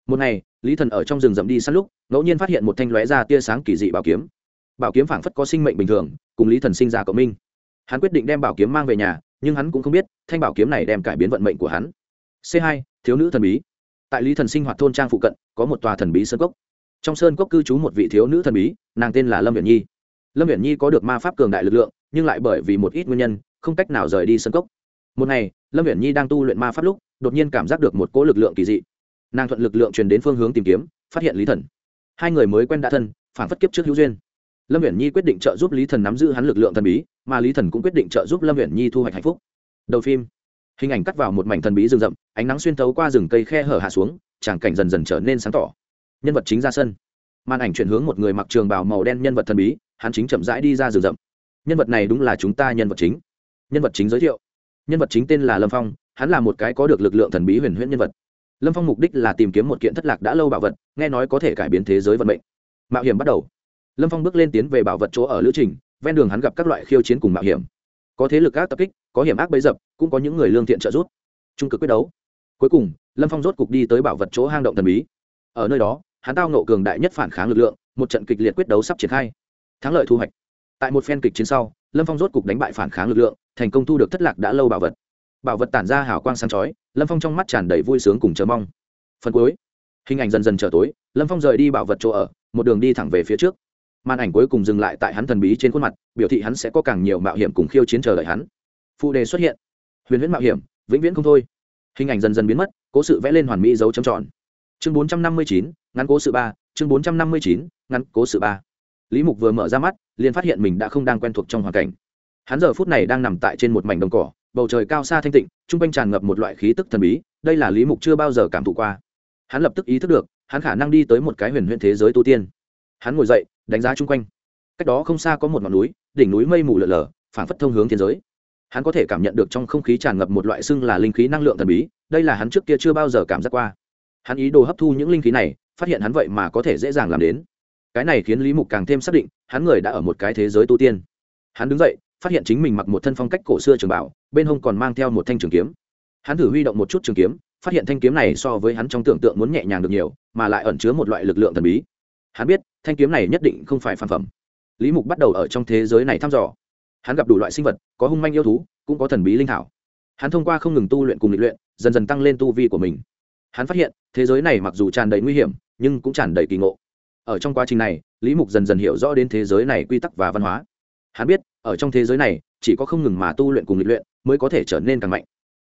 Một ngày, lý thần ở trong rừng rậm đi săn lúc, ngẫu nhiên phát hiện một thanh lóe ra tia sáng kỳ dị bảo kiếm. Bảo kiếm phảng phất có sinh mệnh bình thường, cùng lý thần sinh ra cộng minh. Hắn quyết định đem bảo kiếm mang về nhà, nhưng hắn cũng không biết, thanh bảo kiếm này đem cải biến vận mệnh của hắn. C hai, thiếu nữ thần bí. Tại lý thần sinh hoạt thôn trang phụ cận, có một tòa thần bí sơ cốc trong sơn cốc cư trú một vị thiếu nữ thần bí, nàng tên là lâm viễn nhi. Lâm viễn nhi có được ma pháp cường đại lực lượng, nhưng lại bởi vì một ít nguyên nhân, không cách nào rời đi sơn cốc. Một ngày, lâm viễn nhi đang tu luyện ma pháp lúc, đột nhiên cảm giác được một cỗ lực lượng kỳ dị. Nàng thuận lực lượng truyền đến phương hướng tìm kiếm, phát hiện lý thần. Hai người mới quen đã thân, phản phất kiếp trước hữu duyên. Lâm viễn nhi quyết định trợ giúp lý thần nắm giữ hắn lực lượng thần bí, mà lý thần cũng quyết định trợ giúp lâm viễn nhi thu hoạch hạnh phúc. Đầu phim. Hình ảnh cắt vào một mảnh thần bí rừng rậm, ánh nắng xuyên thấu qua rừng cây khe hở hạ xuống, tràng cảnh dần dần trở nên sáng tỏ nhân vật chính ra sân. Màn ảnh chuyển hướng một người mặc trường bào màu đen nhân vật thần bí, hắn chính chậm rãi đi ra rừng rậm. Nhân vật này đúng là chúng ta nhân vật chính. Nhân vật chính giới thiệu. Nhân vật chính tên là lâm phong, hắn là một cái có được lực lượng thần bí huyền huyễn nhân vật. Lâm phong mục đích là tìm kiếm một kiện thất lạc đã lâu bảo vật, nghe nói có thể cải biến thế giới vận mệnh. Mạo hiểm bắt đầu. Lâm phong bước lên tiến về bảo vật chỗ ở lữ trình, ven đường hắn gặp các loại khiêu chiến cùng mạo hiểm. Có thế lực ác tập kích, có hiểm ác bấy dập, cũng có những người lương thiện trợ giúp. Trung cực quyết đấu. Cuối cùng, lâm phong rốt cục đi tới bảo vật chỗ hang động thần bí. Ở nơi đó hắn tao nộ cường đại nhất phản kháng lực lượng, một trận kịch liệt quyết đấu sắp triển khai. Thắng lợi thu hoạch. Tại một phen kịch chiến sau, lâm phong rốt cục đánh bại phản kháng lực lượng, thành công thu được thất lạc đã lâu bảo vật. Bảo vật tản ra hào quang sáng chói, lâm phong trong mắt tràn đầy vui sướng cùng chờ mong. Phần cuối. Hình ảnh dần dần trở tối, lâm phong rời đi bảo vật chỗ ở, một đường đi thẳng về phía trước. Màn ảnh cuối cùng dừng lại tại hắn thần bí trên khuôn mặt, biểu thị hắn sẽ có càng nhiều mạo hiểm cùng khiêu chiến chờ đợi hắn. Phụ đề xuất hiện. Huyền huyễn mạo hiểm, vĩnh viễn không thôi. Hình ảnh dần dần biến mất, cố sự vẽ lên hoàn mỹ dấu chấm tròn. Chương bốn trăm năm mươi chín ngắn cố sự ba, chương bốn trăm năm mươi chín, ngắn cố sự ba. Lý mục vừa mở ra mắt, liền phát hiện mình đã không đang quen thuộc trong hoàn cảnh. Hắn giờ phút này đang nằm tại trên một mảnh đồng cỏ, bầu trời cao xa thanh tịnh t r u n g quanh tràn ngập một loại khí tức thần bí, đây là lý mục chưa bao giờ cảm thụ qua. Hắn lập tức ý thức được, hắn khả năng đi tới một cái huyền huyền thế giới tu tiên. Hắn ngồi dậy, đánh giá chung quanh. Cách đó không xa có một ngọn núi, đỉnh núi mây mù lở lở phản phất thông hướng thiên giới. Hắn có thể cảm nhận được trong không khí tràn ngập một loại xưng là linh khí năng lượng thần bí, đây là hắn trước kia chưa bao giờ cảm giác qua. Hắn ý đồ hấp thu những linh khí này phát hiện hắn vậy mà có thể dễ dàng làm đến. Cái này khiến lý mục càng thêm xác định, hắn người đã ở một cái thế giới tu tiên. Hắn đứng dậy, phát hiện chính mình mặc một thân phong cách cổ xưa trường bảo, bên hông còn mang theo một thanh trường kiếm. Hắn thử huy động một chút trường kiếm, phát hiện thanh kiếm này so với hắn trong tưởng tượng muốn nhẹ nhàng được nhiều, mà lại ẩn chứa một loại lực lượng thần bí. Hắn biết, thanh kiếm này nhất định không phải phản phẩm. Lý mục bắt đầu ở trong thế giới này thăm dò. Hắn gặp đủ loại sinh vật, có hung manh yêu thú, cũng có thần bí linh thảo. Hắn thông qua không ngừng tu luyện cùng lịch luyện, dần dần tăng lên tu vi của mình. Hắn phát hiện, thế giới này mặc dù tràn đầy nguy hiểm nhưng cũng tràn đầy kỳ ngộ. Ở trong quá trình này, lý mục dần dần hiểu rõ đến thế giới này quy tắc và văn hóa. Hắn biết, ở trong thế giới này, chỉ có không ngừng mà tu luyện cùng luyện luyện mới có thể trở nên càng mạnh.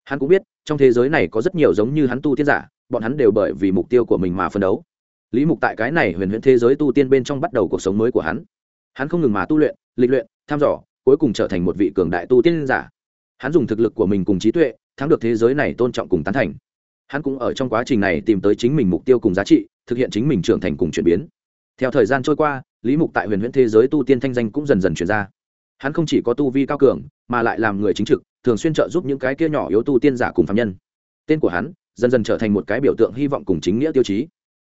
Hắn cũng biết, trong thế giới này có rất nhiều giống như hắn tu tiên giả, bọn hắn đều bởi vì mục tiêu của mình mà phân đấu. Lý mục tại cái này huyền huyễn thế giới tu tiên bên trong bắt đầu cuộc sống mới của hắn. Hắn không ngừng mà tu luyện, lịch luyện thăm dò, cuối cùng trở thành một vị cường đại tu tiên giả. Hắn dùng thực lực của mình cùng trí tuệ, thắng được thế giới này tôn trọng cùng tán thành hắn cũng ở trong quá trình này tìm tới chính mình mục tiêu cùng giá trị, thực hiện chính mình trưởng thành cùng chuyển biến. Theo thời gian trôi qua, lý mục tại huyền huyễn thế giới tu tiên thanh danh cũng dần dần chuyển ra. Hắn không chỉ có tu vi cao cường, mà lại làm người chính trực, thường xuyên trợ giúp những cái kia nhỏ yếu tu tiên giả cùng phạm nhân. Tên của hắn dần dần trở thành một cái biểu tượng hy vọng cùng chính nghĩa tiêu chí.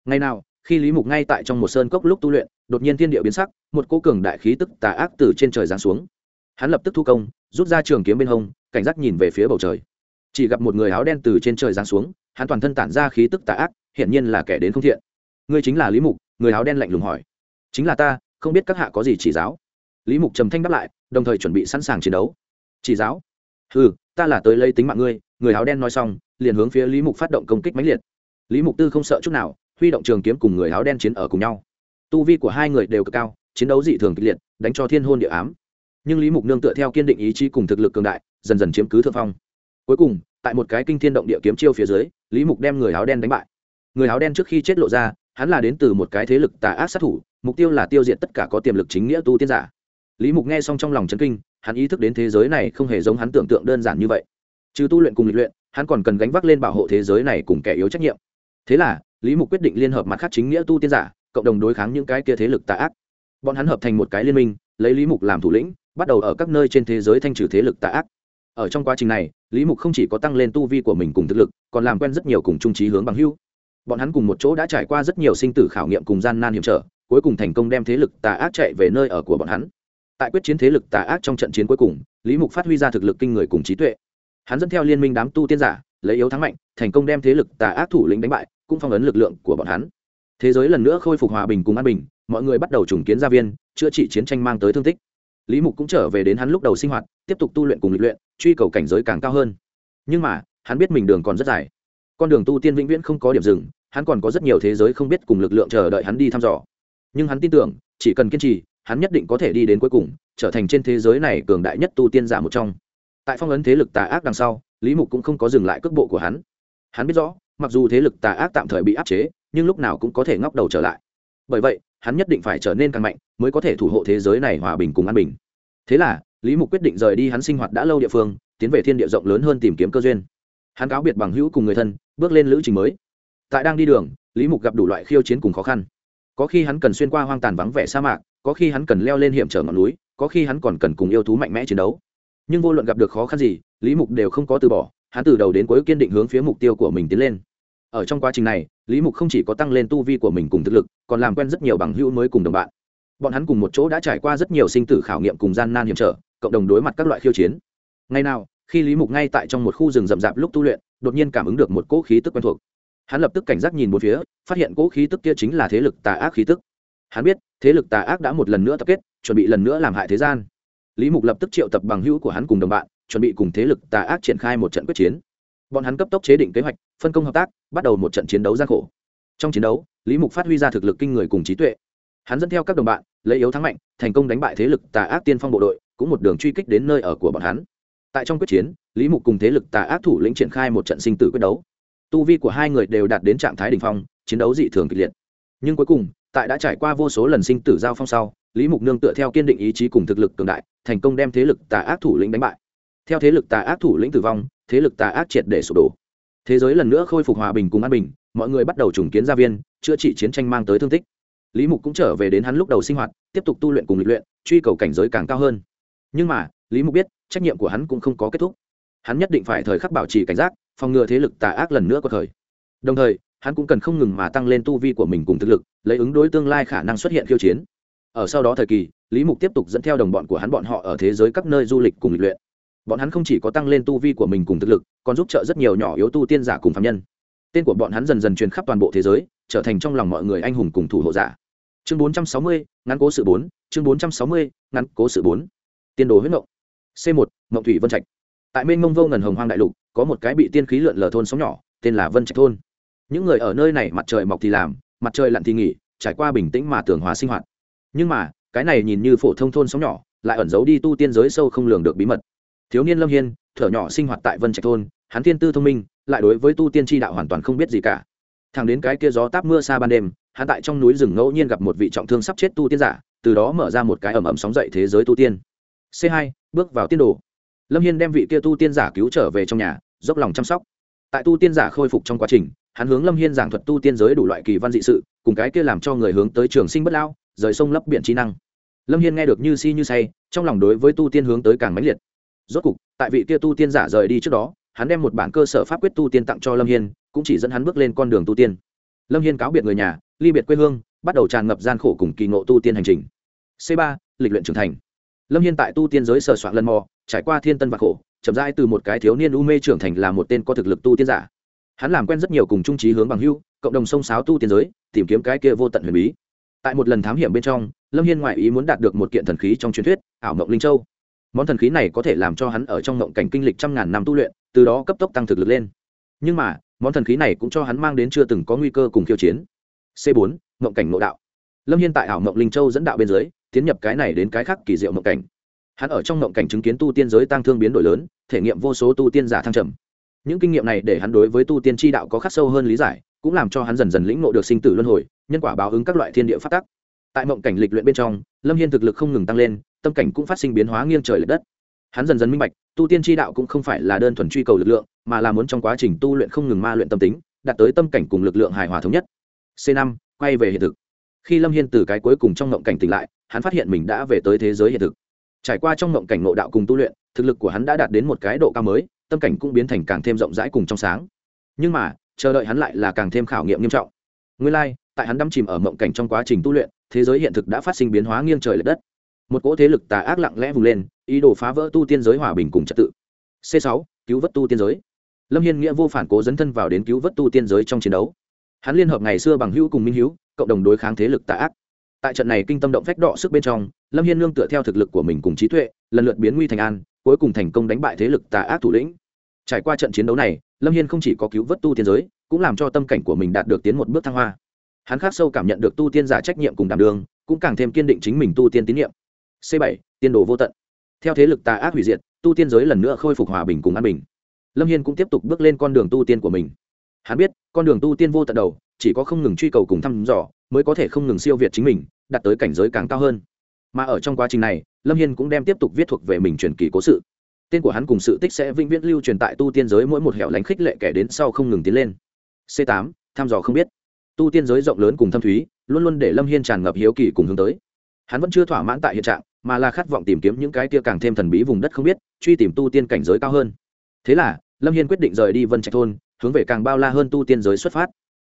Ngày nào, khi lý mục ngay tại trong một sơn cốc lúc tu luyện, đột nhiên thiên địa biến sắc, một cô cường đại khí tức tà ác từ trên trời giáng xuống. Hắn lập tức thu công, rút ra trường kiếm bên hông, cảnh giác nhìn về phía bầu trời. Chỉ gặp một người áo đen từ trên trời giáng xuống hắn toàn thân tản ra khí tức tà ác, hiển nhiên là kẻ đến không thiện. Ngươi chính là lý mục, người áo đen lạnh lùng hỏi. Chính là ta, không biết các hạ có gì chỉ giáo. Lý mục trầm thanh đáp lại, đồng thời chuẩn bị sẵn sàng chiến đấu. Chỉ giáo? Ừ ta là tới lấy tính mạng ngươi, người áo đen nói xong, liền hướng phía lý mục phát động công kích mãnh liệt. Lý mục tư không sợ chút nào, huy động trường kiếm cùng người áo đen chiến ở cùng nhau. Tu vi của hai người đều cực cao, chiến đấu dị thường kịch liệt, đánh cho thiên hôn địa ám. Nhưng lý mục nương tựa theo kiên định ý chí cùng thực lực cường đại, dần dần chiếm cứ thượng phong. Cuối cùng tại một cái kinh thiên động địa kiếm chiêu phía dưới, lý mục đem người áo đen đánh bại. Người áo đen trước khi chết lộ ra, hắn là đến từ một cái thế lực tà ác sát thủ, mục tiêu là tiêu diệt tất cả có tiềm lực chính nghĩa tu tiên giả. Lý mục nghe xong trong lòng chấn kinh, hắn ý thức đến thế giới này không hề giống hắn tưởng tượng đơn giản như vậy. Trừ tu luyện cùng lịch luyện, hắn còn cần gánh vác lên bảo hộ thế giới này cùng kẻ yếu trách nhiệm. Thế là, lý mục quyết định liên hợp mặt khác chính nghĩa tu tiên giả, cộng đồng đối kháng những cái kia thế lực tà ác. Bọn hắn hợp thành một cái liên minh, lấy lý mục làm thủ lĩnh, bắt đầu ở các nơi trên thế giới thanh trừ thế lực tà ác ở trong quá trình này, lý mục không chỉ có tăng lên tu vi của mình cùng thực lực, còn làm quen rất nhiều cùng trung trí hướng bằng hưu bọn hắn cùng một chỗ đã trải qua rất nhiều sinh tử khảo nghiệm cùng gian nan hiểm trở, cuối cùng thành công đem thế lực tà ác chạy về nơi ở của bọn hắn. Tại quyết chiến thế lực tà ác trong trận chiến cuối cùng, lý mục phát huy ra thực lực kinh người cùng trí tuệ. Hắn dẫn theo liên minh đám tu tiên giả, lấy yếu thắng mạnh, thành công đem thế lực tà ác thủ lĩnh đánh bại, cũng phong ấn lực lượng của bọn hắn. Thế giới lần nữa khôi phục hòa bình cùng an bình, mọi người bắt đầu trùng kiến gia viên, chữa trị chiến tranh mang tới thương tích lý mục cũng trở về đến hắn lúc đầu sinh hoạt, tiếp tục tu luyện cùng lịch luyện, truy cầu cảnh giới càng cao hơn. Nhưng mà, hắn biết mình đường còn rất dài. Con đường tu tiên vĩnh viễn không có điểm dừng, hắn còn có rất nhiều thế giới không biết cùng lực lượng chờ đợi hắn đi thăm dò. Nhưng hắn tin tưởng, chỉ cần kiên trì, hắn nhất định có thể đi đến cuối cùng, trở thành trên thế giới này cường đại nhất tu tiên giả một trong. Tại phong ấn thế lực tà ác đằng sau, lý mục cũng không có dừng lại cước bộ của hắn. Hắn biết rõ, mặc dù thế lực tà ác tạm thời bị áp chế, nhưng lúc nào cũng có thể ngóc đầu trở lại. Bởi vậy hắn nhất định phải trở nên càng mạnh, mới có thể thủ hộ thế giới này hòa bình cùng an bình. Thế là, lý mục quyết định rời đi hắn sinh hoạt đã lâu địa phương, tiến về thiên địa rộng lớn hơn tìm kiếm cơ duyên. Hắn cáo biệt bằng hữu cùng người thân, bước lên lữ trình mới. Tại đang đi đường, lý mục gặp đủ loại khiêu chiến cùng khó khăn. Có khi hắn cần xuyên qua hoang tàn vắng vẻ sa mạc, có khi hắn cần leo lên hiểm trở ngọn núi, có khi hắn còn cần cùng yêu thú mạnh mẽ chiến đấu. Nhưng vô luận gặp được khó khăn gì, lý mục đều không có từ bỏ, hắn từ đầu đến cuối kiên định hướng phía mục tiêu của mình tiến lên. Ở trong quá trình này, lý mục không chỉ có tăng lên tu vi của mình cùng thực lực còn làm quen rất nhiều bằng hữu mới cùng đồng bạn. Bọn hắn cùng một chỗ đã trải qua rất nhiều sinh tử khảo nghiệm cùng gian nan hiểm trở, cộng đồng đối mặt các loại khiêu chiến. Ngày nào, khi lý mục ngay tại trong một khu rừng rậm rạp lúc tu luyện, đột nhiên cảm ứng được một cỗ khí tức quen thuộc. Hắn lập tức cảnh giác nhìn một phía, phát hiện cỗ khí tức kia chính là thế lực tà ác khí tức. Hắn biết, thế lực tà ác đã một lần nữa tập kết, chuẩn bị lần nữa làm hại thế gian. Lý mục lập tức triệu tập bằng hữu của hắn cùng đồng bạn, chuẩn bị cùng thế lực tà ác triển khai một trận quyết chiến. Bọn hắn cấp tốc chế định kế hoạch, phân công hợp tác, bắt đầu một trận chiến đấu gian khổ. Trong chiến đấu lý mục phát huy ra thực lực kinh người cùng trí tuệ. Hắn dẫn theo các đồng bạn, lấy yếu thắng mạnh, thành công đánh bại thế lực tà ác tiên phong bộ đội, cũng một đường truy kích đến nơi ở của bọn hắn. Tại trong quyết chiến, lý mục cùng thế lực tà ác thủ lĩnh triển khai một trận sinh tử quyết đấu. Tu vi của hai người đều đạt đến trạng thái đ ỉ n h phong, chiến đấu dị thường kịch liệt. Nhưng cuối cùng, tại đã trải qua vô số lần sinh tử giao phong sau, lý mục nương tựa theo kiên định ý chí cùng thực lực cường đại, thành công đem thế lực tà ác thủ lĩnh đánh bại. Theo thế lực tà ác thủ lĩnh tử vong, thế lực tà ác triệt để sụp đổ. Thế giới lần nữa khôi phục hòa bình cùng an bình mọi người bắt đầu trùng kiến gia viên, chữa trị chiến tranh mang tới thương tích. Lý mục cũng trở về đến hắn lúc đầu sinh hoạt, tiếp tục tu luyện cùng lịch luyện, truy cầu cảnh giới càng cao hơn. Nhưng mà, lý mục biết, trách nhiệm của hắn cũng không có kết thúc. Hắn nhất định phải thời khắc bảo trì cảnh giác, phòng ngừa thế lực tà ác lần nữa có thời. Đồng thời, hắn cũng cần không ngừng mà tăng lên tu vi của mình cùng thực lực, lấy ứng đối tương lai khả năng xuất hiện khiêu chiến. Ở sau đó thời kỳ, lý mục tiếp tục dẫn theo đồng bọn của hắn bọn họ ở thế giới các nơi du lịch cùng lịch luyện. Bọn hắn không chỉ có tăng lên tu vi của mình cùng thực lực, còn giúp trợ rất nhiều nhỏ yếu tu tiên giả cùng phạm nhân tên của bọn hắn dần dần truyền khắp toàn bộ thế giới trở thành trong lòng mọi người anh hùng cùng thủ hộ giả. Chương 460, ngắn cố sự 4, chương 460, ngắn cố sự 4. tiên đồ huyết ngộng c 1 ngộng thủy vân trạch. Tại mênh mông vô ngần hồng hoang đại lục có một cái bị tiên khí lượn lờ thôn sống nhỏ tên là vân trạch thôn. Những người ở nơi này mặt trời mọc thì làm mặt trời lặn thì nghỉ trải qua bình tĩnh mà tường hóa sinh hoạt. Nhưng mà cái này nhìn như phổ thông thôn sống nhỏ lại ẩn giấu đi tu tiên giới sâu không lường được bí mật. Thiếu niên lâm hiên thở nhỏ sinh hoạt tại vân trạch thôn hắn tiên tư thông minh lại đối với tu tiên tri đạo hoàn toàn không biết gì cả. Thằng đến cái kia gió táp mưa xa ban đêm, hắn tại trong núi rừng ngẫu nhiên gặp một vị trọng thương sắp chết tu tiên giả, từ đó mở ra một cái ẩm ẩm sóng dậy thế giới tu tiên. C hai, bước vào tiên đồ. Lâm hiên đem vị kia tu tiên giả cứu trở về trong nhà, dốc lòng chăm sóc. Tại tu tiên giả khôi phục trong quá trình, hắn hướng lâm hiên giảng thuật tu tiên giới đủ loại kỳ văn dị sự, cùng cái kia làm cho người hướng tới trường sinh bất lao rời sông lấp biển trí năng. Lâm hiên nghe được như si như say, trong lòng đối với tu tiên hướng tới càng mãnh liệt. Rốt cục, tại vị kia tu tiên giả rời đi trước đó hắn đem một bản cơ sở pháp quyết tu tiên tặng cho lâm hiên, cũng chỉ dẫn hắn bước lên con đường tu tiên. Lâm hiên cáo biệt người nhà, ly biệt quê hương, bắt đầu tràn ngập gian khổ cùng kỳ ngộ tu tiên hành trình. C ba, lịch luyện trưởng thành. Lâm hiên tại tu tiên giới sờ soạn lần mò, trải qua thiên tân và khổ, chậm rãi từ một cái thiếu niên u mê trưởng thành là một tên có thực lực tu tiên giả. Hắn làm quen rất nhiều cùng trung trí hướng bằng hưu cộng đồng sông sáo tu tiên giới, tìm kiếm cái kia vô tận huyền bí. Tại một lần thám hiểm bên trong, lâm hiên ngoại ý muốn đạt được một kiện thần khí trong truyền thuyết, ảo mộng linh châu món thần khí này có thể làm cho hắn ở trong ngộng cảnh kinh lịch trăm ngàn năm tu luyện, từ đó cấp tốc tăng thực lực lên. Nhưng mà, món thần khí này cũng cho hắn mang đến chưa từng có nguy cơ cùng khiêu chiến. C 4 ngộng cảnh nội đạo. Lâm hiên tại ảo ngộng linh châu dẫn đạo bên dưới, tiến nhập cái này đến cái khác kỳ diệu ngộng cảnh. Hắn ở trong ngộng cảnh chứng kiến tu tiên giới tăng thương biến đổi lớn, thể nghiệm vô số tu tiên giả thăng trầm. Những kinh nghiệm này để hắn đối với tu tiên tri đạo có khắc sâu hơn lý giải, cũng làm cho hắn dần dần lĩnh ngộ được sinh tử luân hồi, nhân quả báo ứng các loại thiên địa phát tắc. Tại mộng cảnh lịch luyện bên trong, lâm hiên thực lực không ngừng tăng lên tâm cảnh cũng phát sinh biến hóa nghiêng trời l ệ đất. Hắn dần dần minh bạch tu tiên tri đạo cũng không phải là đơn thuần truy cầu lực lượng mà là muốn trong quá trình tu luyện không ngừng ma luyện tâm tính đạt tới tâm cảnh cùng lực lượng hài hòa thống nhất. C năm quay về hiện thực. Khi lâm hiên từ cái cuối cùng trong mộng cảnh tỉnh lại hắn phát hiện mình đã về tới thế giới hiện thực. Trải qua trong mộng cảnh nội đạo cùng tu luyện thực lực của hắn đã đạt đến một cái độ cao mới tâm cảnh cũng biến thành càng thêm rộng rãi cùng trong sáng. Nhưng mà chờ đợi hắn lại là càng thêm khảo nghiệm nghiêm trọng. Nguyên lai、like, tại hắn đắm chìm ở mộng cảnh trong quá trình tu luyện thế giới hiện thực đã phát sinh biến hóa nghiêng trời l ệ đất một cỗ thế lực tà ác lặng lẽ vùng lên, ý đồ phá vỡ tu tiên giới hòa bình cùng trật tự. C sáu, cứu vớt tu tiên giới. Lâm hiên nghĩa vô phản cố dấn thân vào đến cứu vớt tu tiên giới trong chiến đấu. Hắn liên hợp ngày xưa bằng hữu cùng minh hữu cộng đồng đối kháng thế lực tà ác. Tại trận này kinh tâm động phách đọ sức bên trong, lâm hiên nương tựa theo thực lực của mình cùng trí tuệ, lần lượt biến nguy thành an, cuối cùng thành công đánh bại thế lực tà ác thủ lĩnh. Trải qua trận chiến đấu này, lâm hiên không chỉ có cứu vớt tu tiên giới, cũng làm cho tâm cảnh của mình đạt được tiến một bước thăng hoa. Hắn khắc sâu cảm nhận được tu tiên giả trách nhiệm cùng đảm đường, cũng càng thêm kiên định chính mình tu tiên tín nhiệm c bảy, tiên đồ vô tận. Theo thế lực tà ác hủy diệt, tu tiên giới lần nữa khôi phục hòa bình cùng an bình. Lâm hiên cũng tiếp tục bước lên con đường tu tiên của mình. Hắn biết, con đường tu tiên vô tận đầu, chỉ có không ngừng truy cầu cùng thăm dò, mới có thể không ngừng siêu việt chính mình, đạt tới cảnh giới càng cao hơn. Mà ở trong quá trình này, lâm hiên cũng đem tiếp tục viết thuộc về mình truyền kỳ cố sự. Tên của hắn cùng sự tích sẽ vĩnh viễn lưu truyền tại tu tiên giới mỗi một hẻo lánh khích lệ kẻ đến sau không ngừng tiến lên. C tám, thăm dò không biết. Tu tiên giới rộng lớn cùng thâm thúy, luôn luôn để lâm hiên tràn ngập hiếu kỳ cùng hướng tới hắn vẫn chưa thỏa mãn tại hiện trạng, mà là khát vọng tìm kiếm những cái kia càng thêm thần bí vùng đất không biết, truy tìm tu tiên cảnh giới cao hơn. Thế là, lâm hiên quyết định rời đi vân trạch thôn, hướng về càng bao la hơn tu tiên giới xuất phát.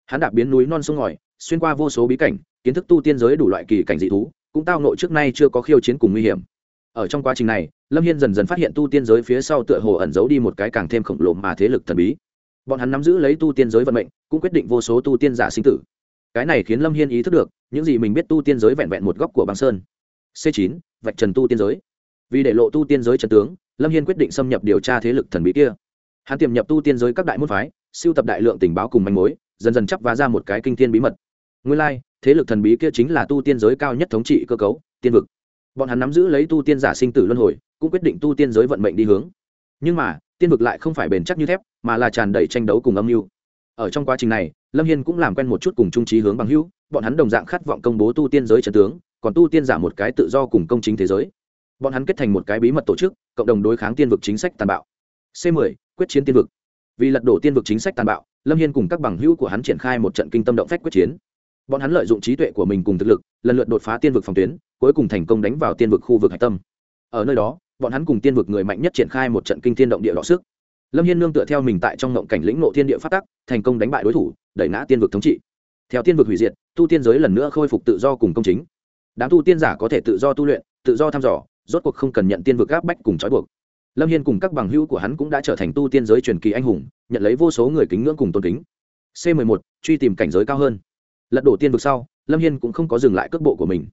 Hắn đạp biến núi non sông ngòi, xuyên qua vô số bí cảnh, kiến thức tu tiên giới đủ loại kỳ cảnh dị thú, cũng tao nội trước nay chưa có khiêu chiến cùng nguy hiểm. Ở trong quá trình này, lâm hiên dần dần phát hiện tu tiên giới phía sau tựa hồ ẩn giấu đi một cái càng thêm khổng lồ mà thế lực thần bí. Bọn hắn nắm giữ lấy tu tiên giới vận mệnh, cũng quyết định vô số tu tiên giả sinh tử. Cái này khiến lâm hiên ý thức được những gì mình biết tu tiên giới vẹn vẹn một góc của băng sơn. C chín, vạch trần tu tiên giới. Vì để lộ tu tiên giới trần tướng, lâm hiên quyết định xâm nhập điều tra thế lực thần bí kia. Hắn tiềm nhập tu tiên giới các đại môn phái, siêu tập đại lượng tình báo cùng manh mối, dần dần chấp vá ra một cái kinh thiên bí mật. Nguyên lai, thế lực thần bí kia chính là tu tiên giới cao nhất thống trị cơ cấu, tiên vực. Bọn hắn nắm giữ lấy tu tiên giả sinh tử luân hồi, cũng quyết định tu tiên giới vận mệnh đi hướng. Nhưng mà, tiên vực lại không phải bền chắc như thép, mà là tràn đầy tranh đấu cùng âm mưu ở trong quá trình này, lâm hiên cũng làm quen một chút cùng trung trí hướng bằng hữu, bọn hắn đồng dạng khát vọng công bố tu tiên giới trần tướng, còn tu tiên giả một cái tự do cùng công chính thế giới. Bọn hắn kết thành một cái bí mật tổ chức, cộng đồng đối kháng tiên vực chính sách tàn bạo. C 10 quyết chiến tiên vực. Vì lật đổ tiên vực chính sách tàn bạo, lâm hiên cùng các bằng hữu của hắn triển khai một trận kinh tâm động phách quyết chiến. Bọn hắn lợi dụng trí tuệ của mình cùng thực lực, lần lượt đột phá tiên vực phòng tuyến, cuối cùng thành công đánh vào tiên vực khu vực hạch tâm. Ở nơi đó, bọn hắn cùng tiên vực người mạnh nhất triển khai một trận kinh thiên động địa đọ sức lâm hiên nương tựa theo mình tại trong ngộng cảnh lĩnh nộ thiên địa phát tắc, thành công đánh bại đối thủ, đẩy ngã tiên vực thống trị. Theo tiên vực hủy diệt, tu tiên giới lần nữa khôi phục tự do cùng công chính. Đám tu tiên giả có thể tự do tu luyện, tự do thăm dò, rốt cuộc không cần nhận tiên vực gáp bách cùng trói buộc. Lâm hiên cùng các bằng hữu của hắn cũng đã trở thành tu tiên giới truyền kỳ anh hùng, nhận lấy vô số người kính ngưỡng cùng tôn kính. C 11 truy tìm cảnh giới cao hơn. Lật đổ tiên vực sau, lâm hiên cũng không có dừng lại cước bộ của mình.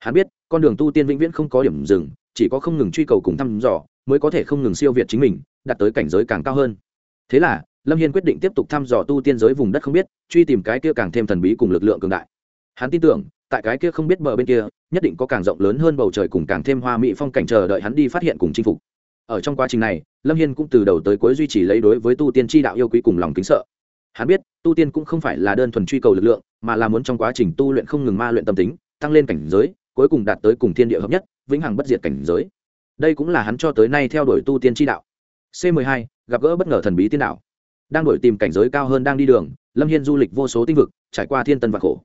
Hắn biết, con đường tu tiên vĩnh viễn không có điểm dừng chỉ có không ngừng truy cầu cùng thăm dò mới có thể không ngừng siêu việt chính mình, đạt tới cảnh giới càng cao hơn. Thế là, lâm hiên quyết định tiếp tục thăm dò tu tiên giới vùng đất không biết, truy tìm cái kia càng thêm thần bí cùng lực lượng cường đại. Hắn tin tưởng, tại cái kia không biết bờ bên kia, nhất định có càng rộng lớn hơn bầu trời cùng càng thêm hoa mỹ phong cảnh chờ đợi hắn đi phát hiện cùng chinh phục. Ở trong quá trình này, lâm hiên cũng từ đầu tới cuối duy trì lấy đối với tu tiên tri đạo yêu quý cùng lòng kính sợ. Hắn biết, tu tiên cũng không phải là đơn thuần truy cầu lực lượng, mà là muốn trong quá trình tu luyện không ngừng ma luyện tâm tính, tăng lên cảnh giới cuối cùng đạt tới cùng thiên địa hợp nhất, vĩnh hằng bất diệt cảnh giới. Đây cũng là hắn cho tới nay theo đuổi tu tiên tri đạo. C 12 gặp gỡ bất ngờ thần bí tiên đạo. Đang đổi tìm cảnh giới cao hơn đang đi đường, lâm hiên du lịch vô số tinh vực, trải qua thiên tân và khổ.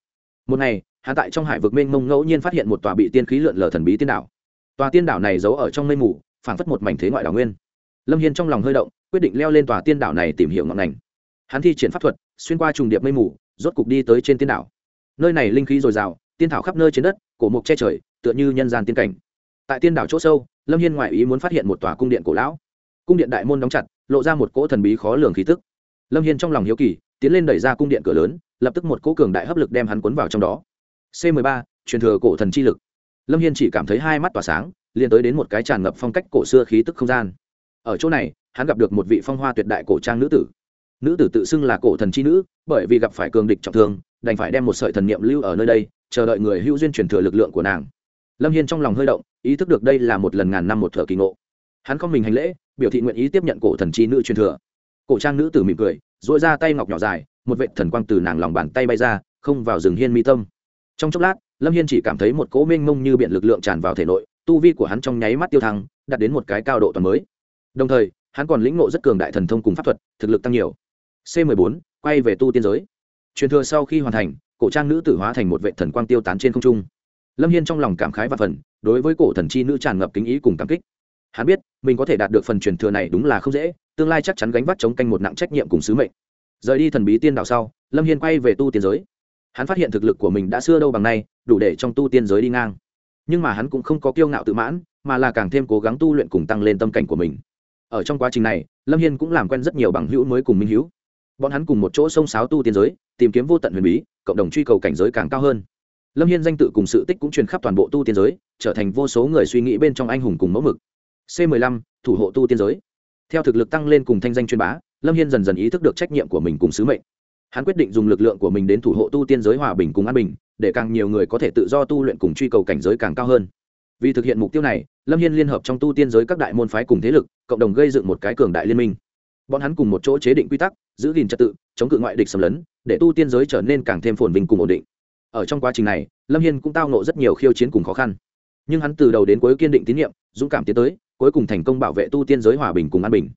Một ngày hạ tại trong hải vực mênh mông ngẫu nhiên phát hiện một tòa bị tiên khí lượn lờ thần bí tiên đảo tòa tiên đảo này giấu ở trong mây mù, phảng phất một mảnh thế ngoại đảo nguyên. Lâm hiên trong lòng hơi động, quyết định leo lên tòa tiên đảo này tìm hiểu ngọn ngành. Hắn thi triển pháp thuật, xuyên qua trùng điệp mây mù, rốt cục đi tới trên tiên đảo nơi này linh khí dồi dào tiên thảo khắp nơi trên đất, cổ mục che trời, tựa như nhân gian tiên cảnh. Tại tiên đảo chỗ sâu, lâm hiên ngoại ý muốn phát hiện một tòa cung điện cổ lão. Cung điện đại môn đóng chặt, lộ ra một cỗ thần bí khó lường khí tức. Lâm hiên trong lòng hiếu kỳ, tiến lên đẩy ra cung điện cửa lớn, lập tức một cỗ cường đại hấp lực đem hắn cuốn vào trong đó. C 13 truyền thừa cổ thần chi lực. Lâm hiên chỉ cảm thấy hai mắt tỏa sáng, liền tới đến một cái tràn ngập phong cách cổ xưa khí tức không gian. Ở chỗ này, hắn gặp được một vị phong hoa tuyệt đại cổ trang nữ tử. Nữ tử tự xưng là cổ thần chi nữ, bởi vì gặp phải cường địch trọng thương, đành phải đem một sợi thần niệm lưu ở nơi đây chờ đợi người hữu duyên truyền thừa lực lượng của nàng. Lâm hiên trong lòng hơi động, ý thức được đây là một lần ngàn năm một thợ kỳ ngộ. Hắn không mình hành lễ, biểu thị nguyện ý tiếp nhận cổ thần chi nữ truyền thừa. Cổ trang nữ tử mỉm cười dội ra tay ngọc nhỏ dài, một vệ thần quang từ nàng lòng bàn tay bay ra, không vào rừng hiên mi tâm. Trong chốc lát, lâm hiên chỉ cảm thấy một cỗ mênh mông như biện lực lượng tràn vào thể nội, tu vi của hắn trong nháy mắt tiêu thăng, đạt đến một cái cao độ toàn mới. Đồng thời, hắn còn lĩnh ngộ rất cường đại thần thông cùng pháp thuật, thực lực tăng nhiều. C 14 quay về tu tiên giới. Truyền thừa sau khi hoàn thành cổ trang nữ tử hóa thành một vệ thần quang tiêu tán trên không trung. Lâm hiên trong lòng cảm khái và phần, đối với cổ thần chi nữ tràn ngập kính ý cùng cảm kích. Hắn biết, mình có thể đạt được phần truyền thừa này đúng là không dễ, tương lai chắc chắn gánh vác chống canh một nặng trách nhiệm cùng sứ mệnh. Rời đi thần bí tiên đạo sau, lâm hiên quay về tu tiên giới. Hắn phát hiện thực lực của mình đã xưa đâu bằng nay, đủ để trong tu tiên giới đi ngang. Nhưng mà hắn cũng không có kiêu ngạo tự mãn, mà là càng thêm cố gắng tu luyện cùng tăng lên tâm cảnh của mình. Ở trong quá trình này, lâm hiên cũng làm quen rất nhiều bằng hữu mới cùng minh hữu bọn hắn cùng một chỗ sông sáo tu tiên giới, tìm kiếm vô tận huyền bí cộng đồng truy cầu cảnh giới càng cao hơn. Lâm hiên danh tự cùng sự tích cũng truyền khắp toàn bộ tu tiên giới, trở thành vô số người suy nghĩ bên trong anh hùng cùng mẫu mực. C 15 thủ hộ tu tiên giới. Theo thực lực tăng lên cùng thanh danh chuyên bá, lâm hiên dần dần ý thức được trách nhiệm của mình cùng sứ mệnh. Hắn quyết định dùng lực lượng của mình đến thủ hộ tu tiên giới hòa bình cùng an bình, để càng nhiều người có thể tự do tu luyện cùng truy cầu cảnh giới càng cao hơn. Vì thực hiện mục tiêu này, lâm hiên liên hợp trong tu tiên giới các đại môn phái cùng thế lực, cộng đồng gây dựng một cái cường đại liên minh. Bọn hắn cùng một chỗ chế định quy tắc giữ gìn trật tự chống cự ngoại địch xâm lấn để tu tiên giới trở nên càng thêm phồn vinh cùng ổn định. Ở trong quá trình này lâm hiên cũng tao nộ rất nhiều khiêu chiến cùng khó khăn. Nhưng hắn từ đầu đến cuối kiên định tín nhiệm dũng cảm tiến tới cuối cùng thành công bảo vệ tu tiên giới hòa bình cùng an bình.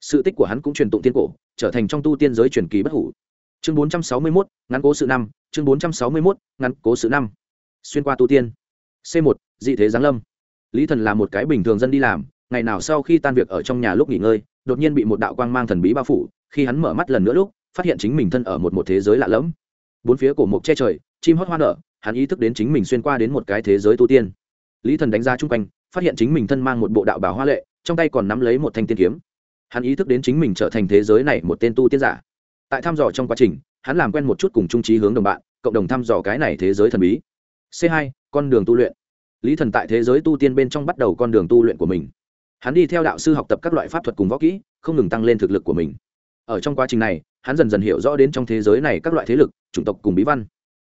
Sự tích của hắn cũng truyền tụng tiên cổ trở thành trong tu tiên giới truyền kỳ bất hủ. Chương 461, ngắn cố sự năm chương 461, ngắn cố sự năm. Xuyên qua tu tiên. C 1 dị thế giáng lâm. Lý thần là một cái bình thường dân đi làm ngày nào sau khi tan việc ở trong nhà lúc nghỉ ngơi, đột nhiên bị một đạo quang mang thần bí bao phủ, khi hắn mở mắt lần nữa lúc, phát hiện chính mình thân ở một một thế giới lạ lẫm. Bốn phía cổ mộc che trời, chim hót hoa nở, hắn ý thức đến chính mình xuyên qua đến một cái thế giới tu tiên. Lý thần đánh ra chung quanh, phát hiện chính mình thân mang một bộ đạo bào hoa lệ, trong tay còn nắm lấy một thanh tiên kiếm. Hắn ý thức đến chính mình trở thành thế giới này một tên tu tiên giả. Tại thăm dò trong quá trình, hắn làm quen một chút cùng trung trí hướng đồng bạn, cộng đồng thăm dò cái này thế giới thần bí. C 2 con đường tu luyện. Lý thần tại thế giới tu tiên bên trong bắt đầu con đường tu luyện của mình hắn đi theo đạo sư học tập các loại pháp thuật cùng võ kỹ không ngừng tăng lên thực lực của mình. Ở trong quá trình này hắn dần dần hiểu rõ đến trong thế giới này các loại thế lực chủng tộc cùng bí văn.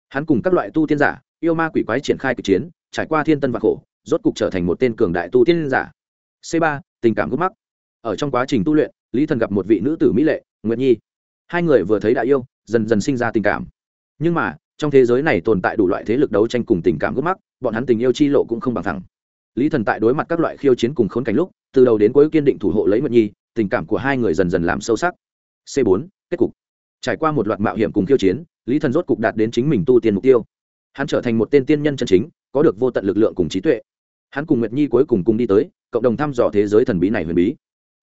Hắn cùng các loại tu tiên giả yêu ma quỷ quái triển khai cực chiến trải qua thiên tân và khổ rốt cục trở thành một tên cường đại tu tiên giả. C ba, tình cảm gốc mắc ở trong quá trình tu luyện lý thần gặp một vị nữ tử mỹ lệ nguyệt nhi. Hai người vừa thấy đại yêu dần dần sinh ra tình cảm. Nhưng mà trong thế giới này tồn tại đủ loại thế lực đấu tranh cùng tình cảm gốc mắc bọn hắn tình yêu chi lộ cũng không bằng thẳng. Lý thần tại đối mặt các loại khiêu chiến cùng khốn cảnh lúc từ đầu đến cuối kiên định thủ hộ lấy nguyệt nhi, tình cảm của hai người dần dần làm sâu sắc. C 4 kết cục. Trải qua một loạt mạo hiểm cùng khiêu chiến, lý thần rốt cục đạt đến chính mình tu tiên mục tiêu. Hắn trở thành một tên tiên nhân chân chính, có được vô tận lực lượng cùng trí tuệ. Hắn cùng nguyệt nhi cuối cùng cùng đi tới, cộng đồng thăm dò thế giới thần bí này huyền bí.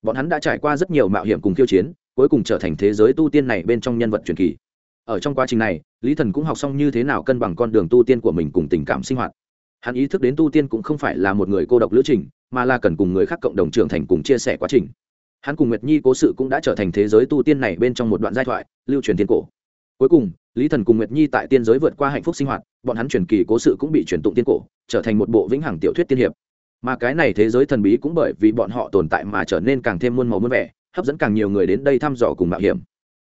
Bọn hắn đã trải qua rất nhiều mạo hiểm cùng khiêu chiến, cuối cùng trở thành thế giới tu tiên này bên trong nhân vật truyền kỳ. Ở trong quá trình này, lý thần cũng học xong như thế nào cân bằng con đường tu tiên của mình cùng tình cảm sinh hoạt hắn ý thức đến tu tiên cũng không phải là một người cô độc lữ trình, mà là cần cùng người khác cộng đồng trưởng thành cùng chia sẻ quá trình. Hắn cùng nguyệt nhi cố sự cũng đã trở thành thế giới tu tiên này bên trong một đoạn giai thoại, lưu truyền tiên cổ. Cuối cùng, lý thần cùng nguyệt nhi tại tiên giới vượt qua hạnh phúc sinh hoạt, bọn hắn truyền kỳ cố sự cũng bị truyền tụng tiên cổ, trở thành một bộ vĩnh hằng tiểu thuyết tiên hiệp. Mà cái này thế giới thần bí cũng bởi vì bọn họ tồn tại mà trở nên càng thêm muôn màu muôn vẻ, hấp dẫn càng nhiều người đến đây thăm dò cùng mạo hiểm.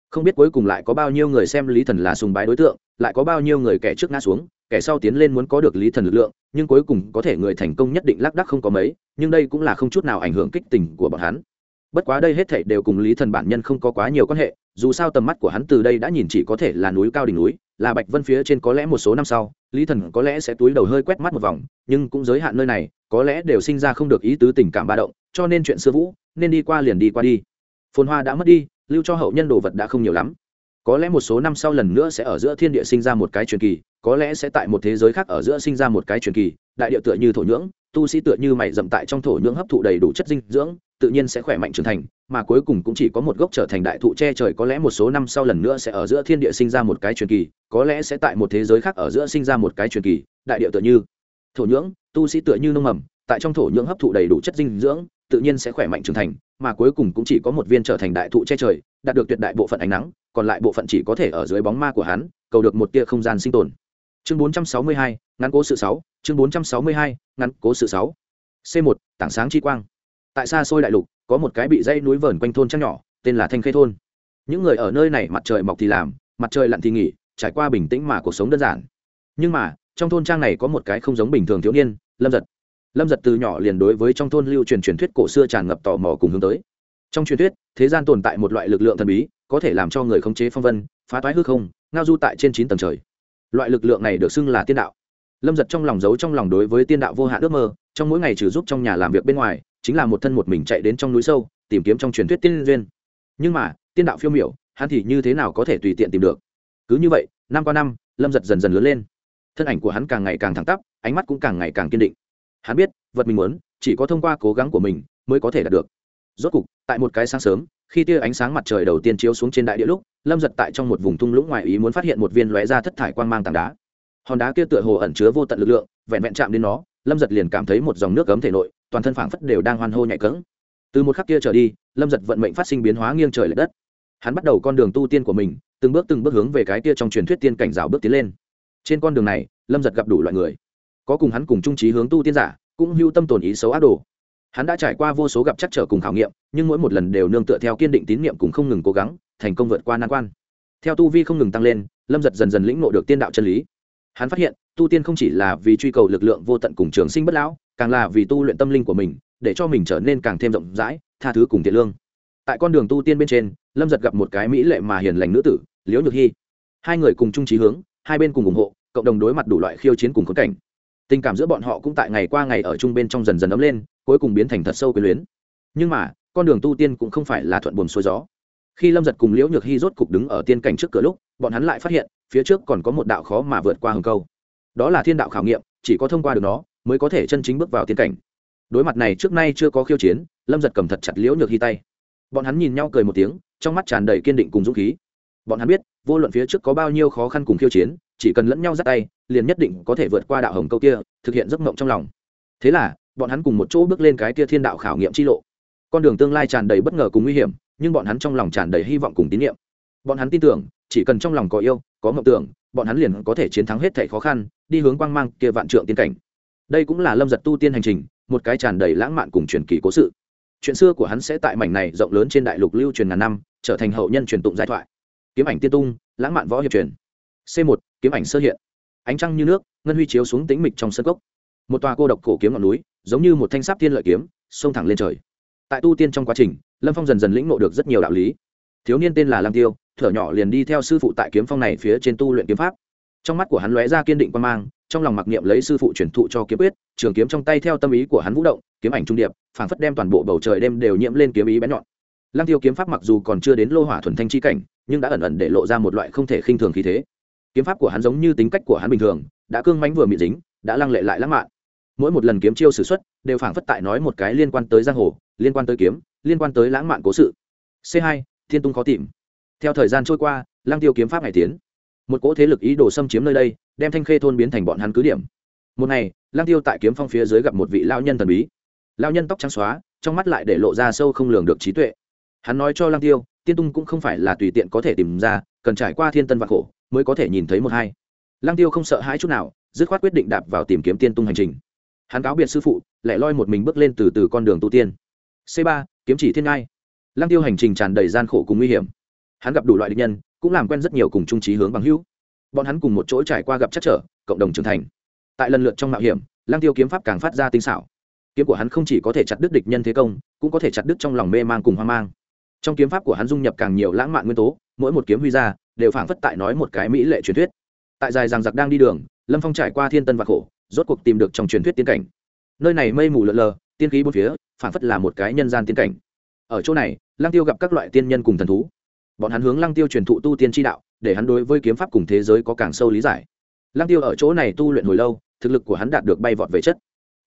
Không biết cuối cùng lại có bao nhiêu người xem lý thần là sùng bái đối tượng, lại có bao nhiêu người kẻ trước ngã xuống kẻ sau tiến lên muốn có được lý thần lực lượng, nhưng cuối cùng có thể người thành công nhất định lác đắc không có mấy, nhưng đây cũng là không chút nào ảnh hưởng kích tình của bọn hắn. Bất quá đây hết thảy đều cùng lý thần bản nhân không có quá nhiều quan hệ, dù sao tầm mắt của hắn từ đây đã nhìn chỉ có thể là núi cao đỉnh núi, là bạch vân phía trên có lẽ một số năm sau, lý thần có lẽ sẽ túi đầu hơi quét mắt một vòng, nhưng cũng giới hạn nơi này, có lẽ đều sinh ra không được ý tứ tình cảm ba động, cho nên chuyện xưa vũ, nên đi qua liền đi qua đi. Phồn hoa đã mất đi, lưu cho hậu nhân đồ vật đã không nhiều lắm có lẽ một số năm sau lần nữa sẽ ở giữa thiên địa sinh ra một cái truyền kỳ, có lẽ sẽ tại một thế giới khác ở giữa sinh ra một cái truyền kỳ, đại địa tựa như thổ nhưỡng, tu sĩ tựa như mày dậm tại trong thổ nhưỡng hấp thụ đầy đủ chất dinh dưỡng, tự nhiên sẽ khỏe mạnh trưởng thành, mà cuối cùng cũng chỉ có một gốc trở thành đại thụ che trời, có lẽ một số năm sau lần nữa sẽ ở giữa thiên địa sinh ra một cái truyền kỳ, có lẽ sẽ tại một thế giới khác ở giữa sinh ra một cái truyền kỳ, đại địa tựa như thổ nhưỡng, tu sĩ tựa như nông mầm, tại trong thổ nhưỡng hấp thụ đầy đủ chất dinh dưỡng tự nhiên sẽ khỏe mạnh trưởng thành mà cuối cùng cũng chỉ có một viên trở thành đại thụ che trời đạt được tuyệt đại bộ phận ánh nắng còn lại bộ phận chỉ có thể ở dưới bóng ma của hắn cầu được một tia không gian sinh tồn. Chương 462, ngắn cố sự 6, chương 462, ngắn cố sự 6. c 1 tảng sáng chi quang. Tại xa xôi đại lục có một cái bị dây núi vờn quanh thôn trăng nhỏ tên là thanh khê thôn. Những người ở nơi này mặt trời mọc thì làm mặt trời lặn thì nghỉ trải qua bình tĩnh mà cuộc sống đơn giản. Nhưng mà trong thôn trang này có một cái không giống bình thường thiếu niên lâm giật lâm giật từ nhỏ liền đối với trong thôn lưu truyền truyền thuyết cổ xưa tràn ngập tò mò cùng hướng tới. Trong truyền thuyết, thế gian tồn tại một loại lực lượng thần bí, có thể làm cho người khống chế phong vân, phá toái hư không, ngao du tại trên chín tầng trời. Loại lực lượng này được xưng là tiên đạo. Lâm giật trong lòng giấu trong lòng đối với tiên đạo vô hạn ước mơ, trong mỗi ngày trừ giúp trong nhà làm việc bên ngoài, chính là một thân một mình chạy đến trong núi sâu, tìm kiếm trong truyền thuyết tiên duyên. Nhưng mà, tiên đạo phiêu miểu, hắn thì như thế nào có thể tùy tiện tìm được? Cứ như vậy, năm qua năm, lâm giật dần dần lớn lên. Thân ảnh của hắn càng ngày càng thẳng tắp, ánh mắt cũng càng ngày càng kiên định hắn biết, vật mình muốn, chỉ có thông qua cố gắng của mình mới có thể đạt được. Rốt cục, tại một cái sáng sớm, khi tia ánh sáng mặt trời đầu tiên chiếu xuống trên đại địa lúc, lâm giật tại trong một vùng thung lũng ngoài ý muốn phát hiện một viên lóe ra thất thải quang mang tảng đá. Hòn đá kia tựa hồ ẩn chứa vô tận lực lượng, vẹn vẹn chạm đến nó, lâm giật liền cảm thấy một dòng nước cấm thể nội, toàn thân phảng phất đều đang hoan hô nhạy cỡng từ một khắc kia trở đi, lâm giật vận mệnh phát sinh biến hóa nghiêng trời l ệ đất. Hắn bắt đầu con đường tu tiên của mình, từng bước từng bước hướng về cái kia trong truyền thuyết tiên cảnh rào bước tiến lên. Trên con đường này, lâm giật gặp đủ loại người có cùng hắn cùng trung trí hướng tu tiên giả, cũng hưu tâm tồn ý xấu ác đồ. Hắn đã trải qua vô số gặp chắc trở cùng khảo nghiệm, nhưng mỗi một lần đều nương tựa theo kiên định tín nhiệm cùng không ngừng cố gắng, thành công vượt qua nan quan. Theo tu vi không ngừng tăng lên, lâm giật dần dần lĩnh ngộ được tiên đạo chân lý. Hắn phát hiện, tu tiên không chỉ là vì truy cầu lực lượng vô tận cùng trường sinh bất lão, càng là vì tu luyện tâm linh của mình, để cho mình trở nên càng thêm rộng rãi, tha thứ cùng thiện lương. Tại con đường tu tiên bên trên, lâm giật gặp một cái mỹ lệ mà hiền lành nữ tử, liễu nhược hy hai người cùng chung trí hướng, hai bên cùng ủng hộ, cộng đồng đối mặt đủ loại khiêu chiến cùng khốn cảnh tình cảm giữa bọn họ cũng tại ngày qua ngày ở chung bên trong dần dần ấm lên, cuối cùng biến thành thật sâu quyền luyến. Nhưng mà, con đường tu tiên cũng không phải là thuận buồm xuôi gió. Khi lâm giật cùng liễu nhược hy rốt cục đứng ở tiên cảnh trước cửa lúc, bọn hắn lại phát hiện, phía trước còn có một đạo khó mà vượt qua hừng câu. Đó là thiên đạo khảo nghiệm, chỉ có thông qua được nó, mới có thể chân chính bước vào tiên cảnh. Đối mặt này, trước nay chưa có khiêu chiến, lâm giật cầm thật chặt liễu nhược hy tay. Bọn hắn nhìn nhau cười một tiếng, trong mắt tràn đầy kiên định cùng dũng khí. Bọn hắn biết, vô luận phía trước có bao nhiêu khó khăn cùng khiêu chiến, chỉ cần lẫn nhau dắt tay liền nhất định có thể vượt qua đạo hồng câu kia, thực hiện giấc mộng trong lòng. Thế là, bọn hắn cùng một chỗ bước lên cái kia thiên đạo khảo nghiệm chi lộ. Con đường tương lai tràn đầy bất ngờ cùng nguy hiểm, nhưng bọn hắn trong lòng tràn đầy hy vọng cùng tín nhiệm bọn hắn tin tưởng, chỉ cần trong lòng có yêu, có mộng tưởng, bọn hắn liền có thể chiến thắng hết thảy khó khăn, đi hướng quang mang kia vạn trượng tiên cảnh. Đây cũng là lâm giật tu tiên hành trình, một cái tràn đầy lãng mạn cùng truyền kỳ cố sự. Chuyện xưa của hắn sẽ tại mảnh này rộng lớn trên đại lục lưu truyền ngàn năm, trở thành hậu nhân truyền tụng giai thoại. Kiếm ảnh tiên tung, lãng mạn võ hiệp truyền. C một, kiếm ảnh sơ hiện ánh trăng như nước, ngân huy chiếu xuống tĩnh mịch trong sân cốc. Một tòa cô độc cổ kiếm ngọn núi, giống như một thanh sáp thiên lợi kiếm, xông thẳng lên trời. Tại tu tiên trong quá trình, lâm phong dần dần lĩnh ngộ được rất nhiều đạo lý. Thiếu niên tên là lang tiêu, thở nhỏ liền đi theo sư phụ tại kiếm phong này phía trên tu luyện kiếm pháp. Trong mắt của hắn lóe ra kiên định quan mang, trong lòng mặc niệm lấy sư phụ truyền thụ cho kiếm quyết, trường kiếm trong tay theo tâm ý của hắn vũ động, kiếm ảnh trung điệp, phảng phất đem toàn bộ bầu trời đêm đều nhiễm lên kiếm ý bén nhọn. Lăng tiêu kiếm pháp mặc dù còn chưa đến lô hỏa thuần thanh chi cảnh, nhưng đã ẩn ẩn để lộ ra một loại không thể khinh thường khí thế kiếm pháp của hắn giống như tính cách của hắn bình thường, đã cương mánh vừa mị dính, đã lăng lệ lại lãng mạn. Mỗi một lần kiếm chiêu s ử x u ấ t đều phảng phất tại nói một cái liên quan tới giang hồ, liên quan tới kiếm, liên quan tới lãng mạn cố sự. C hai, thiên tung khó tìm. Theo thời gian trôi qua, lăng tiêu kiếm pháp ngày tiến. Một cỗ thế lực ý đồ xâm chiếm nơi đây, đem thanh khê thôn biến thành bọn hắn cứ điểm. Một ngày, lăng tiêu tại kiếm phong phía dưới gặp một vị lao nhân thần bí. Lao nhân tóc trắng xóa, trong mắt lại để lộ ra sâu không lường được trí tuệ. Hắn nói cho lăng tiêu tiên tung cũng không phải là tùy tiện có thể tìm ra, cần trải qua thiên tân vạc khổ mới có thể nhìn thấy một hai. Lăng tiêu không sợ hãi chút nào, dứt khoát quyết định đạp vào tìm kiếm tiên tung hành trình. Hắn cáo biệt sư phụ, lại loi một mình bước lên từ từ con đường tu tiên. C ba, kiếm chỉ thiên ngai. Lăng tiêu hành trình tràn đầy gian khổ cùng nguy hiểm. Hắn gặp đủ loại địch nhân, cũng làm quen rất nhiều cùng trung trí hướng bằng hữu. Bọn hắn cùng một chỗ trải qua gặp chắc trở, cộng đồng trưởng thành. Tại lần lượt trong mạo hiểm, lăng tiêu kiếm pháp càng phát ra tinh xảo. Kiếm của hắn không chỉ có thể chặt đứt địch nhân thế công, cũng có thể chặt đứt trong lòng mê mang cùng hoang mang. Trong kiếm pháp của hắn dung nhập càng nhiều lãng mạn nguyên tố, mỗi một kiếm huy ra đều phảng phất tại nói một cái mỹ lệ truyền thuyết. Tại dài rằng giặc đang đi đường, lâm phong trải qua thiên tân và khổ, rốt cuộc tìm được trong truyền thuyết tiên cảnh. Nơi này mây mù lợn lờ, tiên khí bốn phía, phảng phất là một cái nhân gian tiên cảnh. Ở chỗ này, lăng tiêu gặp các loại tiên nhân cùng thần thú. Bọn hắn hướng lăng tiêu truyền thụ tu tiên tri đạo, để hắn đối với kiếm pháp cùng thế giới có càng sâu lý giải. Lăng tiêu ở chỗ này tu luyện hồi lâu, thực lực của hắn đạt được bay vọt về chất.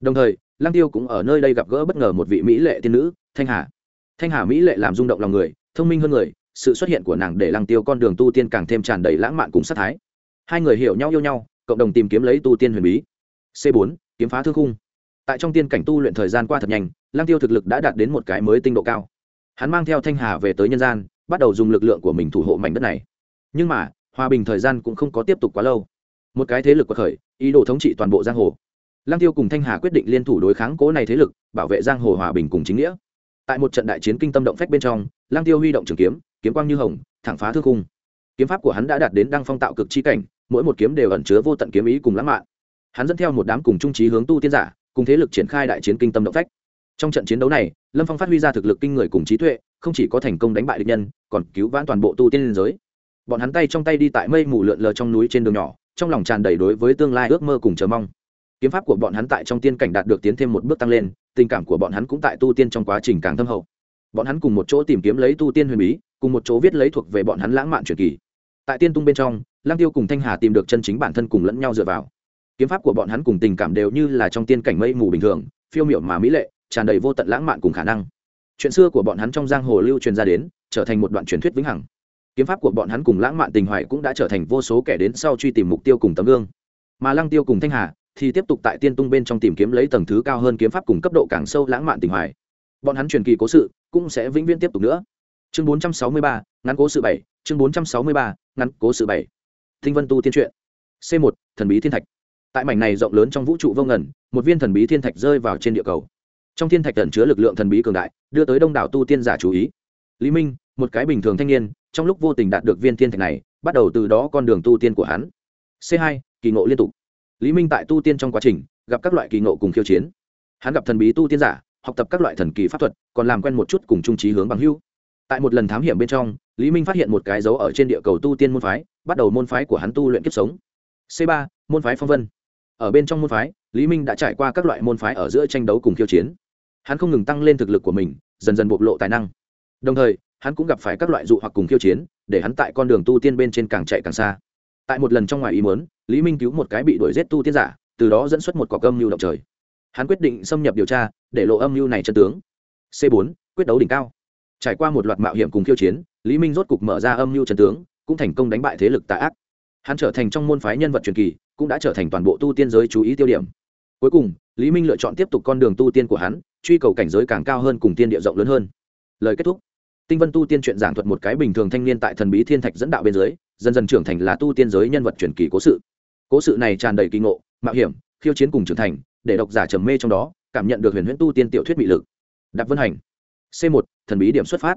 Đồng thời, lăng tiêu cũng ở nơi đây gặp gỡ bất ngờ một vị mỹ lệ tiên nữ, thanh hà. Thanh hà mỹ lệ làm rung động lòng người, thông minh hơn người sự xuất hiện của nàng để lăng tiêu con đường tu tiên càng thêm tràn đầy lãng mạn cùng sát thái. Hai người hiểu nhau yêu nhau, cộng đồng tìm kiếm lấy tu tiên huyền bí. C 4 kiếm phá thương khung. Tại trong tiên cảnh tu luyện thời gian qua thật nhanh, lăng tiêu thực lực đã đạt đến một cái mới tinh độ cao. Hắn mang theo thanh hà về tới nhân gian, bắt đầu dùng lực lượng của mình thủ hộ mảnh đất này. Nhưng mà, hòa bình thời gian cũng không có tiếp tục quá lâu. Một cái thế lực quật khởi, ý đồ thống trị toàn bộ giang hồ. Lăng tiêu cùng thanh hà quyết định liên thủ đối kháng cố này thế lực, bảo vệ giang hồ hòa bình cùng chính nghĩa. Tại một trận đại chiến kinh tâm động phách bên trong, lăng tiêu huy động trường kiếm kiếm quang như hồng, thẳng phá thư cung kiếm pháp của hắn đã đạt đến đăng phong tạo cực chi cảnh, mỗi một kiếm đều ẩn chứa vô tận kiếm ý cùng lãng mạn. Hắn dẫn theo một đám cùng trung trí hướng tu tiên giả, cùng thế lực triển khai đại chiến kinh tâm động phách. Trong trận chiến đấu này, lâm phong phát huy ra thực lực kinh người cùng trí tuệ, không chỉ có thành công đánh bại địch nhân, còn cứu vãn toàn bộ tu tiên liên giới. Bọn hắn tay trong tay đi tại mây mù lượn lờ trong núi trên đường nhỏ, trong lòng tràn đầy đối với tương lai ước mơ cùng chờ mong. Kiếm pháp của bọn hắn tại trong tiên cảnh đạt được tiến thêm một bước tăng lên, tình cảm của bọn hắn cũng tại tu tiên trong quá trình càng thâm hậu. Bọn hắn cùng một chỗ tìm kiếm lấy tu tiên huyền bí cùng một chỗ viết lấy thuộc về bọn hắn lãng mạn truyền kỳ. Tại tiên tung bên trong lang tiêu cùng thanh hà tìm được chân chính bản thân cùng lẫn nhau dựa vào. Kiếm pháp của bọn hắn cùng tình cảm đều như là trong tiên cảnh mây mù bình thường, phiêu miểu mà mỹ lệ, tràn đầy vô tận lãng mạn cùng khả năng. Chuyện xưa của bọn hắn trong giang hồ lưu truyền ra đến, trở thành một đoạn truyền thuyết vĩnh hằng. Kiếm pháp của bọn hắn cùng lãng mạn tình hoài cũng đã trở thành vô số kẻ đến sau truy tìm mục tiêu cùng tấm gương. Mà lăng tiêu cùng thanh hà thì tiếp tục tại tiên tung bên trong tìm kiếm lấy tầng thứ cao hơn kiếm pháp cùng cấp độ càng sâu lãng mạn tình hoài. Bọn hắn truyền kỳ cố sự cũng sẽ vĩnh viễn tiếp tục nữa chương 463, ngắn cố sự bảy chương 463, ngắn cố sự bảy. Thinh vân tu tiên truyện. C 1 thần bí thiên thạch. Tại mảnh này rộng lớn trong vũ trụ vô ngần một viên thần bí thiên thạch rơi vào trên địa cầu. Trong thiên thạch tẩn chứa lực lượng thần bí cường đại đưa tới đông đảo tu tiên giả chú ý. Lý minh một cái bình thường thanh niên trong lúc vô tình đạt được viên thiên thạch này bắt đầu từ đó con đường tu tiên của hắn. C 2 kỳ ngộ liên tục. Lý minh tại tu tiên trong quá trình gặp các loại kỳ ngộ cùng khiêu chiến. Hắn gặp thần bí tu tiên giả học tập các loại thần kỳ pháp thuật còn làm quen một chút cùng trung trí hướng bằng hưu tại một lần thám hiểm bên trong, lý minh phát hiện một cái dấu ở trên địa cầu tu tiên môn phái, bắt đầu môn phái của hắn tu luyện kiếp sống. C 3 môn phái phong vân. Ở bên trong môn phái, lý minh đã trải qua các loại môn phái ở giữa tranh đấu cùng khiêu chiến. Hắn không ngừng tăng lên thực lực của mình, dần dần bộc lộ tài năng. Đồng thời, hắn cũng gặp phải các loại dụ hoặc cùng khiêu chiến, để hắn tại con đường tu tiên bên trên càng chạy càng xa. Tại một lần trong ngoài ý muốn, lý minh cứu một cái bị đuổi giết tu tiên giả, từ đó dẫn xuất một cọc âm mưu động trời. Hắn quyết định xâm nhập điều tra, để lộ âm mưu này chân tướng. C 4 quyết đấu đỉnh cao trải qua một loạt mạo hiểm cùng khiêu chiến, lý minh rốt cục mở ra âm mưu trần tướng, cũng thành công đánh bại thế lực tà ác. Hắn trở thành trong môn phái nhân vật truyền kỳ, cũng đã trở thành toàn bộ tu tiên giới chú ý tiêu điểm. Cuối cùng, lý minh lựa chọn tiếp tục con đường tu tiên của hắn, truy cầu cảnh giới càng cao hơn cùng tiên địa rộng lớn hơn. Lời kết thúc. Tinh vân tu tiên chuyện giảng thuật một cái bình thường thanh niên tại thần bí thiên thạch dẫn đạo bên dưới, dần dần trưởng thành là tu tiên giới nhân vật truyền kỳ cố sự. Cố sự này tràn đầy kỳ ngộ, mạo hiểm, khiêu chiến cùng trưởng thành, để độc giả trầm mê trong đó, cảm nhận được huyền huyễn tu tiên tiểu thuyết bị lực. Đặc vân hành c 1 thần bí điểm xuất phát.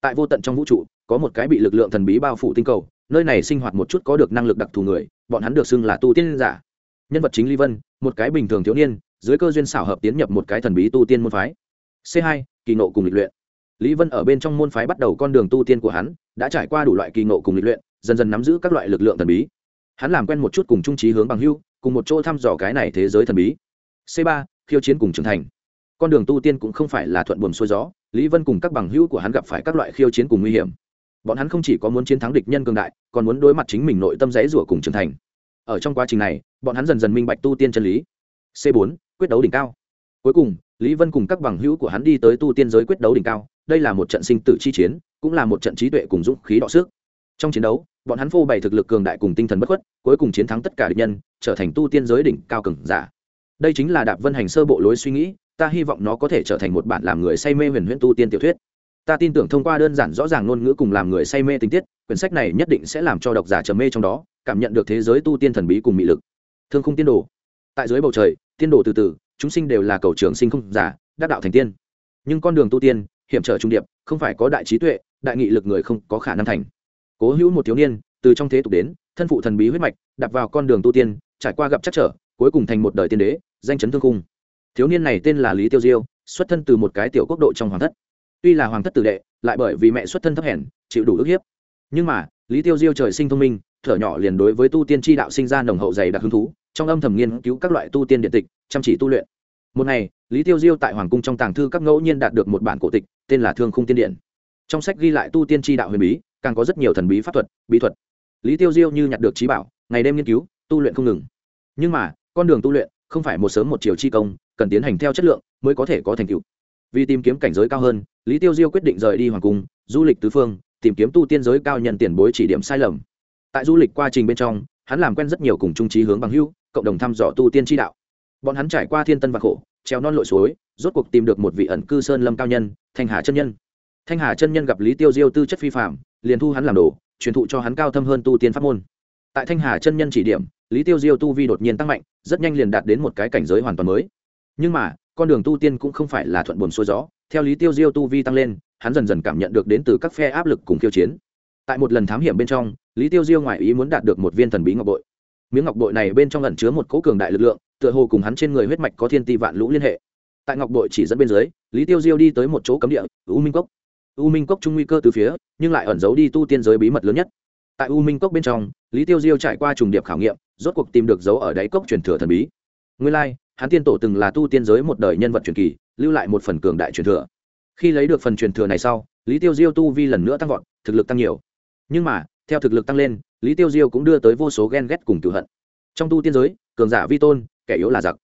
Tại vô tận trong vũ trụ, có một cái bị lực lượng thần bí bao phủ tinh cầu, nơi này sinh hoạt một chút có được năng lực đặc thù người, bọn hắn được xưng là tu tiên giả. Nhân vật chính ly vân, một cái bình thường thiếu niên, dưới cơ duyên xảo hợp tiến nhập một cái thần bí tu tiên môn phái. C 2 kỳ nộ cùng lịch luyện. Lý vân ở bên trong môn phái bắt đầu con đường tu tiên của hắn, đã trải qua đủ loại kỳ nộ cùng lịch luyện, dần dần nắm giữ các loại lực lượng thần bí. Hắn làm quen một chút cùng trung trí hướng bằng hưu, cùng một chỗ thăm dò cái này thế giới thần bí. C 3 khiêu chiến cùng trưởng thành. Con đường tu tiên cũng không phải là thuận buồm xuôi gió lý vân cùng các bằng hữu của hắn gặp phải các loại khiêu chiến cùng nguy hiểm. Bọn hắn không chỉ có muốn chiến thắng địch nhân cường đại, còn muốn đối mặt chính mình nội tâm rẽ rủa cùng trưởng thành. Ở trong quá trình này, bọn hắn dần dần minh bạch tu tiên chân lý. C 4 quyết đấu đỉnh cao. Cuối cùng, lý vân cùng các bằng hữu của hắn đi tới tu tiên giới quyết đấu đỉnh cao. Đây là một trận sinh tử chi chiến, cũng là một trận trí tuệ cùng dũng khí đọ sức. Trong chiến đấu, bọn hắn phô bày thực lực cường đại cùng tinh thần bất khuất, cuối cùng chiến thắng tất cả địch nhân, trở thành tu tiên giới đỉnh cao cường giả. Đây chính là đạp vân hành sơ bộ lối suy nghĩ ta hy vọng nó có thể trở thành một bản làm người say mê huyền huyễn tu tiên tiểu thuyết. Ta tin tưởng thông qua đơn giản rõ ràng ngôn ngữ cùng làm người say mê tình tiết, quyển sách này nhất định sẽ làm cho độc giả trầm mê trong đó, cảm nhận được thế giới tu tiên thần bí cùng mị lực. Thương khung tiên đồ. Tại dưới bầu trời, tiên đồ từ từ, chúng sinh đều là cầu trường sinh không giả, đắc đạo thành tiên. Nhưng con đường tu tiên, hiểm trở trung điệp, không phải có đại trí tuệ, đại nghị lực người không có khả năng thành. Cố hữu một thiếu niên, từ trong thế tục đến, thân phụ thần bí huyết mạch đặt vào con đường tu tiên, trải qua gặp chắc trở, cuối cùng thành một đời tiên đế, danh chấn thương Khung thiếu niên này tên là lý tiêu diêu, xuất thân từ một cái tiểu quốc độ trong hoàng thất. Tuy là hoàng thất tử đệ, lại bởi vì mẹ xuất thân thấp hèn, chịu đủ ức hiếp. Nhưng mà, lý tiêu diêu trời sinh thông minh, thở nhỏ liền đối với tu tiên tri đạo sinh ra nồng hậu dày đặc hứng thú, trong âm thầm nghiên cứu các loại tu tiên điện tịch, chăm chỉ tu luyện. Một ngày, lý tiêu diêu tại hoàng cung trong tàng thư các ngẫu nhiên đạt được một bản cổ tịch, tên là thương khung tiên điện. Trong sách ghi lại tu tiên tri đạo huyền bí, càng có rất nhiều thần bí pháp thuật, bí thuật. Lý tiêu diêu như nhặt được trí bảo, ngày đêm nghiên cứu, tu luyện không ngừng. Nhưng mà, con đường tu luyện không phải một sớm một chiều chi công cần tiến hành theo chất lượng mới có thể có thành tựu. Vì tìm kiếm cảnh giới cao hơn, lý tiêu diêu quyết định rời đi hoàng cung, du lịch tứ phương, tìm kiếm tu tiên giới cao nhận tiền bối chỉ điểm sai lầm. Tại du lịch quá trình bên trong, hắn làm quen rất nhiều cùng trung trí hướng bằng hưu cộng đồng thăm dò tu tiên tri đạo. Bọn hắn trải qua thiên tân và khổ treo non lội suối, rốt cuộc tìm được một vị ẩn cư sơn lâm cao nhân, thanh hà chân nhân. Thanh hà chân nhân gặp lý tiêu diêu tư chất phi phạm liền thu hắn làm đồ, truyền thụ cho hắn cao thâm hơn tu tiên pháp môn. Tại thanh hà chân nhân chỉ điểm, lý tiêu diêu tu vi đột nhiên tăng mạnh, rất nhanh liền đạt đến một cái cảnh giới hoàn toàn mới nhưng mà, con đường tu tiên cũng không phải là thuận buồm xuôi gió, theo lý tiêu diêu tu vi tăng lên, hắn dần dần cảm nhận được đến từ các phe áp lực cùng khiêu chiến. Tại một lần thám hiểm bên trong, lý tiêu diêu ngoài ý muốn đạt được một viên thần bí ngọc bội. Miếng ngọc bội này bên trong ẩn chứa một cỗ cường đại lực lượng, tựa hồ cùng hắn trên người huyết mạch có thiên ti vạn lũ liên hệ. Tại ngọc bội chỉ dẫn bên dưới, lý tiêu diêu đi tới một chỗ cấm địa, u minh cốc. U minh cốc trung nguy cơ từ phía, nhưng lại ẩn giấu đi tu tiên giới bí mật lớn nhất. Tại u minh cốc bên trong, lý tiêu diêu trải qua trùng điệp khảo nghiệm, rốt cuộc tìm được dấu ở đáy cốc truyền thừa thần bí. Nguyên lai hắn tiên tổ từng là tu tiên giới một đời nhân vật truyền kỳ, lưu lại một phần cường đại truyền thừa. Khi lấy được phần truyền thừa này sau, lý tiêu diêu tu vi lần nữa tăng vọt, thực lực tăng nhiều. Nhưng mà, theo thực lực tăng lên, lý tiêu diêu cũng đưa tới vô số ghen ghét cùng cựu hận. Trong tu tiên giới, cường giả vi tôn, kẻ yếu là giặc.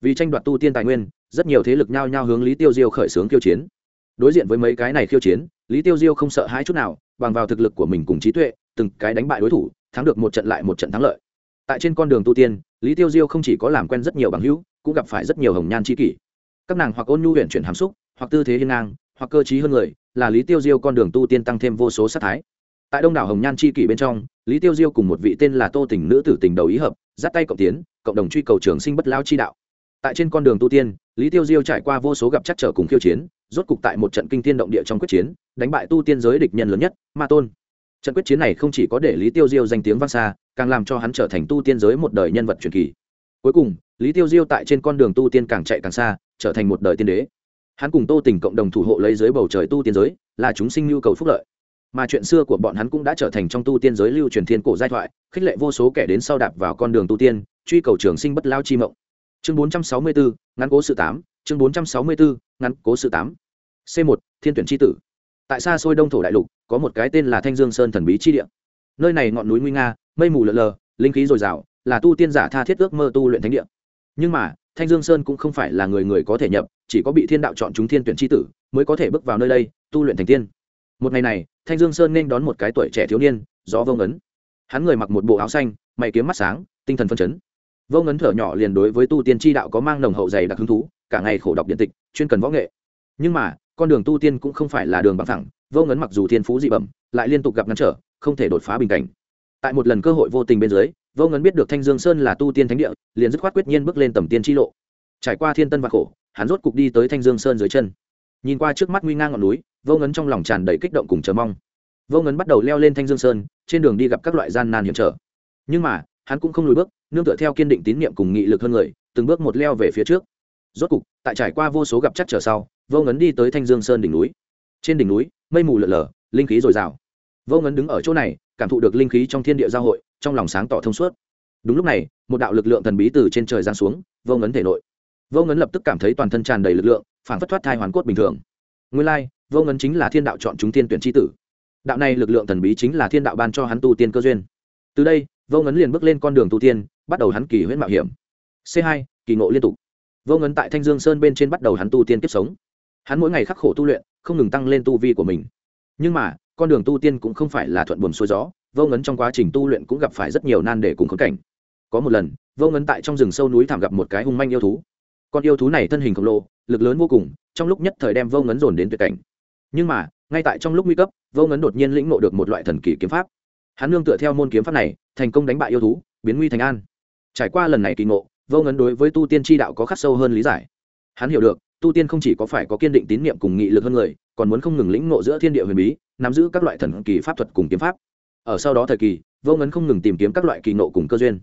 Vì tranh đoạt tu tiên tài nguyên, rất nhiều thế lực nhao nhao hướng lý tiêu diêu khởi xướng khiêu chiến. Đối diện với mấy cái này khiêu chiến, lý tiêu diêu không sợ hãi chút nào, bằng vào thực lực của mình cùng trí tuệ, từng cái đánh bại đối thủ, thắng được một trận lại một trận thắng lợi. Tại trên con đường tu tiên, lý tiêu diêu không chỉ có làm quen rất nhiều bằng hữu cũng gặp phải rất nhiều hồng nhan chi kỷ. Các nàng hoặc ôn nhu huyện chuyển hàm xúc, hoặc tư thế hiên ngang, hoặc cơ t hơn người, là lý tiêu diêu con đường tu tiên tăng thêm vô số sát thái. Tại đông đảo hồng nhan chi kỷ bên trong, lý tiêu diêu cùng một vị tên là tô tình nữ tử tình đầu ý hợp, dắt tay cộng tiến, cộng đồng truy cầu trường sinh bất lao chi đạo. Tại trên con đường tu tiên, lý tiêu diêu trải qua vô số gặp chắc trở cùng khiêu chiến, rốt cục tại một trận kinh tiên động địa trong quyết chiến, đánh bại tu tiên giới địch nhân lớn nhất, ma tôn. Trận quyết chiến này không chỉ có để lý tiêu diêu danh tiếng vang xa, càng làm cho hắn trở thành tu tiên giới một đời nhân vật truyền kỳ cuối cùng lý tiêu diêu tại trên con đường tu tiên càng chạy càng xa trở thành một đời tiên đế. Hắn cùng tô tình cộng đồng thủ hộ lấy dưới bầu trời tu tiên giới là chúng sinh nhu cầu phúc lợi. Mà chuyện xưa của bọn hắn cũng đã trở thành trong tu tiên giới lưu truyền thiên cổ giai thoại khích lệ vô số kẻ đến sau đạp vào con đường tu tiên truy cầu trường sinh bất lao chi mộng. Chương 464, ngắn cố sự tám chương 464, ngắn cố sự tám. C một thiên tuyển tri tử. Tại xa xôi đông thổ đại lục có một cái tên là thanh dương sơn thần bí chi địa. Nơi này ngọn núi nguy nga mây mù lợn lờ linh khí dồi dào là tu tiên giả tha thiết ước mơ tu luyện thánh địa. Nhưng mà, thanh dương sơn cũng không phải là người người có thể nhập, chỉ có bị thiên đạo chọn chúng thiên tuyển tri tử mới có thể bước vào nơi đây, tu luyện thành tiên. Một ngày này, thanh dương sơn nên đón một cái tuổi trẻ thiếu niên, gió vông ấn hắn người mặc một bộ áo xanh, mày kiếm mắt sáng, tinh thần phân chấn. Vô ngấn thở nhỏ liền đối với tu tiên tri đạo có mang nồng hậu dày đặc hứng thú, cả ngày khổ đọc điện tịch, chuyên cần võ nghệ. Nhưng mà, con đường tu tiên cũng không phải là đường bằng thẳng vô ngấn mặc dù thiên phú dị bẩm, lại liên tục gặp ngăn trở, không thể đột phá bình cảnh tại một lần cơ hội vô tình bên dưới, vô ngấn biết được thanh dương sơn là tu tiên thánh địa, liền dứt khoát quyết nhiên bước lên tầm tiên tri lộ. Trải qua thiên tân và khổ, hắn rốt cục đi tới thanh dương sơn dưới chân. Nhìn qua trước mắt nguy ngang ngọn núi, vô ngấn trong lòng tràn đầy kích động cùng chờ mong. Vô ngấn bắt đầu leo lên thanh dương sơn, trên đường đi gặp các loại gian nan hiểm trở. Nhưng mà, hắn cũng không lùi bước, nương tựa theo kiên định tín nhiệm cùng nghị lực hơn người, từng bước một leo về phía trước. Rốt cục, tại trải qua vô số gặp chắc trở sau, vô ngấn đi tới thanh dương sơn đỉnh núi. Trên đỉnh núi, mây mù lợn lờ linh khí dồi dào. Vô ngấn đứng ở chỗ này cảm thụ được linh khí trong thiên địa giao hội, trong lòng sáng tỏ thông suốt. Đúng lúc này, một đạo lực lượng thần bí từ trên trời giáng xuống, vô ngấn thể nội. Vô ngấn lập tức cảm thấy toàn thân tràn đầy lực lượng, phản phất thoát thai hoàn cốt bình thường. Nguyên lai, vô ngấn chính là thiên đạo chọn chúng thiên tuyển tri tử. Đạo này lực lượng thần bí chính là thiên đạo ban cho hắn tu tiên cơ duyên. Từ đây, vô ngấn liền bước lên con đường tu tiên, bắt đầu hắn kỳ huyễn mạo hiểm. C hai, kỳ ngộ liên tục. Vô ngấn tại thanh dương sơn bên trên bắt đầu hắn tu tiên kiếp sống. Hắn mỗi ngày khắc khổ tu luyện, không ngừng tăng lên tu vi của mình. Nhưng mà con đường tu tiên cũng không phải là thuận buồm xuôi gió, vô ngấn trong quá trình tu luyện cũng gặp phải rất nhiều nan đề cùng khốn cảnh. Có một lần, vô ngấn tại trong rừng sâu núi thảm gặp một cái hung manh yêu thú. Con yêu thú này thân hình khổng lồ, lực lớn vô cùng, trong lúc nhất thời đem vô ngấn dồn đến tuyệt cảnh. Nhưng mà, ngay tại trong lúc nguy cấp, vô ngấn đột nhiên lĩnh ngộ được một loại thần kỳ kiếm pháp. Hắn nương tựa theo môn kiếm pháp này, thành công đánh bại yêu thú, biến nguy thành an. Trải qua lần này kỳ ngộ, vô ngấn đối với tu tiên tri đạo có khắc sâu hơn lý giải. Hắn hiểu được, tu tiên không chỉ có phải có kiên định tín niệm cùng nghị lực hơn người, còn muốn không ngừng lĩnh ngộ giữa thiên địa huyền bí nắm giữ các loại thần kỳ pháp thuật cùng kiếm pháp. Ở sau đó thời kỳ, vô ngấn không ngừng tìm kiếm các loại kỳ ngộ cùng cơ duyên.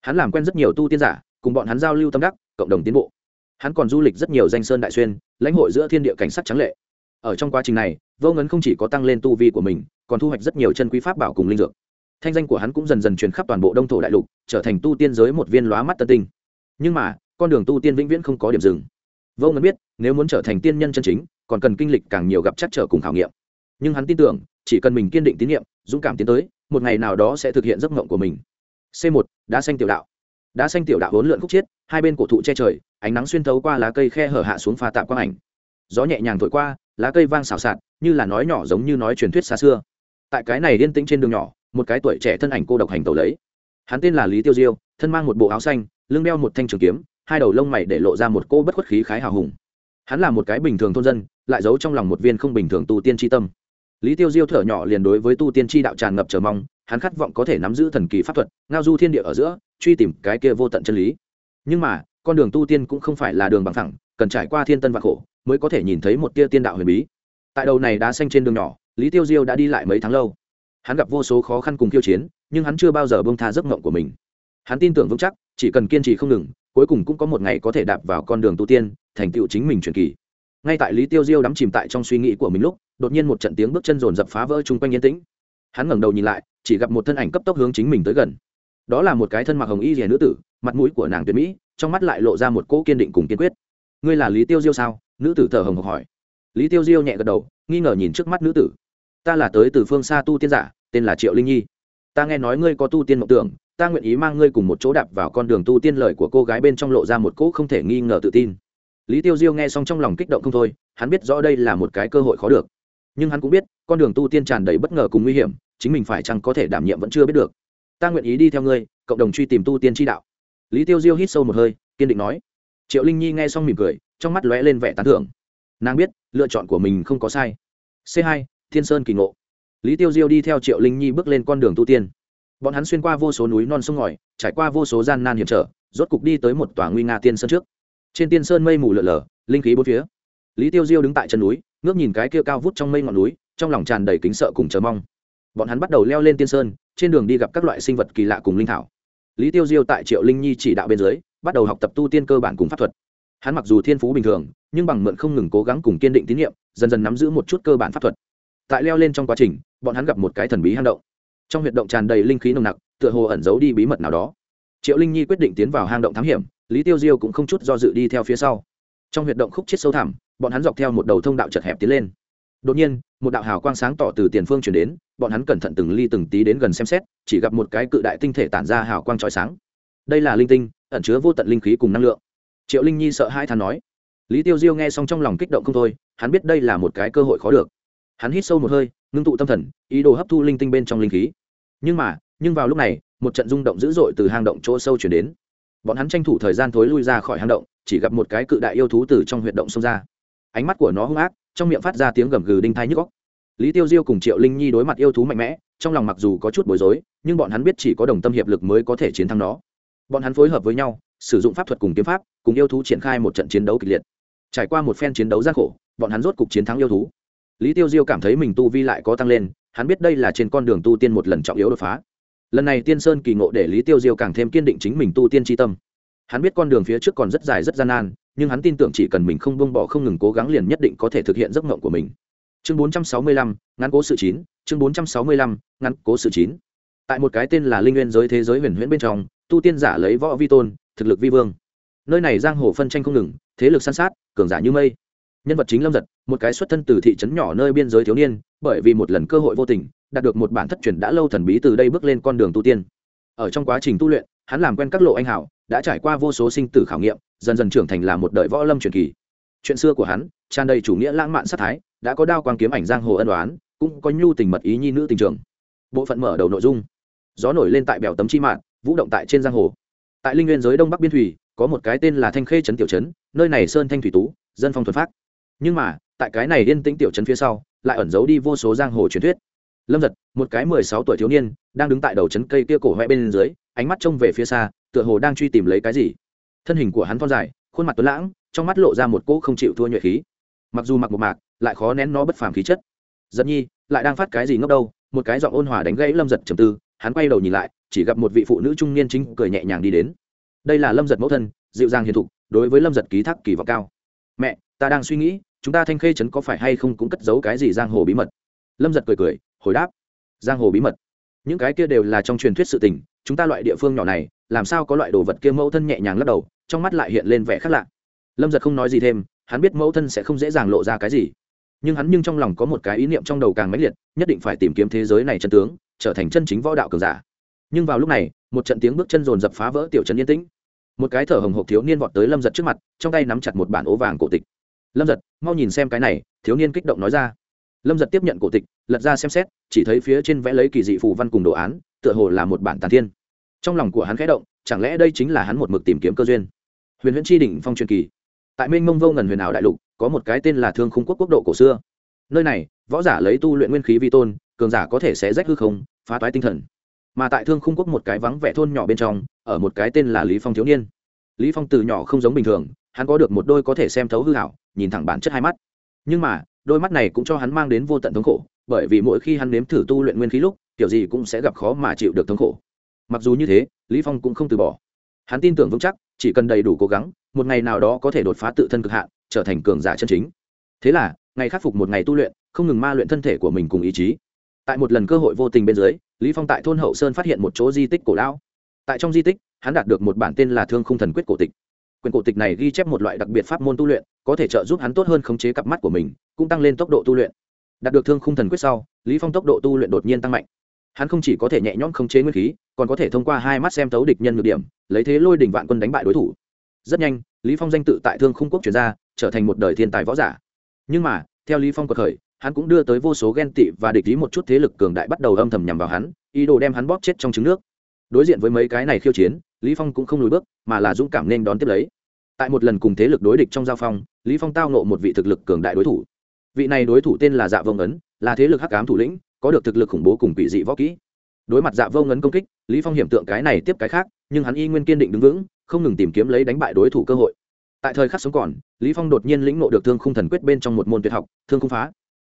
Hắn làm quen rất nhiều tu tiên giả, cùng bọn hắn giao lưu tâm đắc, cộng đồng tiến bộ. Hắn còn du lịch rất nhiều danh sơn đại xuyên, lãnh hội giữa thiên địa cảnh sắc trắng lệ. Ở trong quá trình này, vô ngấn không chỉ có tăng lên tu vi của mình, còn thu hoạch rất nhiều chân quý pháp bảo cùng linh dược. Thanh danh của hắn cũng dần dần truyền khắp toàn bộ đông thổ đại lục, trở thành tu tiên giới một viên lóa mắt tân tinh. Nhưng mà, con đường tu tiên vĩnh viễn không có điểm dừng. Vô ngấn biết, nếu muốn trở thành tiên nhân chân chính, còn cần kinh lịch càng nhiều gặp chắc trở cùng khảo nghiệm nhưng hắn tin tưởng, chỉ cần mình kiên định tín nhiệm, dũng cảm tiến tới, một ngày nào đó sẽ thực hiện giấc mộng của mình. C một, đá xanh tiểu đạo. Đá xanh tiểu đạo hỗn lượn khúc chiết, hai bên cổ thụ che trời, ánh nắng xuyên thấu qua lá cây khe hở hạ xuống pha tạm quang ảnh. Gió nhẹ nhàng thổi qua, lá cây vang xào xạc, như là nói nhỏ giống như nói truyền thuyết xa xưa. Tại cái này yên tĩnh trên đường nhỏ, một cái tuổi trẻ thân ảnh cô độc hành tẩu lấy. Hắn tên là lý tiêu diêu, thân mang một bộ áo xanh, lưng đeo một thanh trường kiếm, hai đầu lông mày để lộ ra một cô bất khuất khí khái hào hùng. Hắn là một cái bình thường thôn dân, lại giấu trong lòng một viên không bình thường tu tiên tri tâm lý tiêu diêu thở nhỏ liền đối với tu tiên tri đạo tràn ngập chờ mong, hắn khát vọng có thể nắm giữ thần kỳ pháp thuật, ngao du thiên địa ở giữa, truy tìm cái kia vô tận chân lý. Nhưng mà, con đường tu tiên cũng không phải là đường bằng thẳng, cần trải qua thiên tân và khổ mới có thể nhìn thấy một tia tiên đạo huyền bí. Tại đầu này đá xanh trên đường nhỏ, lý tiêu diêu đã đi lại mấy tháng lâu. Hắn gặp vô số khó khăn cùng tiêu chiến, nhưng hắn chưa bao giờ bông tha giấc mộng của mình. Hắn tin tưởng vững chắc, chỉ cần kiên trì không ngừng, cuối cùng cũng có một ngày có thể đạp vào con đường tu tiên, thành tựu chính mình truyền kỳ. Ngay tại lý tiêu diêu đắm chìm tại trong suy nghĩ của mình lúc đột nhiên một trận tiếng bước chân rồn rập phá vỡ chung quanh yên tĩnh. Hắn ngẩng đầu nhìn lại, chỉ gặp một thân ảnh cấp tốc hướng chính mình tới gần. Đó là một cái thân mặc hồng y rìa nữ tử, mặt mũi của nàng tuyệt mỹ, trong mắt lại lộ ra một cỗ kiên định cùng kiên quyết. Ngươi là lý tiêu diêu sao? Nữ tử thở hồng hộc hỏi. Lý tiêu diêu nhẹ gật đầu, nghi ngờ nhìn trước mắt nữ tử. Ta là tới từ phương xa tu tiên giả, tên là triệu linh nhi. Ta nghe nói ngươi có tu tiên mộng tưởng, ta nguyện ý mang ngươi cùng một chỗ đạp vào con đường tu tiên lời của cô gái bên trong lộ ra một cỗ không thể nghi ngờ tự tin. Lý tiêu diêu nghe xong trong lòng kích động không thôi, hắn biết rõ đây là một cái cơ hội khó được nhưng hắn cũng biết, con đường tu tiên tràn đầy bất ngờ cùng nguy hiểm, chính mình phải chăng có thể đảm nhiệm vẫn chưa biết được. Ta nguyện ý đi theo ngươi, cộng đồng truy tìm tu tiên tri đạo. Lý tiêu diêu hít sâu một hơi, kiên định nói. Triệu linh nhi nghe xong mỉm cười, trong mắt lóe lên vẻ tán thưởng. Nàng biết, lựa chọn của mình không có sai. C hai, thiên sơn kỳ ngộ. Lý tiêu diêu đi theo triệu linh nhi bước lên con đường tu tiên. Bọn hắn xuyên qua vô số núi non sông ngòi, trải qua vô số gian nan hiểm trở, rốt cục đi tới một tòa nguy nga tiên sơn trước. Trên tiên sơn mây mù lợn lờ linh khí bốn phía. Lý tiêu diêu đứng tại chân núi ngước nhìn cái kia cao vút trong mây ngọn núi, trong lòng tràn đầy kính sợ cùng chờ mong. Bọn hắn bắt đầu leo lên tiên sơn, trên đường đi gặp các loại sinh vật kỳ lạ cùng linh thảo. Lý tiêu diêu tại triệu linh nhi chỉ đạo bên dưới, bắt đầu học tập tu tiên cơ bản cùng pháp thuật. Hắn mặc dù thiên phú bình thường, nhưng bằng mượn không ngừng cố gắng cùng kiên định tín nhiệm dần dần nắm giữ một chút cơ bản pháp thuật. Tại leo lên trong quá trình, bọn hắn gặp một cái thần bí hang động. Trong huyệt động tràn đầy linh khí nồng nặc, tựa hồ ẩn giấu đi bí mật nào đó. Triệu linh nhi quyết định tiến vào hang động thám hiểm, lý tiêu diêu cũng không chút do dự đi theo phía sau trong huyệt động khúc chết sâu thẳm, bọn hắn dọc theo một đầu thông đạo chật hẹp tiến lên. Đột nhiên, một đạo hào quang sáng tỏ từ tiền phương chuyển đến, bọn hắn cẩn thận từng ly từng tí đến gần xem xét, chỉ gặp một cái cự đại tinh thể tản ra hào quang trói sáng. Đây là linh tinh, ẩn chứa vô tận linh khí cùng năng lượng. Triệu linh nhi sợ hai thán nói. Lý tiêu diêu nghe xong trong lòng kích động không thôi, hắn biết đây là một cái cơ hội khó được. Hắn hít sâu một hơi, ngưng tụ tâm thần, ý đồ hấp thu linh tinh bên trong linh khí. Nhưng mà, nhưng vào lúc này, một trận rung động dữ dội từ hang động chỗ sâu chuyển đến. Bọn hắn tranh thủ thời gian thối lui ra khỏi hang động chỉ gặp một cái cự đại yêu thú từ trong huyệt động xông ra. Ánh mắt của nó hung ác, trong miệng phát ra tiếng gầm gừ đinh thai nhức góc lý tiêu diêu cùng triệu linh nhi đối mặt yêu thú mạnh mẽ, trong lòng mặc dù có chút bối rối, nhưng bọn hắn biết chỉ có đồng tâm hiệp lực mới có thể chiến thắng nó. Bọn hắn phối hợp với nhau, sử dụng pháp thuật cùng kiếm pháp, cùng yêu thú triển khai một trận chiến đấu kịch liệt. Trải qua một phen chiến đấu gian khổ, bọn hắn rốt cục chiến thắng yêu thú. Lý tiêu diêu cảm thấy mình tu vi lại có tăng lên, hắn biết đây là trên con đường tu tiên một lần trọng yếu đột phá. Lần này tiên sơn kỳ ngộ để lý tiêu diêu càng thêm kiên định chính mình tu tiên tri tâm hắn biết con đường phía trước còn rất dài rất gian nan nhưng hắn tin tưởng chỉ cần mình không buông bỏ không ngừng cố gắng liền nhất định có thể thực hiện giấc mộng của mình. Chương 465, ngắn cố sự chín chương 465, ngắn cố sự chín. Tại một cái tên là linh nguyên giới thế giới huyền huyễn bên trong tu tiên giả lấy võ vi tôn thực lực vi vương. Nơi này giang hồ phân tranh không ngừng thế lực san sát cường giả như mây. Nhân vật chính lâm giật một cái xuất thân từ thị trấn nhỏ nơi biên giới thiếu niên bởi vì một lần cơ hội vô tình đạt được một bản thất truyền đã lâu thần bí từ đây bước lên con đường tu tiên. Ở trong quá trình tu luyện hắn làm quen các lộ anh hảo đã trải qua vô số sinh tử khảo nghiệm dần dần trưởng thành là một đời võ lâm truyền kỳ. Chuyện xưa của hắn tràn đầy chủ nghĩa lãng mạn sát thái đã có đao quang kiếm ảnh giang hồ ân đoán cũng có nhu tình mật ý nhi nữ tình trường. Bộ phận mở đầu nội dung. Gió nổi lên tại bèo tấm chi mạn, vũ động tại trên giang hồ. Tại linh nguyên giới đông bắc biên thủy có một cái tên là thanh khê trấn tiểu trấn nơi này sơn thanh thủy tú dân phong thuần phát nhưng mà tại cái này yên tĩnh tiểu trấn phía sau lại ẩn giấu đi vô số giang hồ truyền thuyết. Lâm giật một cái mười sáu tuổi thiếu niên đang đứng tại đầu trấn cây kia cổ hoẹ bên dưới ánh mắt trông về phía xa, tựa hồ đang truy tìm lấy cái gì. Thân hình của hắn thon dài, khuôn mặt tuấn lãng, trong mắt lộ ra một cỗ không chịu thua nhuệ khí. Mặc dù mặc một mạc, lại khó nén nó bất phàm khí chất. Giật nhi, lại đang phát cái gì ngốc đâu, một cái giọng ôn hòa đánh gãy lâm giật trầm tư, hắn quay đầu nhìn lại, chỉ gặp một vị phụ nữ trung niên chính cười nhẹ nhàng đi đến. Đây là lâm giật mẫu thân, dịu dàng hiền thục, đối với lâm giật ký thác kỳ vọng cao. Mẹ, ta đang suy nghĩ, chúng ta thanh khê trấn có phải hay không cũng cất giấu cái gì giang hồ bí mật? Lâm giật cười cười, hồi đáp, giang hồ bí mật? Những cái kia đều là trong truyền thuyết sự tình chúng ta loại địa phương nhỏ này, làm sao có loại đồ vật kia mẫu thân nhẹ nhàng lắc đầu, trong mắt lại hiện lên vẻ khác lạ. Lâm giật không nói gì thêm, hắn biết mẫu thân sẽ không dễ dàng lộ ra cái gì. Nhưng hắn nhưng trong lòng có một cái ý niệm trong đầu càng mãnh liệt, nhất định phải tìm kiếm thế giới này chân tướng, trở thành chân chính võ đạo cường giả. Nhưng vào lúc này, một trận tiếng bước chân rồn dập phá vỡ tiểu trấn yên tĩnh. Một cái thở hồng hộc thiếu niên vọt tới lâm giật trước mặt, trong tay nắm chặt một bản ố vàng cổ tịch. Lâm giật, mau nhìn xem cái này, thiếu niên kích động nói ra. Lâm giật tiếp nhận cổ tịch, lật ra xem xét, chỉ thấy phía trên vẽ lấy kỳ dị phù văn cùng đồ án tựa hồ là một bản tàn thiên. Trong lòng của hắn khẽ động, chẳng lẽ đây chính là hắn một mực tìm kiếm cơ duyên? Huyền huyễn tri đỉnh phong truyền kỳ. Tại minh mông vô ngần huyền ảo đại lục, có một cái tên là thương khung quốc quốc độ cổ xưa. Nơi này, võ giả lấy tu luyện nguyên khí vi tôn, cường giả có thể sẽ rách hư không, phá toái tinh thần. Mà tại thương khung quốc một cái vắng vẻ thôn nhỏ bên trong, ở một cái tên là lý phong thiếu niên. Lý phong từ nhỏ không giống bình thường, hắn có được một đôi có thể xem thấu hư hảo nhìn thẳng bản chất hai mắt. Nhưng mà, đôi mắt này cũng cho hắn mang đến vô tận thống khổ, bởi vì mỗi khi hắn nếm thử tu luyện nguyên khí lúc kiểu gì cũng sẽ gặp khó mà chịu được thống khổ. Mặc dù như thế, lý phong cũng không từ bỏ. Hắn tin tưởng vững chắc, chỉ cần đầy đủ cố gắng, một ngày nào đó có thể đột phá tự thân cực hạn, trở thành cường giả chân chính. Thế là, ngày khắc phục một ngày tu luyện, không ngừng ma luyện thân thể của mình cùng ý chí. Tại một lần cơ hội vô tình bên dưới, lý phong tại thôn hậu sơn phát hiện một chỗ di tích cổ lão. Tại trong di tích, hắn đạt được một bản tên là thương Không thần quyết cổ tịch. Quyển cổ tịch này ghi chép một loại đặc biệt pháp môn tu luyện, có thể trợ giúp hắn tốt hơn khống chế cặp mắt của mình, cũng tăng lên tốc độ tu luyện. Đạt được thương khung thần quyết sau, lý phong tốc độ tu luyện đột nhiên tăng mạnh hắn không chỉ có thể nhẹ nhõm khống chế nguyên khí, còn có thể thông qua hai mắt xem thấu địch nhân ngược điểm, lấy thế lôi đỉnh vạn quân đánh bại đối thủ. Rất nhanh, lý phong danh tự tại thương khung quốc chuyển ra, trở thành một đời thiên tài võ giả. Nhưng mà, theo lý phong quật khởi, hắn cũng đưa tới vô số ghen tị và địch ý một chút thế lực cường đại bắt đầu âm thầm nhằm vào hắn, ý đồ đem hắn bóp chết trong trứng nước. Đối diện với mấy cái này khiêu chiến, lý phong cũng không lùi bước, mà là dũng cảm nên đón tiếp lấy. Tại một lần cùng thế lực đối địch trong giao phong, lý phong tao nộ một vị thực lực cường đại đối thủ. Vị này đối thủ tên là dạ vông ấn, là thế lực hắc ám thủ lĩnh có được thực lực khủng bố cùng quỷ dị võ kỹ. Đối mặt dạ vô ngấn công kích, lý phong hiểm tượng cái này tiếp cái khác, nhưng hắn y nguyên kiên định đứng vững, không ngừng tìm kiếm lấy đánh bại đối thủ cơ hội. Tại thời khắc sống còn, lý phong đột nhiên lĩnh ngộ được thương khung thần quyết bên trong một môn tuyệt học, thương khung phá.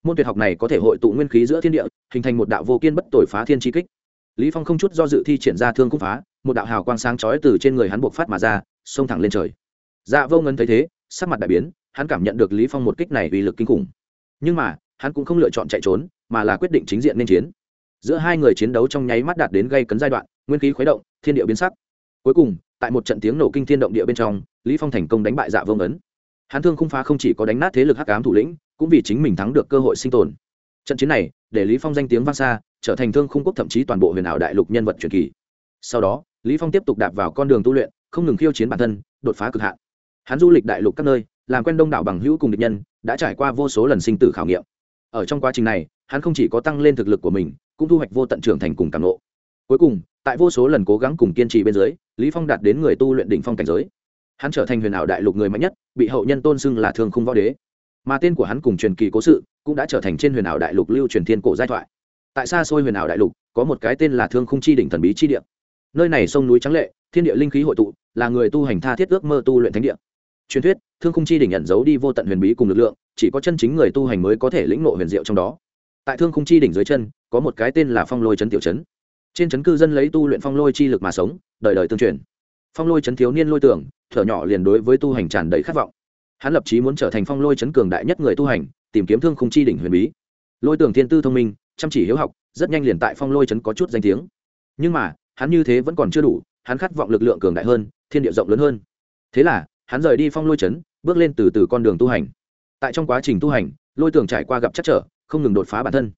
Môn tuyệt học này có thể hội tụ nguyên khí giữa thiên địa, hình thành một đạo vô kiên bất tội phá thiên chi kích. Lý phong không chút do dự thi triển ra thương khung phá, một đạo hào quang sáng chói từ trên người hắn buộc phát mà ra, xông thẳng lên trời. Dạ vô ngấn thấy thế, sắc mặt đại biến, hắn cảm nhận được lý phong một kích này uy lực kinh khủng. Nhưng mà, hắn cũng không lựa chọn chạy trốn mà là quyết định chính diện nên chiến. Giữa hai người chiến đấu trong nháy mắt đạt đến gây cấn giai đoạn, nguyên khí khuấy động, thiên địa biến sắc. Cuối cùng, tại một trận tiếng nổ kinh thiên động địa bên trong, lý phong thành công đánh bại dạ Vương ấn. Hắn thương không phá không chỉ có đánh nát thế lực hắc ám thủ lĩnh, cũng vì chính mình thắng được cơ hội sinh tồn. Trận chiến này, để lý phong danh tiếng vang xa, trở thành thương khung quốc thậm chí toàn bộ huyền ảo đại lục nhân vật truyền kỳ. Sau đó, lý phong tiếp tục đạp vào con đường tu luyện, không ngừng khiêu chiến bản thân, đột phá cực hạn. Hắn du lịch đại lục các nơi, làm quen đông đảo bằng hữu cùng địch nhân, đã trải qua vô số lần sinh tử khảo nghiệm. Ở trong quá trình này hắn không chỉ có tăng lên thực lực của mình, cũng thu hoạch vô tận trưởng thành cùng cảm lộ cuối cùng, tại vô số lần cố gắng cùng kiên trì bên dưới, lý phong đạt đến người tu luyện đỉnh phong cảnh giới. Hắn trở thành huyền ảo đại lục người mạnh nhất, bị hậu nhân tôn xưng là thương khung võ đế. Mà tên của hắn cùng truyền kỳ cố sự, cũng đã trở thành trên huyền ảo đại lục lưu truyền thiên cổ giai thoại. Tại xa xôi huyền ảo đại lục, có một cái tên là thương khung chi đỉnh thần bí chi địa. Nơi này sông núi trắng lệ, thiên địa linh khí hội tụ, là người tu hành tha thiết ước mơ tu luyện thánh địa. Truyền thuyết, thương khung chi đỉnh nhận giấu đi vô tận huyền bí cùng lực lượng, chỉ có chân chính người tu hành mới có thể lĩnh ngộ huyền diệu trong đó tại thương khung chi đỉnh dưới chân, có một cái tên là phong lôi trấn tiểu trấn trên trấn cư dân lấy tu luyện phong lôi chi lực mà sống, đời đời tương truyền. Phong lôi trấn thiếu niên lôi tưởng, thở nhỏ liền đối với tu hành tràn đầy khát vọng. Hắn lập chí muốn trở thành phong lôi trấn cường đại nhất người tu hành, tìm kiếm thương khung chi đỉnh huyền bí. Lôi tưởng thiên tư thông minh, chăm chỉ hiếu học, rất nhanh liền tại phong lôi trấn có chút danh tiếng. Nhưng mà, hắn như thế vẫn còn chưa đủ, hắn khát vọng lực lượng cường đại hơn, thiên địa rộng lớn hơn. Thế là, hắn rời đi phong lôi trấn bước lên từ từ con đường tu hành. Tại trong quá trình tu hành, lôi tưởng trải qua gặp chắc trở không ngừng đột phá bản thân.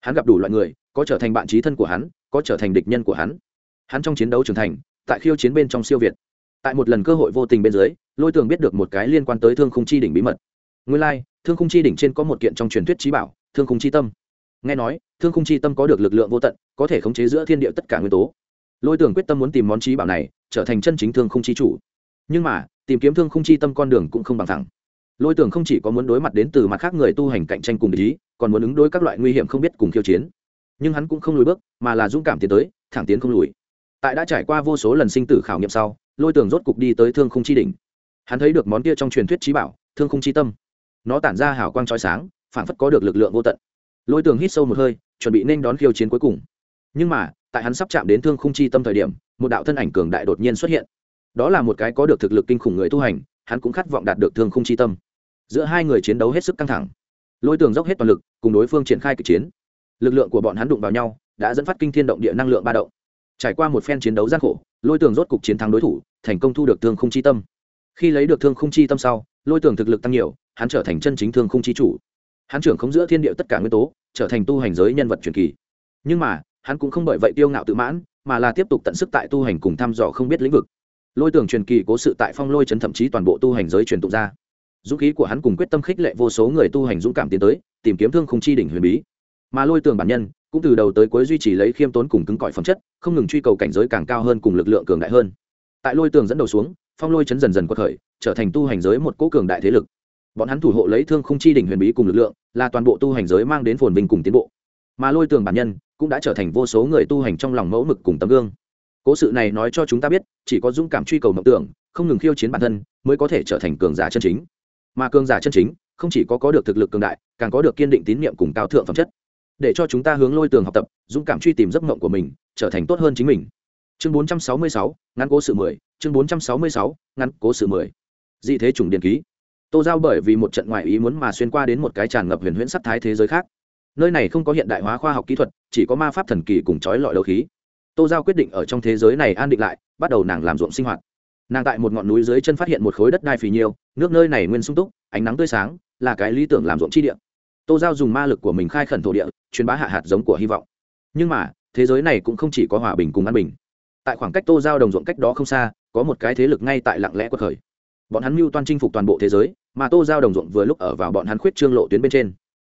Hắn gặp đủ loại người có trở thành bạn trí thân của hắn có trở thành địch nhân của hắn. Hắn trong chiến đấu trưởng thành tại khiêu chiến bên trong siêu việt. Tại một lần cơ hội vô tình bên dưới lôi tường biết được một cái liên quan tới thương khung chi đỉnh bí mật. Nguyên lai、like, thương khung chi đỉnh trên có một kiện trong truyền thuyết trí bảo thương khung chi tâm. Nghe nói thương khung chi tâm có được lực lượng vô tận có thể khống chế giữa thiên địa tất cả nguyên tố. Lôi tường quyết tâm muốn tìm món trí bảo này trở thành chân chính thương khung chi chủ. Nhưng mà tìm kiếm thương khung chi tâm con đường cũng không bằng thẳng. Lôi tường không chỉ có muốn đối mặt đến từ mặt khác người tu hành cạnh tranh cùng ý còn muốn ứng đối các loại nguy hiểm không biết cùng khiêu chiến. Nhưng hắn cũng không lùi bước, mà là dũng cảm tiến tới, thẳng tiến không lùi. Tại đã trải qua vô số lần sinh tử khảo nghiệm sau, lôi tường rốt cục đi tới thương khung chi đỉnh. Hắn thấy được món kia trong truyền thuyết trí bảo, thương khung chi tâm. Nó tản ra hào quang trói sáng phản phất có được lực lượng vô tận. Lôi tường hít sâu một hơi, chuẩn bị nên đón khiêu chiến cuối cùng. Nhưng mà, tại hắn sắp chạm đến thương khung chi tâm thời điểm, một đạo thân ảnh cường đại đột nhiên xuất hiện. Đó là một cái có được thực lực kinh khủng người tu hành, hắn cũng khát vọng đạt được thương khung chi tâm. Giữa hai người chiến đấu hết sức căng thẳng lôi tường dốc hết toàn lực, cùng đối phương triển khai kịch chiến. Lực lượng của bọn hắn đụng vào nhau, đã dẫn phát kinh thiên động địa năng lượng ba động. Trải qua một phen chiến đấu gian khổ, lôi tường rốt cục chiến thắng đối thủ, thành công thu được thương không chi tâm. Khi lấy được thương khung chi tâm sau, lôi tường thực lực tăng nhiều, hắn trở thành chân chính thương khung chi chủ. Hắn trưởng không giữa thiên địa tất cả nguyên tố, trở thành tu hành giới nhân vật truyền kỳ. Nhưng mà, hắn cũng không bởi vậy tiêu ngạo tự mãn, mà là tiếp tục tận sức tại tu hành cùng thăm dò không biết lĩnh vực. Lôi tường truyền kỳ cố sự tại phong lôi chấn thậm chí toàn bộ tu hành giới truyền tụng ra dũng khí của hắn cùng quyết tâm khích lệ vô số người tu hành dũng cảm tiến tới, tìm kiếm thương khung chi đỉnh huyền bí. Mà lôi tường bản nhân, cũng từ đầu tới cuối duy trì lấy khiêm tốn cùng cứng cỏi phẩm chất, không ngừng truy cầu cảnh giới càng cao hơn cùng lực lượng cường đại hơn. Tại lôi tường dẫn đầu xuống, phong lôi chấn dần dần quật khởi, trở thành tu hành giới một cố cường đại thế lực. Bọn hắn thủ hộ lấy thương không chi đỉnh huyền bí cùng lực lượng, là toàn bộ tu hành giới mang đến phồn vinh cùng tiến bộ. Mà lôi tường bản nhân, cũng đã trở thành vô số người tu hành trong lòng mẫu mực cùng tấm gương. Cố sự này nói cho chúng ta biết, chỉ có dũng cảm truy cầu mộng tưởng, không ngừng khiêu chiến bản thân, mới có thể trở thành cường giả chân chính mà cường giả chân chính không chỉ có có được thực lực cường đại càng có được kiên định tín nhiệm cùng cao thượng phẩm chất. Để cho chúng ta hướng lôi tường học tập dũng cảm truy tìm giấc mộng của mình trở thành tốt hơn chính mình. Chương 466, ngắn cố sự 10, chương 466, ngắn cố sự 10. dị thế chủng điện ký. Tô giao bởi vì một trận ngoại ý muốn mà xuyên qua đến một cái tràn ngập huyền huyễn sắc thái thế giới khác. Nơi này không có hiện đại hóa khoa học kỹ thuật chỉ có ma pháp thần kỳ cùng trói lọi đấu khí. Tô giao quyết định ở trong thế giới này an định lại bắt đầu nàng làm ruộng sinh hoạt nàng tại một ngọn núi dưới chân phát hiện một khối đất đai phì nhiêu, nước nơi này nguyên sung túc, ánh nắng tươi sáng, là cái lý tưởng làm ruộng chi địa. Tô giao dùng ma lực của mình khai khẩn thổ địa, truyền bá hạ hạt giống của hy vọng. Nhưng mà, thế giới này cũng không chỉ có hòa bình cùng an bình. Tại khoảng cách tô giao đồng ruộng cách đó không xa, có một cái thế lực ngay tại lặng lẽ quật khởi. Bọn hắn mưu toan chinh phục toàn bộ thế giới, mà tô giao đồng ruộng vừa lúc ở vào bọn hắn khuyết trương lộ tuyến bên trên.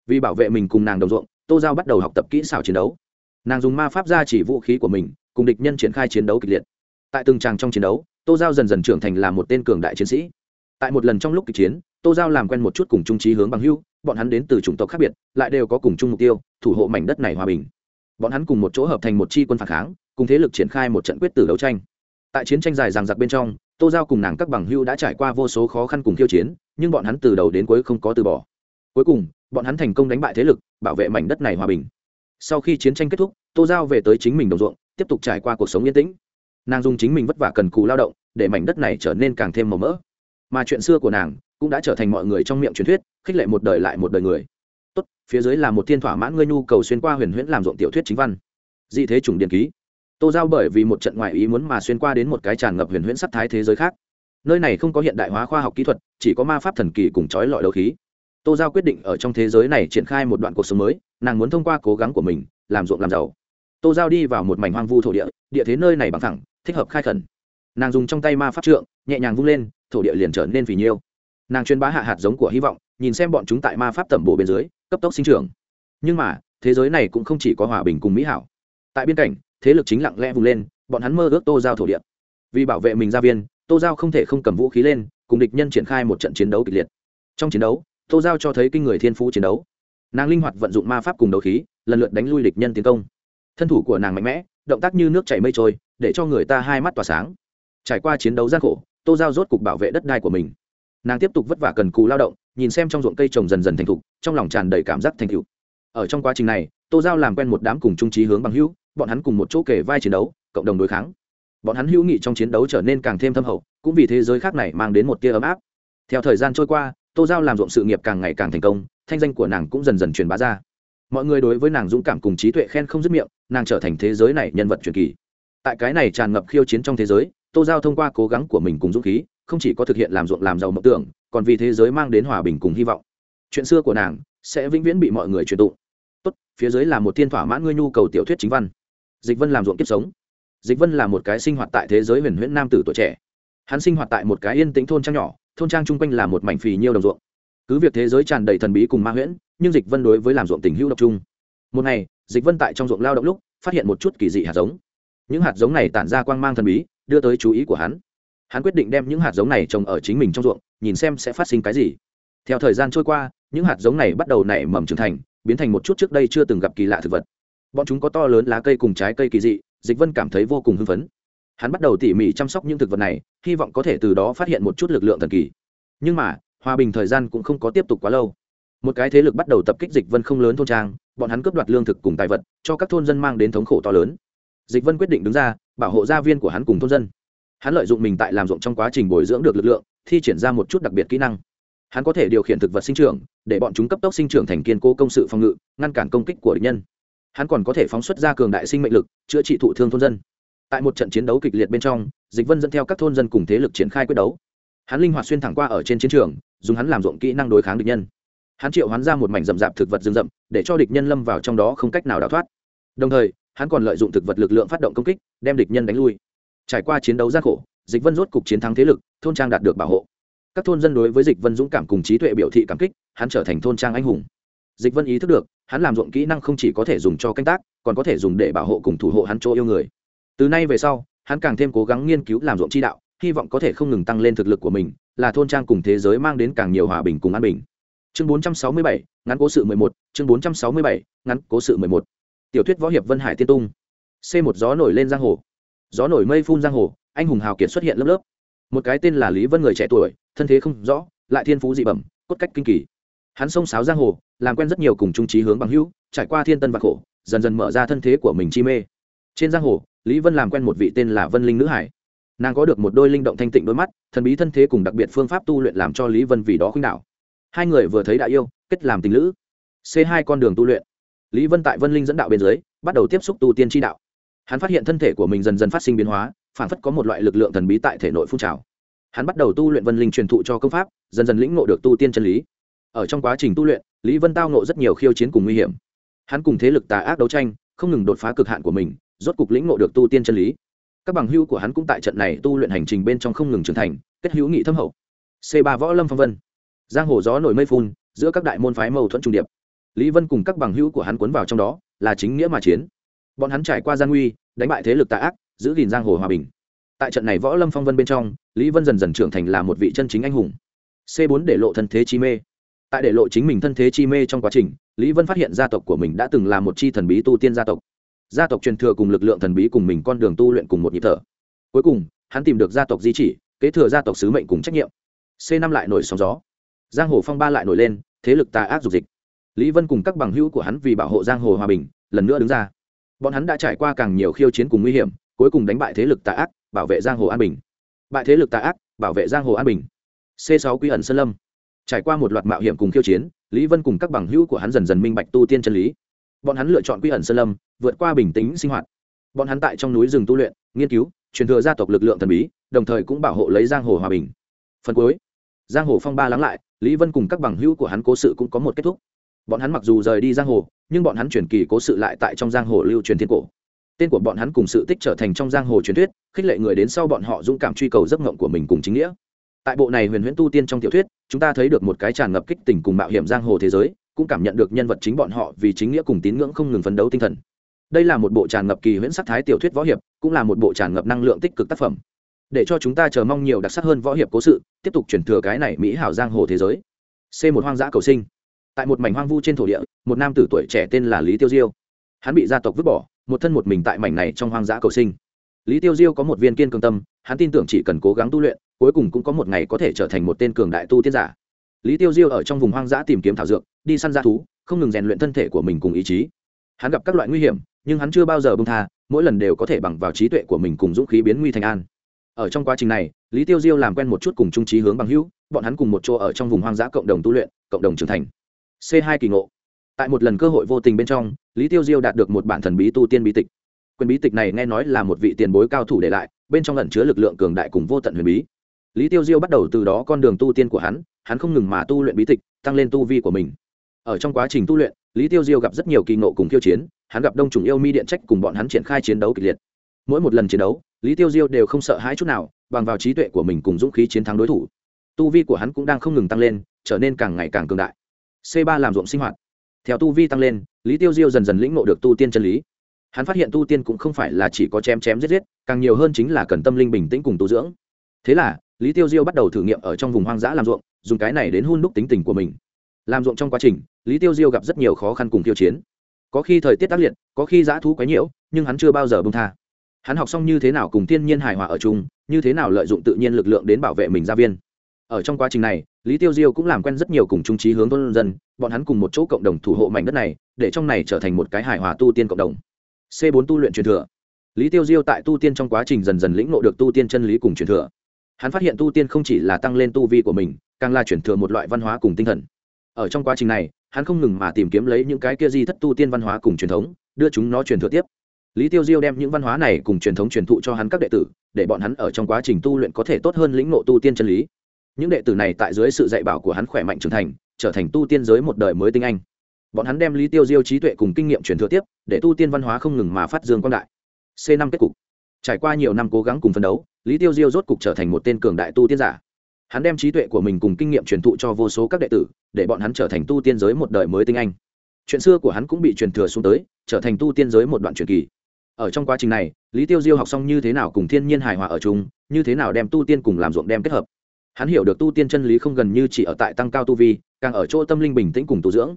Vì bảo vệ mình cùng nàng đồng ruộng, tô giao bắt đầu học tập kỹ xảo chiến đấu. Nàng dùng ma pháp ra chỉ vũ khí của mình, cùng địch nhân triển khai chiến đấu kịch liệt. Tại từng tràng trong chiến đấu tô giao dần dần trưởng thành là một tên cường đại chiến sĩ. Tại một lần trong lúc kịch chiến, tô giao làm quen một chút cùng trung trí hướng bằng hưu bọn hắn đến từ chủng tộc khác biệt, lại đều có cùng chung mục tiêu, thủ hộ mảnh đất này hòa bình. Bọn hắn cùng một chỗ hợp thành một chi quân phản kháng, cùng thế lực triển khai một trận quyết tử đấu tranh. Tại chiến tranh dài ràng giặc bên trong, tô giao cùng nàng các bằng hưu đã trải qua vô số khó khăn cùng khiêu chiến, nhưng bọn hắn từ đầu đến cuối không có từ bỏ. Cuối cùng, bọn hắn thành công đánh bại thế lực, bảo vệ mảnh đất này hòa bình. Sau khi chiến tranh kết thúc, tô giao về tới chính mình đồng ruộng, tiếp tục trải qua cuộc sống yên tĩnh nàng dùng chính mình vất vả cần cù lao động, để mảnh đất này trở nên càng thêm màu mỡ. Mà chuyện xưa của nàng cũng đã trở thành mọi người trong miệng truyền thuyết, khích lệ một đời lại một đời người. Tốt, phía dưới là một thiên thỏa mãn ngươi nhu cầu xuyên qua huyền huyễn làm ruộng tiểu thuyết chính văn. Dị thế chủng điện ký. Tô giao bởi vì một trận ngoại ý muốn mà xuyên qua đến một cái tràn ngập huyền huyễn sắc thái thế giới khác. Nơi này không có hiện đại hóa khoa học kỹ thuật, chỉ có ma pháp thần kỳ cùng trói lọi đấu khí. Tô giao quyết định ở trong thế giới này triển khai một đoạn cuộc sống mới, nàng muốn thông qua cố gắng của mình, làm ruộng làm giàu. Tô giao đi vào một mảnh hoang vu thổ địa địa thế nơi này bằng thẳng thích hợp khai khẩn. Nàng dùng trong tay ma pháp trượng, nhẹ nhàng vung lên, thổ địa liền trở nên phì nhiêu. Nàng chuyên bá hạ hạt giống của hy vọng, nhìn xem bọn chúng tại ma pháp tẩm bổ bên dưới, cấp tốc sinh trưởng. Nhưng mà, thế giới này cũng không chỉ có hòa bình cùng mỹ hảo. Tại biên cảnh thế lực chính lặng lẽ vùng lên, bọn hắn mơ ước tô giao thổ địa. Vì bảo vệ mình gia viên, tô giao không thể không cầm vũ khí lên, cùng địch nhân triển khai một trận chiến đấu kịch liệt. Trong chiến đấu, tô giao cho thấy kinh người thiên phú chiến đấu. Nàng linh hoạt vận dụng ma pháp cùng đấu khí, lần lượt đánh lui địch nhân tiến công. Thân thủ của nàng mạnh mẽ, động tác như nước chảy mây trôi để cho người ta hai mắt tỏa sáng. Trải qua chiến đấu gian khổ, tô giao rốt cục bảo vệ đất đai của mình. Nàng tiếp tục vất vả cần cù lao động, nhìn xem trong ruộng cây trồng dần dần thành thục, trong lòng tràn đầy cảm giác thành cựu ở trong quá trình này, tô giao làm quen một đám cùng trung trí hướng bằng hữu, bọn hắn cùng một chỗ kể vai chiến đấu, cộng đồng đối kháng. Bọn hắn hữu nghị trong chiến đấu trở nên càng thêm thâm hậu, cũng vì thế giới khác này mang đến một tia ấm áp. Theo thời gian trôi qua, tô giao làm ruộng sự nghiệp càng ngày càng thành công, thanh danh của nàng cũng dần dần truyền bá ra. Mọi người đối với nàng dũng cảm cùng trí tuệ khen không dứt miệng, nàng trở thành thế giới này nhân vật truyền kỳ tại cái này tràn ngập khiêu chiến trong thế giới, tô giao thông qua cố gắng của mình cùng dũng khí, không chỉ có thực hiện làm ruộng làm giàu mộng tưởng, còn vì thế giới mang đến hòa bình cùng hy vọng. Chuyện xưa của nàng sẽ vĩnh viễn bị mọi người truyền tụng. Tốt, phía dưới là một thiên thỏa mãn ngươi nhu cầu tiểu thuyết chính văn. Dịch vân làm ruộng kiếp sống. Dịch vân là một cái sinh hoạt tại thế giới huyền huyễn nam tử tuổi trẻ. Hắn sinh hoạt tại một cái yên tĩnh thôn trang nhỏ, thôn trang chung quanh là một mảnh phì nhiêu đồng ruộng. Cứ việc thế giới tràn đầy thần bí cùng ma huyễn, nhưng dịch vân đối với làm ruộng tình hữu độc trung một ngày, dịch vân tại trong ruộng lao động lúc, phát hiện một chút kỳ dị hạt giống những hạt giống này tản ra quang mang thần bí, đưa tới chú ý của hắn. Hắn quyết định đem những hạt giống này trồng ở chính mình trong ruộng, nhìn xem sẽ phát sinh cái gì. Theo thời gian trôi qua, những hạt giống này bắt đầu nảy mầm trưởng thành, biến thành một chút trước đây chưa từng gặp kỳ lạ thực vật. Bọn chúng có to lớn lá cây cùng trái cây kỳ dị, dịch vân cảm thấy vô cùng hưng phấn. Hắn bắt đầu tỉ mỉ chăm sóc những thực vật này, hy vọng có thể từ đó phát hiện một chút lực lượng thần kỳ. Nhưng mà, hòa bình thời gian cũng không có tiếp tục quá lâu. Một cái thế lực bắt đầu tập kích dịch vân không lớn thôn trang, bọn hắn cướp đoạt lương thực cùng tài vật, cho các thôn dân mang đến thống khổ to lớn dịch vân quyết định đứng ra, bảo hộ gia viên của hắn cùng thôn dân. Hắn lợi dụng mình tại làm ruộng trong quá trình bồi dưỡng được lực lượng, thi triển ra một chút đặc biệt kỹ năng. Hắn có thể điều khiển thực vật sinh trưởng, để bọn chúng cấp tốc sinh trưởng thành kiên cố công sự phòng ngự, ngăn cản công kích của địch nhân. Hắn còn có thể phóng xuất ra cường đại sinh mệnh lực, chữa trị thụ thương thôn dân. Tại một trận chiến đấu kịch liệt bên trong, dịch vân dẫn theo các thôn dân cùng thế lực triển khai quyết đấu. Hắn linh hoạt xuyên thẳng qua ở trên chiến trường, dùng hắn làm ruộng kỹ năng đối kháng địch nhân. Hắn triệu hắn ra một mảnh rậm rạp thực vật rừng rậm, để cho địch nhân lâm vào trong đó không cách nào đào thoát. Đồng thời hắn còn lợi dụng thực vật lực lượng phát động công kích đem địch nhân đánh lui. Trải qua chiến đấu gian khổ dịch vân rốt cục chiến thắng thế lực thôn trang đạt được bảo hộ. Các thôn dân đối với dịch vân dũng cảm cùng trí tuệ biểu thị cảm kích hắn trở thành thôn trang anh hùng. Dịch vân ý thức được hắn làm ruộng kỹ năng không chỉ có thể dùng cho canh tác còn có thể dùng để bảo hộ cùng thủ hộ hắn chỗ yêu người. Từ nay về sau hắn càng thêm cố gắng nghiên cứu làm ruộng chi đạo hy vọng có thể không ngừng tăng lên thực lực của mình là thôn trang cùng thế giới mang đến càng nhiều hòa bình cùng an bình. Chương 467, ngắn cố sự 11, chương 467, ngắn cố sự 11 tiểu thuyết võ hiệp vân hải tiên tung. C một gió nổi lên giang hồ. Gió nổi mây phun giang hồ, anh hùng hào kiệt xuất hiện lớp lớp. Một cái tên là lý vân người trẻ tuổi, thân thế không rõ, lại thiên phú dị bẩm, cốt cách kinh kỳ. Hắn xông sáo giang hồ, làm quen rất nhiều cùng trung trí hướng bằng hữu, trải qua thiên tân và khổ, dần dần mở ra thân thế của mình chi mê. Trên giang hồ, lý vân làm quen một vị tên là vân linh nữ hải. Nàng có được một đôi linh động thanh tịnh đôi mắt, thần bí thân thế cùng đặc biệt phương pháp tu luyện làm cho lý vân vì đó khuynh đảo. Hai người vừa thấy đã yêu, kết làm tình lữ. C hai con đường tu luyện lý vân tại vân linh dẫn đạo bên dưới, bắt đầu tiếp xúc tu tiên tri đạo. Hắn phát hiện thân thể của mình dần dần phát sinh biến hóa, phản phất có một loại lực lượng thần bí tại thể nội phun trào. Hắn bắt đầu tu luyện vân linh truyền thụ cho công pháp, dần dần lĩnh ngộ được tu tiên chân lý. Ở trong quá trình tu luyện, lý vân tao ngộ rất nhiều khiêu chiến cùng nguy hiểm. Hắn cùng thế lực tà ác đấu tranh, không ngừng đột phá cực hạn của mình, rốt cục lĩnh ngộ được tu tiên chân lý. Các bằng hữu của hắn cũng tại trận này tu luyện hành trình bên trong không ngừng trưởng thành, kết hữu nghị thâm hậu. C ba võ lâm phong vân. Giang hồ gió nổi mây phun, giữa các đại môn phái mâu thuẫn trung điệp lý vân cùng các bằng hữu của hắn cuốn vào trong đó, là chính nghĩa mà chiến. Bọn hắn trải qua gian nguy, đánh bại thế lực tà ác, giữ gìn giang hồ hòa bình. Tại trận này võ lâm phong vân bên trong, lý vân dần dần trưởng thành là một vị chân chính anh hùng. C 4 để lộ thân thế chi mê. Tại để lộ chính mình thân thế chi mê trong quá trình, lý vân phát hiện gia tộc của mình đã từng là một chi thần bí tu tiên gia tộc. Gia tộc truyền thừa cùng lực lượng thần bí cùng mình con đường tu luyện cùng một nhịp thở. Cuối cùng, hắn tìm được gia tộc di chỉ, kế thừa gia tộc sứ mệnh cùng trách nhiệm. C năm lại nổi sóng gió. Giang hồ phong ba lại nổi lên, thế lực tà ác dục dịch lý vân cùng các bằng hữu của hắn vì bảo hộ giang hồ hòa bình, lần nữa đứng ra. Bọn hắn đã trải qua càng nhiều khiêu chiến cùng nguy hiểm, cuối cùng đánh bại thế lực tà ác, bảo vệ giang hồ an bình. Bại thế lực tà ác, bảo vệ giang hồ an bình. C sáu quy ẩn sơn lâm. Trải qua một loạt mạo hiểm cùng khiêu chiến, lý vân cùng các bằng hữu của hắn dần dần minh bạch tu tiên chân lý. Bọn hắn lựa chọn quy ẩn sơn lâm, vượt qua bình tĩnh sinh hoạt. Bọn hắn tại trong núi rừng tu luyện, nghiên cứu, truyền thừa gia tộc lực lượng thần bí, đồng thời cũng bảo hộ lấy giang hồ hòa bình. Phần cuối. Giang hồ phong ba lắng lại, lý vân cùng các bằng hữu của hắn cố sự cũng có một kết thúc bọn hắn mặc dù rời đi giang hồ, nhưng bọn hắn truyền kỳ cố sự lại tại trong giang hồ lưu truyền thiên cổ. Tên của bọn hắn cùng sự tích trở thành trong giang hồ truyền thuyết, khích lệ người đến sau bọn họ dũng cảm truy cầu giấc ngộng của mình cùng chính nghĩa. Tại bộ này huyền huyễn tu tiên trong tiểu thuyết, chúng ta thấy được một cái tràn ngập kích tình cùng mạo hiểm giang hồ thế giới, cũng cảm nhận được nhân vật chính bọn họ vì chính nghĩa cùng tín ngưỡng không ngừng phấn đấu tinh thần. Đây là một bộ tràn ngập kỳ huyễn sắc thái tiểu thuyết võ hiệp, cũng là một bộ tràn ngập năng lượng tích cực tác phẩm. Để cho chúng ta chờ mong nhiều đặc sắc hơn võ hiệp cố sự, tiếp tục chuyển thừa cái này mỹ hảo giang hồ thế giới. C một hoang dã cầu sinh tại một mảnh hoang vu trên thổ địa, một nam tử tuổi trẻ tên là lý tiêu diêu. Hắn bị gia tộc vứt bỏ, một thân một mình tại mảnh này trong hoang dã cầu sinh. Lý tiêu diêu có một viên kiên cường tâm, hắn tin tưởng chỉ cần cố gắng tu luyện, cuối cùng cũng có một ngày có thể trở thành một tên cường đại tu tiên giả. Lý tiêu diêu ở trong vùng hoang dã tìm kiếm thảo dược, đi săn g thú, không ngừng rèn luyện thân thể của mình cùng ý chí. Hắn gặp các loại nguy hiểm, nhưng hắn chưa bao giờ bông tha, mỗi lần đều có thể bằng vào trí tuệ của mình cùng dũng khí biến nguy thành an. Ở trong quá trình này, lý tiêu diêu làm quen một chút cùng trung trí hướng bằng hữu, bọn hắn cùng một chỗ ở trong vùng hoang dã cộng đồng tu luyện, cộng đồng trưởng thành c hai kỳ ngộ. Tại một lần cơ hội vô tình bên trong, lý tiêu diêu đạt được một bản thần bí tu tiên bí tịch. Quyền bí tịch này nghe nói là một vị tiền bối cao thủ để lại, bên trong lẩn chứa lực lượng cường đại cùng vô tận huyền bí. Lý tiêu diêu bắt đầu từ đó con đường tu tiên của hắn hắn không ngừng mà tu luyện bí tịch, tăng lên tu vi của mình. Ở trong quá trình tu luyện, lý tiêu diêu gặp rất nhiều kỳ ngộ cùng khiêu chiến, hắn gặp đông trùng yêu mi điện trách cùng bọn hắn triển khai chiến đấu kịch liệt. Mỗi một lần chiến đấu, lý tiêu diêu đều không sợ hãi chút nào, bằng vào trí tuệ của mình cùng dũng khí chiến thắng đối thủ. Tu vi của hắn cũng đang không ngừng tăng lên, trở nên càng ngày càng cường đại c ba làm ruộng sinh hoạt. Theo tu vi tăng lên, lý tiêu diêu dần dần lĩnh ngộ được tu tiên chân lý. Hắn phát hiện tu tiên cũng không phải là chỉ có chém chém giết giết, càng nhiều hơn chính là cần tâm linh bình tĩnh cùng tu dưỡng. Thế là, lý tiêu diêu bắt đầu thử nghiệm ở trong vùng hoang dã làm ruộng, dùng cái này đến hun đúc tính tình của mình. Làm ruộng trong quá trình, lý tiêu diêu gặp rất nhiều khó khăn cùng tiêu chiến. Có khi thời tiết tác liệt, có khi dã thú quấy nhiễu, nhưng hắn chưa bao giờ bông tha. Hắn học xong như thế nào cùng thiên nhiên hài hòa ở chung, như thế nào lợi dụng tự nhiên lực lượng đến bảo vệ mình gia viên ở trong quá trình này, lý tiêu diêu cũng làm quen rất nhiều cùng trung trí hướng thôn dân, bọn hắn cùng một chỗ cộng đồng thủ hộ mảnh đất này, để trong này trở thành một cái hài hòa tu tiên cộng đồng. C 4 tu luyện truyền thừa. Lý tiêu diêu tại tu tiên trong quá trình dần dần lĩnh ngộ được tu tiên chân lý cùng truyền thừa. Hắn phát hiện tu tiên không chỉ là tăng lên tu vi của mình, càng là truyền thừa một loại văn hóa cùng tinh thần. Ở trong quá trình này, hắn không ngừng mà tìm kiếm lấy những cái kia di thất tu tiên văn hóa cùng truyền thống, đưa chúng nó truyền thừa tiếp. Lý tiêu diêu đem những văn hóa này cùng truyền thống truyền thụ cho hắn các đệ tử, để bọn hắn ở trong quá trình tu luyện có thể tốt hơn lĩnh ngộ tu tiên chân lý những đệ tử này tại dưới sự dạy bảo của hắn khỏe mạnh trưởng thành, trở thành tu tiên giới một đời mới tinh anh. Bọn hắn đem lý tiêu diêu trí tuệ cùng kinh nghiệm truyền thừa tiếp, để tu tiên văn hóa không ngừng mà phát dương quan đại. C năm kết cục. Trải qua nhiều năm cố gắng cùng phấn đấu, lý tiêu diêu rốt cục trở thành một tên cường đại tu tiên giả. Hắn đem trí tuệ của mình cùng kinh nghiệm truyền thụ cho vô số các đệ tử, để bọn hắn trở thành tu tiên giới một đời mới tinh anh. Chuyện xưa của hắn cũng bị truyền thừa xuống tới, trở thành tu tiên giới một đoạn truyền kỳ. Ở trong quá trình này, lý tiêu diêu học xong như thế nào cùng thiên nhiên hài hòa ở chung, như thế nào đem tu tiên cùng làm ruộng đem kết hợp hắn hiểu được tu tiên chân lý không gần như chỉ ở tại tăng cao tu vi, càng ở chỗ tâm linh bình tĩnh cùng tu dưỡng.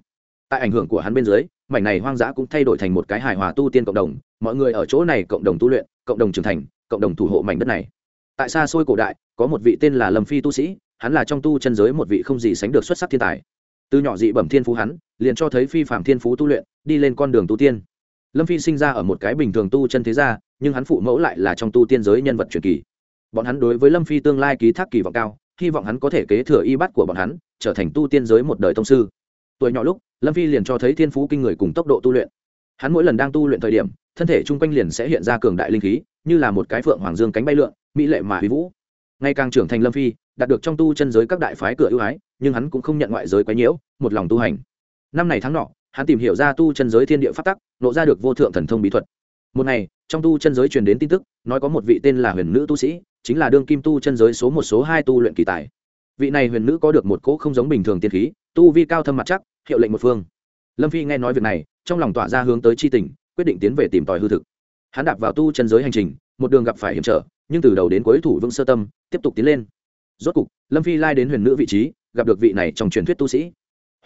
Tại ảnh hưởng của hắn bên dưới, mảnh này hoang dã cũng thay đổi thành một cái hài hòa tu tiên cộng đồng. Mọi người ở chỗ này cộng đồng tu luyện, cộng đồng trưởng thành, cộng đồng thủ hộ mảnh đất này. Tại xa xôi cổ đại, có một vị tên là lâm phi tu sĩ, hắn là trong tu chân giới một vị không gì sánh được xuất sắc thiên tài. Từ nhỏ dị bẩm thiên phú hắn, liền cho thấy phi phạm thiên phú tu luyện, đi lên con đường tu tiên. Lâm phi sinh ra ở một cái bình thường tu chân thế gia, nhưng hắn phụ mẫu lại là trong tu tiên giới nhân vật truyền kỳ. Bọn hắn đối với lâm phi tương lai ký thác kỳ vọng cao hy vọng hắn có thể kế thừa y bắt của bọn hắn, trở thành tu tiên giới một đời thông sư. Tuổi nhỏ lúc, lâm phi liền cho thấy thiên phú kinh người cùng tốc độ tu luyện. Hắn mỗi lần đang tu luyện thời điểm, thân thể chung quanh liền sẽ hiện ra cường đại linh khí, như là một cái phượng hoàng dương cánh bay lượn, mỹ lệ mà huy vũ. Ngày càng trưởng thành lâm phi, đạt được trong tu chân giới các đại phái cửa ưu ái, nhưng hắn cũng không nhận ngoại giới quấy nhiễu, một lòng tu hành. Năm này tháng nọ, hắn tìm hiểu ra tu chân giới thiên địa phát tắc, nộ ra được vô thượng thần thông bí thuật một ngày, trong tu chân giới truyền đến tin tức, nói có một vị tên là huyền nữ tu sĩ, chính là đương kim tu chân giới số một số hai tu luyện kỳ tài. Vị này huyền nữ có được một cỗ không giống bình thường tiên khí, tu vi cao thâm mặt chắc, hiệu lệnh một phương. Lâm phi nghe nói việc này, trong lòng tỏa ra hướng tới c h i tình, quyết định tiến về tìm tòi hư thực. Hắn đạp vào tu chân giới hành trình, một đường gặp phải hiểm trở, nhưng từ đầu đến cuối thủ vương sơ tâm, tiếp tục tiến lên. Rốt cục, lâm phi lai đến huyền nữ vị trí, gặp được vị này trong truyền thuyết tu sĩ.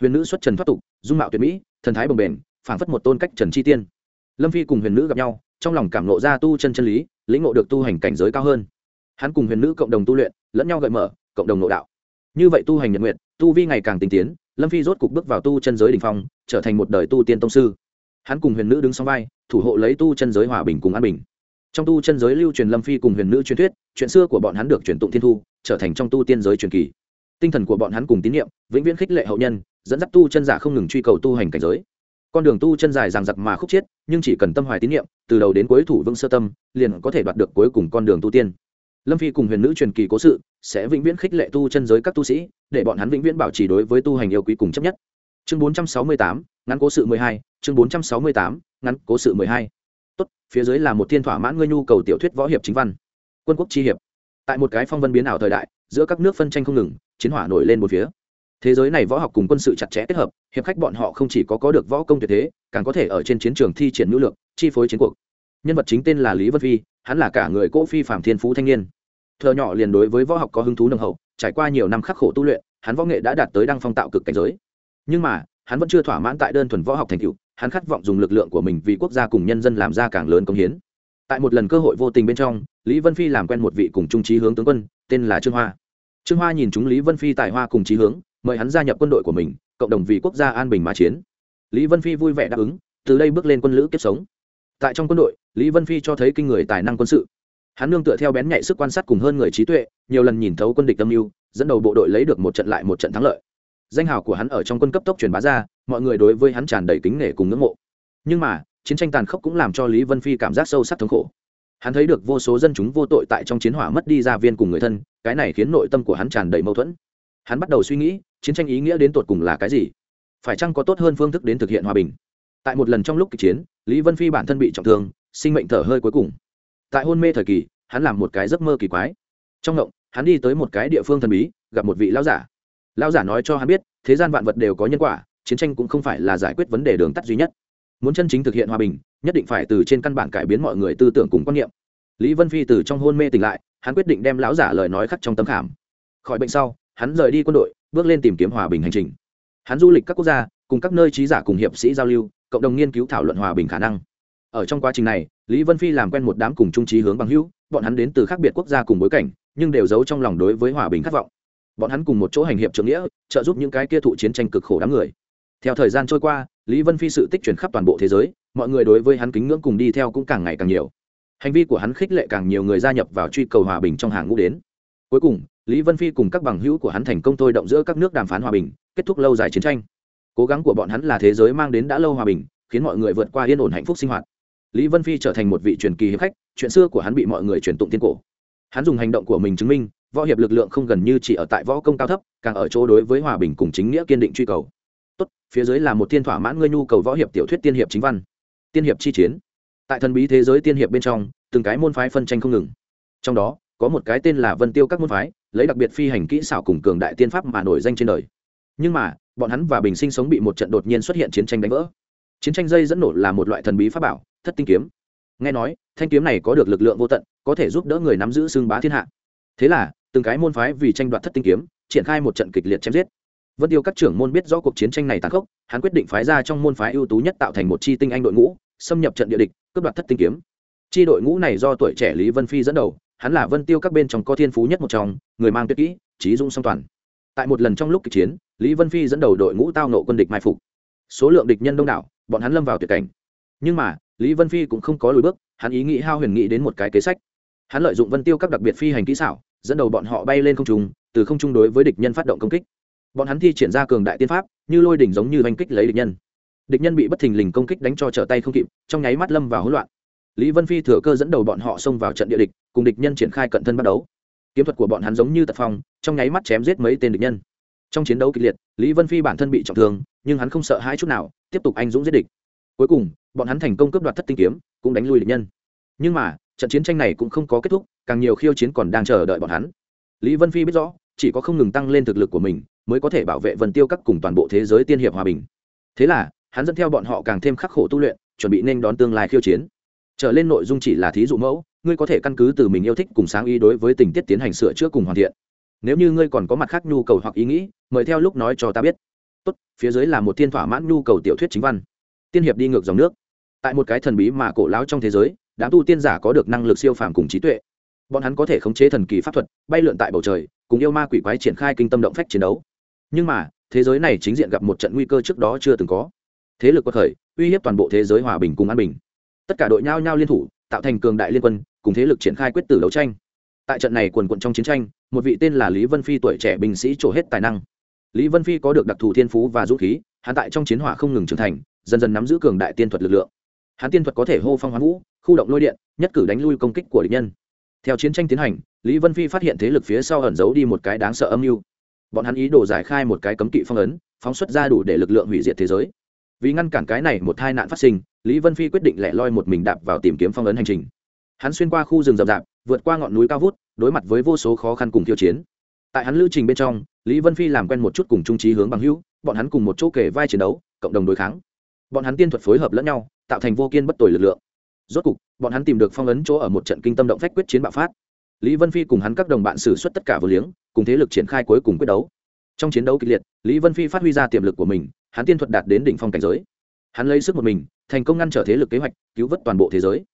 Huyền nữ xuất trần thoát tục, dung mạo tuyệt mỹ, thần thái bồng bềnh, phảng phất một tôn cách trần chi tiên lâm phi cùng huyền nữ gặp nhau, trong lòng cảm nộ ra tu chân chân lý, lĩnh ngộ được tu hành cảnh giới cao hơn. Hắn cùng huyền nữ cộng đồng tu luyện, lẫn nhau gợi mở, cộng đồng nội đạo. Như vậy tu hành nhật nguyện, tu vi ngày càng tinh tiến, lâm phi rốt cục bước vào tu chân giới đ ỉ n h phong, trở thành một đời tu tiên tông sư. Hắn cùng huyền nữ đứng sau vai, thủ hộ lấy tu chân giới hòa bình cùng an bình. Trong tu chân giới lưu truyền lâm phi cùng huyền nữ truyền thuyết, chuyện xưa của bọn hắn được truyền tụng thiên thu, trở thành trong tu tiên giới truyền kỳ. Tinh thần của bọn hắn cùng tín nhiệm vĩnh viễn khích lệ hậu nhân, dẫn dắt tu chân giả không ngừng truy cầu tu hành cảnh giới con đường tu chân dài ràng giặc mà khúc chiết nhưng chỉ cần tâm hoài tín nhiệm từ đầu đến cuối thủ vững sơ tâm liền có thể đoạt được cuối cùng con đường tu tiên. Lâm phi cùng huyền nữ truyền kỳ cố sự sẽ vĩnh viễn khích lệ tu chân giới các tu sĩ để bọn hắn vĩnh viễn bảo trì đối với tu hành yêu quý cùng chấp nhất. Chương 468, ngắn cố sự 12, chương 468, ngắn cố sự 12. tốt phía dưới là một thiên thỏa mãn ngươi nhu cầu tiểu thuyết võ hiệp chính văn. Quân quốc chi hiệp. Tại một cái phong vân biến ảo thời đại giữa các nước phân tranh không ngừng chiến hỏa nổi lên một phía thế giới này võ học cùng quân sự chặt chẽ kết hợp, hiệp khách bọn họ không chỉ có có được võ công tuyệt thế, càng có thể ở trên chiến trường thi triển nữ lượng chi phối chiến cuộc. Nhân vật chính tên là lý vân phi, hắn là cả người cỗ phi phạm thiên phú thanh niên. Thợ nhỏ liền đối với võ học có hứng thú nồng hậu, trải qua nhiều năm khắc khổ tu luyện, hắn võ nghệ đã đạt tới đăng phong tạo cực cảnh giới. Nhưng mà, hắn vẫn chưa thỏa mãn tại đơn thuần võ học thành tựu, hắn khát vọng dùng lực lượng của mình vì quốc gia cùng nhân dân làm ra càng lớn công hiến. Tại một lần cơ hội vô tình bên trong, lý vân phi làm quen một vị cùng trung trí hướng tướng quân, tên là trương hoa. Trương hoa nhìn chúng lý vân phi tài hoa cùng trí hướng mời hắn gia nhập quân đội của mình, cộng đồng vì quốc gia an bình mà chiến. Lý vân phi vui vẻ đáp ứng, từ đây bước lên quân lữ kiếp sống. Tại trong quân đội, lý vân phi cho thấy kinh người tài năng quân sự. Hắn nương tựa theo bén nhạy sức quan sát cùng hơn người trí tuệ, nhiều lần nhìn thấu quân địch tâm mưu, dẫn đầu bộ đội lấy được một trận lại một trận thắng lợi. Danh hào của hắn ở trong quân cấp tốc truyền bá ra, mọi người đối với hắn tràn đầy kính nể cùng ngưỡng mộ. Nhưng mà, chiến tranh tàn khốc cũng làm cho lý vân phi cảm giác sâu sắc thống khổ. Hắn thấy được vô số dân chúng vô tội tại trong chiến hỏa mất đi gia viên cùng người thân, cái này khiến nội tâm của hắn tràn đầy mâu thuẫn. Hắn bắt đầu suy nghĩ chiến tranh ý nghĩa đến tột cùng là cái gì? Phải chăng có tốt hơn phương thức đến thực hiện hòa bình? Tại một lần trong lúc kịch chiến, lý vân phi bản thân bị trọng thương, sinh mệnh thở hơi cuối cùng. Tại hôn mê thời kỳ, hắn làm một cái giấc mơ kỳ quái. Trong ngộng, hắn đi tới một cái địa phương thần bí, gặp một vị lão giả. Lão giả nói cho hắn biết, thế gian vạn vật đều có nhân quả, chiến tranh cũng không phải là giải quyết vấn đề đường tắt duy nhất. Muốn chân chính thực hiện hòa bình, nhất định phải từ trên căn bản cải biến mọi người tư tưởng cùng quan niệm. Lý vân phi từ trong hôn mê tỉnh lại, hắn quyết định đem lão giả lời nói khắc trong tấm khảm. Khỏi bệnh sau, hắn rời đi quân đội bước lên tìm kiếm hòa bình hành trình. Hắn du lịch các quốc gia, cùng các nơi trí giả cùng hiệp sĩ giao lưu, cộng đồng nghiên cứu thảo luận hòa bình khả năng. Ở trong quá trình này, lý vân phi làm quen một đám cùng trung trí hướng bằng hữu, bọn hắn đến từ khác biệt quốc gia cùng bối cảnh, nhưng đều giấu trong lòng đối với hòa bình khát vọng. Bọn hắn cùng một chỗ hành hiệp trưởng nghĩa, trợ giúp những cái kia thụ chiến tranh cực khổ đám người. Theo thời gian trôi qua, lý vân phi sự tích truyền khắp toàn bộ thế giới, mọi người đối với hắn kính ngưỡng cùng đi theo cũng càng ngày càng nhiều. Hành vi của hắn khích lệ càng nhiều người gia nhập vào truy cầu hòa bình trong hàng ngũ đến. Cuối cùng lý vân phi cùng các bằng hữu của hắn thành công thôi động giữa các nước đàm phán hòa bình, kết thúc lâu dài chiến tranh. Cố gắng của bọn hắn là thế giới mang đến đã lâu hòa bình, khiến mọi người vượt qua yên ổn hạnh phúc sinh hoạt. Lý vân phi trở thành một vị truyền kỳ hiệp khách, chuyện xưa của hắn bị mọi người truyền tụng tiên cổ. Hắn dùng hành động của mình chứng minh, võ hiệp lực lượng không gần như chỉ ở tại võ công cao thấp, càng ở chỗ đối với hòa bình cùng chính nghĩa kiên định truy cầu. Tốt, phía dưới là một thiên thỏa mãn ngươi nhu cầu võ hiệp tiểu thuyết tiên hiệp chính văn. Tiên hiệp chi chiến. Tại thần bí thế giới tiên hiệp bên trong, từng cái môn phái phân tranh không ngừng. Trong đó, có một cái tên là vân tiêu các môn phái lấy đặc biệt phi hành kỹ xảo cùng cường đại tiên pháp mà nổi danh trên đời. Nhưng mà, bọn hắn và bình sinh sống bị một trận đột nhiên xuất hiện chiến tranh đánh vỡ. Chiến tranh dây dẫn nổ là một loại thần bí pháp bảo, thất tinh kiếm. Nghe nói, thanh kiếm này có được lực lượng vô tận, có thể giúp đỡ người nắm giữ xương bá thiên hạ. Thế là, từng cái môn phái vì tranh đoạt thất tinh kiếm, triển khai một trận kịch liệt chém giết. Vân tiêu các trưởng môn biết rõ cuộc chiến tranh này tàn khốc, hắn quyết định phái ra trong môn phái ưu tú nhất tạo thành một chi tinh anh đội ngũ, xâm nhập trận địa địch, cướp đoạt thất tinh kiếm. Chi đội ngũ này do tuổi trẻ lý vân phi dẫn đầu hắn là vân tiêu các bên trong có thiên phú nhất một trong, người mang tuyệt kỹ, trí dung song toàn. Tại một lần trong lúc kịch chiến, lý vân phi dẫn đầu đội ngũ tao nộ quân địch mai phục. Số lượng địch nhân đông đảo, bọn hắn lâm vào tuyệt cảnh. Nhưng mà, lý vân phi cũng không có lùi bước, hắn ý nghĩ hao huyền nghĩ đến một cái kế sách. Hắn lợi dụng vân tiêu các đặc biệt phi hành kỹ xảo, dẫn đầu bọn họ bay lên không trung, từ không trung đối với địch nhân phát động công kích. Bọn hắn thi triển ra cường đại tiên pháp, như lôi đỉnh giống như oanh kích lấy địch nhân. Địch nhân bị bất thình lình công kích đánh cho trở tay không kịp, trong nháy mắt lâm vào hỗn loạn lý vân phi thừa cơ dẫn đầu bọn họ xông vào trận địa địch, cùng địch nhân triển khai cận thân bắt đấu. Kiếm thuật của bọn hắn giống như tật phong, trong nháy mắt chém giết mấy tên địch nhân. Trong chiến đấu kịch liệt, lý vân phi bản thân bị trọng thương, nhưng hắn không sợ hai chút nào, tiếp tục anh dũng giết địch. Cuối cùng, bọn hắn thành công cướp đoạt thất tinh kiếm, cũng đánh lui địch nhân. Nhưng mà, trận chiến tranh này cũng không có kết thúc, càng nhiều khiêu chiến còn đang chờ đợi bọn hắn. Lý vân phi biết rõ, chỉ có không ngừng tăng lên thực lực của mình, mới có thể bảo vệ vần tiêu các cùng toàn bộ thế giới tiên hiệp hòa bình. Thế là, hắn dẫn theo bọn họ càng thêm khắc khổ tu luyện, chuẩn bị nên đón tương lai khiêu chiến trở lên nội dung chỉ là thí dụ mẫu, ngươi có thể căn cứ từ mình yêu thích cùng sáng ý đối với tình tiết tiến hành sửa chữa cùng hoàn thiện. Nếu như ngươi còn có mặt khác nhu cầu hoặc ý nghĩ, mời theo lúc nói cho ta biết. Tốt, phía dưới là một thiên thỏa mãn nhu cầu tiểu thuyết chính văn. Tiên hiệp đi ngược dòng nước. Tại một cái thần bí mà cổ láo trong thế giới, đám tu tiên giả có được năng lực siêu phàm cùng trí tuệ. Bọn hắn có thể khống chế thần kỳ pháp thuật, bay lượn tại bầu trời, cùng yêu ma quỷ quái triển khai kinh tâm động phách chiến đấu. Nhưng mà, thế giới này chính diện gặp một trận nguy cơ trước đó chưa từng có. Thế lực có thời, uy hiếp toàn bộ thế giới hòa bình cùng an bình tất cả đội nhao nhao liên thủ, tạo thành cường đại liên quân, cùng thế lực triển khai quyết tử đấu tranh. Tại trận này quần quận trong chiến tranh, một vị tên là lý vân phi tuổi trẻ binh sĩ trổ hết tài năng. Lý vân phi có được đặc thù thiên phú và dũng khí, hắn tại trong chiến hỏa không ngừng trưởng thành, dần dần nắm giữ cường đại tiên thuật lực lượng. Hắn tiên thuật có thể hô phong hoán vũ, khu động lôi điện, nhất cử đánh lui công kích của địch nhân. Theo chiến tranh tiến hành, lý vân phi phát hiện thế lực phía sau ẩn giấu đi một cái đáng sợ âm mưu. Bọn hắn ý đồ giải khai một cái cấm kỵ phong ấn, phóng xuất ra đủ để lực lượng hủy diệt thế giới. Vì ngăn cản cái này một tai nạn phát sinh lý vân phi quyết định lẻ loi một mình đạp vào tìm kiếm phong ấn hành trình. Hắn xuyên qua khu rừng rậm rạp, vượt qua ngọn núi cao vút, đối mặt với vô số khó khăn cùng tiêu chiến. Tại hắn lưu trình bên trong, lý vân phi làm quen một chút cùng trung trí hướng bằng hữu, bọn hắn cùng một chỗ kể vai chiến đấu, cộng đồng đối kháng. Bọn hắn tiên thuật phối hợp lẫn nhau, tạo thành vô kiên bất tồi lực lượng. Rốt cục, bọn hắn tìm được phong ấn chỗ ở một trận kinh tâm động phách quyết chiến bạo phát. Lý vân phi cùng hắn các đồng bạn xử suất tất cả vừa liếng, cùng thế lực triển khai cuối cùng quyết đấu. Trong chiến đấu kịch liệt, lý vân phi phát huy ra tiềm lực của mình, hắn tiên thuật đạt đến đỉnh phong cảnh giới hắn lấy sức một mình, thành công ngăn trở thế lực kế hoạch, cứu vớt toàn bộ thế giới.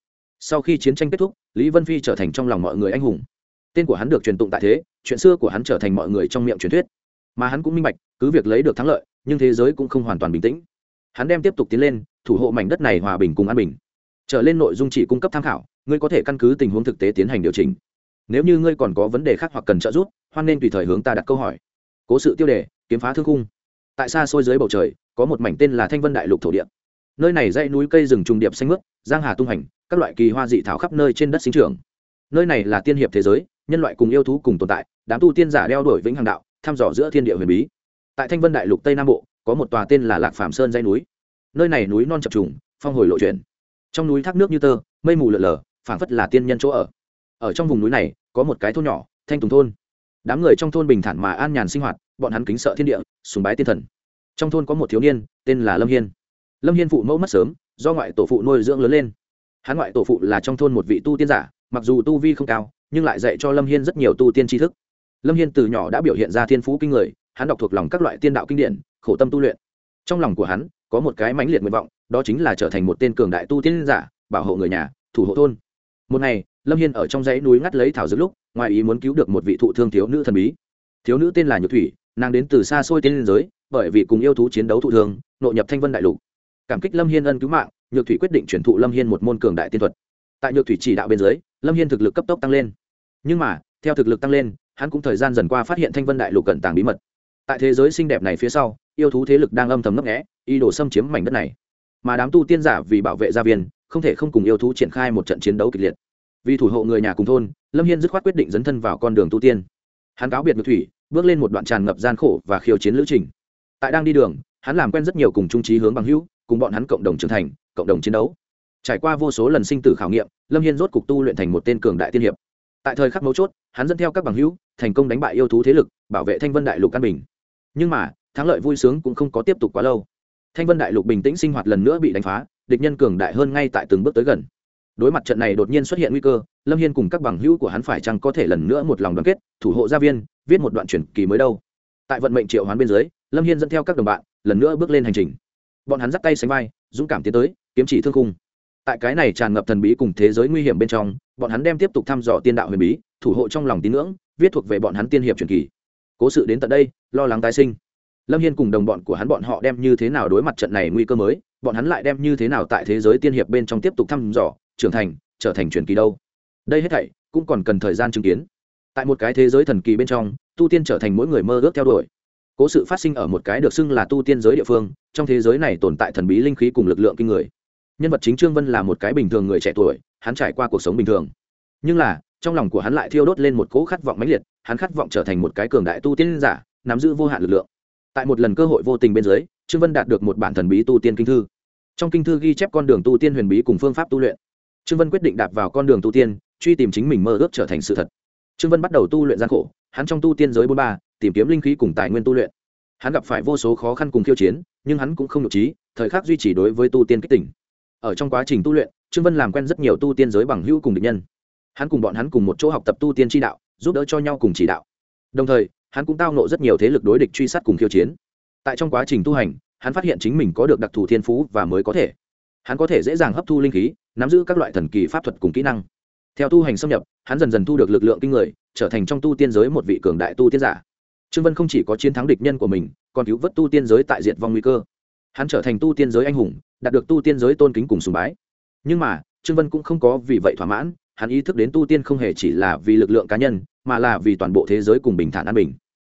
Sau khi chiến tranh kết thúc, lý vân phi trở thành trong lòng mọi người anh hùng. Tên của hắn được truyền tụng tại thế, chuyện xưa của hắn trở thành mọi người trong miệng truyền thuyết. Mà hắn cũng minh bạch, cứ việc lấy được thắng lợi, nhưng thế giới cũng không hoàn toàn bình tĩnh. Hắn đem tiếp tục tiến lên, thủ hộ mảnh đất này hòa bình cùng an bình. Trở lên nội dung chỉ cung cấp tham khảo, ngươi có thể căn cứ tình huống thực tế tiến hành điều chỉnh. Nếu như ngươi còn có vấn đề khác hoặc cần trợ giúp, hoan nên tùy thời hướng ta đặt câu hỏi. Cố sự tiêu đề, kiếm phá thương khung. Tại xa xôi dưới bầu trời có một mảnh tên là thanh vân đại lục thổ địa. Nơi này dãy núi cây rừng trùng điệp xanh mướt, giang hà tung hành, các loại kỳ hoa dị thảo khắp nơi trên đất sinh trưởng. Nơi này là tiên hiệp thế giới, nhân loại cùng yêu thú cùng tồn tại, đám tu tiên giả đeo đổi vĩnh hằng đạo, thăm dò giữa thiên địa huyền bí. Tại thanh vân đại lục tây nam bộ, có một tòa tên là lạc phạm sơn dãy núi. Nơi này núi non chập trùng, phong hồi lộ chuyển. Trong núi thác nước như tơ, mây mù lợn lờ phảng phất là tiên nhân chỗ ở. Ở trong vùng núi này, có một cái thôn nhỏ, thanh tùng thôn. Đám người trong thôn bình thản mà an nhàn sinh hoạt, bọn hắn kính sợ thiên địa, sùng bái tiên thần trong thôn có một thiếu niên, tên là lâm hiên. Lâm hiên phụ mẫu mất sớm, do ngoại tổ phụ nuôi dưỡng lớn lên. Hắn ngoại tổ phụ là trong thôn một vị tu tiên giả, mặc dù tu vi không cao, nhưng lại dạy cho lâm hiên rất nhiều tu tiên tri thức. Lâm hiên từ nhỏ đã biểu hiện ra thiên phú kinh người, hắn đọc thuộc lòng các loại tiên đạo kinh điển, khổ tâm tu luyện. Trong lòng của hắn, có một cái mãnh liệt nguyện vọng, đó chính là trở thành một tên cường đại tu tiên giả, bảo hộ người nhà, thủ hộ thôn. Một ngày, lâm hiên ở trong dãy núi ngắt lấy thảo dược lúc, ngoài ý muốn cứu được một vị thụ thương thiếu nữ thần bí. Thiếu nữ tên là nhược thủy, nàng đến từ xa xôi tiên liên giới bởi vì cùng yêu thú chiến đấu thụ thương, nội nhập thanh vân đại lục. Cảm kích lâm hiên ân cứu mạng, nhược thủy quyết định chuyển thụ lâm hiên một môn cường đại tiên thuật. Tại nhược thủy chỉ đạo bên dưới, lâm hiên thực lực cấp tốc tăng lên. Nhưng mà, theo thực lực tăng lên, hắn cũng thời gian dần qua phát hiện thanh vân đại lục cận tàng bí mật. Tại thế giới xinh đẹp này phía sau, yêu thú thế lực đang âm thầm ngấp nghẽ ý đồ xâm chiếm mảnh đất này. Mà đám tu tiên giả vì bảo vệ gia viên, không thể không cùng yêu thú triển khai một trận chiến đấu kịch liệt. Vì thủ hộ người nhà cùng thôn, lâm hiên dứt khoát quyết định dấn thân vào con đường tu tiên. Hắn cáo biệt ngược thủy, bước lên một đoạn tràn ngập gian khổ và khiêu chiến lữ trình tại đang đi đường, hắn làm quen rất nhiều cùng trung trí hướng bằng hữu, cùng bọn hắn cộng đồng trưởng thành, cộng đồng chiến đấu. Trải qua vô số lần sinh tử khảo nghiệm, lâm hiên rốt cục tu luyện thành một tên cường đại tiên hiệp. Tại thời khắc mấu chốt, hắn dẫn theo các bằng hữu, thành công đánh bại yêu thú thế lực, bảo vệ thanh vân đại lục căn bình. Nhưng mà, thắng lợi vui sướng cũng không có tiếp tục quá lâu. Thanh vân đại lục bình tĩnh sinh hoạt lần nữa bị đánh phá, địch nhân cường đại hơn ngay tại từng bước tới gần. Đối mặt trận này đột nhiên xuất hiện nguy cơ, lâm hiên cùng các bằng hữu của hắn phải chăng có thể lần nữa một lòng đoàn kết, thủ hộ gia viên, viết một đoạn truyền kỳ mới đâu. Tại vận mệnh triệu hoán bên dưới lâm hiên dẫn theo các đồng bạn, lần nữa bước lên hành trình. Bọn hắn dắt tay sánh vai, dũng cảm tiến tới, kiếm chỉ thương khung. Tại cái này tràn ngập thần bí cùng thế giới nguy hiểm bên trong, bọn hắn đem tiếp tục thăm dò tiên đạo huyền bí, thủ hộ trong lòng tín ngưỡng, viết thuộc về bọn hắn tiên hiệp truyền kỳ. Cố sự đến tận đây, lo lắng tái sinh. Lâm hiên cùng đồng bọn của hắn bọn họ đem như thế nào đối mặt trận này nguy cơ mới, bọn hắn lại đem như thế nào tại thế giới tiên hiệp bên trong tiếp tục thăm dò, trưởng thành, trở thành truyền kỳ đâu. Đây hết thảy cũng còn cần thời gian chứng kiến. Tại một cái thế giới thần kỳ bên trong, tu tiên trở thành mỗi người mơ ước theo đuổi cố sự phát sinh ở một cái được xưng là tu tiên giới địa phương, trong thế giới này tồn tại thần bí linh khí cùng lực lượng kinh người. Nhân vật chính trương vân là một cái bình thường người trẻ tuổi, hắn trải qua cuộc sống bình thường. Nhưng là, trong lòng của hắn lại thiêu đốt lên một cỗ khát vọng mãnh liệt, hắn khát vọng trở thành một cái cường đại tu tiên giả, nắm giữ vô hạn lực lượng. Tại một lần cơ hội vô tình bên dưới, trương vân đạt được một bản thần bí tu tiên kinh thư. Trong kinh thư ghi chép con đường tu tiên huyền bí cùng phương pháp tu luyện. Trương vân quyết định đạp vào con đường tu tiên, truy tìm chính mình mơ ước trở thành sự thật. Trương vân bắt đầu tu luyện gian khổ, hắn trong tu tiên giới bốn ba tìm kiếm linh khí cùng tài nguyên tu luyện. Hắn gặp phải vô số khó khăn cùng khiêu chiến, nhưng hắn cũng không nhục trí, thời khắc duy trì đối với tu tiên kích tỉnh. Ở trong quá trình tu luyện, trương vân làm quen rất nhiều tu tiên giới bằng hữu cùng địch nhân. Hắn cùng bọn hắn cùng một chỗ học tập tu tiên tri đạo, giúp đỡ cho nhau cùng chỉ đạo. Đồng thời, hắn cũng tao nộ rất nhiều thế lực đối địch truy sát cùng khiêu chiến. Tại trong quá trình tu hành, hắn phát hiện chính mình có được đặc thù thiên phú và mới có thể. Hắn có thể dễ dàng hấp thu linh khí, nắm giữ các loại thần kỳ pháp thuật cùng kỹ năng. Theo tu hành xâm nhập, hắn dần dần thu được lực lượng kinh người, trở thành trong tu tiên giới một vị cường đại tu tiên giả trương vân không chỉ có chiến thắng địch nhân của mình còn cứu vớt tu tiên giới tại diệt vong nguy cơ hắn trở thành tu tiên giới anh hùng đạt được tu tiên giới tôn kính cùng sùng bái nhưng mà trương vân cũng không có vì vậy thỏa mãn hắn ý thức đến tu tiên không hề chỉ là vì lực lượng cá nhân mà là vì toàn bộ thế giới cùng bình thản an bình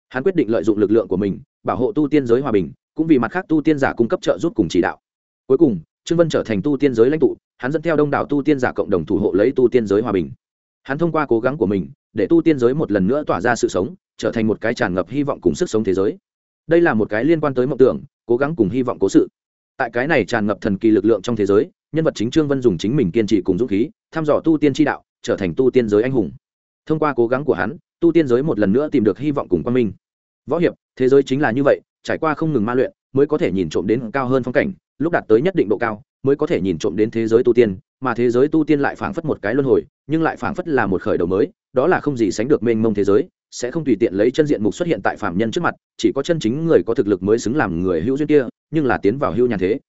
hắn quyết định lợi dụng lực lượng của mình bảo hộ tu tiên giới hòa bình cũng vì mặt khác tu tiên giả cung cấp trợ giúp cùng chỉ đạo cuối cùng trương vân trở thành tu tiên giới lãnh tụ hắn dẫn theo đông đảo tu tiên giả cộng đồng thủ hộ lấy tu tiên giới hòa bình hắn thông qua cố gắng của mình để tu tiên giới một lần nữa tỏa ra sự sống trở thành một cái tràn ngập hy vọng cùng sức sống thế giới. Đây là một cái liên quan tới mộng tưởng, cố gắng cùng hy vọng cố sự. Tại cái này tràn ngập thần kỳ lực lượng trong thế giới, nhân vật chính trương vân dùng chính mình kiên trì cùng dũng khí, thăm dò tu tiên tri đạo, trở thành tu tiên giới anh hùng. Thông qua cố gắng của hắn, tu tiên giới một lần nữa tìm được hy vọng cùng quan minh. Võ hiệp, thế giới chính là như vậy, trải qua không ngừng ma luyện, mới có thể nhìn trộm đến cao hơn phong cảnh, lúc đạt tới nhất định độ cao, mới có thể nhìn trộm đến thế giới tu tiên, mà thế giới tu tiên lại phảng phất một cái luân hồi, nhưng lại phảng phất là một khởi đầu mới đó là không gì sánh được mênh mông thế giới sẽ không tùy tiện lấy chân diện mục xuất hiện tại phạm nhân trước mặt chỉ có chân chính người có thực lực mới xứng làm người hữu duyên kia nhưng là tiến vào hữu nhàn thế.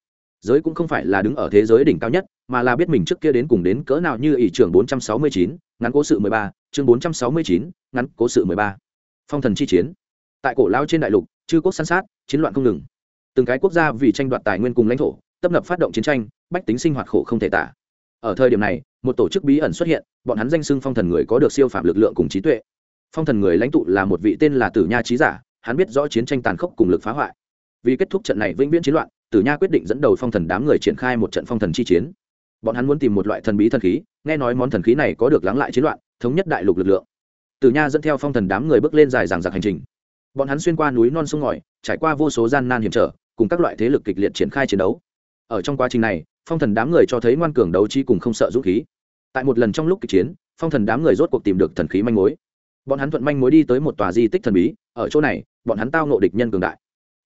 Giới cũng không phải là đứng ở thế giới đỉnh cao nhất mà là biết mình trước kia đến cùng đến cỡ nào như ỷ trưởng 469, ngắn cố sự 13, chương 469, ngắn cố sự 13. phong thần chi chiến. Tại cổ lao trên đại lục chư quốc săn sát chiến loạn không ngừng. Từng cái quốc gia vì tranh đoạt tài nguyên cùng lãnh thổ tấp nập phát động chiến tranh bách tính sinh hoạt khổ không thể tả ở thời điểm này, một tổ chức bí ẩn xuất hiện, bọn hắn danh xưng phong thần người có được siêu phạm lực lượng cùng trí tuệ. Phong thần người lãnh tụ là một vị tên là tử nha trí giả, hắn biết rõ chiến tranh tàn khốc cùng lực phá hoại. Vì kết thúc trận này vĩnh viễn chiến loạn, tử nha quyết định dẫn đầu phong thần đám người triển khai một trận phong thần chi chiến. Bọn hắn muốn tìm một loại thần bí thần khí, nghe nói món thần khí này có được lắng lại chiến loạn, thống nhất đại lục lực lượng. Tử nha dẫn theo phong thần đám người bước lên dài dàng dặc hành trình. Bọn hắn xuyên qua núi non sông ngòi, trải qua vô số gian nan hiểm trở, cùng các loại thế lực kịch liệt triển khai chiến đấu. Ở trong quá trình này phong thần đám người cho thấy ngoan cường đấu trí cùng không sợ dũng khí. Tại một lần trong lúc kịch chiến, phong thần đám người rốt cuộc tìm được thần khí manh mối. Bọn hắn thuận manh mối đi tới một tòa di tích thần bí, ở chỗ này, bọn hắn tao nộ địch nhân cường đại.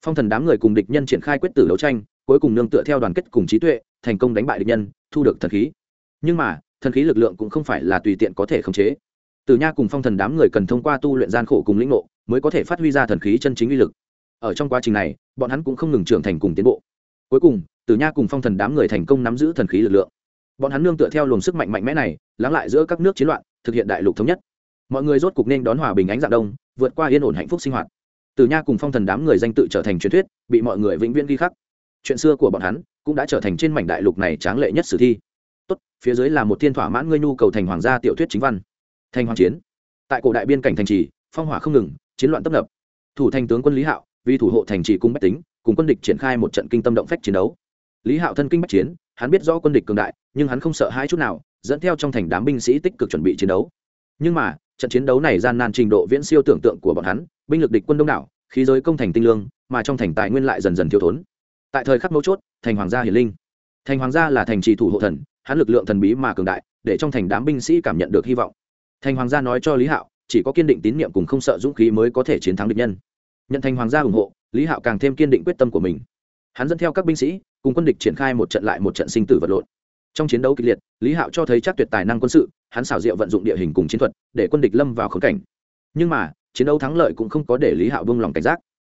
Phong thần đám người cùng địch nhân triển khai quyết tử đấu tranh, cuối cùng nương tựa theo đoàn kết cùng trí tuệ, thành công đánh bại địch nhân, thu được thần khí. Nhưng mà, thần khí lực lượng cũng không phải là tùy tiện có thể khống chế. Từ nha cùng phong thần đám người cần thông qua tu luyện gian khổ cùng lĩnh ngộ, mới có thể phát huy ra thần khí chân chính uy lực. Ở trong quá trình này, bọn hắn cũng không ngừng trưởng thành cùng tiến bộ cuối cùng từ nha cùng phong thần đám người thành công nắm giữ thần khí lực lượng. Bọn hắn nương tựa theo luồng sức mạnh mạnh mẽ này, lắng lại giữa các nước chiến loạn, thực hiện đại lục thống nhất. Mọi người rốt cục nên đón hòa bình ánh dạng đông, vượt qua yên ổn hạnh phúc sinh hoạt. Từ nha cùng phong thần đám người danh tự trở thành truyền thuyết, bị mọi người vĩnh viễn ghi khắc. Chuyện xưa của bọn hắn cũng đã trở thành trên mảnh đại lục này tráng lệ nhất sử thi. Tốt, phía dưới là một thiên thỏa mãn ngươi nhu cầu thành hoàng gia tiểu thuyết chính văn. Thành hoàng chiến. Tại cổ đại biên cảnh thành trì, phong hỏa không ngừng, chiến loạn tấp nập. Thủ thành tướng quân lý hạo, vì thủ hộ thành trì cung bách tính cùng quân địch triển khai một trận kinh tâm động phách chiến đấu. Lý hạo thân kinh bách chiến, hắn biết rõ quân địch cường đại, nhưng hắn không sợ hãi chút nào, dẫn theo trong thành đám binh sĩ tích cực chuẩn bị chiến đấu. Nhưng mà, trận chiến đấu này gian nan trình độ viễn siêu tưởng tượng của bọn hắn, binh lực địch quân đông đảo, khí giới công thành tinh lương, mà trong thành tài nguyên lại dần dần thiếu thốn. Tại thời khắc mấu chốt, thành hoàng gia hiển linh. Thành hoàng gia là thành trì thủ hộ thần, hắn lực lượng thần bí mà cường đại, để trong thành đám binh sĩ cảm nhận được hy vọng. Thành hoàng gia nói cho lý hạo, chỉ có kiên định tín nhiệm cùng không sợ dũng khí mới có thể chiến thắng địch nhân. Nhận thành hoàng gia ủng hộ lý hạo càng thêm kiên định quyết tâm của mình. Hắn dẫn theo các binh sĩ, cùng quân địch triển khai một trận lại một trận sinh tử vật lộn. Trong chiến đấu kịch liệt, lý hạo cho thấy chắc tuyệt tài năng quân sự, hắn xảo diệu vận dụng địa hình cùng chiến thuật, để quân địch lâm vào khống cảnh. Nhưng mà, chiến đấu thắng lợi cũng không có để lý hạo buông lòng cảnh giác.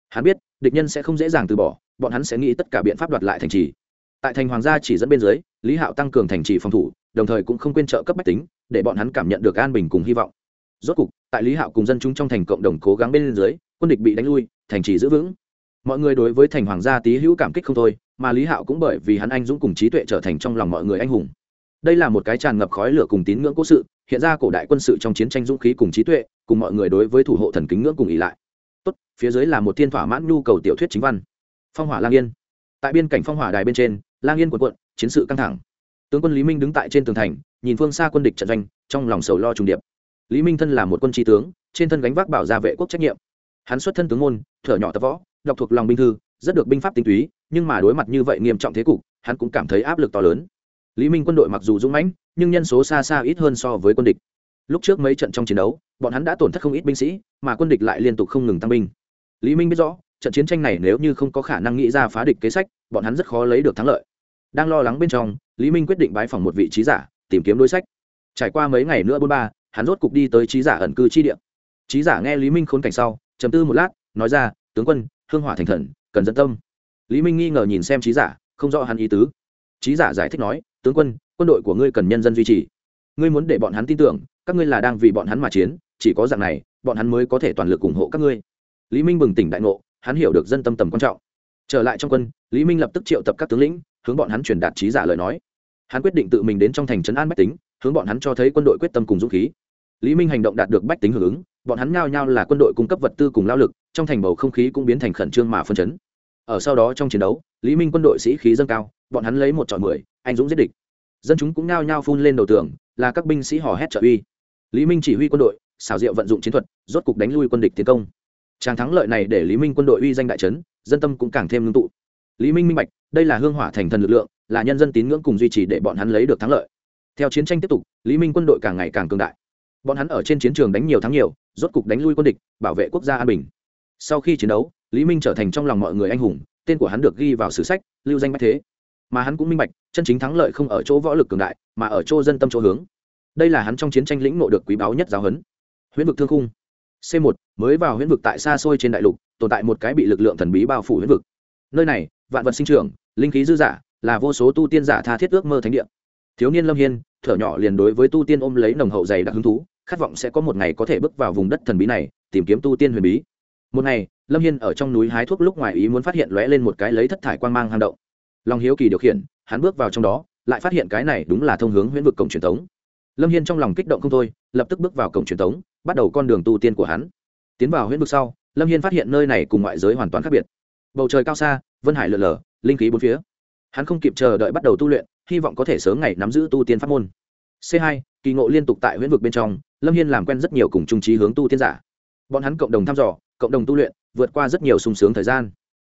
Hắn biết, địch nhân sẽ không dễ dàng từ bỏ, bọn hắn sẽ nghĩ tất cả biện pháp đoạt lại thành trì. Tại thành hoàng gia chỉ dẫn bên dưới, lý hạo tăng cường thành trì phòng thủ, đồng thời cũng không quên trợ cấp bách tính, để bọn hắn cảm nhận được an bình cùng hy vọng. Rốt cục, tại lý hạo cùng dân chúng trong thành cộng đồng cố gắng bên dưới, quân địch bị đánh lui, thành trì giữ vững mọi người đối với thành hoàng gia tý hữu cảm kích không thôi, mà lý hạo cũng bởi vì hắn anh dũng cùng trí tuệ trở thành trong lòng mọi người anh hùng. Đây là một cái tràn ngập khói lửa cùng tín ngưỡng cố sự, hiện ra cổ đại quân sự trong chiến tranh dũng khí cùng trí tuệ, cùng mọi người đối với thủ hộ thần kính ngưỡng cùng ỉ lại. Tốt, phía dưới là một thiên thỏa mãn nhu cầu tiểu thuyết chính văn. Phong hỏa lang yên. Tại biên cảnh phong hỏa đài bên trên, lang yên quần quận chiến sự căng thẳng. Tướng quân lý minh đứng tại trên tường thành, nhìn phương xa quân địch trận doanh, trong lòng sầu lo trùng điệp. Lý minh thân là một quân tri tướng, trên thân gánh vác bảo gia vệ quốc trách nhiệm. Hắn xuất thân tướng môn, thở nhỏ tập võ đọc thuộc lòng binh thư, rất được binh pháp tinh túy, nhưng mà đối mặt như vậy nghiêm trọng thế cục, hắn cũng cảm thấy áp lực to lớn. Lý minh quân đội mặc dù dũng mãnh, nhưng nhân số xa xa ít hơn so với quân địch. Lúc trước mấy trận trong chiến đấu, bọn hắn đã tổn thất không ít binh sĩ, mà quân địch lại liên tục không ngừng tăng binh. Lý minh biết rõ, trận chiến tranh này nếu như không có khả năng nghĩ ra phá địch kế sách, bọn hắn rất khó lấy được thắng lợi. Đang lo lắng bên trong, lý minh quyết định bái phỏng một vị trí giả, tìm kiếm đối sách. Trải qua mấy ngày nữa bôn ba, hắn rốt cục đi tới trí giả ẩn cư chi địa. Trí giả nghe lý minh khốn cảnh sau chầm tư một lát, nói ra, tướng quân hương hỏa thành thần, cần dân tâm. Lý minh nghi ngờ nhìn xem trí giả, không rõ hắn ý tứ. Trí giả giải thích nói, tướng quân quân đội của ngươi cần nhân dân duy trì. Ngươi muốn để bọn hắn tin tưởng, các ngươi là đang vì bọn hắn mà chiến, chỉ có dạng này, bọn hắn mới có thể toàn lực ủng hộ các ngươi. Lý minh bừng tỉnh đại ngộ, hắn hiểu được dân tâm tầm quan trọng. Trở lại trong quân, lý minh lập tức triệu tập các tướng lĩnh, hướng bọn hắn truyền đạt trí giả lời nói. Hắn quyết định tự mình đến trong thành trấn an bách tính, hướng bọn hắn cho thấy quân đội quyết tâm cùng dũng khí. Lý minh hành động đạt được bách tính hưởng ứng bọn hắn nhao nhao là quân đội cung cấp vật tư cùng lao lực, trong thành bầu không khí cũng biến thành khẩn trương mà phân chấn. Ở sau đó trong chiến đấu, lý minh quân đội sĩ khí dâng cao, bọn hắn lấy một trọi mười, anh dũng giết địch. Dân chúng cũng nhao nhao phun lên đầu tường, là các binh sĩ hò hét trợ uy. Lý minh chỉ huy quân đội, xảo diệu vận dụng chiến thuật, rốt cục đánh lui quân địch tiến công. Tràng thắng lợi này để lý minh quân đội uy danh đại trấn dân tâm cũng càng thêm ngưng tụ. Lý minh minh bạch, đây là hương hỏa thành thần lực lượng, là nhân dân tín ngưỡng cùng duy trì để bọn hắn lấy được thắng lợi. Theo chiến tranh tiếp tục, lý minh quân đội càng ngày càng cường đại bọn hắn ở trên chiến trường đánh nhiều thắng nhiều, rốt cục đánh lui quân địch, bảo vệ quốc gia an bình. Sau khi chiến đấu, lý minh trở thành trong lòng mọi người anh hùng, tên của hắn được ghi vào sử sách, lưu danh bách thế. Mà hắn cũng minh bạch, chân chính thắng lợi không ở chỗ võ lực cường đại, mà ở chỗ dân tâm chỗ hướng. Đây là hắn trong chiến tranh lĩnh nộ được quý báu nhất giáo huấn. Huyễn vực thương khung. C 1 mới vào huyễn vực tại xa xôi trên đại lục, tồn tại một cái bị lực lượng thần bí bao phủ huyễn vực. Nơi này, vạn vật sinh trưởng, linh khí dư giả, là vô số tu tiên giả tha thiết ước mơ thánh địa. Thiếu niên lâm hiên, thở nhỏ liền đối với tu tiên ôm lấy nồng hậu dày đặc hứng thú khát vọng sẽ có một ngày có thể bước vào vùng đất thần bí này, tìm kiếm tu tiên huyền bí. Một ngày, lâm hiên ở trong núi hái thuốc lúc ngoài ý muốn phát hiện lóe lên một cái lấy thất thải quang mang hang động. Lòng hiếu kỳ điều khiển, hắn bước vào trong đó, lại phát hiện cái này đúng là thông hướng huyễn vực cổng truyền thống lâm hiên trong lòng kích động không thôi, lập tức bước vào cổng truyền thống bắt đầu con đường tu tiên của hắn. Tiến vào huyễn vực sau, lâm hiên phát hiện nơi này cùng ngoại giới hoàn toàn khác biệt. Bầu trời cao xa, vân hải lượn lờ linh khí bốn phía. Hắn không kịp chờ đợi bắt đầu tu luyện, hy vọng có thể sớm ngày nắm giữ tu tiên pháp môn. C hai, kỳ ngộ liên tục tại huyễn vực bên trong lâm hiên làm quen rất nhiều cùng trung trí hướng tu tiên giả. Bọn hắn cộng đồng thăm dò, cộng đồng tu luyện, vượt qua rất nhiều sung sướng thời gian.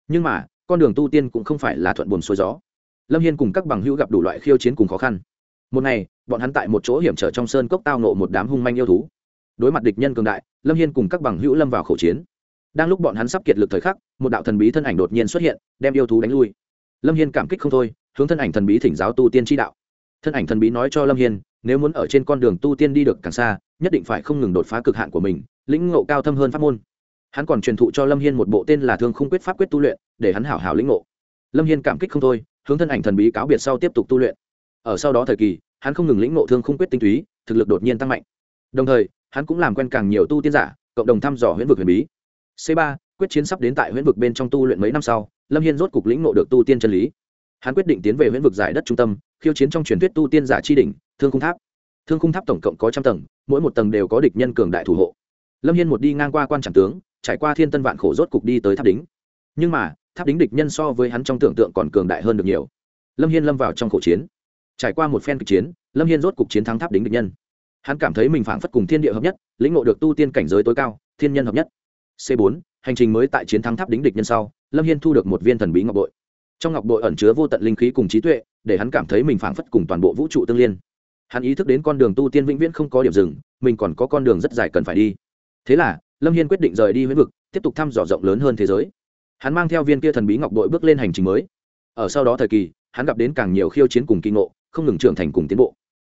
Nhưng mà, con đường tu tiên cũng không phải là thuận buồm xuôi gió. Lâm hiên cùng các bằng hữu gặp đủ loại khiêu chiến cùng khó khăn. Một ngày, bọn hắn tại một chỗ hiểm trở trong sơn cốc tao nộ một đám hung manh yêu thú. Đối mặt địch nhân cường đại, lâm hiên cùng các bằng hữu lâm vào khẩu chiến. Đang lúc bọn hắn sắp kiệt lực thời khắc, một đạo thần bí thân ảnh đột nhiên xuất hiện, đem yêu thú đánh lui. Lâm hiên cảm kích không thôi, hướng thân ảnh thần bí thỉnh giáo tu tiên tri đạo thân ảnh thần bí nói cho lâm hiên, nếu muốn ở trên con đường tu tiên đi được càng xa, nhất định phải không ngừng đột phá cực hạn của mình, lĩnh ngộ cao thâm hơn pháp môn. Hắn còn truyền thụ cho lâm hiên một bộ tên là thương không quyết pháp quyết tu luyện, để hắn hảo hảo lĩnh ngộ. Lâm hiên cảm kích không thôi, hướng thân ảnh thần bí cáo biệt sau tiếp tục tu luyện. Ở sau đó thời kỳ, hắn không ngừng lĩnh ngộ thương không quyết tinh túy, thực lực đột nhiên tăng mạnh. Đồng thời, hắn cũng làm quen càng nhiều tu tiên giả, cộng đồng thăm dò huyễn vực huyền bí. C ba, quyết chiến sắp đến tại huyễn vực bên trong tu luyện mấy năm sau, lâm hiên rốt cục lĩnh ngộ được tu tiên chân lý. Hắn quyết định tiến về huyễn vực giải đất trung tâm khiêu chiến trong truyền thuyết tu tiên giả chi đỉnh, thương khung tháp. Thương khung tháp tổng cộng có trăm tầng, mỗi một tầng đều có địch nhân cường đại thủ hộ. Lâm hiên một đi ngang qua quan tràng tướng, trải qua thiên tân vạn khổ rốt cục đi tới tháp đính. Nhưng mà, tháp đính địch nhân so với hắn trong tưởng tượng còn cường đại hơn được nhiều. Lâm hiên lâm vào trong khổ chiến. Trải qua một phen kịch chiến, lâm hiên rốt cục chiến thắng tháp đính địch nhân. Hắn cảm thấy mình phảng phất cùng thiên địa hợp nhất, lĩnh ngộ được tu tiên cảnh giới tối cao, thiên nhân hợp nhất. C 4 hành trình mới tại chiến thắng tháp đính địch nhân sau, lâm hiên thu được một viên thần bí ngọc bội. Trong ngọc bội ẩn chứa vô tận linh khí cùng trí tuệ để hắn cảm thấy mình phảng phất cùng toàn bộ vũ trụ tương liên. Hắn ý thức đến con đường tu tiên vĩnh viễn không có điểm dừng, mình còn có con đường rất dài cần phải đi. Thế là, lâm hiên quyết định rời đi huyễn vực, tiếp tục thăm dò rộng lớn hơn thế giới. Hắn mang theo viên kia thần bí ngọc bội bước lên hành trình mới. Ở sau đó thời kỳ, hắn gặp đến càng nhiều khiêu chiến cùng kinh ngộ, không ngừng trưởng thành cùng tiến bộ.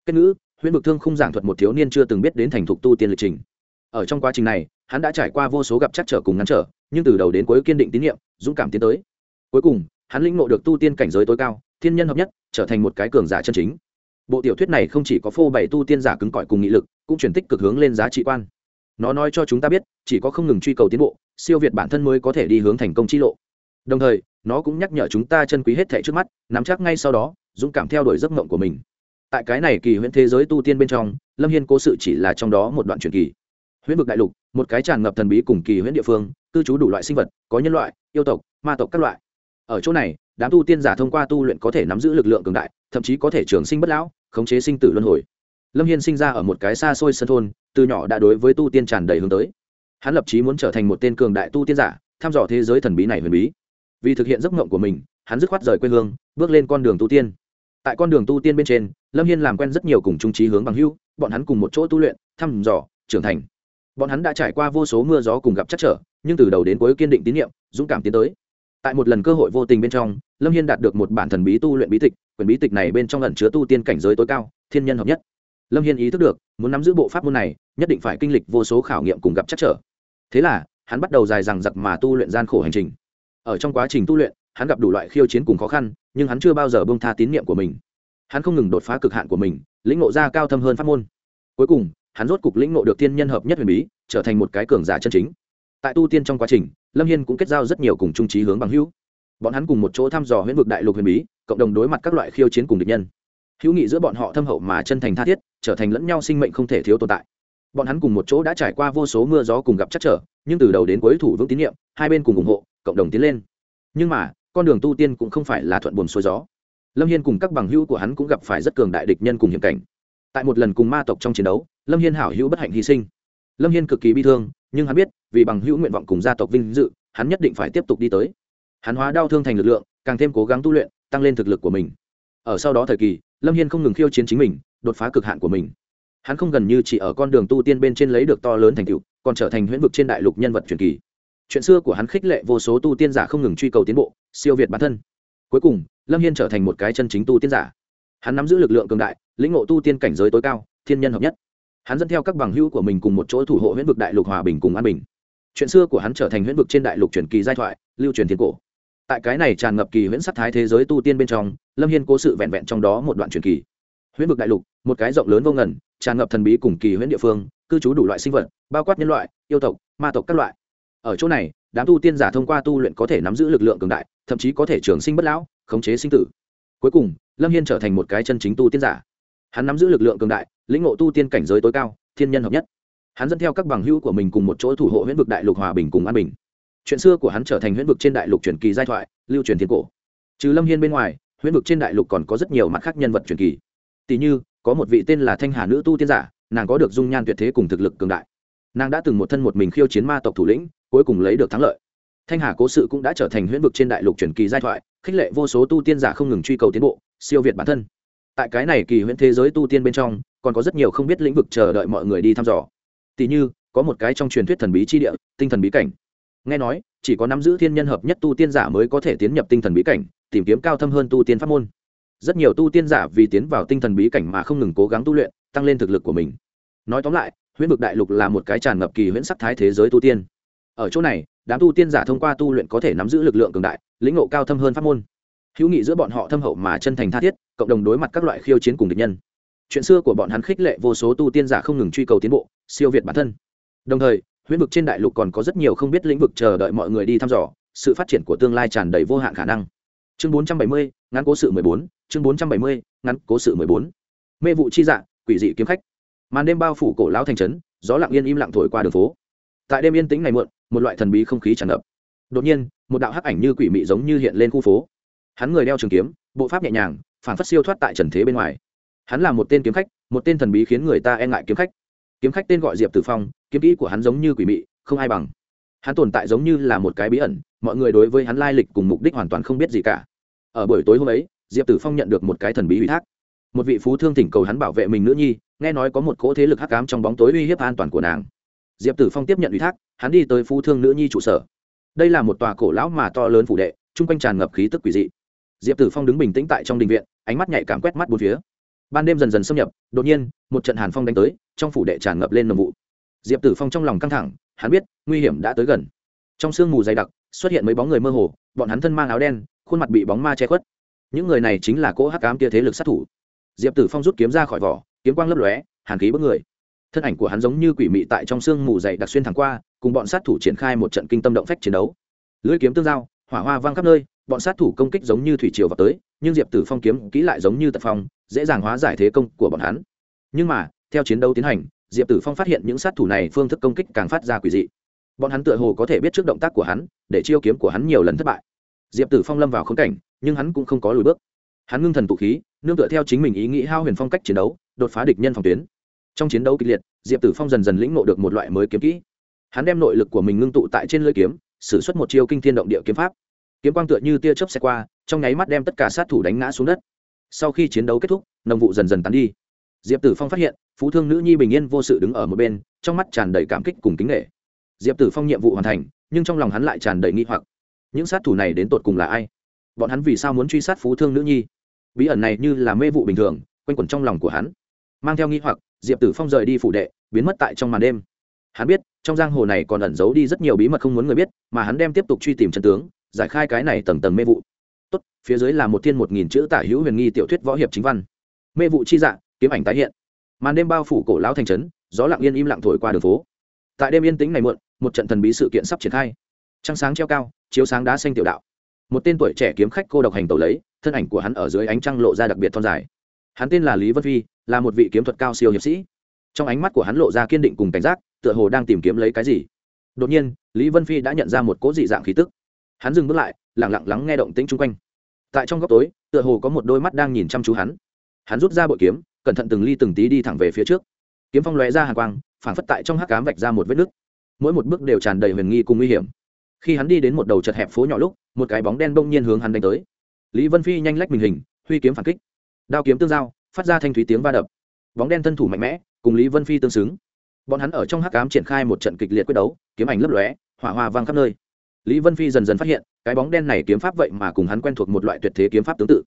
Kết ngữ, huyễn vực thương không giảng thuật một thiếu niên chưa từng biết đến thành thục tu tiên lịch trình. Ở trong quá trình này, hắn đã trải qua vô số gặp chắc trở cùng ngăn trở, nhưng từ đầu đến cuối kiên định tín nhiệm, dũng cảm tiến tới. Cuối cùng, hắn lĩnh ngộ được tu tiên cảnh giới tối cao thiên nhân hợp nhất, trở thành một cái cường giả chân chính. Bộ tiểu thuyết này không chỉ có phô bày tu tiên giả cứng cỏi cùng nghị lực, cũng chuyển tích cực hướng lên giá trị quan. Nó nói cho chúng ta biết, chỉ có không ngừng truy cầu tiến bộ, siêu việt bản thân mới có thể đi hướng thành công chi lộ. Đồng thời, nó cũng nhắc nhở chúng ta chân quý hết thệ trước mắt, nắm chắc ngay sau đó, dũng cảm theo đuổi giấc mộng của mình. Tại cái này kỳ huyễn thế giới tu tiên bên trong, lâm hiên cố sự chỉ là trong đó một đoạn truyền kỳ. Huyễn vực đại lục, một cái tràn ngập thần bí cùng kỳ huyễn địa phương, cư trú đủ loại sinh vật, có nhân loại, yêu tộc, ma tộc các loại ở chỗ này, đám tu tiên giả thông qua tu luyện có thể nắm giữ lực lượng cường đại, thậm chí có thể trường sinh bất lão, khống chế sinh tử luân hồi. Lâm hiên sinh ra ở một cái xa xôi sân thôn, từ nhỏ đã đối với tu tiên tràn đầy hướng tới. Hắn lập chí muốn trở thành một tên cường đại tu tiên giả, thăm dò thế giới thần bí này huyền bí. Vì thực hiện giấc mộng của mình, hắn dứt khoát rời quê hương, bước lên con đường tu tiên. Tại con đường tu tiên bên trên, lâm hiên làm quen rất nhiều cùng trung trí hướng bằng hưu bọn hắn cùng một chỗ tu luyện, thăm dò, trưởng thành. Bọn hắn đã trải qua vô số mưa gió cùng gặp chắc trở, nhưng từ đầu đến cuối kiên định tín nhiệm, dũng cảm tiến tới tại một lần cơ hội vô tình bên trong, lâm hiên đạt được một bản thần bí tu luyện bí tịch, quyển bí tịch này bên trong lần chứa tu tiên cảnh giới tối cao, thiên nhân hợp nhất. Lâm hiên ý thức được, muốn nắm giữ bộ pháp môn này, nhất định phải kinh lịch vô số khảo nghiệm cùng gặp chắc trở. Thế là, hắn bắt đầu dài rằng giặc mà tu luyện gian khổ hành trình. Ở trong quá trình tu luyện, hắn gặp đủ loại khiêu chiến cùng khó khăn, nhưng hắn chưa bao giờ bông tha tín nhiệm của mình. Hắn không ngừng đột phá cực hạn của mình, lĩnh ngộ ra cao thâm hơn pháp môn. Cuối cùng, hắn rốt cục lĩnh ngộ được thiên nhân hợp nhất huyền bí, trở thành một cái cường giả chân chính tại tu tiên trong quá trình, lâm hiên cũng kết giao rất nhiều cùng trung trí hướng bằng hữu. Bọn hắn cùng một chỗ thăm dò huyễn vực đại lục huyền bí, cộng đồng đối mặt các loại khiêu chiến cùng địch nhân. Hữu nghị giữa bọn họ thâm hậu mà chân thành tha thiết, trở thành lẫn nhau sinh mệnh không thể thiếu tồn tại. Bọn hắn cùng một chỗ đã trải qua vô số mưa gió cùng gặp chắc trở, nhưng từ đầu đến cuối thủ vững tín nhiệm, hai bên cùng ủng hộ, cộng đồng tiến lên. Nhưng mà, con đường tu tiên cũng không phải là thuận buồm xuôi gió. Lâm hiên cùng các bằng hữu của hắn cũng gặp phải rất cường đại địch nhân cùng hiểm cảnh. Tại một lần cùng ma tộc trong chiến đấu, lâm hiên hảo hữu bất hạnh hy sinh lâm hiên cực kỳ bi thương, nhưng hắn biết, vì bằng hữu nguyện vọng cùng gia tộc vinh dự, hắn nhất định phải tiếp tục đi tới. Hắn hóa đau thương thành lực lượng, càng thêm cố gắng tu luyện, tăng lên thực lực của mình. Ở sau đó thời kỳ, lâm hiên không ngừng khiêu chiến chính mình, đột phá cực hạn của mình. Hắn không gần như chỉ ở con đường tu tiên bên trên lấy được to lớn thành tựu, còn trở thành huyễn vực trên đại lục nhân vật truyền kỳ. Chuyện xưa của hắn khích lệ vô số tu tiên giả không ngừng truy cầu tiến bộ, siêu việt bản thân. Cuối cùng, lâm hiên trở thành một cái chân chính tu tiên giả. Hắn nắm giữ lực lượng cường đại, lĩnh ngộ tu tiên cảnh giới tối cao, thiên nhân hợp nhất hắn dẫn theo các bằng hữu của mình cùng một chỗ thủ hộ huyễn vực đại lục hòa bình cùng an bình. Chuyện xưa của hắn trở thành huyễn vực trên đại lục truyền kỳ giai thoại, lưu truyền thiên cổ. Tại cái này tràn ngập kỳ huyễn sắc thái thế giới tu tiên bên trong, lâm hiên cố sự vẹn vẹn trong đó một đoạn truyền kỳ. Huyễn vực đại lục, một cái rộng lớn vô ngần, tràn ngập thần bí cùng kỳ huyễn địa phương, cư trú đủ loại sinh vật, bao quát nhân loại, yêu tộc, ma tộc các loại. Ở chỗ này, đám tu tiên giả thông qua tu luyện có thể nắm giữ lực lượng cường đại, thậm chí có thể trường sinh bất lão, khống chế sinh tử. Cuối cùng, lâm hiên trở thành một cái chân chính tu tiên giả. Hắn nắm giữ lực lượng cường đại lĩnh ngộ tu tiên cảnh giới tối cao, thiên nhân hợp nhất. Hắn dẫn theo các bằng hữu của mình cùng một chỗ thủ hộ huyễn vực đại lục hòa bình cùng an bình. Chuyện xưa của hắn trở thành huyễn vực trên đại lục truyền kỳ giai thoại, lưu truyền thiên cổ. Trừ lâm hiên bên ngoài, huyễn vực trên đại lục còn có rất nhiều mặt khác nhân vật truyền kỳ. Tỷ như, có một vị tên là thanh hà nữ tu tiên giả, nàng có được dung nhan tuyệt thế cùng thực lực cường đại. Nàng đã từng một thân một mình khiêu chiến ma tộc thủ lĩnh, cuối cùng lấy được thắng lợi. Thanh hà cố sự cũng đã trở thành huyễn vực trên đại lục truyền kỳ giai thoại, khích lệ vô số tu tiên giả không ngừng truy cầu tiến bộ, siêu việt bản thân. Tại cái này kỳ huyễn thế giới tu tiên bên trong còn có rất nhiều không biết lĩnh vực chờ đợi mọi người đi thăm dò. Tỷ như, có một cái trong truyền thuyết thần bí chi địa, tinh thần bí cảnh. Nghe nói, chỉ có nắm giữ thiên nhân hợp nhất tu tiên giả mới có thể tiến nhập tinh thần bí cảnh, tìm kiếm cao thâm hơn tu tiên pháp môn. Rất nhiều tu tiên giả vì tiến vào tinh thần bí cảnh mà không ngừng cố gắng tu luyện, tăng lên thực lực của mình. Nói tóm lại, huyễn vực đại lục là một cái tràn ngập kỳ huyễn sắc thái thế giới tu tiên. Ở chỗ này, đám tu tiên giả thông qua tu luyện có thể nắm giữ lực lượng cường đại, lĩnh ngộ cao thâm hơn pháp môn. Hữu nghị giữa bọn họ thâm hậu mà chân thành tha thiết, cộng đồng đối mặt các loại khiêu chiến cùng địch nhân chuyện xưa của bọn hắn khích lệ vô số tu tiên giả không ngừng truy cầu tiến bộ siêu việt bản thân. Đồng thời huyễn vực trên đại lục còn có rất nhiều không biết lĩnh vực chờ đợi mọi người đi thăm dò sự phát triển của tương lai tràn đầy vô hạn khả năng. Chương 470, ngắn cố sự 14, chương 470, ngắn cố sự 14. mê vụ chi dạ quỷ dị kiếm khách. Màn đêm bao phủ cổ lão thành trấn gió lặng yên im lặng thổi qua đường phố. Tại đêm yên tĩnh ngày muộn một loại thần bí không khí tràn ngập. Đột nhiên một đạo hắc ảnh như quỷ mị giống như hiện lên khu phố. Hắn người đeo trường kiếm bộ pháp nhẹ nhàng phản phất siêu thoát tại trần thế bên ngoài hắn là một tên kiếm khách, một tên thần bí khiến người ta e ngại kiếm khách. Kiếm khách tên gọi diệp tử phong, kiếm kỹ của hắn giống như quỷ mị, không ai bằng. Hắn tồn tại giống như là một cái bí ẩn, mọi người đối với hắn lai lịch cùng mục đích hoàn toàn không biết gì cả. Ở buổi tối hôm ấy, diệp tử phong nhận được một cái thần bí ủy thác. Một vị phú thương thỉnh cầu hắn bảo vệ mình nữ nhi, nghe nói có một cỗ thế lực hắc cám trong bóng tối uy hiếp an toàn của nàng. Diệp tử phong tiếp nhận ủy thác, hắn đi tới phú thương nữ nhi trụ sở. Đây là một tòa cổ lão mà to lớn phủ đệ, chung quanh tràn ngập khí tức quỷ dị. Diệp tử phong đứng bình tĩnh tại trong đình viện, ánh mắt nhạy cảm quét mắt bốn phía ban đêm dần dần xâm nhập, đột nhiên, một trận hàn phong đánh tới, trong phủ đệ tràn ngập lên nồng vụ. Diệp tử phong trong lòng căng thẳng, hắn biết, nguy hiểm đã tới gần. Trong sương mù dày đặc, xuất hiện mấy bóng người mơ hồ, bọn hắn thân mang áo đen, khuôn mặt bị bóng ma che khuất. Những người này chính là cỗ hắc cám kia thế lực sát thủ. Diệp tử phong rút kiếm ra khỏi vỏ, kiếm quang lấp lóe, hàn khí bất người. Thân ảnh của hắn giống như quỷ mị tại trong sương mù dày đặc xuyên thẳng qua, cùng bọn sát thủ triển khai một trận kinh tâm động phách chiến đấu. Lưỡi kiếm tương giao, hỏa hoa vang khắp nơi, bọn sát thủ công kích giống như thủy triều vào tới, nhưng diệp tử phong kiếm kỹ lại giống như tật phong dễ dàng hóa giải thế công của bọn hắn. Nhưng mà, theo chiến đấu tiến hành, diệp tử phong phát hiện những sát thủ này phương thức công kích càng phát ra quỷ dị. Bọn hắn tựa hồ có thể biết trước động tác của hắn, để chiêu kiếm của hắn nhiều lần thất bại. Diệp tử phong lâm vào khống cảnh, nhưng hắn cũng không có lùi bước. Hắn ngưng thần tụ khí, nương tựa theo chính mình ý nghĩ hao huyền phong cách chiến đấu, đột phá địch nhân phòng tuyến. Trong chiến đấu kịch liệt, diệp tử phong dần dần lĩnh ngộ được một loại mới kiếm kỹ. Hắn đem nội lực của mình ngưng tụ tại trên lưỡi kiếm, sử xuất một chiêu kinh thiên động địa kiếm pháp. Kiếm quang tựa như tia chớp xe qua, trong nháy mắt đem tất cả sát thủ đánh ngã xuống đất sau khi chiến đấu kết thúc nồng vụ dần dần tán đi. Diệp tử phong phát hiện, phú thương nữ nhi bình yên vô sự đứng ở một bên, trong mắt tràn đầy cảm kích cùng kính nghệ diệp tử phong nhiệm vụ hoàn thành, nhưng trong lòng hắn lại tràn đầy nghi hoặc. Những sát thủ này đến tột cùng là ai? Bọn hắn vì sao muốn truy sát phú thương nữ nhi? Bí ẩn này như là mê vụ bình thường, quanh quẩn trong lòng của hắn. Mang theo nghi hoặc, diệp tử phong rời đi phủ đệ, biến mất tại trong màn đêm. Hắn biết, trong giang hồ này còn ẩn giấu đi rất nhiều bí mật không muốn người biết, mà hắn đem tiếp tục truy tìm chân tướng, giải khai cái này tầng tầng mê vụ phía dưới là một thiên một nghìn chữ tả hữu huyền nghi tiểu thuyết võ hiệp chính văn. Mê vụ chi dạng kiếm ảnh tái hiện. Màn đêm bao phủ cổ lão thành trấn, gió lặng yên im lặng thổi qua đường phố. Tại đêm yên tĩnh này muộn, một trận thần bí sự kiện sắp triển khai. Trăng sáng treo cao, chiếu sáng đá xanh tiểu đạo. Một tên tuổi trẻ kiếm khách cô độc hành tẩu lấy, thân ảnh của hắn ở dưới ánh trăng lộ ra đặc biệt thon dài. Hắn tên là lý vân phi, là một vị kiếm thuật cao siêu hiệp sĩ. Trong ánh mắt của hắn lộ ra kiên định cùng cảnh giác, tựa hồ đang tìm kiếm lấy cái gì. Đột nhiên, lý vân phi đã nhận ra một cỗ dị dạng khí tức. Hắn dừng bước lại lẳng lặng lắng nghe động tĩnh chung quanh tại trong góc tối, tựa hồ có một đôi mắt đang nhìn chăm chú hắn. Hắn rút ra bội kiếm, cẩn thận từng ly từng tí đi thẳng về phía trước. Kiếm phong lóe ra hàng quang, phảng phất tại trong hắc cám vạch ra một vết nứt. Mỗi một bước đều tràn đầy huyền nghi cùng nguy hiểm. Khi hắn đi đến một đầu chật hẹp phố nhỏ lúc, một cái bóng đen bỗng nhiên hướng hắn đánh tới. Lý vân phi nhanh lách mình hình, huy kiếm phản kích. Đao kiếm tương giao, phát ra thanh thúy tiếng va đập. Bóng đen thân thủ mạnh mẽ, cùng lý vân phi tương xứng. Bọn hắn ở trong hắc cám triển khai một trận kịch liệt quyết đấu, kiếm ảnh lấp lóe, hỏa hoa vang khắp nơi. Lý vân phi dần dần phát hiện cái bóng đen này kiếm pháp vậy mà cùng hắn quen thuộc một loại tuyệt thế kiếm pháp tương tự.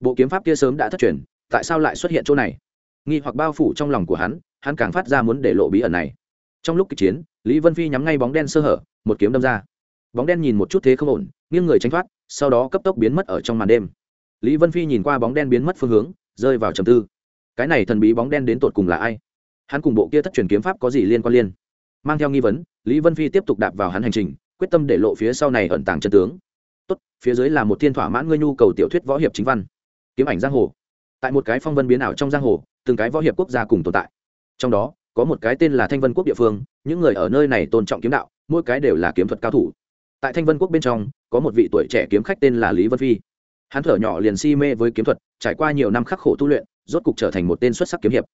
Bộ kiếm pháp kia sớm đã thất truyền, tại sao lại xuất hiện chỗ này? Nghi hoặc bao phủ trong lòng của hắn hắn càng phát ra muốn để lộ bí ẩn này. Trong lúc kịch chiến, lý vân phi nhắm ngay bóng đen sơ hở, một kiếm đâm ra. Bóng đen nhìn một chút thế không ổn, nghiêng người tránh thoát, sau đó cấp tốc biến mất ở trong màn đêm. Lý vân phi nhìn qua bóng đen biến mất phương hướng, rơi vào trầm tư. Cái này thần bí bóng đen đến tột cùng là ai? Hắn cùng bộ kia thất truyền kiếm pháp có gì liên quan liên? Mang theo nghi vấn, lý vân phi tiếp tục đạp vào hắn hành trình quyết tâm để lộ phía sau này ẩn tàng chân tướng. Tốt, phía dưới là một thiên thỏa mãn ngươi nhu cầu tiểu thuyết võ hiệp chính văn. Kiếm ảnh giang hồ. Tại một cái phong vân biến ảo trong giang hồ, từng cái võ hiệp quốc gia cùng tồn tại. Trong đó, có một cái tên là thanh vân quốc địa phương, những người ở nơi này tôn trọng kiếm đạo, mỗi cái đều là kiếm thuật cao thủ. Tại thanh vân quốc bên trong, có một vị tuổi trẻ kiếm khách tên là lý vân phi. Hắn thở nhỏ liền si mê với kiếm thuật, trải qua nhiều năm khắc khổ tu luyện, rốt cục trở thành một tên xuất sắc kiếm hiệp.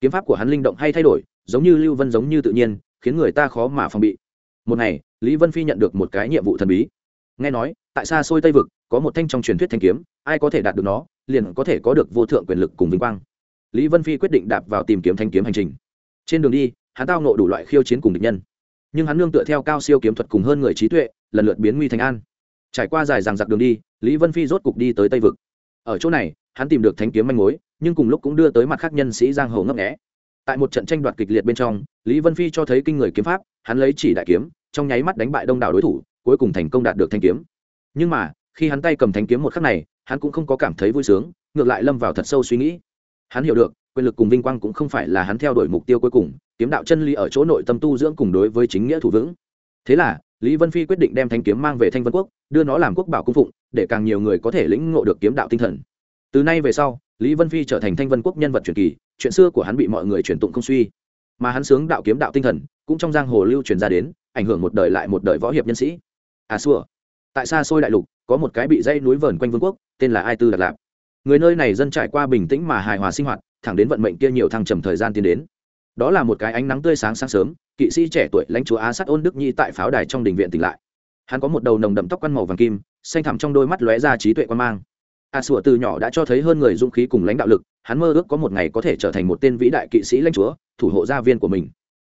Kiếm pháp của hắn linh động hay thay đổi, giống như lưu vân giống như tự nhiên, khiến người ta khó mà phòng bị. Một ngày lý vân phi nhận được một cái nhiệm vụ thần bí. Nghe nói, tại xa xôi tây vực, có một thanh trong truyền thuyết thanh kiếm, ai có thể đạt được nó, liền có thể có được vô thượng quyền lực cùng vinh quang. Lý vân phi quyết định đạp vào tìm kiếm thanh kiếm hành trình. Trên đường đi, hắn tao nộ đủ loại khiêu chiến cùng địch nhân. Nhưng hắn nương tựa theo cao siêu kiếm thuật cùng hơn người trí tuệ, lần lượt biến nguy thành an. Trải qua dài dằng dặc đường đi, lý vân phi rốt cục đi tới tây vực. Ở chỗ này, hắn tìm được thanh kiếm manh mối, nhưng cùng lúc cũng đưa tới mặt khác nhân sĩ giang hồ ngấp nghẽ tại một trận tranh đoạt kịch liệt bên trong, lý vân phi cho thấy kinh người kiếm pháp, hắn lấy chỉ đại kiếm trong nháy mắt đánh bại đông đảo đối thủ, cuối cùng thành công đạt được thanh kiếm. Nhưng mà, khi hắn tay cầm thanh kiếm một khắc này, hắn cũng không có cảm thấy vui sướng, ngược lại lâm vào thật sâu suy nghĩ. Hắn hiểu được, quyền lực cùng vinh quang cũng không phải là hắn theo đuổi mục tiêu cuối cùng, kiếm đạo chân lý ở chỗ nội tâm tu dưỡng cùng đối với chính nghĩa thủ vững. Thế là, lý vân phi quyết định đem thanh kiếm mang về thanh vân quốc, đưa nó làm quốc bảo cung phụng, để càng nhiều người có thể lĩnh ngộ được kiếm đạo tinh thần. Từ nay về sau, lý vân phi trở thành thanh vân quốc nhân vật truyền kỳ, chuyện xưa của hắn bị mọi người truyền tụng không suy. Mà hắn sướng đạo kiếm đạo tinh thần cũng trong giang hồ lưu truyền ra đến, ảnh hưởng một đời lại một đời võ hiệp nhân sĩ. À xua. Tại xa xôi đại lục, có một cái bị dây núi vờn quanh vương quốc, tên là ai tư đặc lạp. Người nơi này dân trải qua bình tĩnh mà hài hòa sinh hoạt, thẳng đến vận mệnh kia nhiều thăng trầm thời gian tiến đến. Đó là một cái ánh nắng tươi sáng sáng sớm, kỵ sĩ trẻ tuổi lãnh chúa á sát ôn đức nhi tại pháo đài trong đình viện tỉnh lại. Hắn có một đầu nồng đậm tóc quăn màu vàng kim, xanh thẳm trong đôi mắt lóe ra trí tuệ quan mang. À, A sủa từ nhỏ đã cho thấy hơn người dũng khí cùng lãnh đạo lực, hắn mơ ước có một ngày có thể trở thành một tên vĩ đại kỵ sĩ lãnh chúa, thủ hộ gia viên của mình.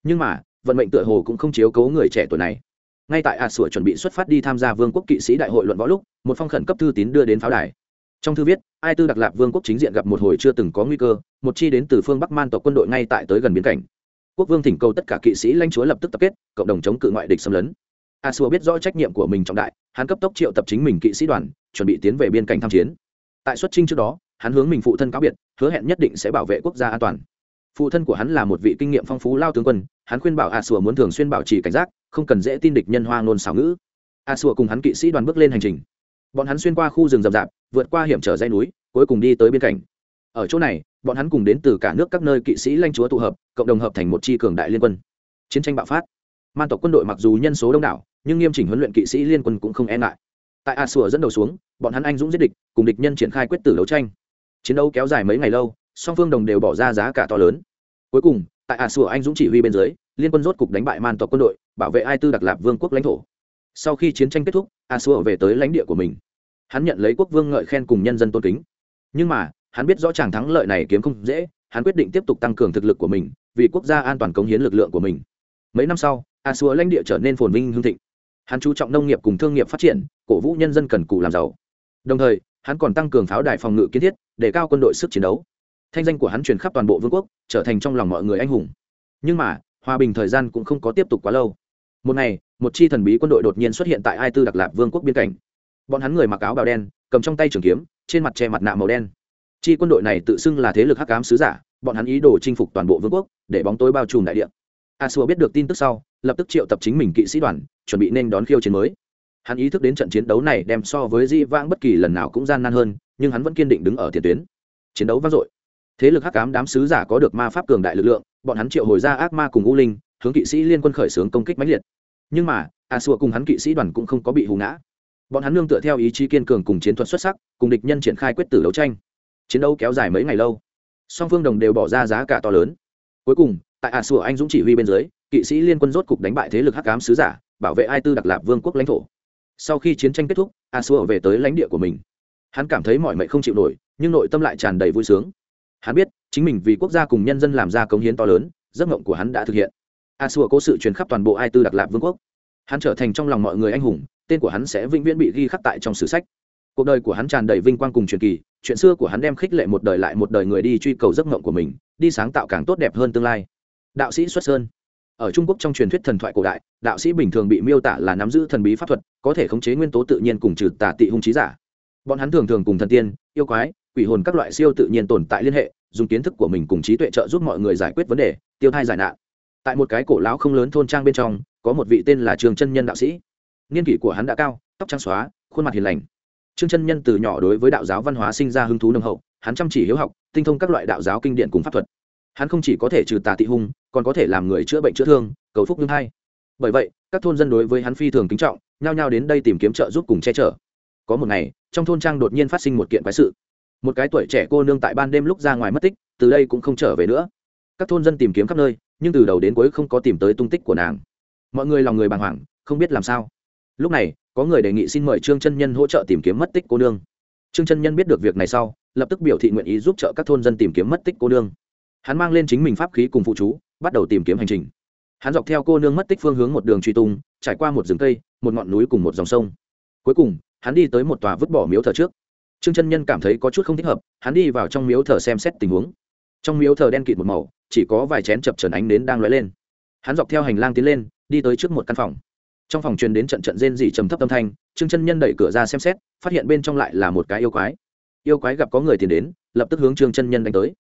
Nhưng mà vận mệnh tựa hồ cũng không chiếu cố người trẻ tuổi này. Ngay tại a sủa chuẩn bị xuất phát đi tham gia vương quốc kỵ sĩ đại hội luận võ lúc, một phong khẩn cấp thư tín đưa đến pháo đài. Trong thư viết, ai tư đặc lạp vương quốc chính diện gặp một hồi chưa từng có nguy cơ, một chi đến từ phương bắc man tộc quân đội ngay tại tới gần biên cảnh. Quốc vương thỉnh cầu tất cả kỵ sĩ lãnh chúa lập tức tập kết, cộng đồng chống cự ngoại địch xâm lấn. A xua biết rõ trách nhiệm của mình trọng đại, hắn cấp tốc triệu tập chính mình kỵ sĩ đoàn, chuẩn bị tiến về biên cảnh tham chiến. Tại xuất trinh trước đó, hắn hướng mình phụ thân cáo biệt, hứa hẹn nhất định sẽ bảo vệ quốc gia an toàn phụ thân của hắn là một vị kinh nghiệm phong phú lao tướng quân, hắn khuyên bảo a sùa muốn thường xuyên bảo trì cảnh giác, không cần dễ tin địch nhân hoa ngôn xảo ngữ. A sùa cùng hắn kỵ sĩ đoàn bước lên hành trình. Bọn hắn xuyên qua khu rừng rậm rạp, vượt qua hiểm trở dây núi, cuối cùng đi tới biên cảnh ở chỗ này, bọn hắn cùng đến từ cả nước các nơi kỵ sĩ lanh chúa tụ hợp, cộng đồng hợp thành một chi cường đại liên quân. Chiến tranh bạo phát. Man tộc quân đội mặc dù nhân số đông đảo, nhưng nghiêm chỉnh huấn luyện kỵ sĩ liên quân cũng không e ngại. Tại a sùa dẫn đầu xuống, bọn hắn anh dũng giết địch, cùng địch nhân triển khai quyết tử đấu tranh. Chiến đấu kéo dài mấy ngày lâu song phương đồng đều bỏ ra giá cả to lớn. Cuối cùng, tại a sủa anh dũng chỉ huy bên dưới, liên quân rốt cục đánh bại man tộc quân đội, bảo vệ ai tư đặc lạp vương quốc lãnh thổ. Sau khi chiến tranh kết thúc a sủa về tới lãnh địa của mình. Hắn nhận lấy quốc vương ngợi khen cùng nhân dân tôn kính. Nhưng mà, hắn biết rõ chàng thắng lợi này kiếm không dễ, hắn quyết định tiếp tục tăng cường thực lực của mình, vì quốc gia an toàn cống hiến lực lượng của mình. Mấy năm sau a xúa lãnh địa trở nên phồn vinh hương thịnh. Hắn chú trọng nông nghiệp cùng thương nghiệp phát triển, cổ vũ nhân dân cần cù làm giàu. Đồng thời, hắn còn tăng cường pháo đài phòng ngự kiến thiết, để cao quân đội sức chiến đấu thanh danh của hắn truyền khắp toàn bộ vương quốc, trở thành trong lòng mọi người anh hùng. Nhưng mà, hòa bình thời gian cũng không có tiếp tục quá lâu. Một ngày, một chi thần bí quân đội đột nhiên xuất hiện tại ai tư đặc lạp vương quốc biên cảnh. Bọn hắn người mặc áo bào đen, cầm trong tay trường kiếm, trên mặt che mặt nạ màu đen. Chi quân đội này tự xưng là thế lực hắc ám sứ giả, bọn hắn ý đồ chinh phục toàn bộ vương quốc, để bóng tối bao trùm đại địa. A xua biết được tin tức sau, lập tức triệu tập chính mình kỵ sĩ đoàn, chuẩn bị nên đón khiêu chiến mới. Hắn ý thức đến trận chiến đấu này đem so với di vãng bất kỳ lần nào cũng gian nan hơn, nhưng hắn vẫn kiên định đứng ở tiền tuyến. Chiến đấu vang dội thế lực hắc ám đám sứ giả có được ma pháp cường đại lực lượng, bọn hắn triệu hồi ra ác ma cùng u linh, hướng kỵ sĩ liên quân khởi xướng công kích mãnh liệt. Nhưng mà, a xua cùng hắn kỵ sĩ đoàn cũng không có bị hù ngã. Bọn hắn nương tựa theo ý chí kiên cường cùng chiến thuật xuất sắc, cùng địch nhân triển khai quyết tử đấu tranh. Chiến đấu kéo dài mấy ngày lâu, song phương đồng đều bỏ ra giá cả to lớn. Cuối cùng, tại a xua anh dũng chỉ huy bên dưới, kỵ sĩ liên quân rốt cục đánh bại thế lực hắc cám sứ giả, bảo vệ ai tư đặc lạp vương quốc lãnh thổ. Sau khi chiến tranh kết thúc, a xua về tới lãnh địa của mình. Hắn cảm thấy mọi mệnh không chịu nổi, nhưng nội tâm lại tràn đầy vui sướng hắn biết, chính mình vì quốc gia cùng nhân dân làm ra cống hiến to lớn, giấc mộng của hắn đã thực hiện. A xua có sự truyền khắp toàn bộ ai tư đặc lạc vương quốc. Hắn trở thành trong lòng mọi người anh hùng, tên của hắn sẽ vĩnh viễn bị ghi khắc tại trong sử sách. Cuộc đời của hắn tràn đầy vinh quang cùng truyền kỳ, chuyện xưa của hắn đem khích lệ một đời lại một đời người đi truy cầu giấc mộng của mình, đi sáng tạo càng tốt đẹp hơn tương lai. Đạo sĩ xuất sơn. Ở trung quốc trong truyền thuyết thần thoại cổ đại, đạo sĩ bình thường bị miêu tả là nắm giữ thần bí pháp thuật, có thể khống chế nguyên tố tự nhiên cùng trừ tà tị hung trí giả. Bọn hắn thường thường cùng thần tiên, yêu quái quỷ hồn các loại siêu tự nhiên tồn tại liên hệ, dùng kiến thức của mình cùng trí tuệ trợ giúp mọi người giải quyết vấn đề, tiêu thai giải nạn. Tại một cái cổ lão không lớn thôn trang bên trong, có một vị tên là trường chân nhân đạo sĩ. Niên kỷ của hắn đã cao, tóc trắng xóa, khuôn mặt hiền lành. Trương chân nhân từ nhỏ đối với đạo giáo văn hóa sinh ra hứng thú nồng hậu, hắn chăm chỉ hiếu học, tinh thông các loại đạo giáo kinh điển cùng pháp thuật. Hắn không chỉ có thể trừ tà tị hung, còn có thể làm người chữa bệnh chữa thương, cầu phúc ngưng hay bởi vậy, các thôn dân đối với hắn phi thường kính trọng, nhao nhao đến đây tìm kiếm trợ giúp cùng che chở. Có một ngày, trong thôn trang đột nhiên phát sinh một kiện quái sự một cái tuổi trẻ cô nương tại ban đêm lúc ra ngoài mất tích, từ đây cũng không trở về nữa. Các thôn dân tìm kiếm khắp nơi, nhưng từ đầu đến cuối không có tìm tới tung tích của nàng. Mọi người lòng người bàng hoàng, không biết làm sao. Lúc này, có người đề nghị xin mời trương chân nhân hỗ trợ tìm kiếm mất tích cô nương. Trương chân nhân biết được việc này sau, lập tức biểu thị nguyện ý giúp trợ các thôn dân tìm kiếm mất tích cô nương. Hắn mang lên chính mình pháp khí cùng phụ chú, bắt đầu tìm kiếm hành trình. Hắn dọc theo cô nương mất tích phương hướng một đường truy tung, trải qua một rừng cây, một ngọn núi cùng một dòng sông. Cuối cùng, hắn đi tới một tòa vứt bỏ miếu thờ trước trương chân nhân cảm thấy có chút không thích hợp hắn đi vào trong miếu thờ xem xét tình huống. Trong miếu thờ đen kịt một màu chỉ có vài chén chập trần ánh nến đang lóe lên. Hắn dọc theo hành lang tiến lên đi tới trước một căn phòng. Trong phòng truyền đến trận trận rên rỉ trầm thấp âm thanh trương chân nhân đẩy cửa ra xem xét phát hiện bên trong lại là một cái yêu quái. Yêu quái gặp có người tiền đến lập tức hướng trương chân nhân đánh tới.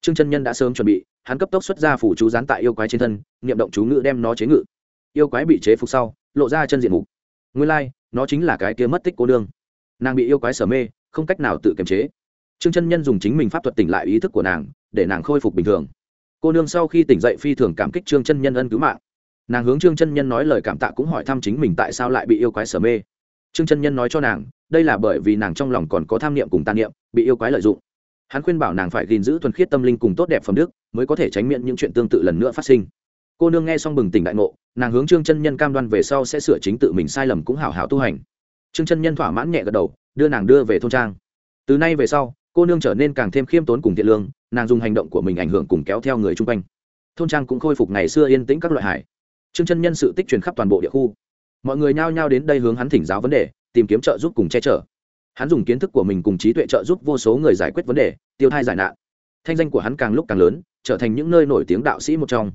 Trương chân nhân đã sớm chuẩn bị hắn cấp tốc xuất ra phủ chú gián tại yêu quái trên thân niệm động chú ngữ đem nó chế ngự. Yêu quái bị chế phục sau lộ ra chân diện mục. Nguyên lai、like, nó chính là cái kia mất tích cô đương nàng bị yêu quái sở mê không cách nào tự kiềm chế. Trương chân nhân dùng chính mình pháp thuật tỉnh lại ý thức của nàng, để nàng khôi phục bình thường. Cô nương sau khi tỉnh dậy phi thường cảm kích trương chân nhân ân cứu mạng. Nàng hướng trương chân nhân nói lời cảm tạ cũng hỏi thăm chính mình tại sao lại bị yêu quái sở mê. Trương chân nhân nói cho nàng, đây là bởi vì nàng trong lòng còn có tham niệm cùng tàn niệm, bị yêu quái lợi dụng. Hắn khuyên bảo nàng phải gìn giữ thuần khiết tâm linh cùng tốt đẹp phẩm đức, mới có thể tránh miễn những chuyện tương tự lần nữa phát sinh. Cô nương nghe xong bừng tỉnh đại ngộ, nàng hướng trương chân nhân cam đoan về sau sẽ sửa chính tự mình sai lầm cũng hảo hảo tu hành. Trương chân nhân thỏa mãn nhẹ gật đầu đưa nàng đưa về thôn trang. Từ nay về sau, cô nương trở nên càng thêm khiêm tốn cùng thiện lương, nàng dùng hành động của mình ảnh hưởng cùng kéo theo người chung quanh. Thôn trang cũng khôi phục ngày xưa yên tĩnh các loại hải. Trương chân nhân sự tích truyền khắp toàn bộ địa khu. Mọi người nhao nhao đến đây hướng hắn thỉnh giáo vấn đề, tìm kiếm trợ giúp cùng che chở. Hắn dùng kiến thức của mình cùng trí tuệ trợ giúp vô số người giải quyết vấn đề, tiêu thai giải nạn. Thanh danh của hắn càng lúc càng lớn, trở thành những nơi nổi tiếng đạo sĩ một trong.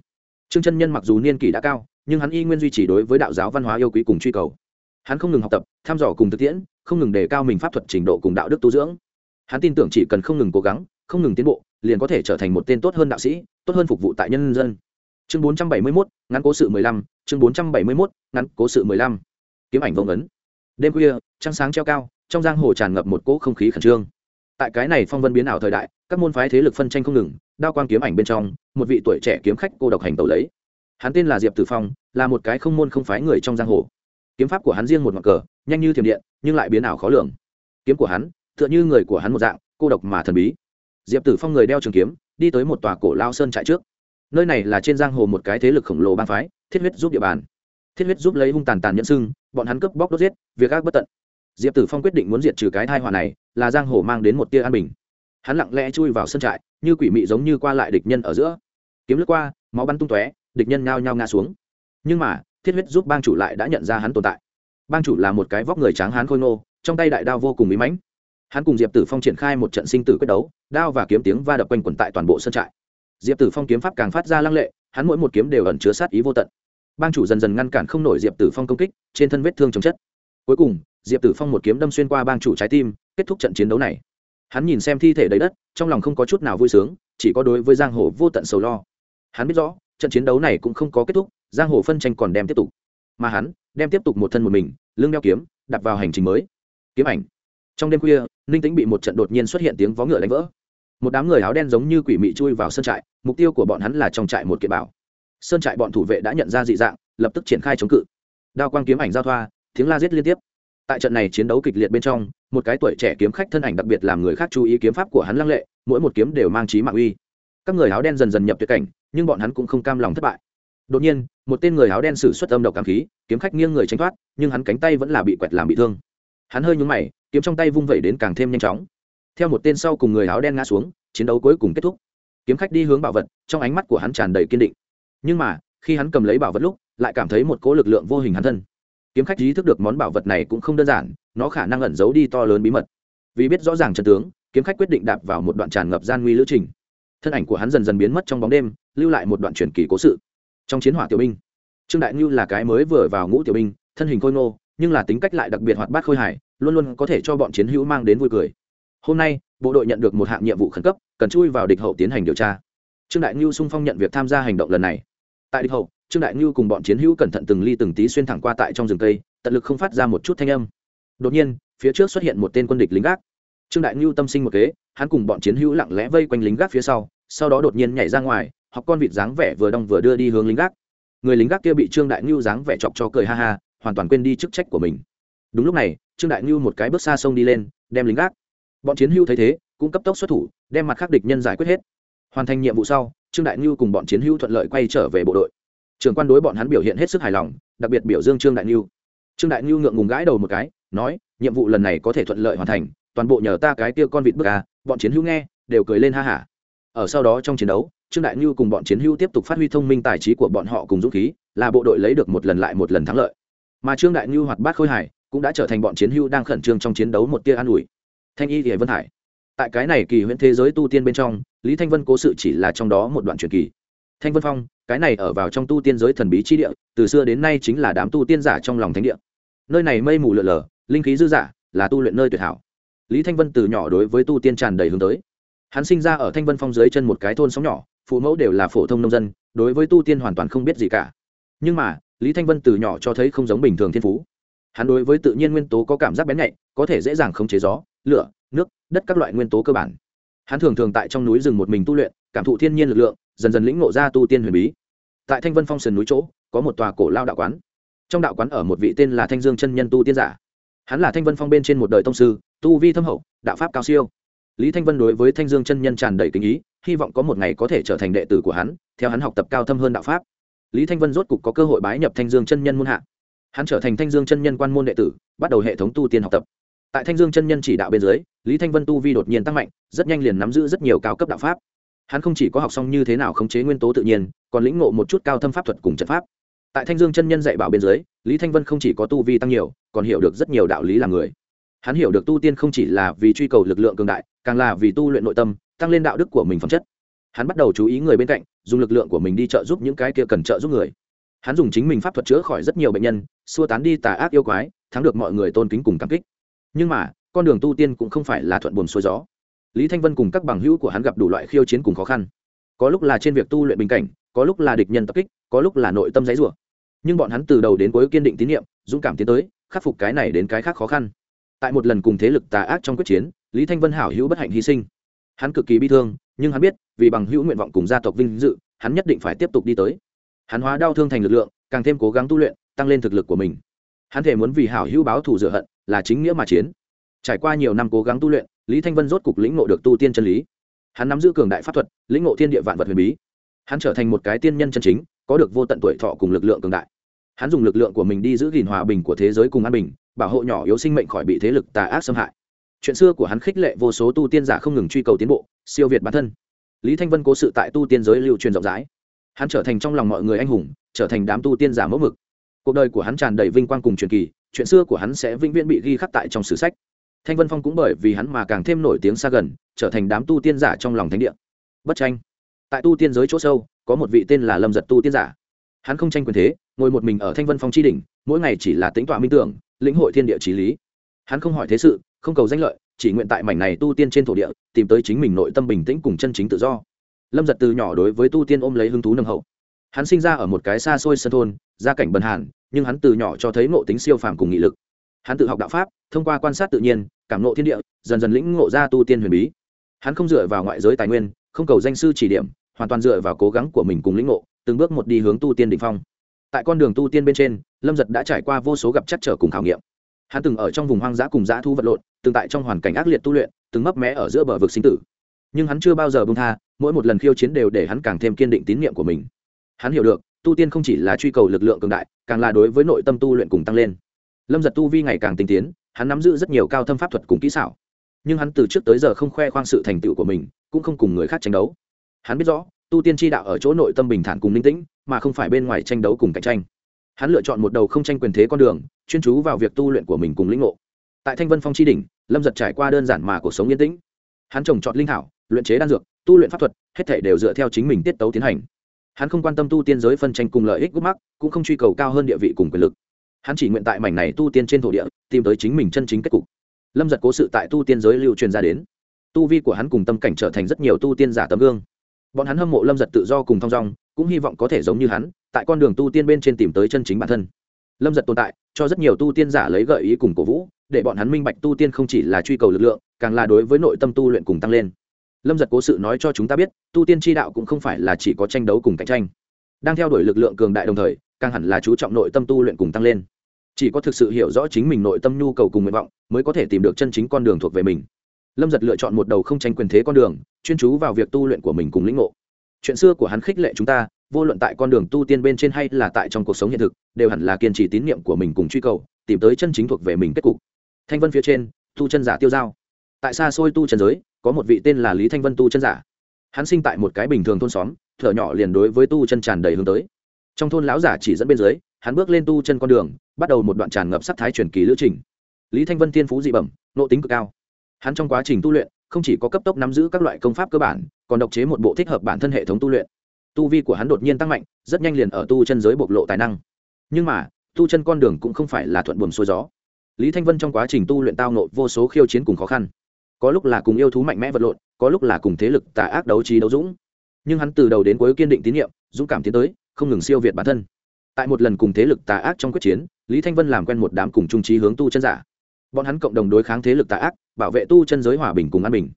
Trương chân nhân mặc dù niên kỷ đã cao, nhưng hắn y nguyên duy trì đối với đạo giáo văn hóa yêu quý cùng truy cầu. Hắn không ngừng học tập, thăm dò cùng thực tiễn không ngừng đề cao mình pháp thuật trình độ cùng đạo đức tu dưỡng. Hắn tin tưởng chỉ cần không ngừng cố gắng không ngừng tiến bộ liền có thể trở thành một tên tốt hơn đạo sĩ tốt hơn phục vụ tại nhân dân. Chương 471, ngắn cố sự 15, chương 471, ngắn cố sự 15. kiếm ảnh vông ấn. Đêm khuya trăng sáng treo cao trong giang hồ tràn ngập một cỗ không khí khẩn trương. Tại cái này phong vân biến ảo thời đại các môn phái thế lực phân tranh không ngừng đao quang kiếm ảnh bên trong một vị tuổi trẻ kiếm khách cô độc hành tẩu lấy. Hắn tên là diệp tử phong là một cái không môn không phái người trong giang hồ kiếm pháp của hắn riêng một ngọn cờ, nhanh như thiểm điện, nhưng lại biến ảo khó lường. Kiếm của hắn, tựa như người của hắn một dạng, cô độc mà thần bí. Diệp tử phong người đeo trường kiếm, đi tới một tòa cổ lao sơn trại trước. Nơi này là trên giang hồ một cái thế lực khổng lồ bang phái, thiết huyết giúp địa bàn. Thiết huyết giúp lấy hung tàn tàn nhẫn sưng, bọn hắn cướp bóc đốt giết, việc ác bất tận. Diệp tử phong quyết định muốn diệt trừ cái thai họa này, là giang hồ mang đến một tia an bình. Hắn lặng lẽ chui vào sân trại, như quỷ mị giống như qua lại địch nhân ở giữa. Kiếm lướt qua, máu bắn tung tóe, địch nhân nhao nhao ngã xuống. Nhưng mà thiết huyết giúp bang chủ lại đã nhận ra hắn tồn tại. Bang chủ là một cái vóc người tráng hán khôi ngô, trong tay đại đao vô cùng bí mãnh. Hắn cùng diệp tử phong triển khai một trận sinh tử quyết đấu, đao và kiếm tiếng va đập quanh quẩn tại toàn bộ sân trại. Diệp tử phong kiếm pháp càng phát ra lăng lệ, hắn mỗi một kiếm đều ẩn chứa sát ý vô tận. Bang chủ dần dần ngăn cản không nổi diệp tử phong công kích, trên thân vết thương chồng chất. Cuối cùng, diệp tử phong một kiếm đâm xuyên qua bang chủ trái tim, kết thúc trận chiến đấu này. Hắn nhìn xem thi thể đầy đất, trong lòng không có chút nào vui sướng, chỉ có đối với giang hồ vô tận sầu lo. Hắn biết rõ trận chiến đấu này cũng không có kết thúc, giang hồ phân tranh còn đem tiếp tục. Mà hắn đem tiếp tục một thân một mình, lưng đeo kiếm đặt vào hành trình mới. Kiếm ảnh. Trong đêm khuya, ninh tĩnh bị một trận đột nhiên xuất hiện tiếng vó ngựa đánh vỡ. Một đám người áo đen giống như quỷ mị chui vào sân trại, mục tiêu của bọn hắn là trong trại một kiện bảo. Sơn trại bọn thủ vệ đã nhận ra dị dạng, lập tức triển khai chống cự. Đao quang kiếm ảnh giao thoa, tiếng la giết liên tiếp. Tại trận này chiến đấu kịch liệt bên trong, một cái tuổi trẻ kiếm khách thân ảnh đặc biệt làm người khác chú ý kiếm pháp của hắn lăng lệ, mỗi một kiếm đều mang trí mạng uy. Các người áo đen dần dần nhập tuyệt cảnh nhưng bọn hắn cũng không cam lòng thất bại. Đột nhiên, một tên người áo đen sử xuất âm độc cảm khí, kiếm khách nghiêng người tránh thoát, nhưng hắn cánh tay vẫn là bị quẹt làm bị thương. Hắn hơi nhúng mày, kiếm trong tay vung vẩy đến càng thêm nhanh chóng. Theo một tên sau cùng người áo đen ngã xuống, chiến đấu cuối cùng kết thúc. Kiếm khách đi hướng bảo vật, trong ánh mắt của hắn tràn đầy kiên định. Nhưng mà, khi hắn cầm lấy bảo vật lúc, lại cảm thấy một cỗ lực lượng vô hình hắn thân. Kiếm khách ý thức được món bảo vật này cũng không đơn giản, nó khả năng ẩn giấu đi to lớn bí mật. Vì biết rõ ràng trận tướng, kiếm khách quyết định đạp vào một đoạn tràn ngập gian nguy lữ trình thân ảnh của hắn dần dần biến mất trong bóng đêm, lưu lại một đoạn truyền kỳ cố sự. Trong chiến hỏa tiểu binh, trương đại ngưu là cái mới vừa vào ngũ tiểu binh, thân hình khôi ngô, nhưng là tính cách lại đặc biệt hoạt bát khôi hài, luôn luôn có thể cho bọn chiến hữu mang đến vui cười. Hôm nay, bộ đội nhận được một hạng nhiệm vụ khẩn cấp, cần chui vào địch hậu tiến hành điều tra. Trương đại ngưu sung phong nhận việc tham gia hành động lần này. Tại địch hậu, trương đại ngưu cùng bọn chiến hữu cẩn thận từng ly từng tí xuyên thẳng qua tại trong rừng cây, tận lực không phát ra một chút thanh âm. Đột nhiên, phía trước xuất hiện một tên quân địch lính gác. Trương đại ngưu tâm sinh một kế, hắn cùng bọn chiến hữu lặng lẽ vây quanh lính gác phía sau sau đó đột nhiên nhảy ra ngoài, học con vịt dáng vẻ vừa đong vừa đưa đi hướng lính gác. Người lính gác kia bị trương đại ngưu dáng vẻ chọc cho cười ha ha, hoàn toàn quên đi chức trách của mình. Đúng lúc này, trương đại ngưu một cái bước xa sông đi lên, đem lính gác. Bọn chiến hưu thấy thế, cũng cấp tốc xuất thủ, đem mặt khác địch nhân giải quyết hết. Hoàn thành nhiệm vụ sau, trương đại ngưu cùng bọn chiến hưu thuận lợi quay trở về bộ đội. Trường quan đối bọn hắn biểu hiện hết sức hài lòng, đặc biệt biểu dương trương đại ngưu. Trương đại ngưu ngượng ngùng gãi đầu một cái, nói, nhiệm vụ lần này có thể thuận lợi hoàn thành, toàn bộ nhờ ta cái kia con vịt bức à bọn chiến hưu nghe, đều cười lên ha hả ở sau đó trong chiến đấu, trương đại ngưu cùng bọn chiến hưu tiếp tục phát huy thông minh tài trí của bọn họ cùng dũng khí, là bộ đội lấy được một lần lại một lần thắng lợi. Mà trương đại ngưu hoạt bát khôi hải cũng đã trở thành bọn chiến hưu đang khẩn trương trong chiến đấu một tia an ủi. Thanh y thì vân hải. Tại cái này kỳ huyễn thế giới tu tiên bên trong, lý thanh vân cố sự chỉ là trong đó một đoạn truyền kỳ. Thanh vân phong, cái này ở vào trong tu tiên giới thần bí chi địa, từ xưa đến nay chính là đám tu tiên giả trong lòng thánh địa. Nơi này mây mù lượn lờ linh khí dư giả là tu luyện nơi tuyệt hảo. Lý thanh vân từ nhỏ đối với tu tiên tràn đầy hướng tới hắn sinh ra ở thanh vân phong dưới chân một cái thôn sóng nhỏ, phụ mẫu đều là phổ thông nông dân, đối với tu tiên hoàn toàn không biết gì cả. Nhưng mà, lý thanh vân từ nhỏ cho thấy không giống bình thường thiên phú. Hắn đối với tự nhiên nguyên tố có cảm giác bén nhạy, có thể dễ dàng khống chế gió, lửa, nước, đất các loại nguyên tố cơ bản. Hắn thường thường tại trong núi rừng một mình tu luyện, cảm thụ thiên nhiên lực lượng, dần dần lĩnh ngộ ra tu tiên huyền bí. Tại thanh vân phong sườn núi chỗ, có một tòa cổ lao đạo quán. Trong đạo quán ở một vị tên là thanh dương chân nhân tu tiên giả. Hắn là thanh vân phong bên trên một đời tông sư, tu vi thâm hậu, đạo pháp cao siêu lý thanh vân đối với thanh dương chân nhân tràn đầy kinh ý, hy vọng có một ngày có thể trở thành đệ tử của hắn, theo hắn học tập cao thâm hơn đạo pháp. Lý thanh vân rốt cục có cơ hội bái nhập thanh dương chân nhân môn hạ. Hắn trở thành thanh dương chân nhân quan môn đệ tử, bắt đầu hệ thống tu tiên học tập. Tại thanh dương chân nhân chỉ đạo bên dưới, lý thanh vân tu vi đột nhiên tăng mạnh, rất nhanh liền nắm giữ rất nhiều cao cấp đạo pháp. Hắn không chỉ có học xong như thế nào khống chế nguyên tố tự nhiên, còn lĩnh ngộ một chút cao thâm pháp thuật cùng trận pháp. Tại thanh dương chân nhân dạy bảo bên dưới, lý thanh vân không chỉ có tu vi tăng nhiều, còn hiểu được rất nhiều đạo lý làm người hắn hiểu được tu tiên không chỉ là vì truy cầu lực lượng cường đại, càng là vì tu luyện nội tâm, tăng lên đạo đức của mình phẩm chất. Hắn bắt đầu chú ý người bên cạnh, dùng lực lượng của mình đi trợ giúp những cái kia cần trợ giúp người. Hắn dùng chính mình pháp thuật chữa khỏi rất nhiều bệnh nhân, xua tán đi tà ác yêu quái, thắng được mọi người tôn kính cùng cảm kích. Nhưng mà, con đường tu tiên cũng không phải là thuận buồm xuôi gió. Lý thanh vân cùng các bằng hữu của hắn gặp đủ loại khiêu chiến cùng khó khăn. Có lúc là trên việc tu luyện bình cảnh, có lúc là địch nhân tập kích, có lúc là nội tâm giấy rủa nhưng bọn hắn từ đầu đến cuối kiên định tín nhiệm, dũng cảm tiến tới, khắc phục cái này đến cái khác khó khăn tại một lần cùng thế lực tà ác trong quyết chiến, lý thanh vân hảo hữu bất hạnh hy sinh. Hắn cực kỳ bi thương, nhưng hắn biết, vì bằng hữu nguyện vọng cùng gia tộc vinh dự, hắn nhất định phải tiếp tục đi tới. Hắn hóa đau thương thành lực lượng, càng thêm cố gắng tu luyện, tăng lên thực lực của mình. Hắn thể muốn vì hảo hữu báo thù rửa hận, là chính nghĩa mà chiến. Trải qua nhiều năm cố gắng tu luyện, lý thanh vân rốt cục lĩnh ngộ được tu tiên chân lý. Hắn nắm giữ cường đại pháp thuật, lĩnh ngộ thiên địa vạn vật huyền bí. Hắn trở thành một cái tiên nhân chân chính, có được vô tận tuổi thọ cùng lực lượng cường đại hắn dùng lực lượng của mình đi giữ gìn hòa bình của thế giới cùng an bình, bảo hộ nhỏ yếu sinh mệnh khỏi bị thế lực tà ác xâm hại. Chuyện xưa của hắn khích lệ vô số tu tiên giả không ngừng truy cầu tiến bộ, siêu việt bản thân. Lý thanh vân cố sự tại tu tiên giới lưu truyền rộng rãi. Hắn trở thành trong lòng mọi người anh hùng, trở thành đám tu tiên giả mẫu mực. Cuộc đời của hắn tràn đầy vinh quang cùng truyền kỳ, chuyện xưa của hắn sẽ vĩnh viễn bị ghi khắc tại trong sử sách. Thanh vân phong cũng bởi vì hắn mà càng thêm nổi tiếng xa gần, trở thành đám tu tiên giả trong lòng thánh địa. Bất tranh. Tại tu tiên giới chỗ sâu, có một vị tên là lâm giật tu tiên giả. Hắn không tranh quyền thế ngồi một mình ở thanh vân phong tri đình mỗi ngày chỉ là tính tọa minh tưởng, lĩnh hội thiên địa trí lý. Hắn không hỏi thế sự, không cầu danh lợi, chỉ nguyện tại mảnh này tu tiên trên thổ địa, tìm tới chính mình nội tâm bình tĩnh cùng chân chính tự do. Lâm giật từ nhỏ đối với tu tiên ôm lấy hứng thú nâng hậu. Hắn sinh ra ở một cái xa xôi sân thôn, gia cảnh bần hàn, nhưng hắn từ nhỏ cho thấy ngộ tính siêu phàm cùng nghị lực. Hắn tự học đạo pháp, thông qua quan sát tự nhiên, cảm ngộ thiên địa, dần dần lĩnh ngộ ra tu tiên huyền bí. Hắn không dựa vào ngoại giới tài nguyên, không cầu danh sư chỉ điểm, hoàn toàn dựa vào cố gắng của mình cùng lĩnh ngộ, từng bước một đi hướng tu tiên đ ỉ n h phong tại con đường tu tiên bên trên, lâm giật đã trải qua vô số gặp chắc trở cùng khảo nghiệm. Hắn từng ở trong vùng hoang dã cùng dã thu vật lộn, từng tại trong hoàn cảnh ác liệt tu luyện, từng mấp mé ở giữa bờ vực sinh tử. Nhưng hắn chưa bao giờ bông tha, mỗi một lần khiêu chiến đều để hắn càng thêm kiên định tín nhiệm của mình. Hắn hiểu được, tu tiên không chỉ là truy cầu lực lượng cường đại, càng là đối với nội tâm tu luyện cùng tăng lên. Lâm giật tu vi ngày càng tinh tiến, hắn nắm giữ rất nhiều cao thâm pháp thuật cùng kỹ xảo. Nhưng hắn từ trước tới giờ không khoe khoang sự thành tựu của mình, cũng không cùng người khác tranh đấu. Hắn biết rõ tu tiên tri đạo ở chỗ nội tâm bình thản cùng ninh tĩnh, mà không phải bên ngoài tranh đấu cùng cạnh tranh. Hắn lựa chọn một đầu không tranh quyền thế con đường, chuyên chú vào việc tu luyện của mình cùng lĩnh ngộ. Tại thanh vân phong tri đình lâm giật trải qua đơn giản mà cuộc sống yên tĩnh. Hắn trồng trọt linh thảo, luyện chế đan dược, tu luyện pháp thuật, hết thể đều dựa theo chính mình tiết tấu tiến hành. Hắn không quan tâm tu tiên giới phân tranh cùng lợi ích gút mắc, cũng không truy cầu cao hơn địa vị cùng quyền lực. Hắn chỉ nguyện tại mảnh này tu tiên trên thổ địa, tìm tới chính mình chân chính kết cục. Lâm giật cố sự tại tu tiên giới lưu truyền ra đến. Tu vi của hắn cùng tâm cảnh trở thành rất nhiều tu tiên giả tấm gương bọn hắn hâm mộ lâm giật tự do cùng thong dong, cũng hy vọng có thể giống như hắn, tại con đường tu tiên bên trên tìm tới chân chính bản thân. Lâm giật tồn tại, cho rất nhiều tu tiên giả lấy gợi ý cùng cổ vũ, để bọn hắn minh bạch tu tiên không chỉ là truy cầu lực lượng, càng là đối với nội tâm tu luyện cùng tăng lên. Lâm giật cố sự nói cho chúng ta biết, tu tiên tri đạo cũng không phải là chỉ có tranh đấu cùng cạnh tranh. Đang theo đuổi lực lượng cường đại đồng thời, càng hẳn là chú trọng nội tâm tu luyện cùng tăng lên. Chỉ có thực sự hiểu rõ chính mình nội tâm nhu cầu cùng nguyện vọng, mới có thể tìm được chân chính con đường thuộc về mình lâm giật lựa chọn một đầu không tranh quyền thế con đường, chuyên chú vào việc tu luyện của mình cùng lĩnh ngộ. Chuyện xưa của hắn khích lệ chúng ta, vô luận tại con đường tu tiên bên trên hay là tại trong cuộc sống hiện thực, đều hẳn là kiên trì tín nhiệm của mình cùng truy cầu, tìm tới chân chính thuộc về mình kết cục. Thanh vân phía trên, tu chân giả tiêu giao. Tại xa xôi tu chân giới, có một vị tên là lý thanh vân tu chân giả. Hắn sinh tại một cái bình thường thôn xóm, thở nhỏ liền đối với tu chân tràn đầy hướng tới. Trong thôn lão giả chỉ dẫn bên dưới, hắn bước lên tu chân con đường, bắt đầu một đoạn tràn ngập sắc thái truyền kỳ lữ trình. Lý thanh vân thiên phú dị bẩm nộ tính cực cao hắn trong quá trình tu luyện, không chỉ có cấp tốc nắm giữ các loại công pháp cơ bản, còn độc chế một bộ thích hợp bản thân hệ thống tu luyện. Tu vi của hắn đột nhiên tăng mạnh, rất nhanh liền ở tu chân giới bộc lộ tài năng. Nhưng mà, tu chân con đường cũng không phải là thuận buồm xuôi gió. Lý thanh vân trong quá trình tu luyện tao nộ vô số khiêu chiến cùng khó khăn. Có lúc là cùng yêu thú mạnh mẽ vật lộn, có lúc là cùng thế lực tà ác đấu trí đấu dũng. Nhưng hắn từ đầu đến cuối kiên định tín nhiệm, dũng cảm tiến tới, không ngừng siêu việt bản thân. Tại một lần cùng thế lực tà ác trong quyết chiến, lý thanh vân làm quen một đám cùng trung trí hướng tu chân giả. Bọn hắn cộng đồng đối kháng thế lực tà ác bảo vệ tu chân giới hòa bình cùng an bình.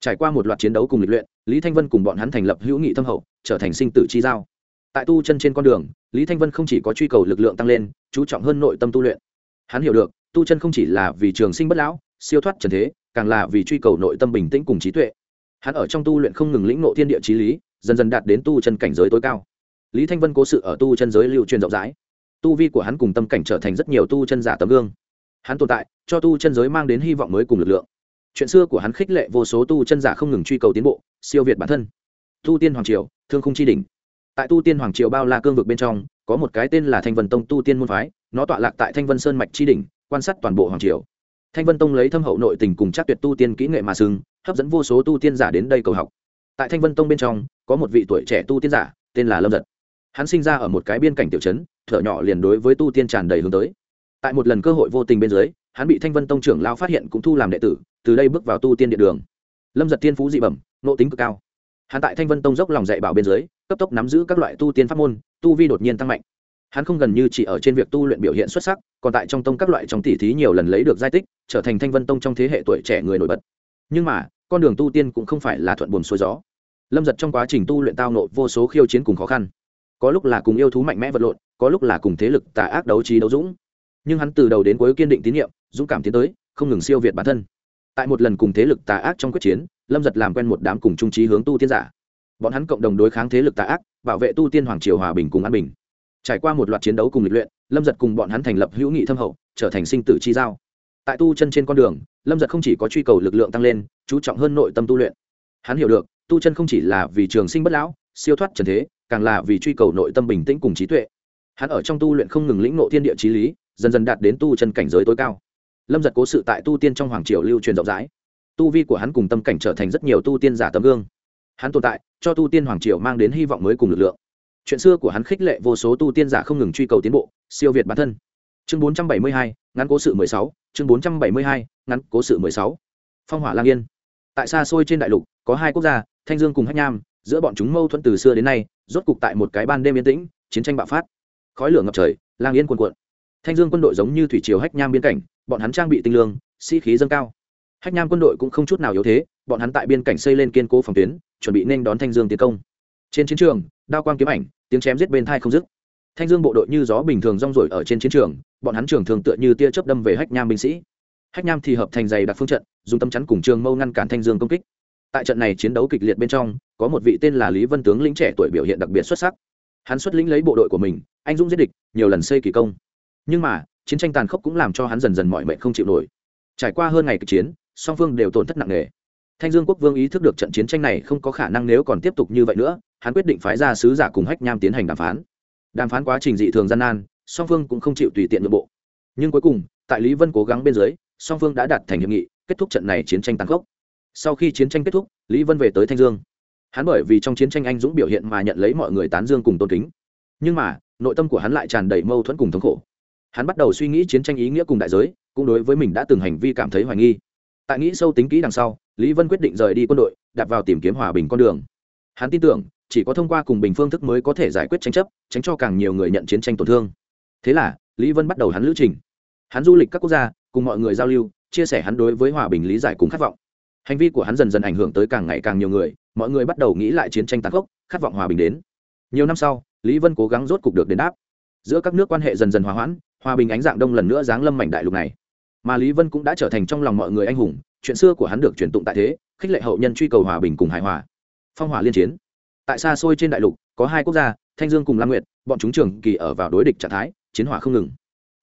Trải qua một loạt chiến đấu cùng lịch luyện, lý thanh vân cùng bọn hắn thành lập hữu nghị thâm hậu, trở thành sinh tử chi giao. Tại tu chân trên con đường, lý thanh vân không chỉ có truy cầu lực lượng tăng lên, chú trọng hơn nội tâm tu luyện. Hắn hiểu được, tu chân không chỉ là vì trường sinh bất lão, siêu thoát trần thế, càng là vì truy cầu nội tâm bình tĩnh cùng trí tuệ. Hắn ở trong tu luyện không ngừng lĩnh nộ thiên địa trí lý, dần dần đạt đến tu chân cảnh giới tối cao. Lý thanh vân cố sự ở tu chân giới lưu truyền rộng rãi. Tu vi của hắn cùng tâm cảnh trở thành rất nhiều tu chân giả tấm gương hắn tồn tại, cho tu chân giới mang đến hy vọng mới cùng lực lượng. Chuyện xưa của hắn khích lệ vô số tu chân giả không ngừng truy cầu tiến bộ, siêu việt bản thân. Tu tiên hoàng triều, thương khung chi đỉnh. Tại tu tiên hoàng triều bao la cương vực bên trong, có một cái tên là thanh vân tông tu tiên môn phái, nó tọa lạc tại thanh vân sơn mạch chi đỉnh, quan sát toàn bộ hoàng triều. Thanh vân tông lấy thâm hậu nội tình cùng chắc tuyệt tu tiên kỹ nghệ mà xưng, hấp dẫn vô số tu tiên giả đến đây cầu học. Tại thanh vân tông bên trong, có một vị tuổi trẻ tu tiên giả, tên là lâm giật. Hắn sinh ra ở một cái biên cảnh tiểu trấn, thở nhỏ liền đối với tu tiên tràn đầy hướng tới tại một lần cơ hội vô tình bên dưới, hắn bị thanh vân tông trưởng lao phát hiện cũng thu làm đệ tử, từ đây bước vào tu tiên điện đường. Lâm giật Thiên phú dị bẩm nộ tính cực cao. Hắn tại thanh vân tông dốc lòng dạy bảo bên dưới, cấp tốc nắm giữ các loại tu tiên pháp môn, tu vi đột nhiên tăng mạnh. Hắn không gần như chỉ ở trên việc tu luyện biểu hiện xuất sắc, còn tại trong tông các loại trong tỷ thí nhiều lần lấy được giai tích, trở thành thanh vân tông trong thế hệ tuổi trẻ người nổi bật. Nhưng mà, con đường tu tiên cũng không phải là thuận buồn xuôi gió. Lâm giật trong quá trình tu luyện tao nộ vô số khiêu chiến cùng khó khăn. Có lúc là cùng yêu thú mạnh mẽ vật lộn, có lúc là cùng thế lực tà ác đấu trí đấu dũng nhưng hắn từ đầu đến cuối kiên định tín nhiệm, dũng cảm tiến tới, không ngừng siêu việt bản thân. Tại một lần cùng thế lực tà ác trong quyết chiến, lâm giật làm quen một đám cùng trung trí hướng tu tiên giả. Bọn hắn cộng đồng đối kháng thế lực tà ác, bảo vệ tu tiên hoàng triều hòa bình cùng an bình. Trải qua một loạt chiến đấu cùng lịch luyện, lâm giật cùng bọn hắn thành lập hữu nghị thâm hậu, trở thành sinh tử chi giao. Tại tu chân trên con đường, lâm giật không chỉ có truy cầu lực lượng tăng lên, chú trọng hơn nội tâm tu luyện. Hắn hiểu được, tu chân không chỉ là vì trường sinh bất lão, siêu thoát trần thế, càng là vì truy cầu nội tâm bình tĩnh cùng trí tuệ. Hắn ở trong tu luyện không ngừng lĩnh nộ thiên địa trí lý dần dần đạt đến tu chân cảnh giới tối cao. Lâm giật cố sự tại tu tiên trong hoàng triều lưu truyền rộng rãi. Tu vi của hắn cùng tâm cảnh trở thành rất nhiều tu tiên giả tấm gương. Hắn tồn tại cho tu tiên hoàng triều mang đến hy vọng mới cùng lực lượng. Chuyện xưa của hắn khích lệ vô số tu tiên giả không ngừng truy cầu tiến bộ siêu việt bản thân. Chương 472, ngắn cố sự 16, chương 472, ngắn cố sự 16. phong hỏa lang yên. Tại xa xôi trên đại lục có hai quốc gia thanh dương cùng hách nham giữa bọn chúng mâu thuẫn từ xưa đến nay rốt cục tại một cái ban đêm yên tĩnh chiến tranh bạo phát. Khói lửa ngập trời lang yên cuồn cuộn thanh dương quân đội giống như thủy triều hách nham biên cảnh, bọn hắn trang bị tinh lương, sĩ、si、khí dâng cao. Hách nham quân đội cũng không chút nào yếu thế, bọn hắn tại biên cảnh xây lên kiên cố phòng tuyến, chuẩn bị nên đón thanh dương tiến công. Trên chiến trường, đao quang kiếm ảnh, tiếng chém giết bên thai không dứt. Thanh dương bộ đội như gió bình thường rong rổi ở trên chiến trường, bọn hắn trường thường tựa như tia chớp đâm về hách nham binh sĩ. Hách nham thì hợp thành dày đặc phương trận, dùng tâm chắn cùng trường mâu ngăn cản thanh dương công kích. Tại trận này chiến đấu kịch liệt bên trong, có một vị tên là lý vân tướng lĩnh trẻ tuổi biểu hiện đặc biệt xuất sắc. Hắn xuất lĩnh lấy bộ đội của mình, anh dũng giết địch, nhiều lần xây kỳ công nhưng mà, chiến tranh tàn khốc cũng làm cho hắn dần dần mọi mệnh không chịu nổi. Trải qua hơn ngày kịch chiến, song phương đều tổn thất nặng nề. Thanh dương quốc vương ý thức được trận chiến tranh này không có khả năng nếu còn tiếp tục như vậy nữa, hắn quyết định phái ra sứ giả cùng hách nham tiến hành đàm phán. Đàm phán quá trình dị thường gian nan, song phương cũng không chịu tùy tiện nội bộ. Nhưng cuối cùng, tại lý vân cố gắng bên dưới, song phương đã đạt thành hiệp nghị, kết thúc trận này chiến tranh tàn khốc. Sau khi chiến tranh kết thúc, lý vân về tới thanh dương. Hắn bởi vì trong chiến tranh anh dũng biểu hiện mà nhận lấy mọi người tán dương cùng tôn kính. Nhưng mà, nội tâm của hắn lại tràn đầy mâu thuẫn cùng thống khổ hắn bắt đầu suy nghĩ chiến tranh ý nghĩa cùng đại giới, cũng đối với mình đã từng hành vi cảm thấy hoài nghi. Tại nghĩ sâu tính kỹ đằng sau, lý vân quyết định rời đi quân đội đặt vào tìm kiếm hòa bình con đường. Hắn tin tưởng, chỉ có thông qua cùng bình phương thức mới có thể giải quyết tranh chấp, tránh cho càng nhiều người nhận chiến tranh tổn thương. Thế là, lý vân bắt đầu hắn lữ trình. Hắn du lịch các quốc gia, cùng mọi người giao lưu, chia sẻ hắn đối với hòa bình lý giải cùng khát vọng. Hành vi của hắn dần dần ảnh hưởng tới càng ngày càng nhiều người, mọi người bắt đầu nghĩ lại chiến tranh tàn khốc, khát vọng hòa bình đến. Nhiều năm sau, lý vân cố gắng rốt cục được đền đáp. Giữa các nước quan hệ dần dần hòa hoãn hòa bình ánh dạng đông lần nữa giáng lâm mảnh đại lục này. Mà lý vân cũng đã trở thành trong lòng mọi người anh hùng, chuyện xưa của hắn được truyền tụng tại thế, khích lệ hậu nhân truy cầu hòa bình cùng hài hòa. Phong hỏa liên chiến. Tại xa xôi trên đại lục, có hai quốc gia, thanh dương cùng lam nguyệt, bọn chúng trường kỳ ở vào đối địch trạng thái, chiến hỏa không ngừng.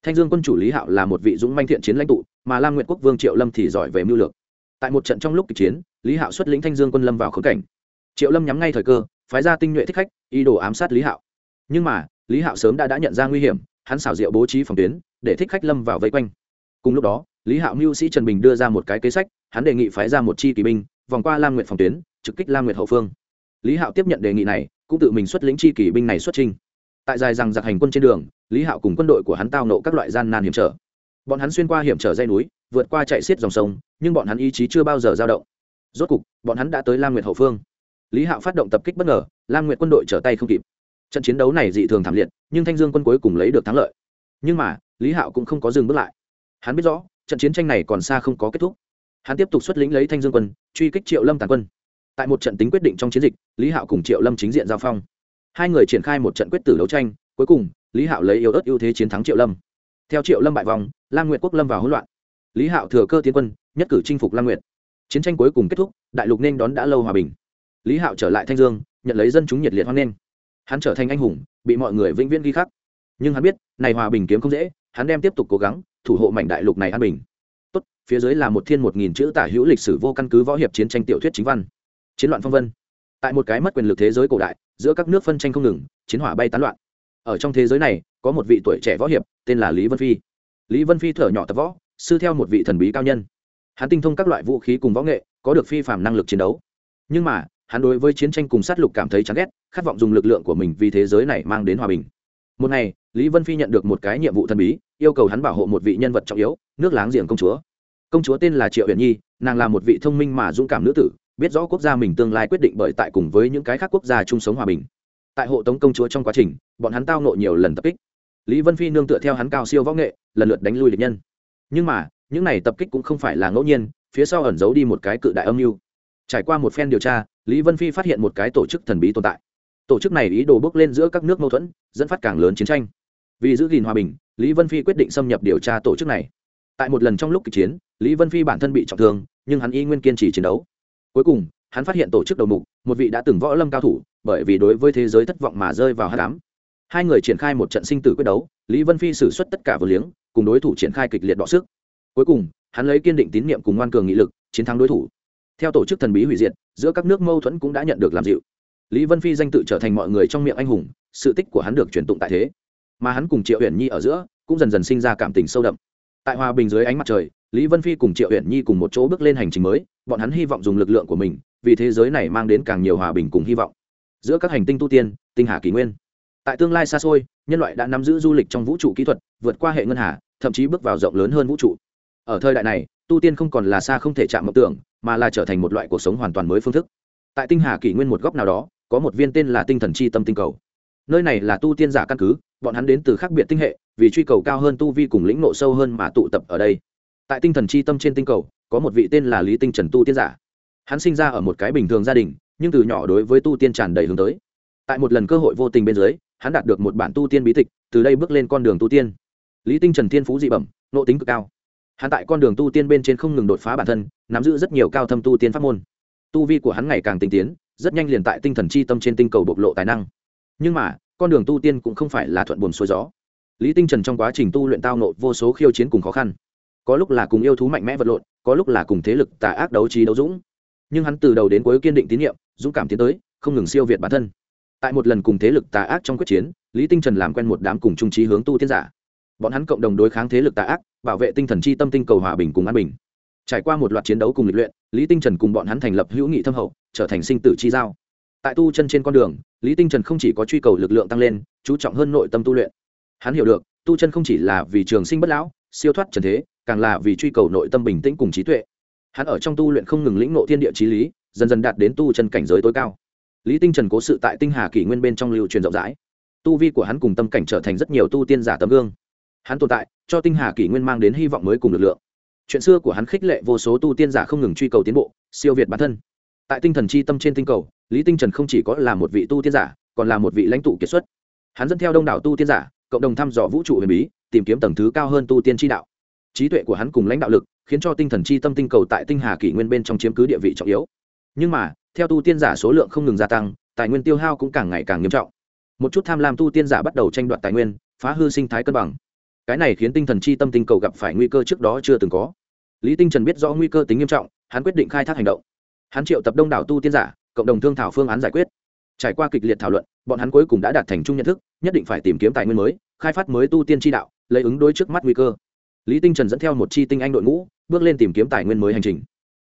Thanh dương quân chủ lý hạo là một vị dũng manh thiện chiến lãnh tụ, mà lam nguyệt quốc vương triệu lâm thì giỏi về mưu lược. Tại một trận trong lúc kịch chiến, lý hạo xuất lĩnh thanh dương quân lâm vào khống cảnh. Triệu lâm nhắm ngay thời cơ, phái ra tinh nhuệ thích khách, ý đồ ám sát lý hạo. Nhưng mà, lý hạo sớm đã đã nhận ra nguy hiểm hắn xảo diệu bố trí phòng tuyến, để thích khách lâm vào vây quanh. Cùng lúc đó, lý hạo mưu sĩ trần bình đưa ra một cái kế sách, hắn đề nghị phái ra một chi kỳ binh, vòng qua lam nguyện phòng tuyến, trực kích lam nguyệt hậu phương. Lý hạo tiếp nhận đề nghị này, cũng tự mình xuất lĩnh chi kỳ binh này xuất trình tại dài rằng giặc hành quân trên đường, lý hạo cùng quân đội của hắn tao nộ các loại gian nan hiểm trở. Bọn hắn xuyên qua hiểm trở dây núi, vượt qua chạy xiết dòng sông, nhưng bọn hắn ý chí chưa bao giờ dao động. Rốt cục, bọn hắn đã tới lam nguyệt hậu phương. Lý hạo phát động tập kích bất ngờ, lam nguyệt quân đội trở tay không kịp trận chiến đấu này dị thường thảm liệt, nhưng thanh dương quân cuối cùng lấy được thắng lợi. Nhưng mà, lý hạo cũng không có dừng bước lại. Hắn biết rõ, trận chiến tranh này còn xa không có kết thúc. Hắn tiếp tục xuất lĩnh lấy thanh dương quân, truy kích triệu lâm tàn quân. Tại một trận tính quyết định trong chiến dịch, lý hạo cùng triệu lâm chính diện giao phong. Hai người triển khai một trận quyết tử đấu tranh, cuối cùng, lý hạo lấy yếu ớt ưu thế chiến thắng triệu lâm. Theo triệu lâm bại vòng, lam nguyệt quốc lâm vào hỗn loạn. Lý hạo thừa cơ tiến quân, nhất cử chinh phục lam nguyệt. Chiến tranh cuối cùng kết thúc, đại lục nên đón đã lâu hòa bình. Lý hạo trở lại thanh dương, nhận lấy dân chúng nhiệt liệt hoan nghênh hắn trở thành anh hùng, bị mọi người vĩnh viễn ghi khắc. Nhưng hắn biết, này hòa bình kiếm không dễ, hắn đem tiếp tục cố gắng, thủ hộ mảnh đại lục này an bình. Tốt, phía dưới là một thiên một nghìn chữ tả hữu lịch sử vô căn cứ võ hiệp chiến tranh tiểu thuyết chính văn. Chiến loạn phong vân. Tại một cái mất quyền lực thế giới cổ đại, giữa các nước phân tranh không ngừng, chiến hỏa bay tán loạn. Ở trong thế giới này, có một vị tuổi trẻ võ hiệp, tên là lý vân phi. Lý vân phi thở nhỏ tập võ, sư theo một vị thần bí cao nhân. Hắn tinh thông các loại vũ khí cùng võ nghệ, có được phi phạm năng lực chiến đấu. Nhưng mà hắn đối với chiến tranh cùng sát lục cảm thấy chán ghét, khát vọng dùng lực lượng của mình vì thế giới này mang đến hòa bình. Một ngày, lý vân phi nhận được một cái nhiệm vụ thần bí, yêu cầu hắn bảo hộ một vị nhân vật trọng yếu, nước láng giềng công chúa. Công chúa tên là triệu huyền nhi, nàng là một vị thông minh mà dũng cảm nữ tử, biết rõ quốc gia mình tương lai quyết định bởi tại cùng với những cái khác quốc gia chung sống hòa bình. Tại hộ tống công chúa trong quá trình, bọn hắn tao nộ nhiều lần tập kích. Lý vân phi nương tựa theo hắn cao siêu võ nghệ, lần lượt đánh lui địch nhân. Nhưng mà, những này tập kích cũng không phải là ngẫu nhiên, phía sau ẩn giấu đi một cái cự đại âm mưu. Trải qua một phen điều tra lý vân phi phát hiện một cái tổ chức thần bí tồn tại. Tổ chức này ý đồ bước lên giữa các nước mâu thuẫn, dẫn phát càng lớn chiến tranh. Vì giữ gìn hòa bình, lý vân phi quyết định xâm nhập điều tra tổ chức này. Tại một lần trong lúc kịch chiến, lý vân phi bản thân bị trọng thương, nhưng hắn y nguyên kiên trì chiến đấu. Cuối cùng, hắn phát hiện tổ chức đầu mục, một vị đã từng võ lâm cao thủ, bởi vì đối với thế giới thất vọng mà rơi vào hát đám hai người triển khai một trận sinh tử quyết đấu, lý vân phi xử suất tất cả vừa liếng, cùng đối thủ triển khai kịch liệt đọ sức. Cuối cùng, hắn lấy kiên định tín nhiệm cùng ngoan cường nghị lực, chiến thắng đối thủ theo tổ chức thần bí hủy diệt, giữa các nước mâu thuẫn cũng đã nhận được làm dịu. Lý vân phi danh tự trở thành mọi người trong miệng anh hùng, sự tích của hắn được truyền tụng tại thế. Mà hắn cùng triệu huyền nhi ở giữa, cũng dần dần sinh ra cảm tình sâu đậm. Tại hòa bình dưới ánh mặt trời, lý vân phi cùng triệu huyền nhi cùng một chỗ bước lên hành trình mới, bọn hắn hy vọng dùng lực lượng của mình, vì thế giới này mang đến càng nhiều hòa bình cùng hy vọng. Giữa các hành tinh tu tiên, tinh hà kỷ nguyên. Tại tương lai xa xôi, nhân loại đã nắm giữ du lịch trong vũ trụ kỹ thuật, vượt qua hệ ngân hà, thậm chí bước vào rộng lớn hơn vũ trụ. Ở thời đại này, tu tiên không còn là xa không thể chạm mộng tưởng mà là trở thành một loại cuộc sống hoàn toàn mới phương thức. Tại tinh hà kỷ nguyên một góc nào đó, có một viên tên là tinh thần chi tâm tinh cầu. Nơi này là tu tiên giả căn cứ, bọn hắn đến từ khác biệt tinh hệ, vì truy cầu cao hơn tu vi cùng lĩnh nộ sâu hơn mà tụ tập ở đây. Tại tinh thần chi tâm trên tinh cầu, có một vị tên là lý tinh trần tu tiên giả. Hắn sinh ra ở một cái bình thường gia đình, nhưng từ nhỏ đối với tu tiên tràn đầy hướng tới. Tại một lần cơ hội vô tình bên dưới, hắn đạt được một bản tu tiên bí tịch, từ đây bước lên con đường tu tiên. Lý tinh trần thiên phú dị bẩm nộ tính cực cao hắn tại con đường tu tiên bên trên không ngừng đột phá bản thân, nắm giữ rất nhiều cao thâm tu tiên pháp môn. Tu vi của hắn ngày càng tinh tiến, rất nhanh liền tại tinh thần chi tâm trên tinh cầu bộc lộ tài năng. Nhưng mà, con đường tu tiên cũng không phải là thuận buồm xuôi gió. Lý tinh trần trong quá trình tu luyện tao nộ vô số khiêu chiến cùng khó khăn. Có lúc là cùng yêu thú mạnh mẽ vật lộn, có lúc là cùng thế lực tà ác đấu trí đấu dũng. Nhưng hắn từ đầu đến cuối kiên định tín nhiệm, dũng cảm tiến tới, không ngừng siêu việt bản thân. Tại một lần cùng thế lực tà ác trong quyết chiến, lý tinh trần làm quen một đám cùng trung trí hướng tu tiên giả. Bọn hắn cộng đồng đối kháng thế lực tà ác bảo vệ tinh thần chi tâm tinh cầu hòa bình cùng an bình. Trải qua một loạt chiến đấu cùng lịch luyện, lý tinh trần cùng bọn hắn thành lập hữu nghị thâm hậu, trở thành sinh tử chi giao. Tại tu chân trên con đường, lý tinh trần không chỉ có truy cầu lực lượng tăng lên, chú trọng hơn nội tâm tu luyện. Hắn hiểu được, tu chân không chỉ là vì trường sinh bất lão, siêu thoát trần thế, càng là vì truy cầu nội tâm bình tĩnh cùng trí tuệ. Hắn ở trong tu luyện không ngừng lĩnh nộ thiên địa trí lý, dần dần đạt đến tu chân cảnh giới tối cao. Lý tinh trần cố sự tại tinh hà kỷ nguyên bên trong lưu truyền rộng rãi. Tu vi của hắn cùng tâm cảnh trở thành rất nhiều tu tiên giả tấm gương. Hắn tồn tại cho tinh hà kỷ nguyên mang đến hy vọng mới cùng lực lượng. Chuyện xưa của hắn khích lệ vô số tu tiên giả không ngừng truy cầu tiến bộ, siêu việt bản thân. Tại tinh thần c h i tâm trên tinh cầu, lý tinh trần không chỉ có là một vị tu tiên giả, còn là một vị lãnh tụ kiệt xuất. Hắn dẫn theo đông đảo tu tiên giả, cộng đồng thăm dò vũ trụ huyền bí, tìm kiếm tầng thứ cao hơn tu tiên tri đạo. Trí tuệ của hắn cùng lãnh đạo lực, khiến cho tinh thần c h i tâm tinh cầu tại tinh hà kỷ nguyên bên trong chiếm cứ địa vị trọng yếu. Nhưng mà, theo tu tiên giả số lượng không ngừng gia tăng, tài nguyên tiêu hao cũng càng ngày càng nghiêm trọng. Một chút tham lam tu tiên giả bắt đầu tranh đoạt tài nguyên, phá hư sinh thái cân bằng cái này khiến tinh thần chi tâm tinh cầu gặp phải nguy cơ trước đó chưa từng có. Lý tinh trần biết rõ nguy cơ tính nghiêm trọng, hắn quyết định khai thác hành động. Hắn triệu tập đông đảo tu tiên giả, cộng đồng thương thảo phương án giải quyết. Trải qua kịch liệt thảo luận, bọn hắn cuối cùng đã đạt thành chung nhận thức, nhất định phải tìm kiếm tài nguyên mới, khai phát mới tu tiên tri đạo, lấy ứng đối trước mắt nguy cơ. Lý tinh trần dẫn theo một chi tinh anh đội ngũ, bước lên tìm kiếm tài nguyên mới hành trình.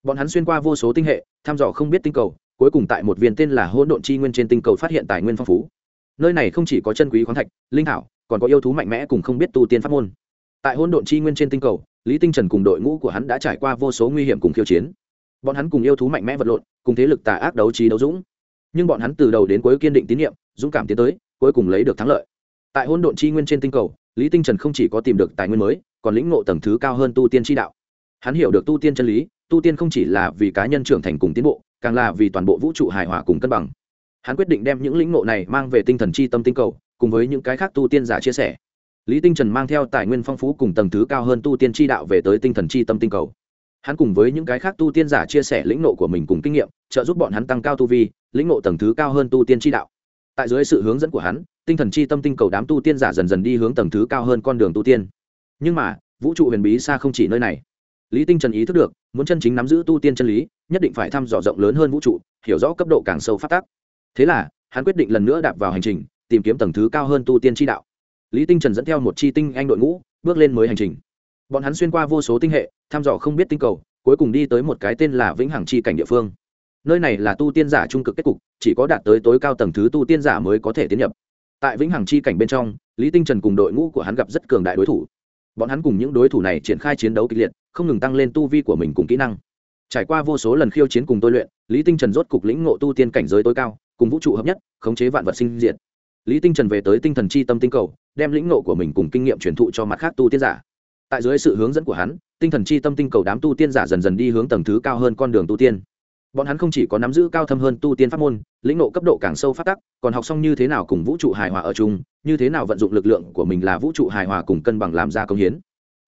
Bọn hắn xuyên qua vô số tinh hệ, thăm dò không biết tinh cầu, cuối cùng tại một viên tên là hỗn độn chi nguyên trên tinh cầu phát hiện tài nguyên phong phú nơi này không chỉ có chân quý khoáng thạch, linh thảo, còn có yêu thú mạnh mẽ cùng không biết tu tiên pháp môn. Tại hôn độn chi nguyên trên tinh cầu, lý tinh trần cùng đội ngũ của hắn đã trải qua vô số nguy hiểm cùng khiêu chiến. Bọn hắn cùng yêu thú mạnh mẽ vật lộn, cùng thế lực tà ác đấu trí đấu dũng. Nhưng bọn hắn từ đầu đến cuối kiên định tín nhiệm, dũng cảm tiến tới, cuối cùng lấy được thắng lợi. Tại hôn độn chi nguyên trên tinh cầu, lý tinh trần không chỉ có tìm được tài nguyên mới, còn lĩnh ngộ tầng thứ cao hơn tu tiên tri đạo. Hắn hiểu được tu tiên chân lý, tu tiên không chỉ là vì cá nhân trưởng thành cùng tiến bộ, càng là vì toàn bộ vũ trụ hài hòa cùng cân bằng hắn quyết định đem những lĩnh ngộ này mang về tinh thần chi tâm tinh cầu, cùng với những cái khác tu tiên giả chia sẻ. Lý tinh trần mang theo tài nguyên phong phú cùng tầng thứ cao hơn tu tiên tri đạo về tới tinh thần chi tâm tinh cầu. Hắn cùng với những cái khác tu tiên giả chia sẻ lĩnh ngộ của mình cùng kinh nghiệm, trợ giúp bọn hắn tăng cao tu vi, lĩnh ngộ tầng thứ cao hơn tu tiên tri đạo. Tại dưới sự hướng dẫn của hắn, tinh thần chi tâm tinh cầu đám tu tiên giả dần dần đi hướng tầng thứ cao hơn con đường tu tiên. Nhưng mà, vũ trụ huyền bí xa không chỉ nơi này. Lý tinh trần ý thức được, muốn chân chính nắm giữ tu tiên chân lý, nhất định phải thăm dò rộng lớn hơn vũ trụ, hiểu rõ cấp độ càng sâu phát tác thế là, hắn quyết định lần nữa đạp vào hành trình, tìm kiếm tầng thứ cao hơn tu tiên tri đạo. Lý tinh trần dẫn theo một chi tinh anh đội ngũ, bước lên mới hành trình. Bọn hắn xuyên qua vô số tinh hệ, thăm dò không biết tinh cầu, cuối cùng đi tới một cái tên là vĩnh hằng chi cảnh địa phương. Nơi này là tu tiên giả trung cực kết cục, chỉ có đạt tới tối cao tầng thứ tu tiên giả mới có thể tiến nhập. Tại vĩnh hằng chi cảnh bên trong, lý tinh trần cùng đội ngũ của hắn gặp rất cường đại đối thủ. Bọn hắn cùng những đối thủ này triển khai chiến đấu kịch liệt, không ngừng tăng lên tu vi của mình cùng kỹ năng. Trải qua vô số lần khiêu chiến cùng tôi luyện, lý tinh trần rốt cục lĩnh ngộ tu tiên cảnh giới tối cao cùng vũ trụ hợp nhất, khống chế vạn vật sinh diệt. Lý tinh trần về tới tinh thần chi tâm tinh cầu, đem lĩnh ngộ của mình cùng kinh nghiệm truyền thụ cho mặt khác tu tiên giả. Tại dưới sự hướng dẫn của hắn, tinh thần chi tâm tinh cầu đám tu tiên giả dần dần đi hướng tầng thứ cao hơn con đường tu tiên. Bọn hắn không chỉ có nắm giữ cao thâm hơn tu tiên pháp môn, lĩnh ngộ cấp độ càng sâu phát tắc, còn học xong như thế nào cùng vũ trụ hài hòa ở chung, như thế nào vận dụng lực lượng của mình là vũ trụ hài hòa cùng cân bằng làm ra công hiến.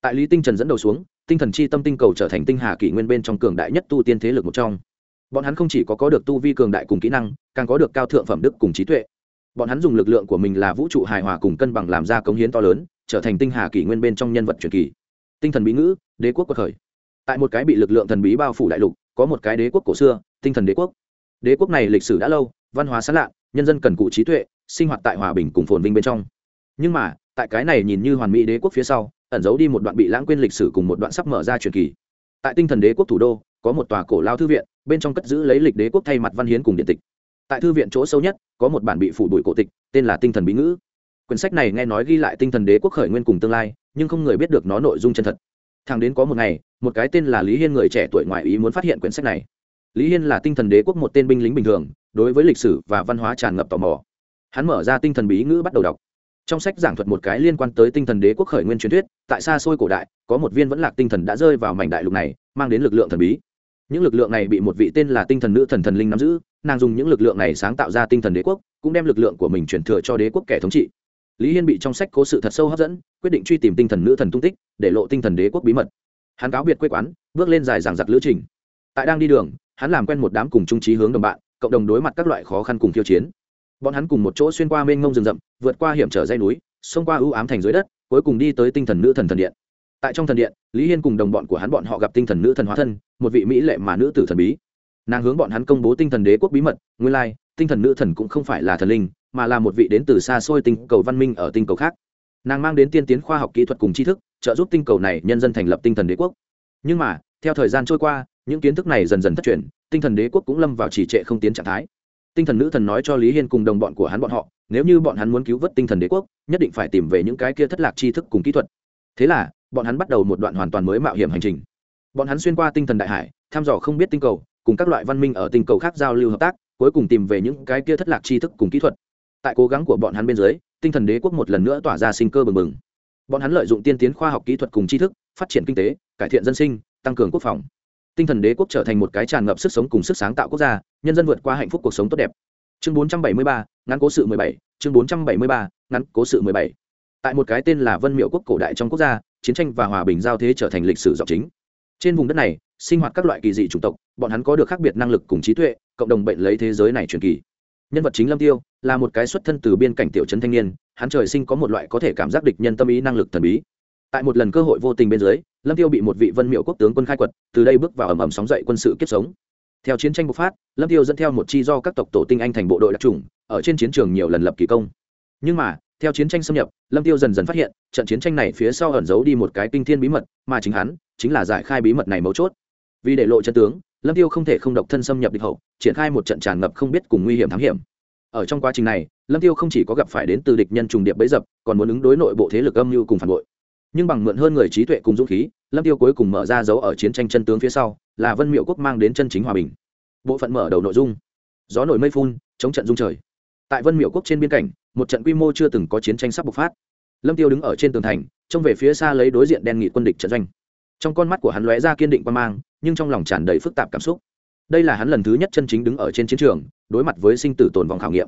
Tại lý tinh trần dẫn đầu xuống, tinh thần chi tâm tinh cầu trở thành tinh hà kỷ nguyên bên trong cường đại nhất tu tiên thế lực một trong bọn hắn không chỉ có có được tu vi cường đại cùng kỹ năng, càng có được cao thượng phẩm đức cùng trí tuệ. Bọn hắn dùng lực lượng của mình là vũ trụ hài hòa cùng cân bằng làm ra công hiến to lớn, trở thành tinh hà kỷ nguyên bên trong nhân vật truyền kỳ. Tinh thần bí ngữ, đế quốc cuộc khởi. Tại một cái bị lực lượng thần bí bao phủ đại lục, có một cái đế quốc cổ xưa, tinh thần đế quốc. Đế quốc này lịch sử đã lâu, văn hóa sán lạ, nhân dân cần cụ trí tuệ, sinh hoạt tại hòa bình cùng phồn vinh bên trong. Nhưng mà, tại cái này nhìn như hoàn mỹ đế quốc phía sau, ẩn giấu đi một đoạn bị lãng quên lịch sử cùng một đoạn sắp mở ra truyền kỳ. Tại tinh thần đế quốc thủ đô có một tòa cổ lao thư viện, bên trong cất giữ lấy lịch đế quốc thay mặt văn hiến cùng điện tịch. Tại thư viện chỗ sâu nhất, có một bản bị phủ bụi cổ tịch, tên là tinh thần bí ngữ. Quyển sách này nghe nói ghi lại tinh thần đế quốc khởi nguyên cùng tương lai, nhưng không người biết được nó nội dung chân thật. Thằng đến có một ngày, một cái tên là lý hiên người trẻ tuổi ngoại ý muốn phát hiện quyển sách này. Lý hiên là tinh thần đế quốc một tên binh lính bình thường, đối với lịch sử và văn hóa tràn ngập tò mò. Hắn mở ra tinh thần bí ngữ bắt đầu đọc. Trong sách giảng thuật một cái liên quan tới tinh thần đế quốc khởi nguyên truyền thuyết, tại xa xôi cổ đại, có một viên vẫn lạc tinh thần đã rơi vào mảnh đại lục này, mang đến lực lượng thần bí những lực lượng này bị một vị tên là tinh thần nữ thần thần linh nắm giữ, nàng dùng những lực lượng này sáng tạo ra tinh thần đế quốc, cũng đem lực lượng của mình chuyển thừa cho đế quốc kẻ thống trị. Lý hiên bị trong sách cố sự thật sâu hấp dẫn, quyết định truy tìm tinh thần nữ thần tung tích, để lộ tinh thần đế quốc bí mật. Hắn cáo biệt quê quán, bước lên dài giảng giặc lữ trình. Tại đang đi đường, hắn làm quen một đám cùng trung trí hướng đồng bạn, cộng đồng đối mặt các loại khó khăn cùng khiêu chiến. Bọn hắn cùng một chỗ xuyên qua mênh ngông rừng rậm, vượt qua hiểm trở dây núi, xông qua ưu ám thành dưới đất, cuối cùng đi tới tinh thần nữ thần thần điện tại trong thần điện, lý hiên cùng đồng bọn của hắn bọn họ gặp tinh thần nữ thần hóa thân, một vị mỹ lệ mà nữ tử thần bí. Nàng hướng bọn hắn công bố tinh thần đế quốc bí mật, nguyên lai, tinh thần nữ thần cũng không phải là thần linh, mà là một vị đến từ xa xôi tinh cầu văn minh ở tinh cầu khác. Nàng mang đến tiên tiến khoa học kỹ thuật cùng tri thức, trợ giúp tinh cầu này nhân dân thành lập tinh thần đế quốc. Nhưng mà, theo thời gian trôi qua, những kiến thức này dần dần thất truyền, tinh thần đế quốc cũng lâm vào trì trệ không tiến trạng thái. Tinh thần nữ thần nói cho lý hiên cùng đồng bọn của hắn bọn họ, nếu như bọn hắn muốn cứu vớt tinh thần đế quốc, nhất định phải tìm về những cái kia thất lạc tri thức cùng kỹ thuật. Thế là bọn hắn bắt đầu một đoạn hoàn toàn mới mạo hiểm hành trình. Bọn hắn xuyên qua tinh thần đại hải thăm dò không biết tinh cầu cùng các loại văn minh ở tinh cầu khác giao lưu hợp tác cuối cùng tìm về những cái kia thất lạc tri thức cùng kỹ thuật. Tại cố gắng của bọn hắn bên dưới tinh thần đế quốc một lần nữa tỏa ra sinh cơ bừng bừng. Bọn hắn lợi dụng tiên tiến khoa học kỹ thuật cùng tri thức phát triển kinh tế cải thiện dân sinh tăng cường quốc phòng. Tinh thần đế quốc trở thành một cái tràn ngập sức sống cùng sức sáng tạo quốc gia nhân dân vượt qua hạnh phúc cuộc sống tốt đẹp. Chương 473, ngắn cố sự 17, chương 473, ngắn cố sự 17 tại một cái tên là vân miệu quốc cổ đại trong quốc gia, chiến tranh và hòa bình giao thế trở thành lịch sử dọc chính. Trên vùng đất này, sinh hoạt các loại kỳ dị chủng tộc, bọn hắn có được khác biệt năng lực cùng trí tuệ, cộng đồng bệnh lấy thế giới này truyền kỳ. Nhân vật chính lâm tiêu là một cái xuất thân từ biên cảnh tiểu trấn thanh niên, hắn trời sinh có một loại có thể cảm giác địch nhân tâm ý năng lực thần bí. Tại một lần cơ hội vô tình bên dưới, lâm tiêu bị một vị vân miệu quốc tướng quân khai quật, từ đây bước vào ầm ầm sóng dậy quân sự kiếp sống. Theo chiến tranh bộc phát, lâm tiêu dẫn theo một chi do các tộc tổ tinh anh thành bộ đội đặc trùng ở trên chiến trường nhiều lần lập kỳ công. Nhưng mà theo chiến tranh xâm nhập, lâm tiêu dần dần phát hiện, trận chiến tranh này phía sau ẩn giấu đi một cái kinh thiên bí mật, mà chính hắn, chính là giải khai bí mật này mấu chốt. Vì để lộ chân tướng, lâm tiêu không thể không độc thân xâm nhập địch hậu, triển khai một trận tràn ngập không biết cùng nguy hiểm thám hiểm. Ở trong quá trình này, lâm tiêu không chỉ có gặp phải đến từ địch nhân trùng điệp bấy dập, còn muốn ứng đối nội bộ thế lực âm mưu cùng phản bội. Nhưng bằng mượn hơn người trí tuệ cùng dũng khí, lâm tiêu cuối cùng mở ra dấu ở chiến tranh chân tướng phía sau, là vân miệu quốc mang đến chân chính hòa bình. Bộ phận mở đầu nội dung. Gió nổi mây phun, chống trận dung trời tại vân miệu quốc trên biên cảnh, một trận quy mô chưa từng có chiến tranh sắp bộc phát. Lâm tiêu đứng ở trên tường thành, trông về phía xa lấy đối diện đen nghị quân địch trận doanh. Trong con mắt của hắn lóe ra kiên định quan mang, nhưng trong lòng tràn đầy phức tạp cảm xúc. Đây là hắn lần thứ nhất chân chính đứng ở trên chiến trường, đối mặt với sinh tử tồn vòng khảo nghiệm.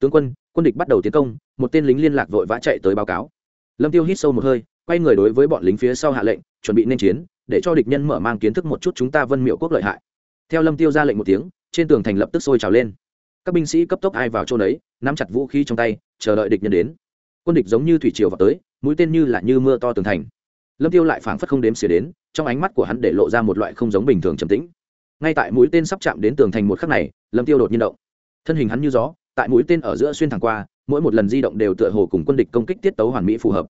Tướng quân quân địch bắt đầu tiến công, một tên lính liên lạc vội vã chạy tới báo cáo. Lâm tiêu hít sâu một hơi, quay người đối với bọn lính phía sau hạ lệnh, chuẩn bị nên chiến, để cho địch nhân mở mang kiến thức một chút chúng ta vân miệu quốc lợi hại. Theo lâm tiêu ra lệnh một tiếng, trên tường thành lập tức sôi trào lên các binh sĩ cấp tốc ai vào chỗ đấy nắm chặt vũ khí trong tay, chờ đợi địch nhân đến. Quân địch giống như thủy triều vào tới, mũi tên như là như mưa to tường thành. Lâm tiêu lại phảng phất không đếm xỉa đến, trong ánh mắt của hắn để lộ ra một loại không giống bình thường trầm tĩnh. Ngay tại mũi tên sắp chạm đến tường thành một khắc này, lâm tiêu đột nhiên động. Thân hình hắn như gió, tại mũi tên ở giữa xuyên thẳng qua, mỗi một lần di động đều tựa hồ cùng quân địch công kích tiết tấu hoàn mỹ phù hợp.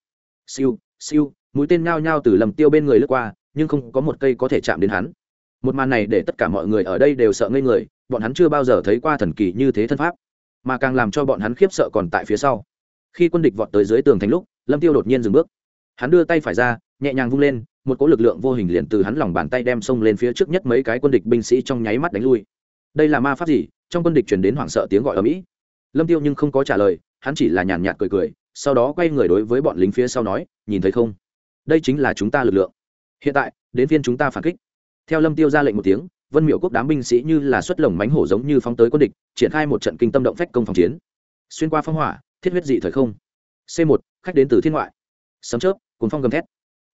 Siêu siêu, mũi tên nhao nhao từ lầm tiêu bên người lướt qua, nhưng không có một cây có thể chạm đến hắn một màn này để tất cả mọi người ở đây đều sợ ngây người, bọn hắn chưa bao giờ thấy qua thần kỳ như thế thân pháp, mà càng làm cho bọn hắn khiếp sợ còn tại phía sau. Khi quân địch vọt tới dưới tường thành lúc, lâm tiêu đột nhiên dừng bước. Hắn đưa tay phải ra, nhẹ nhàng vung lên, một cỗ lực lượng vô hình liền từ hắn lòng bàn tay đem xông lên phía trước nhất mấy cái quân địch binh sĩ trong nháy mắt đánh lui. Đây là ma pháp gì? Trong quân địch truyền đến hoảng sợ tiếng gọi ở mỹ. Lâm tiêu nhưng không có trả lời, hắn chỉ là nhàn nhạt cười cười, sau đó quay người đối với bọn lính phía sau nói, nhìn thấy không? Đây chính là chúng ta lực lượng. Hiện tại, đến phiên chúng ta phản kích theo lâm tiêu ra lệnh một tiếng, vân miệu quốc đám binh sĩ như là xuất lồng mánh hổ giống như phóng tới quân địch, triển khai một trận kinh tâm động phách công phòng chiến. Xuyên qua phong hỏa, thiết huyết dị thời không. C một, khách đến từ thiên ngoại. Sấm chớp cuốn phong gầm thét.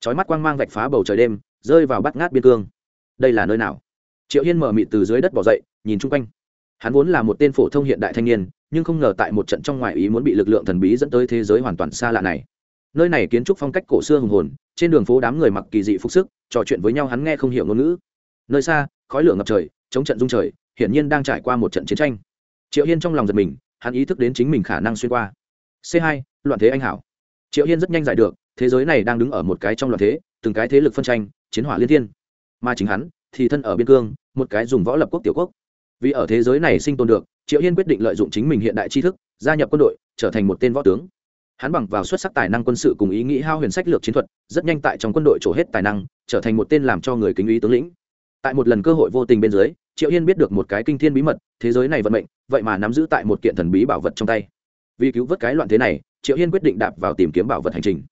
Chói mắt quang mang vạch phá bầu trời đêm, rơi vào bắt ngát biên cương. Đây là nơi nào? Triệu hiên mở mịt từ dưới đất bỏ dậy, nhìn chung quanh. Hắn vốn là một tên phổ thông hiện đại thanh niên, nhưng không ngờ tại một trận trong ngoài ý muốn bị lực lượng thần bí dẫn tới thế giới hoàn toàn xa lạ này. Nơi này kiến trúc phong cách cổ xưa hùng hồn, trên đường phố đám người mặc kỳ dị phục sức, trò chuyện với nhau hắn nghe không hiểu ngôn ngữ nơi xa, khói lửa ngập trời, chống trận dung trời, hiển nhiên đang trải qua một trận chiến tranh. Triệu hiên trong lòng giật mình, hắn ý thức đến chính mình khả năng xuyên qua. C hai, loạn thế anh hảo. Triệu hiên rất nhanh giải được, thế giới này đang đứng ở một cái trong loạn thế, từng cái thế lực phân tranh, chiến hỏa liên thiên. Mà chính hắn, thì thân ở biên cương, một cái dùng võ lập quốc tiểu quốc. Vì ở thế giới này sinh tồn được, triệu hiên quyết định lợi dụng chính mình hiện đại tri thức, gia nhập quân đội, trở thành một tên võ tướng. Hắn bằng vào xuất sắc tài năng quân sự cùng ý nghĩ hao huyền sách lược chiến thuật, rất nhanh tại trong quân đội trổ hết tài năng, trở thành một tên làm cho người kính ý tướng lĩnh tại một lần cơ hội vô tình bên dưới, triệu hiên biết được một cái kinh thiên bí mật, thế giới này vận mệnh, vậy mà nắm giữ tại một kiện thần bí bảo vật trong tay. Vì cứu vớt cái loạn thế này, triệu hiên quyết định đạp vào tìm kiếm bảo vật hành trình.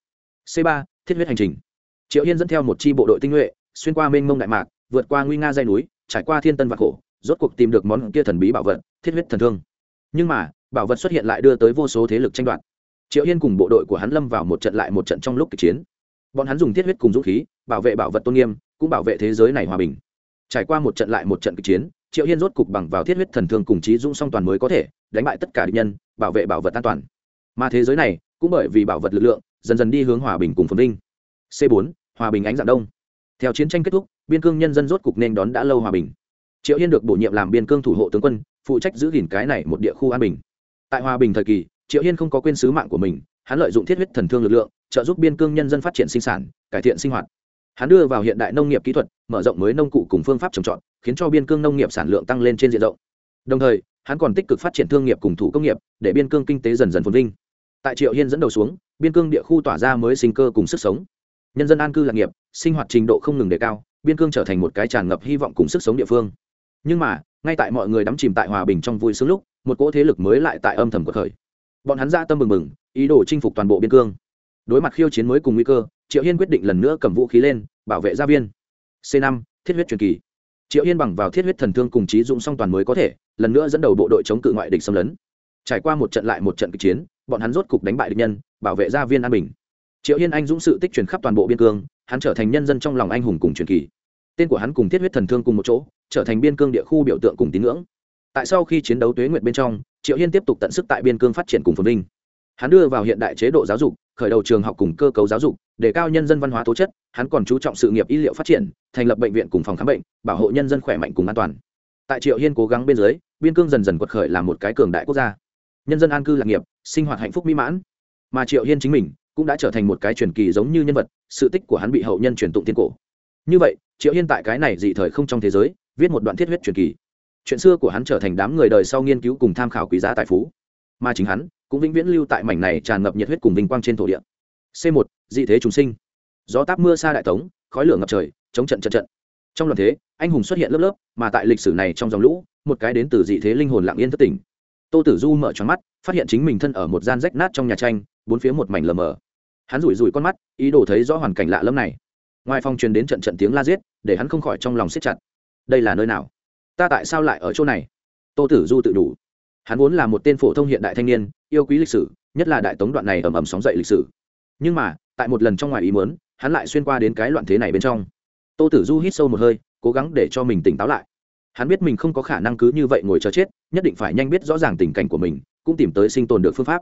C ba, thiết huyết hành trình. Triệu hiên dẫn theo một chi bộ đội tinh nhuệ, xuyên qua mênh mông đại mạc, vượt qua nguy nga dây núi, trải qua thiên tân và khổ, rốt cuộc tìm được món kia thần bí bảo vật, thiết huyết thần thương. Nhưng mà, bảo vật xuất hiện lại đưa tới vô số thế lực tranh đoạt. Triệu hiên cùng bộ đội của hắn lâm vào một trận lại một trận trong lúc kịch chiến. Bọn hắn dùng thiết huyết cùng dũng khí, bảo vệ bảo vật tôn nghiêm, cũng bảo vệ thế giới này hòa bình trải qua một trận lại một trận kịch chiến, triệu hiên rốt cục bằng vào thiết huyết thần thương cùng trí dũng song toàn mới có thể đánh bại tất cả địch nhân, bảo vệ bảo vật an toàn. Mà thế giới này, cũng bởi vì bảo vật lực lượng, dần dần đi hướng hòa bình cùng phồn vinh. C 4 hòa bình ánh dạng đông. Theo chiến tranh kết thúc, biên cương nhân dân rốt cục nên đón đã lâu hòa bình. Triệu hiên được bổ nhiệm làm biên cương thủ hộ tướng quân, phụ trách giữ gìn cái này một địa khu an bình. Tại hòa bình thời kỳ, triệu hiên không có quên sứ mạng của mình, hắn lợi dụng thiết huyết thần thương lực lượng, trợ giúp biên cương nhân dân phát triển sinh sản, cải thiện sinh hoạt hắn đưa vào hiện đại nông nghiệp kỹ thuật, mở rộng mới nông cụ cùng phương pháp trồng trọt, khiến cho biên cương nông nghiệp sản lượng tăng lên trên diện rộng. Đồng thời, hắn còn tích cực phát triển thương nghiệp cùng thủ công nghiệp, để biên cương kinh tế dần dần phồn vinh. Tại triệu hiên dẫn đầu xuống, biên cương địa khu tỏa ra mới sinh cơ cùng sức sống. Nhân dân an cư lạc nghiệp, sinh hoạt trình độ không ngừng đề cao, biên cương trở thành một cái tràn ngập hy vọng cùng sức sống địa phương. Nhưng mà, ngay tại mọi người đắm chìm tại hòa bình trong vui sướng lúc, một cỗ thế lực mới lại tại âm thầm của khởi. Bọn hắn ra tâm mừng mừng, ý đồ chinh phục toàn bộ biên cương đối mặt khiêu chiến mới cùng nguy cơ, triệu hiên quyết định lần nữa cầm vũ khí lên, bảo vệ gia viên. C năm, thiết huyết truyền kỳ. Triệu hiên bằng vào thiết huyết thần thương cùng trí dụng song toàn mới có thể, lần nữa dẫn đầu bộ đội chống cự ngoại địch xâm lấn. Trải qua một trận lại một trận kịch chiến, bọn hắn rốt cục đánh bại địch nhân, bảo vệ gia viên an bình. Triệu hiên anh dũng sự tích truyền khắp toàn bộ biên cương, hắn trở thành nhân dân trong lòng anh hùng cùng truyền kỳ. Tên của hắn cùng thiết huyết thần thương cùng một chỗ, trở thành biên cương địa khu biểu tượng cùng tín ngưỡng. Tại sau khi chiến đấu tuế nguyệt bên trong, triệu hiên tiếp tục tận sức tại biên cương phát triển cùng phồn vinh. Hắn đưa vào hiện đại chế độ giáo dục khởi đầu trường học cùng cơ cấu giáo dục, để cao nhân dân văn hóa tố chất, hắn còn chú trọng sự nghiệp y liệu phát triển, thành lập bệnh viện cùng phòng khám bệnh, bảo hộ nhân dân khỏe mạnh cùng an toàn. Tại triệu hiên cố gắng bên dưới, biên cương dần dần quật khởi là một cái cường đại quốc gia. Nhân dân an cư lạc nghiệp, sinh hoạt hạnh phúc mỹ mãn. Mà triệu hiên chính mình cũng đã trở thành một cái truyền kỳ giống như nhân vật, sự tích của hắn bị hậu nhân truyền tụng tiên cổ. Như vậy, triệu hiên tại cái này dị thời không trong thế giới, viết một đoạn thiết huyết truyền kỳ. Chuyện xưa của hắn trở thành đám người đời sau nghiên cứu cùng tham khảo quý giá tài phú. Mà chính hắn cũng vĩnh viễn lưu tại mảnh này tràn ngập nhiệt huyết cùng vinh quang trên thổ địa. C một, dị thế trùng sinh. Gió táp mưa xa đại tống, khói lửa ngập trời, chống trận trận trận. Trong loạt thế, anh hùng xuất hiện lớp lớp, mà tại lịch sử này trong dòng lũ, một cái đến từ dị thế linh hồn lặng yên thất tỉnh. Tô tử du mở tròn mắt, phát hiện chính mình thân ở một gian rách nát trong nhà tranh, bốn phía một mảnh lờ mờ. Hắn rủi rủi con mắt, ý đồ thấy rõ hoàn cảnh lạ lẫm này. Ngoài phòng truyền đến trận trận tiếng la giết, để hắn không khỏi trong lòng siết chặt. Đây là nơi nào? Ta tại sao lại ở chỗ này? Tô tử du tự đủ hắn vốn là một tên phổ thông hiện đại thanh niên, yêu quý lịch sử, nhất là đại tống đoạn này ầm ầm sóng dậy lịch sử. Nhưng mà, tại một lần trong ngoài ý muốn, hắn lại xuyên qua đến cái loạn thế này bên trong. Tô tử du hít sâu một hơi, cố gắng để cho mình tỉnh táo lại. Hắn biết mình không có khả năng cứ như vậy ngồi chờ chết, nhất định phải nhanh biết rõ ràng tình cảnh của mình, cũng tìm tới sinh tồn được phương pháp.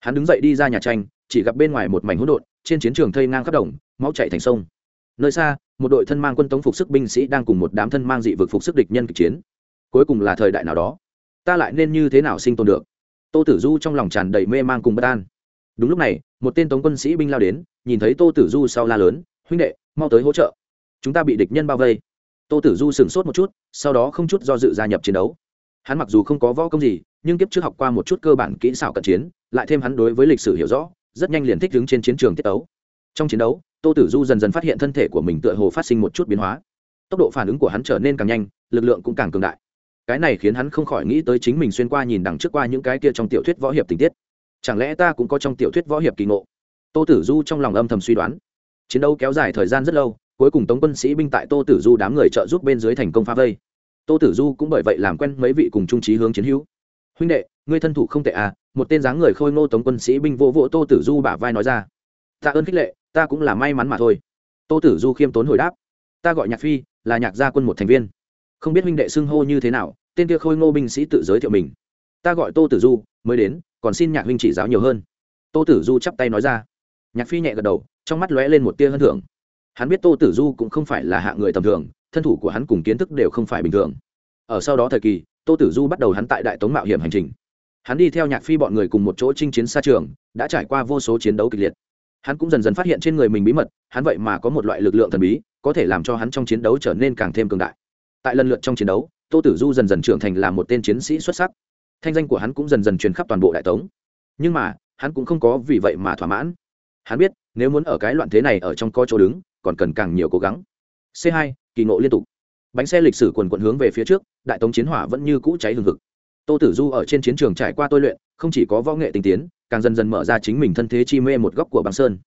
Hắn đứng dậy đi ra nhà tranh, chỉ gặp bên ngoài một mảnh hỗn độn, trên chiến trường thây ngang khắp đồng, máu chạy thành sông. Nơi xa, một đội thân mang quân tống phục sức binh sĩ đang cùng một đám thân mang dị vực phục sức địch nhân kịch chiến. Cuối cùng là thời đại nào đó ta lại nên như thế nào sinh tồn được? Tô tử du trong lòng tràn đầy mê man cùng bất an. Đúng lúc này, một tên tống quân sĩ binh lao đến, nhìn thấy tô tử du sau la lớn, huynh đệ, mau tới hỗ trợ. Chúng ta bị địch nhân bao vây. Tô tử du sửng sốt một chút, sau đó không chút do dự gia nhập chiến đấu. Hắn mặc dù không có võ công gì, nhưng kiếp trước học qua một chút cơ bản kỹ xảo cận chiến, lại thêm hắn đối với lịch sử hiểu rõ, rất nhanh liền thích đứng trên chiến trường tiết tấu. Trong chiến đấu, tô tử du dần dần phát hiện thân thể của mình tựa hồ phát sinh một chút biến hóa. Tốc độ phản ứng của hắn trở nên càng nhanh, lực lượng cũng càng cường đại cái này khiến hắn không khỏi nghĩ tới chính mình xuyên qua nhìn đằng trước qua những cái kia trong tiểu thuyết võ hiệp tình tiết. Chẳng lẽ ta cũng có trong tiểu thuyết võ hiệp kỳ ngộ? Tô tử du trong lòng âm thầm suy đoán. Chiến đấu kéo dài thời gian rất lâu, cuối cùng tống quân sĩ binh tại tô tử du đám người trợ giúp bên dưới thành công phá vây. Tô tử du cũng bởi vậy làm quen mấy vị cùng trung trí hướng chiến hữu. Huynh đệ, ngươi thân thủ không tệ à một tên dáng người khôi ngô tống quân sĩ binh vô vỗ tô tử du bả vai nói ra. Tạ ơn khích lệ, ta cũng là may mắn mà thôi. Tô tử du khiêm tốn hồi đáp. Ta gọi nhạc phi, là nhạc gia quân một thành viên không biết huynh đệ xưng hô như thế nào, tên kia khôi ngô binh sĩ tự giới thiệu mình. Ta gọi tô tử du, mới đến, còn xin nhạc huynh chỉ giáo nhiều hơn. Tô tử du chắp tay nói ra. Nhạc phi nhẹ gật đầu, trong mắt lóe lên một tia hân thưởng. Hắn biết tô tử du cũng không phải là hạ người tầm thường, thân thủ của hắn cùng kiến thức đều không phải bình thường. Ở sau đó thời kỳ, tô tử du bắt đầu hắn tại đại tống mạo hiểm hành trình. Hắn đi theo nhạc phi bọn người cùng một chỗ chinh chiến xa trường, đã trải qua vô số chiến đấu kịch liệt. Hắn cũng dần dần phát hiện trên người mình bí mật, hắn vậy mà có một loại lực lượng thần bí, có thể làm cho hắn trong chiến đấu trở nên càng thêm cường đại tại lần lượt trong chiến đấu, tô tử du dần dần trưởng thành là một tên chiến sĩ xuất sắc. Thanh danh của hắn cũng dần dần truyền khắp toàn bộ đại tống. Nhưng mà, hắn cũng không có vì vậy mà thỏa mãn. Hắn biết, nếu muốn ở cái loạn thế này ở trong co chỗ đứng, còn cần càng nhiều cố gắng. C 2 kỳ ngộ liên tục. Bánh xe lịch sử quần quận hướng về phía trước, đại tống chiến hỏa vẫn như cũ cháy hừng hực. Tô tử du ở trên chiến trường trải qua tôi luyện, không chỉ có võ nghệ tinh tiến, càng dần dần mở ra chính mình thân thế chi mê một góc của băng sơn.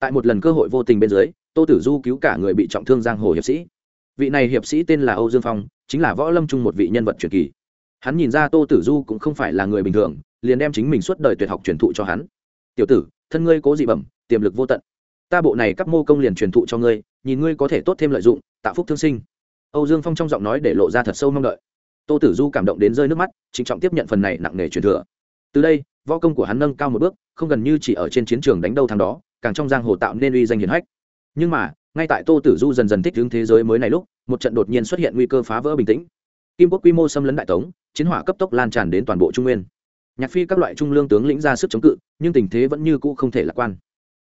Tại một lần cơ hội vô tình bên dưới, tô tử du cứu cả người bị trọng thương giang hồ hiệp sĩ vị này hiệp sĩ tên là âu dương phong, chính là võ lâm trung một vị nhân vật truyền kỳ. Hắn nhìn ra tô tử du cũng không phải là người bình thường, liền đem chính mình suốt đời tuyệt học truyền thụ cho hắn. Tiểu tử, thân ngươi cố dị bẩm, tiềm lực vô tận. Ta bộ này các mô công liền truyền thụ cho ngươi, nhìn ngươi có thể tốt thêm lợi dụng, tạo phúc thương sinh. Âu dương phong trong giọng nói để lộ ra thật sâu mong đợi. Tô tử du cảm động đến rơi nước mắt, trịnh trọng tiếp nhận phần này nặng nề truyền thừa. Từ đây, võ công của hắn nâng cao một bước, không gần như chỉ ở trên chiến trường đánh đâu thằng đó, càng trong giang hồ tạo nên uy danh hiển hách. Nhưng mà ngay tại tô tử du dần dần thích ứng thế giới mới này lúc, một trận đột nhiên xuất hiện nguy cơ phá vỡ bình tĩnh. Kim quốc quy mô xâm lấn đại tống, chiến hỏa cấp tốc lan tràn đến toàn bộ trung nguyên. Nhạc phi các loại trung lương tướng lĩnh ra sức chống cự, nhưng tình thế vẫn như cũ không thể lạc quan.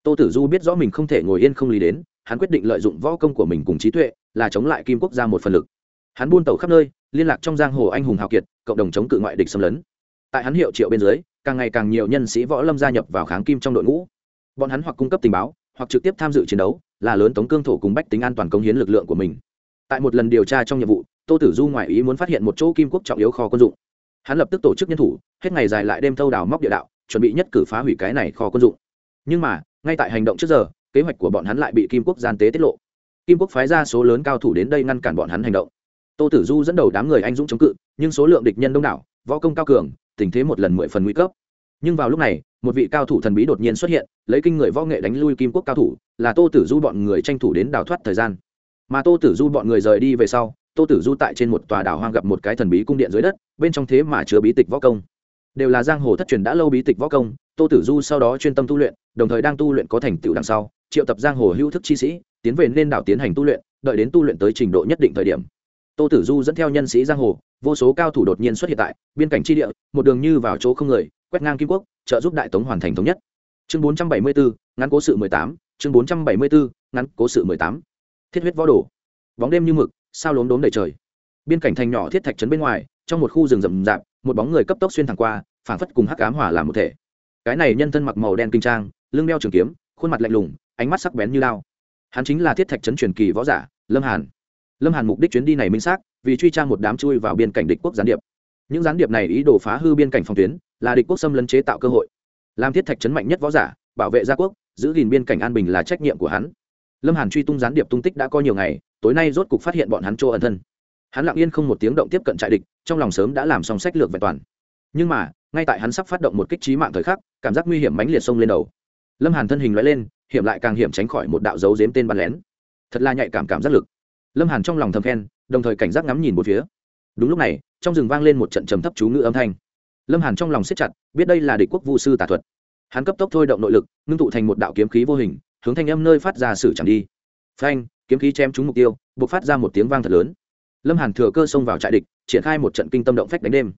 Tô tử du biết rõ mình không thể ngồi yên không lý đến, hắn quyết định lợi dụng võ công của mình cùng trí tuệ, là chống lại kim quốc ra một phần lực. Hắn buôn tàu khắp nơi, liên lạc trong giang hồ anh hùng hào kiệt, cộng đồng chống cự ngoại địch xâm lấn. Tại hắn hiệu triệu bên dưới, càng ngày càng nhiều nhân sĩ võ lâm gia nhập vào kháng kim trong đội ngũ. Bọn hắn hoặc cung cấp tình báo, hoặc trực tiếp tham dự chiến đấu là lớn tống cương thổ cùng bách tính an toàn công hiến lực lượng của mình. Tại một lần điều tra trong nhiệm vụ, tô tử du ngoại ý muốn phát hiện một chỗ kim quốc trọng yếu kho quân dụng. Hắn lập tức tổ chức nhân thủ, hết ngày dài lại đêm thâu đào móc địa đạo, chuẩn bị nhất cử phá hủy cái này kho quân dụng. Nhưng mà, ngay tại hành động trước giờ, kế hoạch của bọn hắn lại bị kim quốc gian tế tiết lộ. Kim quốc phái ra số lớn cao thủ đến đây ngăn cản bọn hắn hành động. Tô tử du dẫn đầu đám người anh dũng chống cự, nhưng số lượng địch nhân đông đảo, võ công cao cường, tình thế một lần mười phần nguy cấp nhưng vào lúc này, một vị cao thủ thần bí đột nhiên xuất hiện, lấy kinh người võ nghệ đánh lui kim quốc cao thủ, là tô tử du bọn người tranh thủ đến đào thoát thời gian. Mà tô tử du bọn người rời đi về sau, tô tử du tại trên một tòa đảo hoang gặp một cái thần bí cung điện dưới đất, bên trong thế mà chứa bí tịch võ công. Đều là giang hồ thất truyền đã lâu bí tịch võ công, tô tử du sau đó chuyên tâm tu luyện, đồng thời đang tu luyện có thành tựu đằng sau, triệu tập giang hồ hữu thức chi sĩ, tiến về nên đảo tiến hành tu luyện, đợi đến tu luyện tới trình độ nhất định thời điểm. Tô tử du dẫn theo nhân sĩ giang hồ, vô số cao thủ đột nhiên xuất hiện tại, biên cảnh tri địa, một đường như vào chỗ không người quét ngang kim quốc trợ giúp đại tống hoàn thành thống nhất. Chương 474, ngắn cố sự 18, chương 474, ngắn cố sự 18. thiết huyết võ đồ. Bóng đêm như mực sao lốm đốm đầy trời. Biên cảnh thành nhỏ thiết thạch trấn bên ngoài trong một khu rừng rậm rạp một bóng người cấp tốc xuyên thẳng qua phảng phất cùng hắc ám hỏa làm một thể. Cái này nhân thân mặc màu đen kinh trang lưng đeo trường kiếm khuôn mặt lạnh lùng ánh mắt sắc bén như lao hắn chính là thiết thạch trấn truyền kỳ võ giả lâm hàn. Lâm hàn mục đích chuyến đi này minh xác vì truy trang một đám chui vào biên cảnh địch quốc gián điệp những gián điệp này ý đồ phá hư biên cảnh phòng tuyến, là địch quốc xâm lấn chế tạo cơ hội. Làm thiết thạch chấn mạnh nhất võ giả, bảo vệ gia quốc, giữ gìn biên cảnh an bình là trách nhiệm của hắn. Lâm hàn truy tung gián điệp tung tích đã có nhiều ngày, tối nay rốt cục phát hiện bọn hắn chỗ ẩn thân. Hắn lặng yên không một tiếng động tiếp cận trại địch, trong lòng sớm đã làm xong sách lược vẹn toàn. Nhưng mà, ngay tại hắn sắp phát động một kích trí mạng thời khắc, cảm giác nguy hiểm mãnh liệt xông lên đầu. Lâm hàn thân hình loại lên, hiểm lại càng hiểm tránh khỏi một đạo dấu dếm tên bắn lén. Thật là nhạy cảm cảm giác lực. Lâm hàn trong lòng thầm khen, đồng thời cảnh giác ngắm nhìn một phía đúng lúc này, trong rừng vang lên một trận trầm thấp chú ngữ âm thanh. Lâm hàn trong lòng siết chặt, biết đây là địch quốc vu sư tà thuật. Hắn cấp tốc thôi động nội lực, ngưng tụ thành một đạo kiếm khí vô hình, hướng thanh âm nơi phát ra sử chẳng đi. Phanh, kiếm khí chém trúng mục tiêu buộc phát ra một tiếng vang thật lớn. Lâm hàn thừa cơ xông vào trại địch, triển khai một trận kinh tâm động phách đánh đêm.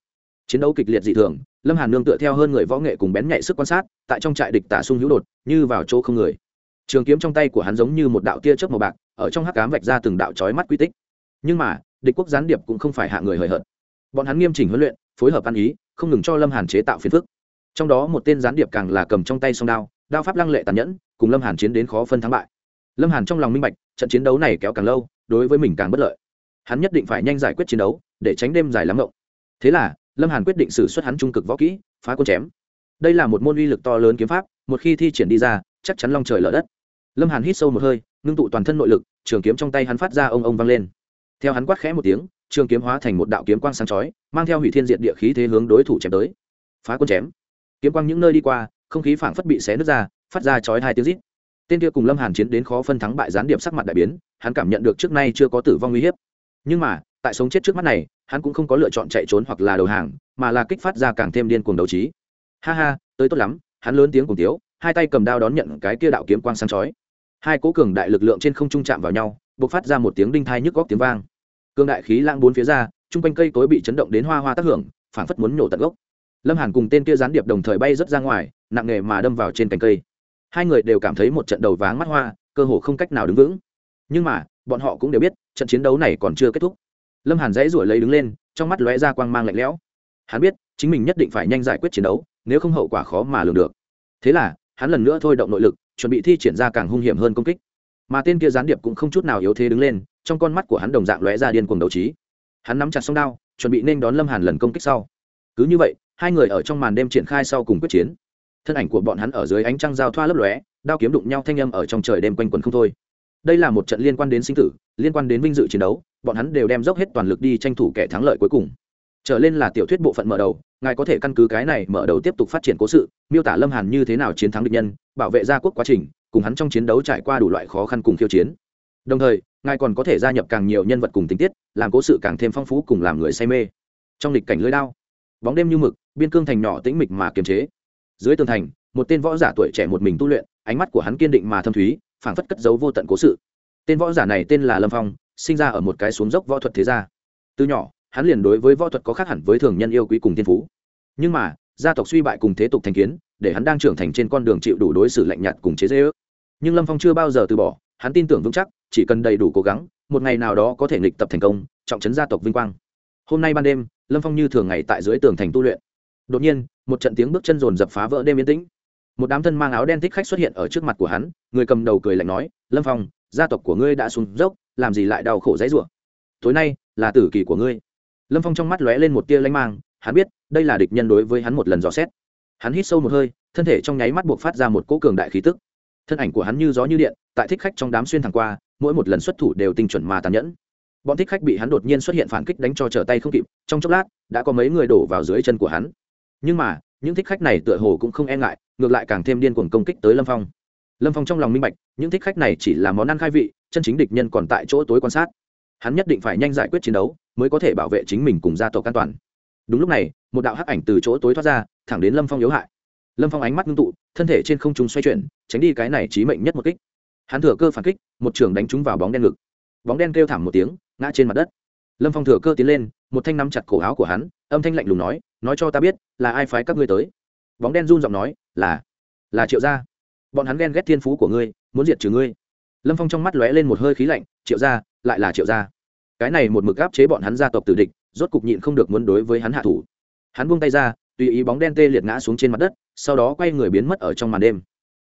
Chiến đấu kịch liệt dị thường, lâm hàn nương tựa theo hơn người võ nghệ cùng bén nhạy sức quan sát, tại trong trại địch tả sung hữu đột, như vào chỗ không người. Trường kiếm trong tay của hắn giống như một đạo tia chớp màu bạc, ở trong hắc cám vạch ra từng đạo chói mắt quy tích. Nhưng mà địch quốc gián điệp cũng không phải hạ người hời hợt. Bọn hắn nghiêm chỉnh huấn luyện, phối hợp ăn ý, không ngừng cho lâm hàn chế tạo phiền phức. Trong đó một tên gián điệp càng là cầm trong tay song đao đao pháp lăng lệ tàn nhẫn, cùng lâm hàn chiến đến khó phân thắng bại. Lâm hàn trong lòng minh bạch, trận chiến đấu này kéo càng lâu, đối với mình càng bất lợi. Hắn nhất định phải nhanh giải quyết chiến đấu, để tránh đêm dài lắm ngộng thế là, lâm hàn quyết định xử xuất hắn trung cực võ kỹ, phá quân chém. Đây là một môn uy lực to lớn kiếm pháp, một khi thi triển đi ra, chắc chắn long trời lở đất. Lâm hàn hít sâu một hơi, ngưng tụ toàn thân nội lực, trường kiếm trong tay hắn phát ra ông ông vang lên theo hắn quát khẽ một tiếng, trường kiếm hóa thành một đạo kiếm quang sáng chói, mang theo hủy thiên diện địa khí thế hướng đối thủ chém tới. Phá quân chém. Kiếm quang những nơi đi qua, không khí phảng phất bị xé nứt ra, phát ra chói hai tiếng rít. Tên kia cùng lâm hàn chiến đến khó phân thắng bại gián điệp sắc mặt đại biến, hắn cảm nhận được trước nay chưa có tử vong uy hiếp. Nhưng mà, tại sống chết trước mắt này, hắn cũng không có lựa chọn chạy trốn hoặc là đầu hàng, mà là kích phát ra càng thêm điên cuồng đấu trí. Ha ha, tới tốt lắm, hắn lớn tiếng cùng tiếu hai tay cầm đao đón nhận cái kia đạo kiếm quang sáng chói. Hai cố cường đại lực lượng trên không trung chạm vào nhau bộc phát ra một tiếng đinh thai nhức góc tiếng vang. Cương đại khí lang bốn phía ra, chung quanh cây cối bị chấn động đến hoa hoa tác hưởng, phảng phất muốn nổ tận gốc. Lâm hàn cùng tên kia gián điệp đồng thời bay rớt ra ngoài, nặng nề mà đâm vào trên cành cây. Hai người đều cảm thấy một trận đầu váng mắt hoa, cơ hồ không cách nào đứng vững. Nhưng mà, bọn họ cũng đều biết, trận chiến đấu này còn chưa kết thúc. Lâm hàn dãy ruổi lấy đứng lên, trong mắt lóe ra quang mang lạnh lẽo. Hắn biết, chính mình nhất định phải nhanh giải quyết chiến đấu, nếu không hậu quả khó mà lường được. Thế là, hắn lần nữa thôi động nội lực, chuẩn bị thi triển ra càng hung hiểm hơn công kích mà tên kia gián điệp cũng không chút nào yếu thế đứng lên, trong con mắt của hắn đồng dạng lóe ra điên cuồng đấu trí. Hắn nắm chặt song đao, chuẩn bị nên đón lâm hàn lần công kích sau. Cứ như vậy, hai người ở trong màn đêm triển khai sau cùng quyết chiến. Thân ảnh của bọn hắn ở dưới ánh trăng giao thoa lấp lóe, đao kiếm đụng nhau thanh âm ở trong trời đêm quanh quần không thôi. Đây là một trận liên quan đến sinh tử, liên quan đến vinh dự chiến đấu, bọn hắn đều đem dốc hết toàn lực đi tranh thủ kẻ thắng lợi cuối cùng. Trở lên là tiểu thuyết bộ phận mở đầu, ngài có thể căn cứ cái này mở đầu tiếp tục phát triển cố sự, miêu tả lâm hàn như thế nào chiến thắng địch nhân, bảo vệ gia quốc quá trình cùng hắn trong chiến đấu trải qua đủ loại khó khăn cùng khiêu chiến. Đồng thời, ngài còn có thể gia nhập càng nhiều nhân vật cùng tình tiết, làm cố sự càng thêm phong phú cùng làm người say mê. Trong lịch cảnh lưới đao, bóng đêm như mực, biên cương thành nhỏ tĩnh mịch mà kiềm chế. Dưới tường thành, một tên võ giả tuổi trẻ một mình tu luyện, ánh mắt của hắn kiên định mà thâm thúy, phảng phất cất giấu vô tận cố sự. Tên võ giả này tên là lâm phong, sinh ra ở một cái xuống dốc võ thuật thế gia. Từ nhỏ, hắn liền đối với võ thuật có khác hẳn với thường nhân yêu quý cùng thiên phú. Nhưng mà, gia tộc suy bại cùng thế tục thành kiến, để hắn đang trưởng thành trên con đường chịu đủ đối xử lạnh nhạt cùng chế dễ ước nhưng lâm phong chưa bao giờ từ bỏ, hắn tin tưởng vững chắc, chỉ cần đầy đủ cố gắng, một ngày nào đó có thể nghịch tập thành công, trọng trấn gia tộc vinh quang. Hôm nay ban đêm, lâm phong như thường ngày tại dưới tường thành tu luyện. Đột nhiên, một trận tiếng bước chân rồn dập phá vỡ đêm yên tĩnh. Một đám thân mang áo đen thích khách xuất hiện ở trước mặt của hắn, người cầm đầu cười lạnh nói, lâm phong, gia tộc của ngươi đã xuống dốc, làm gì lại đau khổ dãy rủa? Tối nay là tử kỳ của ngươi. Lâm phong trong mắt lóe lên một tia lanh mang, hắn biết, đây là địch nhân đối với hắn một lần dò xét. Hắn hít sâu một hơi, thân thể trong nháy mắt buộc phát ra một cỗ cường đại khí tức thân ảnh của hắn như gió như điện, tại thích khách trong đám xuyên thẳng qua, mỗi một lần xuất thủ đều tinh chuẩn mà tàn nhẫn. Bọn thích khách bị hắn đột nhiên xuất hiện phản kích đánh cho trở tay không kịp, trong chốc lát, đã có mấy người đổ vào dưới chân của hắn. Nhưng mà, những thích khách này tựa hồ cũng không e ngại, ngược lại càng thêm điên cuồng công kích tới lâm phong. Lâm phong trong lòng minh bạch, những thích khách này chỉ là món ăn khai vị, chân chính địch nhân còn tại chỗ tối quan sát. Hắn nhất định phải nhanh giải quyết chiến đấu, mới có thể bảo vệ chính mình cùng gia tộc an toàn. Đúng lúc này, một đạo hắc ảnh từ chỗ tối thoát ra, thẳng đến lâm phong yếu hại. Lâm phong ánh mắt ngưng tụ thân thể trên không trung xoay chuyển, tránh đi cái này chí mệnh nhất một kích. Hắn thừa cơ phản kích, một trường đánh trúng vào bóng đen ngực. Bóng đen kêu thảm một tiếng, ngã trên mặt đất. Lâm phong thừa cơ tiến lên, một thanh nắm chặt cổ áo của hắn, âm thanh lạnh lùng nói nói cho ta biết, là ai phái các ngươi tới? Bóng đen run giọng nói, là là triệu gia. Bọn hắn ghen ghét thiên phú của ngươi, muốn diệt trừ ngươi. Lâm phong trong mắt lóe lên một hơi khí lạnh, triệu gia, lại là triệu gia. Cái này một mực áp chế bọn hắn gia tộc tử địch, rốt cục nhịn không được muốn đối với hắn hạ thủ. Hắn buông tay ra, tùy ý bóng đen tê liệt ngã xuống trên mặt đất sau đó quay người biến mất ở trong màn đêm.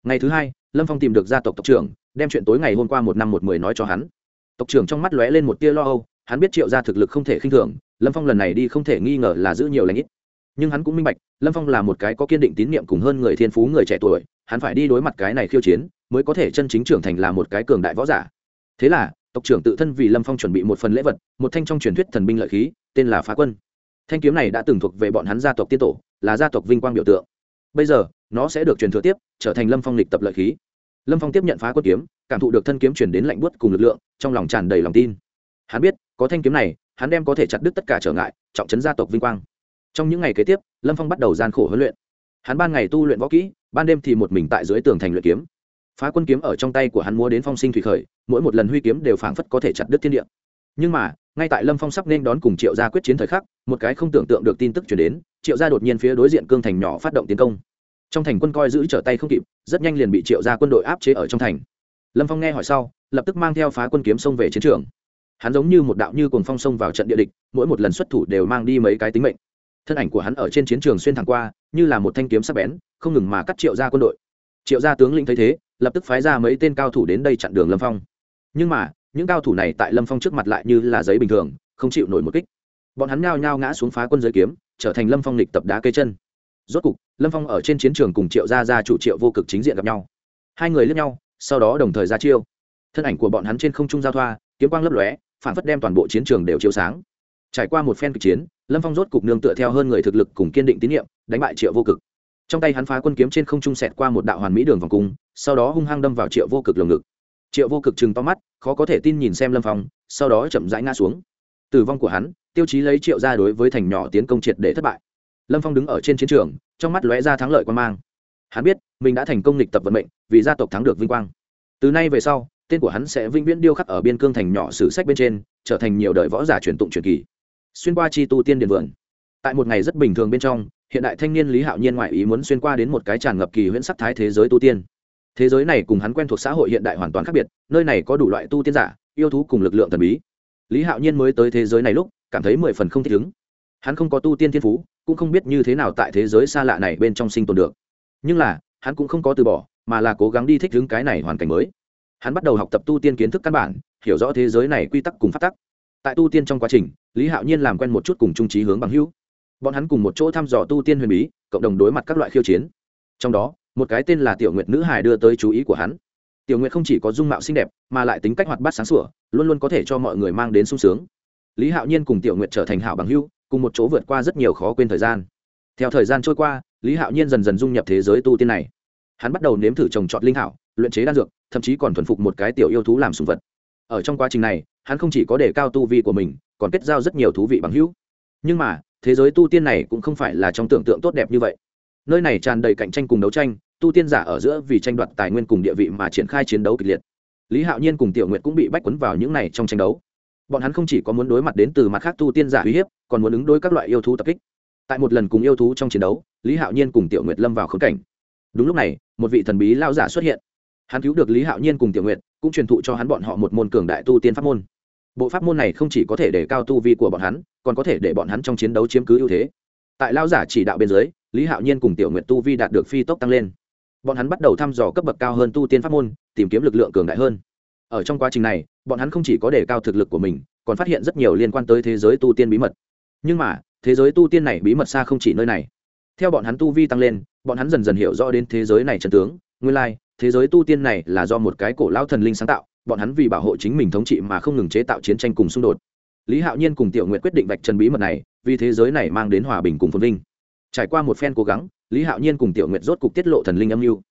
Ngày thứ hai, lâm phong tìm được gia tộc tộc trưởng, đem chuyện tối ngày hôm qua một năm một mười nói cho hắn. Tộc trưởng trong mắt lóe lên một tia lo âu, hắn biết triệu gia thực lực không thể khinh thường, lâm phong lần này đi không thể nghi ngờ là giữ nhiều lãnh ít. Nhưng hắn cũng minh bạch, lâm phong là một cái có kiên định tín nhiệm cùng hơn người thiên phú người trẻ tuổi, hắn phải đi đối mặt cái này khiêu chiến, mới có thể chân chính trưởng thành là một cái cường đại võ giả. Thế là, tộc trưởng tự thân vì lâm phong chuẩn bị một phần lễ vật, một thanh trong truyền thuyết thần binh lợi khí, tên là phá quân. Thanh kiếm này đã từng thuộc về bọn hắn gia tộc tiên tổ, là gia tộc vinh quang biểu tượng bây giờ, nó sẽ được truyền thừa tiếp, trở thành lâm phong lịch tập lợi khí. Lâm phong tiếp nhận phá quân kiếm, cảm thụ được thân kiếm chuyển đến lạnh buốt cùng lực lượng, trong lòng tràn đầy lòng tin. Hắn biết, có thanh kiếm này, hắn đem có thể chặt đứt tất cả trở ngại, trọng trấn gia tộc vinh quang. Trong những ngày kế tiếp, lâm phong bắt đầu gian khổ huấn luyện. Hắn ban ngày tu luyện võ kỹ, ban đêm thì một mình tại dưới tường thành luyện kiếm. Phá quân kiếm ở trong tay của hắn mua đến phong sinh thủy khởi, mỗi một lần huy kiếm đều phảng phất có thể chặt đứt thiên địa. Nhưng mà, ngay tại lâm phong sắp nên đón cùng triệu gia quyết chiến thời khắc, một cái không tưởng tượng được tin tức chuyển đến triệu gia đột nhiên phía đối diện cương thành nhỏ phát động tiến công. Trong thành quân coi giữ trở tay không kịp, rất nhanh liền bị triệu gia quân đội áp chế ở trong thành. Lâm phong nghe hỏi sau, lập tức mang theo phá quân kiếm xông về chiến trường. Hắn giống như một đạo như cùng phong xông vào trận địa địch, mỗi một lần xuất thủ đều mang đi mấy cái tính mệnh. Thân ảnh của hắn ở trên chiến trường xuyên thẳng qua, như là một thanh kiếm sắc bén, không ngừng mà cắt triệu gia quân đội. Triệu gia tướng lĩnh thấy thế, lập tức phái ra mấy tên cao thủ đến đây chặn đường lâm phong. Nhưng mà, những cao thủ này tại lâm phong trước mặt lại như là giấy bình thường, không chịu nổi một kích. Bọn hắn nhao nhao ngã xuống phá quân giới kiếm trở thành lâm phong lịch tập đá cây chân. Rốt cục, lâm phong ở trên chiến trường cùng triệu gia gia chủ triệu vô cực chính diện gặp nhau. Hai người lướt nhau, sau đó đồng thời ra chiêu. Thân ảnh của bọn hắn trên không trung giao thoa, kiếm quang lấp lóe, phản phất đem toàn bộ chiến trường đều chiếu sáng. Trải qua một phen kịch chiến, lâm phong rốt cục nương tựa theo hơn người thực lực cùng kiên định tín nhiệm, đánh bại triệu vô cực. Trong tay hắn phá quân kiếm trên không trung sẹt qua một đạo hoàn mỹ đường vòng cung, sau đó hung hăng đâm vào triệu vô cực lồng ngực. Triệu vô cực chừng to mắt, khó có thể tin nhìn xem lâm phong, sau đó chậm rãi ngã xuống tử vong của hắn, tiêu chí lấy triệu ra đối với thành nhỏ tiến công triệt để thất bại. Lâm phong đứng ở trên chiến trường, trong mắt lóe ra thắng lợi quan mang. Hắn biết, mình đã thành công lịch tập vận mệnh, vì gia tộc thắng được vinh quang. Từ nay về sau, tên của hắn sẽ vinh viễn điêu khắc ở biên cương thành nhỏ sử sách bên trên, trở thành nhiều đời võ giả truyền tụng truyền kỳ. Xuyên qua chi tu tiên điện vườn. Tại một ngày rất bình thường bên trong, hiện đại thanh niên lý hạo nhiên ngoại ý muốn xuyên qua đến một cái tràn ngập kỳ huyễn sắc thái thế giới tu tiên. Thế giới này cùng hắn quen thuộc xã hội hiện đại hoàn toàn khác biệt, nơi này có đủ loại tu tiên giả, yêu thú cùng lực lượng thần bí lý hạo nhiên mới tới thế giới này lúc, cảm thấy mười phần không thích ứng. Hắn không có tu tiên thiên phú, cũng không biết như thế nào tại thế giới xa lạ này bên trong sinh tồn được. Nhưng là, hắn cũng không có từ bỏ, mà là cố gắng đi thích ứng cái này hoàn cảnh mới. Hắn bắt đầu học tập tu tiên kiến thức căn bản, hiểu rõ thế giới này quy tắc cùng phát tắc. Tại tu tiên trong quá trình, lý hạo nhiên làm quen một chút cùng trung trí hướng bằng hữu. Bọn hắn cùng một chỗ thăm dò tu tiên huyền bí, cộng đồng đối mặt các loại khiêu chiến. Trong đó, một cái tên là tiểu nguyệt nữ hải đưa tới chú ý của hắn tiểu nguyệt không chỉ có dung mạo xinh đẹp, mà lại tính cách hoạt bát sáng sủa, luôn luôn có thể cho mọi người mang đến sung sướng. Lý hạo nhiên cùng tiểu nguyệt trở thành hảo bằng hữu, cùng một chỗ vượt qua rất nhiều khó quên thời gian. Theo thời gian trôi qua, lý hạo nhiên dần dần dung nhập thế giới tu tiên này. Hắn bắt đầu nếm thử trồng trọt linh hảo, luyện chế đan dược, thậm chí còn thuần phục một cái tiểu yêu thú làm sùng vật. Ở trong quá trình này, hắn không chỉ có đề cao tu vi của mình, còn kết giao rất nhiều thú vị bằng hữu. Nhưng mà, thế giới tu tiên này cũng không phải là trong tưởng tượng tốt đẹp như vậy. Nơi này tràn đầy cạnh tranh cùng đấu tranh tu tiên giả ở giữa vì tranh đoạt tài nguyên cùng địa vị mà triển khai chiến đấu kịch liệt. Lý hạo nhiên cùng tiểu nguyệt cũng bị bách quấn vào những này trong tranh đấu. Bọn hắn không chỉ có muốn đối mặt đến từ mặt khác tu tiên giả uy hiếp, còn muốn ứng đối các loại yêu thú tập kích. Tại một lần cùng yêu thú trong chiến đấu, lý hạo nhiên cùng tiểu nguyệt lâm vào khống cảnh. Đúng lúc này, một vị thần bí lao giả xuất hiện. Hắn cứu được lý hạo nhiên cùng tiểu nguyệt, cũng truyền thụ cho hắn bọn họ một môn cường đại tu tiên pháp môn. Bộ pháp môn này không chỉ có thể để cao tu vi của bọn hắn, còn có thể để bọn hắn trong chiến đấu chiếm cứ ưu thế. Tại lao giả chỉ đạo bên dưới, lý hạo nhiên cùng tiểu nguyệt tu vi đạt được phi tốc tăng lên bọn hắn bắt đầu thăm dò cấp bậc cao hơn tu tiên pháp môn tìm kiếm lực lượng cường đại hơn. Ở trong quá trình này bọn hắn không chỉ có đề cao thực lực của mình còn phát hiện rất nhiều liên quan tới thế giới tu tiên bí mật. Nhưng mà thế giới tu tiên này bí mật xa không chỉ nơi này. Theo bọn hắn tu vi tăng lên bọn hắn dần dần hiểu rõ đến thế giới này trần tướng nguyên lai、like, thế giới tu tiên này là do một cái cổ lao thần linh sáng tạo bọn hắn vì bảo hộ chính mình thống trị mà không ngừng chế tạo chiến tranh cùng xung đột. Lý hạo nhiên cùng tiểu nguyện quyết định vạch trần bí mật này vì thế giới này mang đến hòa bình cùng phồn vinh trải qua một phen cố gắng, lý hạo nhiên cùng tiểu Nguyệt rốt cục tiết lộ thần linh âm mưu.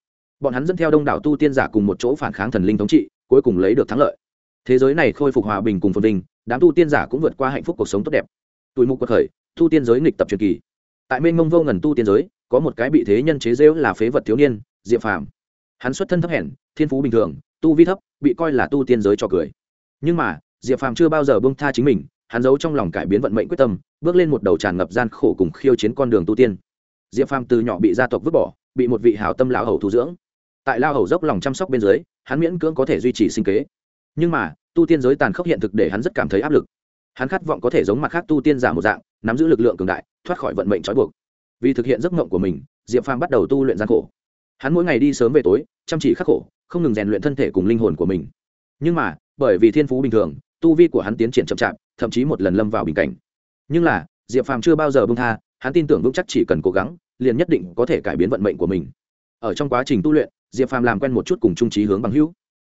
Bọn hắn dẫn theo đông đảo tu tiên giả cùng một chỗ phản kháng thần linh thống trị, cuối cùng lấy được thắng lợi. Thế giới này khôi phục hòa bình cùng phồn vinh, đám tu tiên giả cũng vượt qua hạnh phúc cuộc sống tốt đẹp. Tuổi mục cuộc khởi, tu tiên giới nghịch tập truyền kỳ. Tại mênh mông vô ngần tu tiên giới, có một cái bị thế nhân chế rêu là phế vật thiếu niên, diệp phàm. Hắn xuất thân thấp hèn, thiên phú bình thường, tu vi thấp, bị coi là tu tiên giới cho cười. Nhưng mà, diệp phàm chưa bao giờ bông tha chính mình hắn giấu trong lòng cải biến vận mệnh quyết tâm, bước lên một đầu tràn ngập gian khổ cùng khiêu chiến con đường tu tiên. Diệp phàm từ nhỏ bị gia tộc vứt bỏ, bị một vị hảo tâm lão hầu thu dưỡng. Tại lao hầu dốc lòng chăm sóc bên dưới, hắn miễn cưỡng có thể duy trì sinh kế. Nhưng mà, tu tiên giới tàn khốc hiện thực để hắn rất cảm thấy áp lực. Hắn khát vọng có thể giống mặt khác tu tiên giả một dạng, nắm giữ lực lượng cường đại, thoát khỏi vận mệnh trói buộc. Vì thực hiện giấc mộng của mình, diệp phàm bắt đầu tu luyện gian khổ. Hắn mỗi ngày đi sớm về tối, chăm chỉ khắc khổ, không ngừng rèn luyện thân thể cùng linh hồn của mình. Nhưng mà, bởi vì thiên phú bình thường tu vi của hắn tiến triển chậm chạp, thậm chí một lần lâm vào bình cảnh. Nhưng là, diệp phàm chưa bao giờ bông tha, hắn tin tưởng vững chắc chỉ cần cố gắng, liền nhất định có thể cải biến vận mệnh của mình. Ở trong quá trình tu luyện, diệp phàm làm quen một chút cùng trung trí hướng bằng hữu.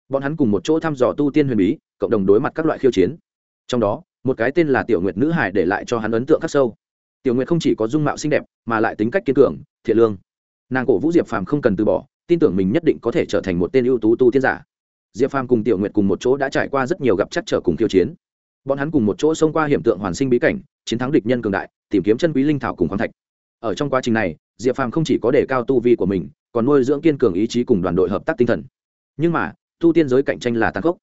Bọn hắn cùng một chỗ thăm dò tu tiên huyền bí, cộng đồng đối mặt các loại khiêu chiến. Trong đó, một cái tên là tiểu nguyệt nữ hải để lại cho hắn ấn tượng khắc sâu. Tiểu nguyệt không chỉ có dung mạo xinh đẹp, mà lại tính cách kiên cường, thiện lương. Nàng cổ vũ diệp phàm không cần từ bỏ, tin tưởng mình nhất định có thể trở thành một tên ưu tú tu tiên giả diệp phàm cùng tiểu nguyệt cùng một chỗ đã trải qua rất nhiều gặp chắc trở cùng khiêu chiến. Bọn hắn cùng một chỗ xông qua hiểm tượng hoàn sinh bí cảnh, chiến thắng địch nhân cường đại, tìm kiếm chân quý linh thảo cùng khoáng thạch. Ở trong quá trình này, diệp phàm không chỉ có đề cao tu vi của mình, còn nuôi dưỡng kiên cường ý chí cùng đoàn đội hợp tác tinh thần. Nhưng mà, tu tiên giới cạnh tranh là tăng khốc.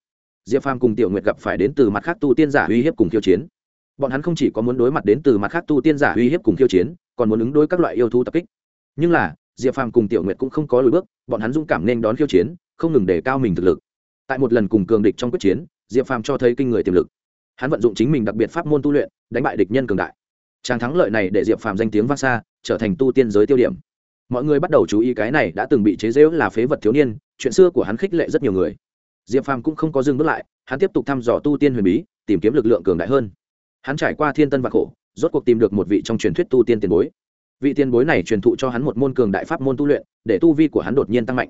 Diệp phàm cùng tiểu nguyệt gặp phải đến từ mặt khác tu tiên giả uy hiếp cùng khiêu chiến. Bọn hắn không chỉ có muốn đối mặt đến từ mặt khác tu tiên giả uy hiếp cùng khiêu chiến, còn muốn ứng đối các loại yêu thú tập kích. Nhưng là, diệp phàm cùng tiểu nguyệt cũng không có lùi bước, bọn hắn dũng cảm nên đón khiêu chiến, không ngừng đề cao mình thực lực tại một lần cùng cường địch trong quyết chiến, diệp phàm cho thấy kinh người tiềm lực. Hắn vận dụng chính mình đặc biệt pháp môn tu luyện, đánh bại địch nhân cường đại. Tràng thắng lợi này để diệp phàm danh tiếng vang xa, trở thành tu tiên giới tiêu điểm. Mọi người bắt đầu chú ý cái này đã từng bị chế giễu là phế vật thiếu niên, chuyện xưa của hắn khích lệ rất nhiều người. Diệp phàm cũng không có dừng bước lại, hắn tiếp tục thăm dò tu tiên huyền bí, tìm kiếm lực lượng cường đại hơn. Hắn trải qua thiên tân và khổ, rốt cuộc tìm được một vị trong truyền thuyết tu tiên tiền bối. Vị tiền bối này truyền thụ cho hắn một môn cường đại pháp môn tu luyện, để tu vi của hắn đột nhiên tăng mạnh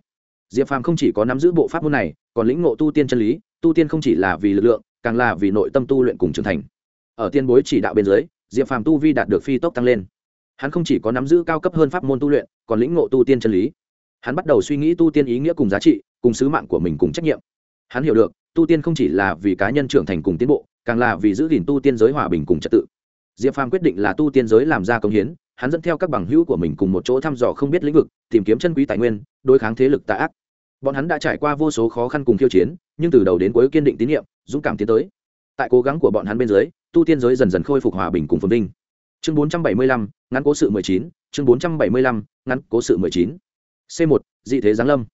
diệp phàm không chỉ có nắm giữ bộ pháp môn này, còn lĩnh ngộ tu tiên chân lý, tu tiên không chỉ là vì lực lượng, càng là vì nội tâm tu luyện cùng trưởng thành. Ở tiên bối chỉ đạo bên dưới, diệp phàm tu vi đạt được phi tốc tăng lên. Hắn không chỉ có nắm giữ cao cấp hơn pháp môn tu luyện, còn lĩnh ngộ tu tiên chân lý. Hắn bắt đầu suy nghĩ tu tiên ý nghĩa cùng giá trị, cùng sứ mạng của mình cùng trách nhiệm. Hắn hiểu được, tu tiên không chỉ là vì cá nhân trưởng thành cùng tiến bộ, càng là vì giữ gìn tu tiên giới hòa bình cùng trật tự diệp phàm quyết định là tu tiên giới làm ra công hiến hắn dẫn theo các bằng hữu của mình cùng một chỗ thăm dò không biết lĩnh vực tìm kiếm chân quý tài nguyên đối kháng thế lực tạ ác. Bọn hắn đã trải qua vô số khó khăn cùng khiêu chiến nhưng từ đầu đến cuối kiên định tín nhiệm dũng cảm tiến tới. Tại cố gắng của bọn hắn bên dưới tu tiên giới dần dần khôi phục hòa bình cùng phồn vinh. Chương 475, ngắn cố sự 19, chương 475, ngắn cố sự 19. c 1 dị thế giáng lâm.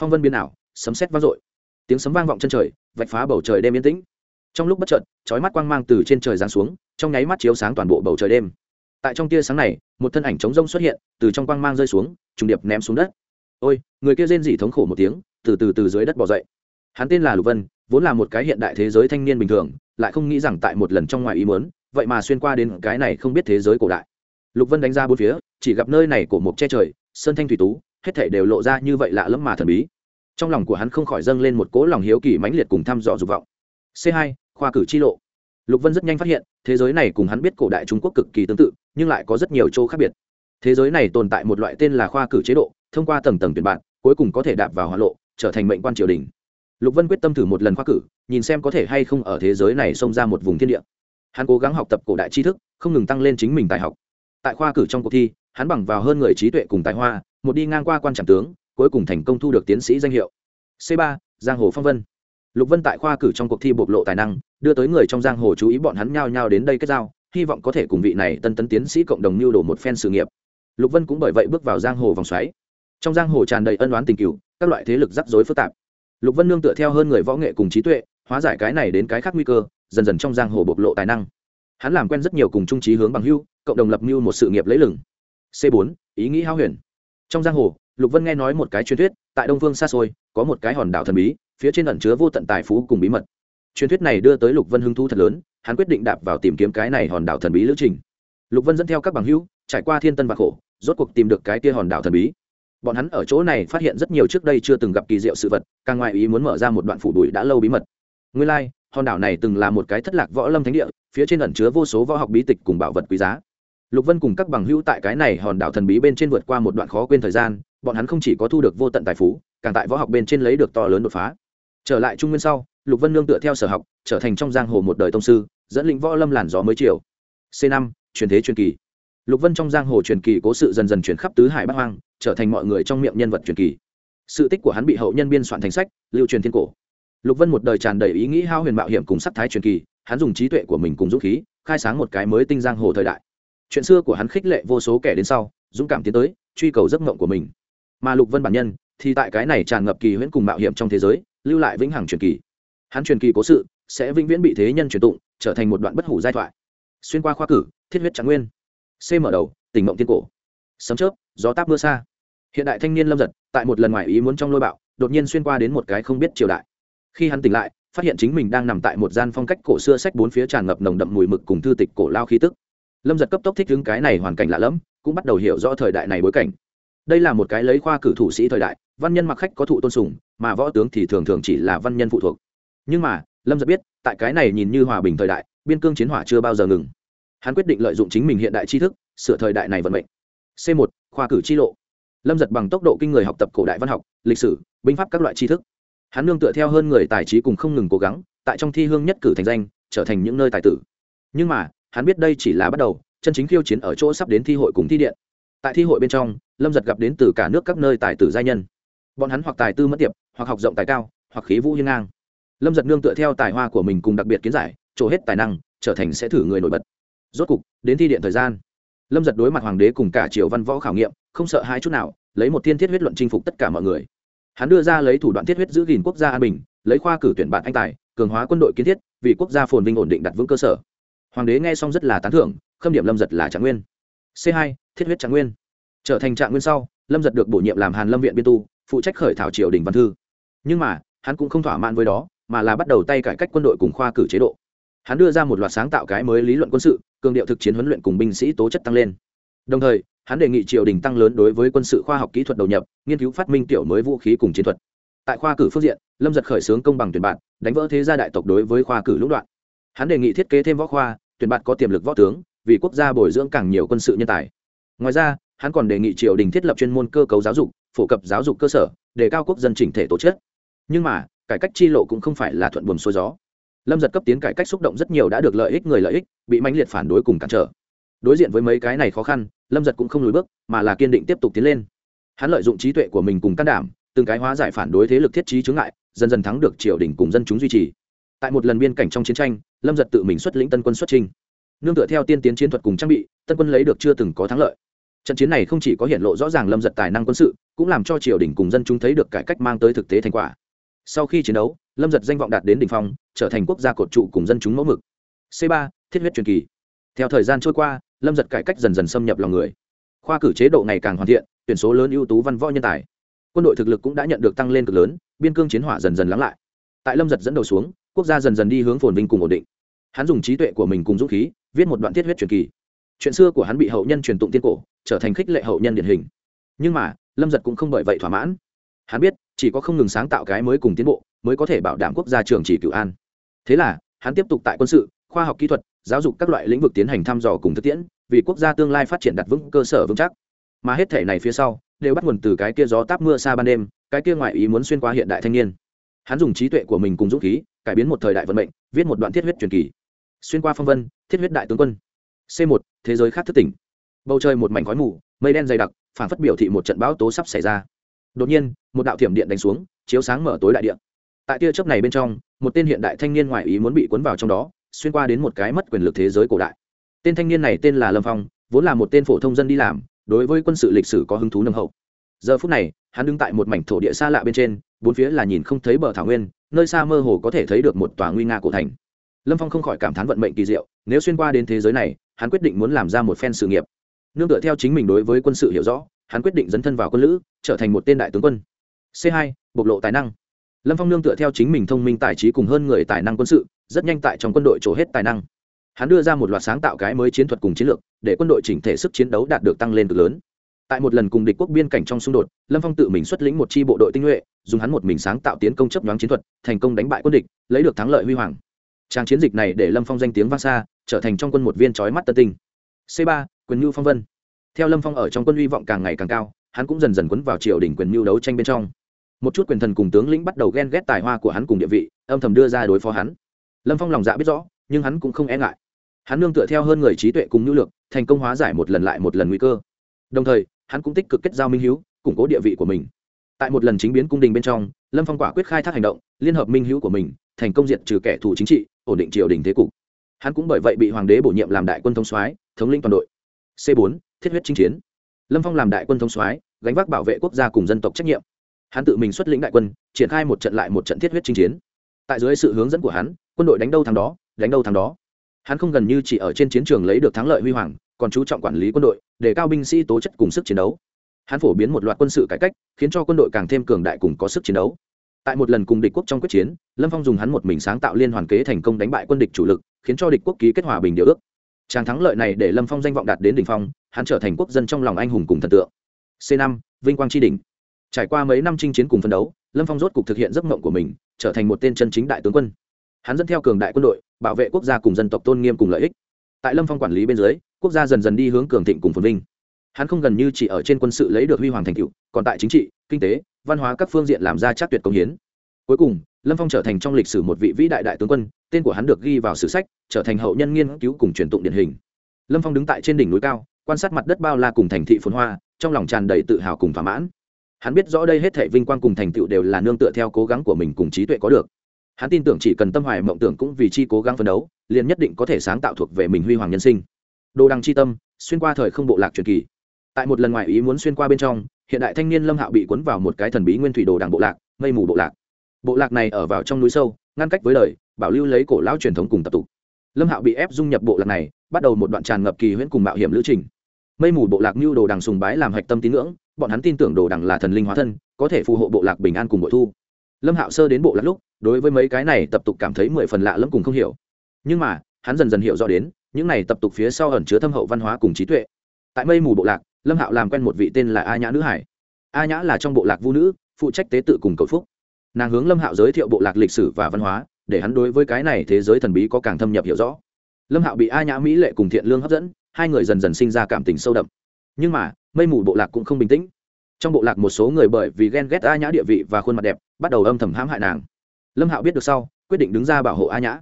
Phong vân biến ảo sấm sét vang dội. Tiếng sấm vang vọng chân trời vạch phá bầu trời đêm yên tĩnh. Trong lúc bất chợt chói mắt quang mang từ trên trời giáng xuống trong nháy mắt chiếu sáng toàn bộ bầu trời đêm. Tại trong tia sáng này, một thân ảnh trống rông xuất hiện, từ trong quang mang rơi xuống, trùng điệp ném xuống đất. Ôi, người kia rên rỉ thống khổ một tiếng, từ từ từ dưới đất bỏ dậy. Hắn tên là lục vân, vốn là một cái hiện đại thế giới thanh niên bình thường, lại không nghĩ rằng tại một lần trong ngoài ý muốn, vậy mà xuyên qua đến cái này không biết thế giới cổ đại. Lục vân đánh ra bốn phía, chỉ gặp nơi này cổ mộc che trời, sơn thanh thủy tú, hết thể đều lộ ra như vậy lạ lẫm mà thần bí. Trong lòng của hắn không khỏi dâng lên một cỗ lòng hiếu kỳ mãnh liệt cùng thăm dò dục vọng. C hai, khoa cử chi lộ. Lục vân rất nhanh phát hiện thế giới này cùng hắn biết cổ đại trung quốc cực kỳ tương tự, nhưng lại có rất nhiều chỗ khác biệt. Thế giới này tồn tại một loại tên là khoa cử chế độ, thông qua tầng tầng tuyển bạn, cuối cùng có thể đạp vào hoa lộ, trở thành mệnh quan triều đình. Lục vân quyết tâm thử một lần khoa cử, nhìn xem có thể hay không ở thế giới này xông ra một vùng thiên địa. Hắn cố gắng học tập cổ đại tri thức, không ngừng tăng lên chính mình tài học. Tại khoa cử trong cuộc thi, hắn bằng vào hơn người trí tuệ cùng tài hoa, một đi ngang qua quan trạm tướng, cuối cùng thành công thu được tiến sĩ danh hiệu. C ba, giang hồ phong vân. Lục vân tại khoa cử trong cuộc thi bộc lộ tài năng đưa tới người trong giang hồ chú ý bọn hắn nhao nhao đến đây kết giao, hy vọng có thể cùng vị này tân tấn tiến sĩ cộng đồng mưu đồ một phen sự nghiệp. Lục vân cũng bởi vậy bước vào giang hồ vòng xoáy. Trong giang hồ tràn đầy ân oán tình cựu các loại thế lực rắc rối phức tạp. Lục vân nương tựa theo hơn người võ nghệ cùng trí tuệ, hóa giải cái này đến cái khác nguy cơ, dần dần trong giang hồ bộc lộ tài năng. Hắn làm quen rất nhiều cùng trung trí hướng bằng hưu, cộng đồng lập mưu một sự nghiệp lấy lừng. C 4 ý nghĩ hao huyền. Trong giang hồ, lục vân nghe nói một cái truyền thuyết, tại đông phương xa xôi, có một cái hòn đảo thần bí, phía trên ẩn chứa vô tận tài phú cùng bí mật truyền thuyết này đưa tới lục vân hưng thu thật lớn hắn quyết định đạp vào tìm kiếm cái này hòn đảo thần bí lữ trình. Lục vân dẫn theo các bằng hữu trải qua thiên tân và khổ rốt cuộc tìm được cái kia hòn đảo thần bí. Bọn hắn ở chỗ này phát hiện rất nhiều trước đây chưa từng gặp kỳ diệu sự vật càng ngoại ý muốn mở ra một đoạn phủ đùi đã lâu bí mật. Nguyên lai、like, hòn đảo này từng là một cái thất lạc võ lâm thánh địa phía trên ẩn chứa vô số võ học bí tịch cùng bảo vật quý giá. Lục vân cùng các bằng hữu tại cái này hòn đảo thần bí bên trên vượt qua một đoạn khó quên thời gian bọn hắn không chỉ có thu được vô tận tài phú càng tại võ học bên trên lấy được to lớn đột phá. Trở lại trung nguyên sau lục vân nương tựa theo sở học, trở thành trong giang hồ một đời tông sư, dẫn lĩnh võ lâm làn gió mới chiều. C năm, truyền thế truyền kỳ. Lục vân trong giang hồ truyền kỳ cố sự dần dần chuyển khắp tứ hải bắc hoang, trở thành mọi người trong miệng nhân vật truyền kỳ. Sự tích của hắn bị hậu nhân biên soạn thành sách, lưu truyền thiên cổ. Lục vân một đời tràn đầy ý nghĩ hao huyền mạo hiểm cùng sắc thái truyền kỳ, hắn dùng trí tuệ của mình cùng dũng khí, khai sáng một cái mới tinh giang hồ thời đại. Chuyện xưa của hắn khích lệ vô số kẻ đến sau, dũng cảm tiến tới, truy cầu giấc mộng của mình. Mà lục vân bản nhân, thì tại cái này tràn ngập kỳ huyễn cùng mạo hiểm trong thế giới, lưu lại vĩnh hằng truyền kỳ hắn truyền kỳ cố sự, sẽ vĩnh viễn bị thế nhân truyền tụng, trở thành một đoạn bất hủ giai thoại. Xuyên qua khoa cử, thiết huyết trạng nguyên. C mở đầu, tỉnh mộng tiên cổ. Sấm chớp, gió táp mưa xa. Hiện đại thanh niên lâm giật, tại một lần ngoài ý muốn trong lôi bạo, đột nhiên xuyên qua đến một cái không biết triều đại. Khi hắn tỉnh lại, phát hiện chính mình đang nằm tại một gian phong cách cổ xưa sách bốn phía tràn ngập nồng đậm mùi mực cùng thư tịch cổ lao khí tức. Lâm giật cấp tốc thích đứng cái này hoàn cảnh lạ lẫm, cũng bắt đầu hiểu rõ thời đại này bối cảnh. Đây là một cái lấy khoa cử thủ sĩ thời đại, văn nhân mặc khách có thụ tôn sùng, mà võ tướng thì thường thường chỉ là văn nhân phụ thuộc nhưng mà, lâm giật biết, tại cái này nhìn như hòa bình thời đại, biên cương chiến hỏa chưa bao giờ ngừng. Hắn quyết định lợi dụng chính mình hiện đại tri thức, sửa thời đại này vận mệnh. C một, khoa cử chi lộ. Lâm giật bằng tốc độ kinh người học tập cổ đại văn học, lịch sử, binh pháp các loại tri thức. Hắn nương tựa theo hơn người tài trí cùng không ngừng cố gắng, tại trong thi hương nhất cử thành danh, trở thành những nơi tài tử. Nhưng mà, hắn biết đây chỉ là bắt đầu, chân chính khiêu chiến ở chỗ sắp đến thi hội cùng thi điện. Tại thi hội bên trong, lâm giật gặp đến từ cả nước các nơi tài tử giai nhân. Bọn hắn hoặc tài tư mất tiệp, hoặc học rộng tài cao, hoặc khí vũ hiên ngang lâm giật nương tựa theo tài hoa của mình cùng đặc biệt kiến giải, trổ hết tài năng, trở thành sẽ thử người nổi bật. Rốt cục, đến thi điện thời gian. Lâm giật đối mặt hoàng đế cùng cả triều văn võ khảo nghiệm, không sợ hai chút nào, lấy một thiên thiết huyết luận chinh phục tất cả mọi người. Hắn đưa ra lấy thủ đoạn thiết huyết giữ gìn quốc gia an bình, lấy khoa cử tuyển bạn anh tài, cường hóa quân đội kiến thiết, vì quốc gia phồn vinh ổn định đặt vững cơ sở. Hoàng đế nghe xong rất là tán thưởng, khâm điểm lâm giật là trạng nguyên. C hai, thiết huyết trạng nguyên. Trở thành trạng nguyên sau, lâm giật được bổ nhiệm làm hàn lâm viện biên tu, phụ trách khởi thảo triều đình văn thư. Nhưng mà, hắn cũng không thỏa mãn với đó mà là bắt đầu tay cải cách quân đội cùng khoa cử chế độ. Hắn đưa ra một loạt sáng tạo cái mới lý luận quân sự, cường điệu thực chiến huấn luyện cùng binh sĩ tố chất tăng lên. Đồng thời, hắn đề nghị triều đình tăng lớn đối với quân sự khoa học kỹ thuật đầu nhập, nghiên cứu phát minh tiểu mới vũ khí cùng chiến thuật. Tại khoa cử phương diện, lâm giật khởi xướng công bằng tuyển bạn, đánh vỡ thế gia đại tộc đối với khoa cử lũng đoạn. Hắn đề nghị thiết kế thêm võ khoa, tuyển bạn có tiềm lực võ tướng, vì quốc gia bồi dưỡng càng nhiều quân sự nhân tài. Ngoài ra, hắn còn đề nghị triều đình thiết lập chuyên môn cơ cấu giáo dục, phổ cập giáo dục cơ sở để cao quốc dân chỉnh thể tổ chức nhưng mà cải cách chi lộ cũng không phải là thuận buồm xuôi gió. Lâm giật cấp tiến cải cách xúc động rất nhiều đã được lợi ích người lợi ích, bị mãnh liệt phản đối cùng cản trở. Đối diện với mấy cái này khó khăn, lâm giật cũng không lùi bước, mà là kiên định tiếp tục tiến lên. Hắn lợi dụng trí tuệ của mình cùng can đảm, từng cái hóa giải phản đối thế lực thiết trí chướng ngại, dần dần thắng được triều đình cùng dân chúng duy trì. Tại một lần biên cảnh trong chiến tranh, lâm giật tự mình xuất lĩnh tân quân xuất trình nương tựa theo tiên tiến chiến thuật cùng trang bị, tân quân lấy được chưa từng có thắng lợi. Trận chiến này không chỉ có hiện lộ rõ ràng lâm giật tài năng quân sự, cũng làm cho triều đình cùng dân chúng thấy được cải cách mang tới thực tế thành quả sau khi chiến đấu, lâm giật danh vọng đạt đến đ ỉ n h phong, trở thành quốc gia cột trụ cùng dân chúng mẫu mực. C ba, thiết huyết truyền kỳ. Theo thời gian trôi qua, lâm giật cải cách dần dần xâm nhập lòng người. Khoa cử chế độ ngày càng hoàn thiện, tuyển số lớn ưu tú văn võ nhân tài. Quân đội thực lực cũng đã nhận được tăng lên cực lớn, biên cương chiến hỏa dần dần lắng lại. Tại lâm giật dẫn đầu xuống, quốc gia dần dần đi hướng phồn vinh cùng ổn định. Hắn dùng trí tuệ của mình cùng dũng khí, viết một đoạn thiết huyết truyền kỳ. Chuyện xưa của hắn bị hậu nhân truyền tụng tiên cổ, trở thành khích lệ hậu nhân điển hình. Nhưng mà, lâm giật cũng không bởi vậy thỏa mãn. Hắn biết chỉ có không ngừng sáng tạo cái mới cùng tiến bộ, mới có thể bảo đảm quốc gia trường chỉ cựu an. Thế là, hắn tiếp tục tại quân sự, khoa học kỹ thuật, giáo dục các loại lĩnh vực tiến hành thăm dò cùng thực tiễn, vì quốc gia tương lai phát triển đặt vững cơ sở vững chắc. Mà hết thể này phía sau, đều bắt nguồn từ cái kia gió táp mưa xa ban đêm, cái kia ngoại ý muốn xuyên qua hiện đại thanh niên. Hắn dùng trí tuệ của mình cùng dũng khí, cải biến một thời đại vận mệnh, viết một đoạn thiết huyết truyền kỳ. Xuyên qua phong vân, thiết huyết đại tướng quân. C một, thế giới khác thức tỉnh. Bầu trời một mảnh khói mù, mây đen dày đặc, phản phất biểu thị một trận bão tố sắp xảy ra đột nhiên, một đạo thiểm điện đánh xuống, chiếu sáng mở tối đại điện tại tia chớp này bên trong, một tên hiện đại thanh niên ngoại ý muốn bị cuốn vào trong đó, xuyên qua đến một cái mất quyền lực thế giới cổ đại. Tên thanh niên này tên là lâm phong, vốn là một tên phổ thông dân đi làm, đối với quân sự lịch sử có hứng thú nâng hậu. Giờ phút này, hắn đứng tại một mảnh thổ địa xa lạ bên trên, bốn phía là nhìn không thấy bờ thảo nguyên, nơi xa mơ hồ có thể thấy được một tòa nguy nga cổ thành. Lâm phong không khỏi cảm thán vận mệnh kỳ diệu, nếu xuyên qua đến thế giới này, hắn quyết định muốn làm ra một phen sự nghiệp. Nương tựa theo chính mình đối với quân sự hiểu rõ hắn quyết định dấn thân vào quân lữ, trở thành một tên đại tướng quân. C hai, bộc lộ tài năng. Lâm phong nương tựa theo chính mình thông minh tài trí cùng hơn người tài năng quân sự, rất nhanh tại trong quân đội trổ hết tài năng. Hắn đưa ra một loạt sáng tạo cái mới chiến thuật cùng chiến lược, để quân đội chỉnh thể sức chiến đấu đạt được tăng lên cực lớn. Tại một lần cùng địch quốc biên cảnh trong xung đột, lâm phong tự mình xuất lĩnh một chi bộ đội tinh nhuệ, dùng hắn một mình sáng tạo tiến công chấp nhoáng chiến thuật, thành công đánh bại quân địch, lấy được thắng lợi huy hoàng. Trang chiến dịch này để lâm phong danh tiếng vang xa, trở thành trong quân một viên trói mắt tân tinh. C ba, quyền ngưu phong vân theo lâm phong ở trong quân hy vọng càng ngày càng cao, hắn cũng dần dần quấn vào triều đình quyền mưu đấu tranh bên trong. Một chút quyền thần cùng tướng lĩnh bắt đầu ghen ghét tài hoa của hắn cùng địa vị, âm thầm đưa ra đối phó hắn. Lâm phong lòng dạ biết rõ, nhưng hắn cũng không e ngại. Hắn nương tựa theo hơn người trí tuệ cùng nhu lược thành công hóa giải một lần lại một lần nguy cơ. Đồng thời, hắn cũng tích cực kết giao minh hữu củng cố địa vị của mình. Tại một lần chính biến cung đình bên trong, lâm phong quả quyết khai thác hành động, liên hợp minh hữu của mình, thành công diệt trừ kẻ thù chính trị, ổn định triều đình thế cục. Hắn cũng bởi vậy bị hoàng đế bổ nhiệm làm đại quân thống soái, thống lĩnh toàn đội. C 4 thiết huyết chinh chiến. Lâm phong làm đại quân thống soái, gánh vác bảo vệ quốc gia cùng dân tộc trách nhiệm. Hắn tự mình xuất lĩnh đại quân, triển khai một trận lại một trận thiết huyết chinh chiến. Tại dưới sự hướng dẫn của hắn, quân đội đánh đâu thắng đó, đánh đâu thắng đó. Hắn không gần như chỉ ở trên chiến trường lấy được thắng lợi huy hoàng, còn chú trọng quản lý quân đội, để cao binh sĩ tố chất cùng sức chiến đấu. Hắn phổ biến một loạt quân sự cải cách, khiến cho quân đội càng thêm cường đại cùng có sức chiến đấu. Tại một lần cùng địch quốc trong quyết chiến, lâm phong dùng hắn một mình sáng tạo liên hoàn kế thành công đánh bại quân địch chủ lực, khiến cho địch quốc ký kết hòa bình điều ước tràng thắng lợi này để lâm phong danh vọng đạt đến đ ỉ n h phong, hắn trở thành quốc dân trong lòng anh hùng cùng thần tượng. C năm, vinh quang tri đình trải qua mấy năm chinh chiến cùng phân đấu, lâm phong rốt cục thực hiện giấc mộng của mình, trở thành một tên chân chính đại tướng quân. Hắn dẫn theo cường đại quân đội, bảo vệ quốc gia cùng dân tộc tôn nghiêm cùng lợi ích. Tại lâm phong quản lý bên dưới, quốc gia dần dần đi hướng cường thịnh cùng phồn vinh. Hắn không gần như chỉ ở trên quân sự lấy được huy hoàng thành tựu, còn tại chính trị, kinh tế, văn hóa các phương diện làm ra chắc tuyệt công hiến cuối cùng, lâm phong trở thành trong lịch sử một vị vĩ đại đại tướng quân, tên của hắn được ghi vào sử sách, trở thành hậu nhân nghiên cứu cùng truyền tụng điển hình. Lâm phong đứng tại trên đỉnh núi cao, quan sát mặt đất bao la cùng thành thị phồn hoa, trong lòng tràn đầy tự hào cùng thỏa mãn. Hắn biết rõ đây hết thể vinh quang cùng thành tựu đều là nương tựa theo cố gắng của mình cùng trí tuệ có được. Hắn tin tưởng chỉ cần tâm hoài mộng tưởng cũng vì chi cố gắng phấn đấu, liền nhất định có thể sáng tạo thuộc về mình huy hoàng nhân sinh. Đồ đăng chi tâm, xuyên qua thời không bộ lạc truyền kỳ. Tại một lần ngoài ý muốn xuyên qua bên trong, hiện đại thanh niên lâm hạo bị cuốn vào một cái thần bí nguyên thủy đồ đằng bộ lạc, mây mù bộ lạc bộ lạc này ở vào trong núi sâu, ngăn cách với đời, bảo lưu lấy cổ lão truyền thống cùng tập tục. Lâm hạo bị ép dung nhập bộ lạc này, bắt đầu một đoạn tràn ngập kỳ huyễn cùng mạo hiểm lữ trình. Mây mù bộ lạc mưu đồ đằng sùng bái làm hạch tâm tín ngưỡng, bọn hắn tin tưởng đồ đằng là thần linh hóa thân, có thể phù hộ bộ lạc bình an cùng bội thu. Lâm hạo sơ đến bộ lạc lúc, đối với mấy cái này tập tục cảm thấy mười phần lạ lẫm cùng không hiểu. Nhưng mà, hắn dần dần hiểu rõ đến, những này tập tục phía sau ẩn chứa thâm hậu văn hóa cùng trí tuệ. Tại mây mù bộ lạc, lâm hạo làm quen một vị tên là a nhã nữ hải. A nhã là trong bộ lạc vũ nữ, phụ trách tế tự cùng cầu phúc nàng hướng lâm hạo giới thiệu bộ lạc lịch sử và văn hóa, để hắn đối với cái này thế giới thần bí có càng thâm nhập hiểu rõ. Lâm hạo bị a nhã mỹ lệ cùng thiện lương hấp dẫn, hai người dần dần sinh ra cảm tình sâu đậm. Nhưng mà, mây mù bộ lạc cũng không bình tĩnh. Trong bộ lạc một số người bởi vì ghen ghét a nhã địa vị và khuôn mặt đẹp, bắt đầu âm thầm hãm hại nàng. Lâm hạo biết được sau, quyết định đứng ra bảo hộ a nhã.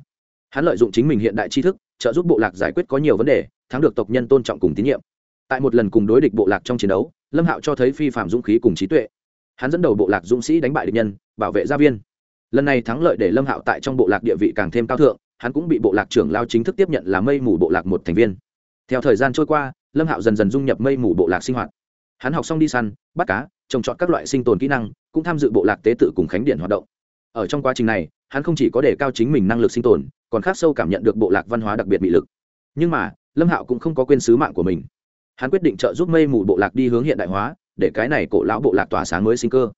Hắn lợi dụng chính mình hiện đại tri thức, trợ giúp bộ lạc giải quyết có nhiều vấn đề, thắng được tộc nhân tôn trọng cùng tín nhiệm. Tại một lần cùng đối địch bộ lạc trong chiến đấu, lâm hạo cho thấy phi phạm dũng khí cùng trí tuệ hắn dẫn đầu bộ lạc dũng sĩ đánh bại địch nhân, bảo vệ gia viên. Lần này thắng lợi để lâm hạo tại trong bộ lạc địa vị càng thêm cao thượng, hắn cũng bị bộ lạc trưởng lao chính thức tiếp nhận là mây mù bộ lạc một thành viên. Theo thời gian trôi qua, lâm hạo dần dần dung nhập mây mù bộ lạc sinh hoạt. Hắn học xong đi săn, bắt cá, trồng trọt các loại sinh tồn kỹ năng, cũng tham dự bộ lạc tế tự cùng khánh điện hoạt động. Ở trong quá trình này, hắn không chỉ có đề cao chính mình năng lực sinh tồn, còn khác sâu cảm nhận được bộ lạc văn hóa đặc biệt bị lực. Nhưng mà, lâm hạo cũng không có quên sứ mạng của mình. Hắn quyết định trợ giúp mây mù bộ lạc đi hướng hiện đại hóa để cái này cổ lão bộ lạc tỏa sáng mới sinh cơ.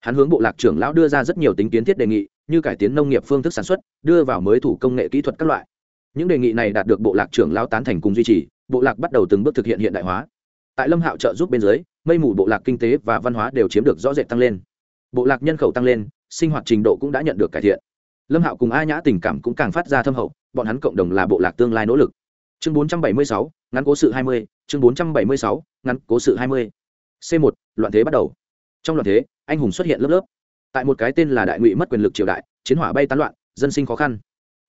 Hắn hướng bộ lạc trưởng lão đưa ra rất nhiều tính kiến thiết đề nghị như cải tiến nông nghiệp phương thức sản xuất đưa vào mới thủ công nghệ kỹ thuật các loại. Những đề nghị này đạt được bộ lạc trưởng lão tán thành cùng duy trì bộ lạc bắt đầu từng bước thực hiện hiện đại hóa. Tại lâm hạo trợ giúp bên dưới mây mù bộ lạc kinh tế và văn hóa đều chiếm được rõ rệt tăng lên. Bộ lạc nhân khẩu tăng lên sinh hoạt trình độ cũng đã nhận được cải thiện. Lâm hạo cùng a nhã tình cảm cũng càng phát ra thâm hậu bọn hắn cộng đồng là bộ lạc tương lai nỗ lực. Chương 476, ngắn cố sự 20, chương 476, ngắn cố sự 20 c 1 loạn thế bắt đầu. Trong loạn thế, anh hùng xuất hiện lớp lớp. Tại một cái tên là đại ngụy mất quyền lực triều đại, chiến hỏa bay tán loạn, dân sinh khó khăn.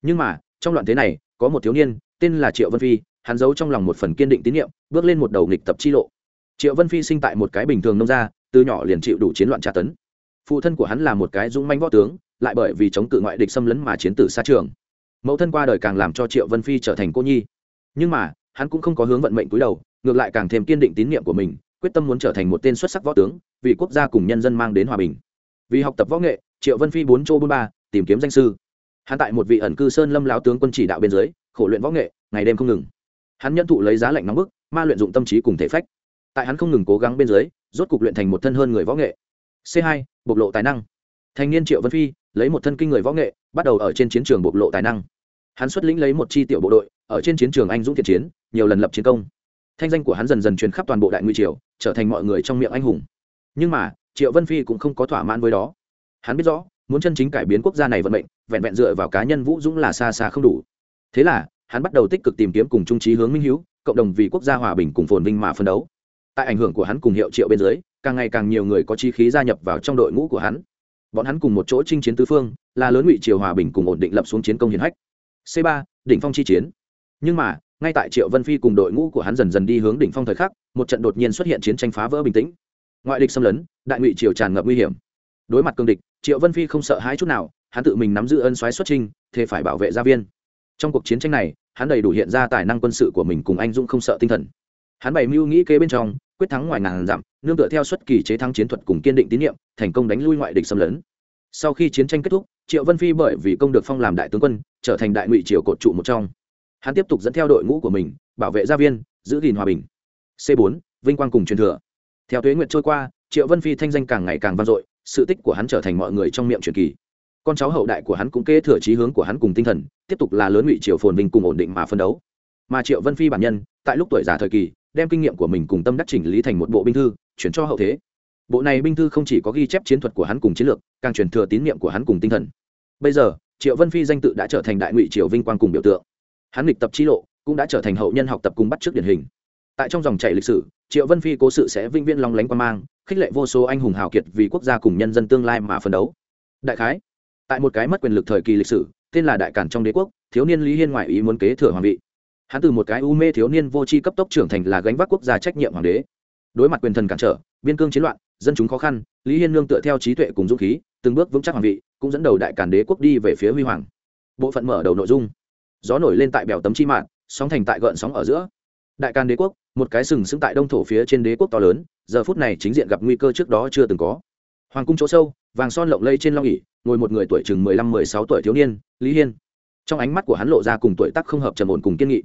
Nhưng mà, trong loạn thế này, có một thiếu niên, tên là triệu vân phi, hắn giấu trong lòng một phần kiên định tín nhiệm, bước lên một đầu nghịch tập chi lộ. Triệu vân phi sinh tại một cái bình thường nông gia, từ nhỏ liền chịu đủ chiến loạn tra tấn. Phụ thân của hắn là một cái dũng manh võ tướng, lại bởi vì chống cự ngoại địch xâm lấn mà chiến tử xa trường. Mẫu thân qua đời càng làm cho triệu vân phi trở thành cô nhi. Nhưng mà, hắn cũng không có hướng vận mệnh cúi đầu, ngược lại càng thêm kiên định tín nhiệm của mình quyết tâm muốn trở thành một tên xuất sắc võ tướng, vì quốc gia cùng nhân dân mang đến hòa bình. Vì học tập võ nghệ, triệu vân phi bốn châu bốn ba, tìm kiếm danh sư. Hắn tại một vị ẩn cư sơn lâm lão tướng quân chỉ đạo bên dưới, khổ luyện võ nghệ, ngày đêm không ngừng. Hắn nhân thụ lấy giá lạnh nóng bức, ma luyện dụng tâm trí cùng thể phách. Tại hắn không ngừng cố gắng bên dưới, rốt cục luyện thành một thân hơn người võ nghệ. C hai, bộc lộ tài năng. Thanh niên triệu vân phi, lấy một thân kinh người võ nghệ, bắt đầu ở trên chiến trường bộc lộ tài năng. Hắn xuất lĩnh lấy một chi tiểu bộ đội, ở trên chiến trường anh dũng thiện chiến, nhiều lần lập chiến công thanh danh của hắn dần dần truyền khắp toàn bộ đại nguy triều, trở thành mọi người trong miệng anh hùng. Nhưng mà, triệu vân phi cũng không có thỏa mãn với đó. Hắn biết rõ, muốn chân chính cải biến quốc gia này vận mệnh, vẹn vẹn dựa vào cá nhân vũ dũng là xa xa không đủ. Thế là, hắn bắt đầu tích cực tìm kiếm cùng trung trí hướng minh hữu cộng đồng vì quốc gia hòa bình cùng phồn vinh mà phân đấu. Tại ảnh hưởng của hắn cùng hiệu triệu bên dưới, càng ngày càng nhiều người có chi khí gia nhập vào trong đội ngũ của hắn. Bọn hắn cùng một chỗ chinh chiến tứ phương, là lớn ngụy triều hòa bình cùng ổn định lập xuống chiến công hiển hách. C ba, đỉnh phong chi chiến. Nhưng mà ngay tại triệu vân phi cùng đội ngũ của hắn dần dần đi hướng đỉnh phong thời khắc, một trận đột nhiên xuất hiện chiến tranh phá vỡ bình tĩnh. Ngoại địch xâm lấn, đại ngụy triều tràn ngập nguy hiểm. Đối mặt cương địch, triệu vân phi không sợ hãi chút nào, hắn tự mình nắm giữ ân xoáy xuất trinh, thế phải bảo vệ gia viên. Trong cuộc chiến tranh này, hắn đầy đủ hiện ra tài năng quân sự của mình cùng anh dũng không sợ tinh thần. Hắn bày mưu nghĩ kế bên trong, quyết thắng ngoài ngàn dặm, nương tựa theo xuất kỳ chế thắng chiến thuật cùng kiên định tín nhiệm, thành công đánh lui ngoại địch xâm lấn. Sau khi chiến tranh kết thúc, triệu vân phi bởi vì công được phong làm đại tướng quân, trở thành đại ngụy triều cột trụ một trong hắn tiếp tục dẫn theo đội ngũ của mình, bảo vệ gia viên, giữ gìn hòa bình. C 4 vinh quang cùng truyền thừa. Theo tuế nguyện trôi qua, triệu vân phi thanh danh càng ngày càng vang dội, sự tích của hắn trở thành mọi người trong miệng truyền kỳ. Con cháu hậu đại của hắn cũng kế thừa trí hướng của hắn cùng tinh thần, tiếp tục là lớn ngụy triều phồn vinh cùng ổn định mà phân đấu. Mà triệu vân phi bản nhân, tại lúc tuổi già thời kỳ, đem kinh nghiệm của mình cùng tâm đắc chỉnh lý thành một bộ binh thư, chuyển cho hậu thế. Bộ này binh thư không chỉ có ghi chép chiến thuật của hắn cùng chiến lược, càng truyền thừa tín nhiệm của hắn cùng tinh thần. Bây giờ, triệu vân phi danh tự đã trở thành đại ngụy triều vinh quang cùng biểu tượng hắn lịch tập trí lộ, cũng đã trở thành hậu nhân học tập cùng bắt trước điển hình. Tại trong dòng chảy lịch sử, triệu vân phi cố sự sẽ vinh viên long lánh quan mang, khích lệ vô số anh hùng hào kiệt vì quốc gia cùng nhân dân tương lai mà phấn đấu. Đại khái, tại một cái mất quyền lực thời kỳ lịch sử, tên là đại cản trong đế quốc, thiếu niên lý hiên ngoại ý muốn kế thừa hoàng vị. Hắn từ một cái u mê thiếu niên vô tri cấp tốc trưởng thành là gánh vác quốc gia trách nhiệm hoàng đế. Đối mặt quyền thần cản trở, biên cương chiến loạn, dân chúng khó khăn, lý hiên nương tựa theo trí tuệ cùng dũng khí, từng bước vững chắc hoàng vị, cũng dẫn đầu đại cản đế quốc đi về phía huy hoàng. Bộ phận mở đầu nội dung gió nổi lên tại bèo tấm chi mạng sóng thành tại gợn sóng ở giữa. Đại can đế quốc, một cái sừng sững tại đông thổ phía trên đế quốc to lớn, giờ phút này chính diện gặp nguy cơ trước đó chưa từng có. Hoàng cung chỗ sâu, vàng son lộng lây trên long ỉ ngồi một người tuổi chừng mười lăm, mười sáu tuổi thiếu niên, lý hiên. Trong ánh mắt của hắn lộ ra cùng tuổi tác không hợp trầm ổn cùng kiên nghị.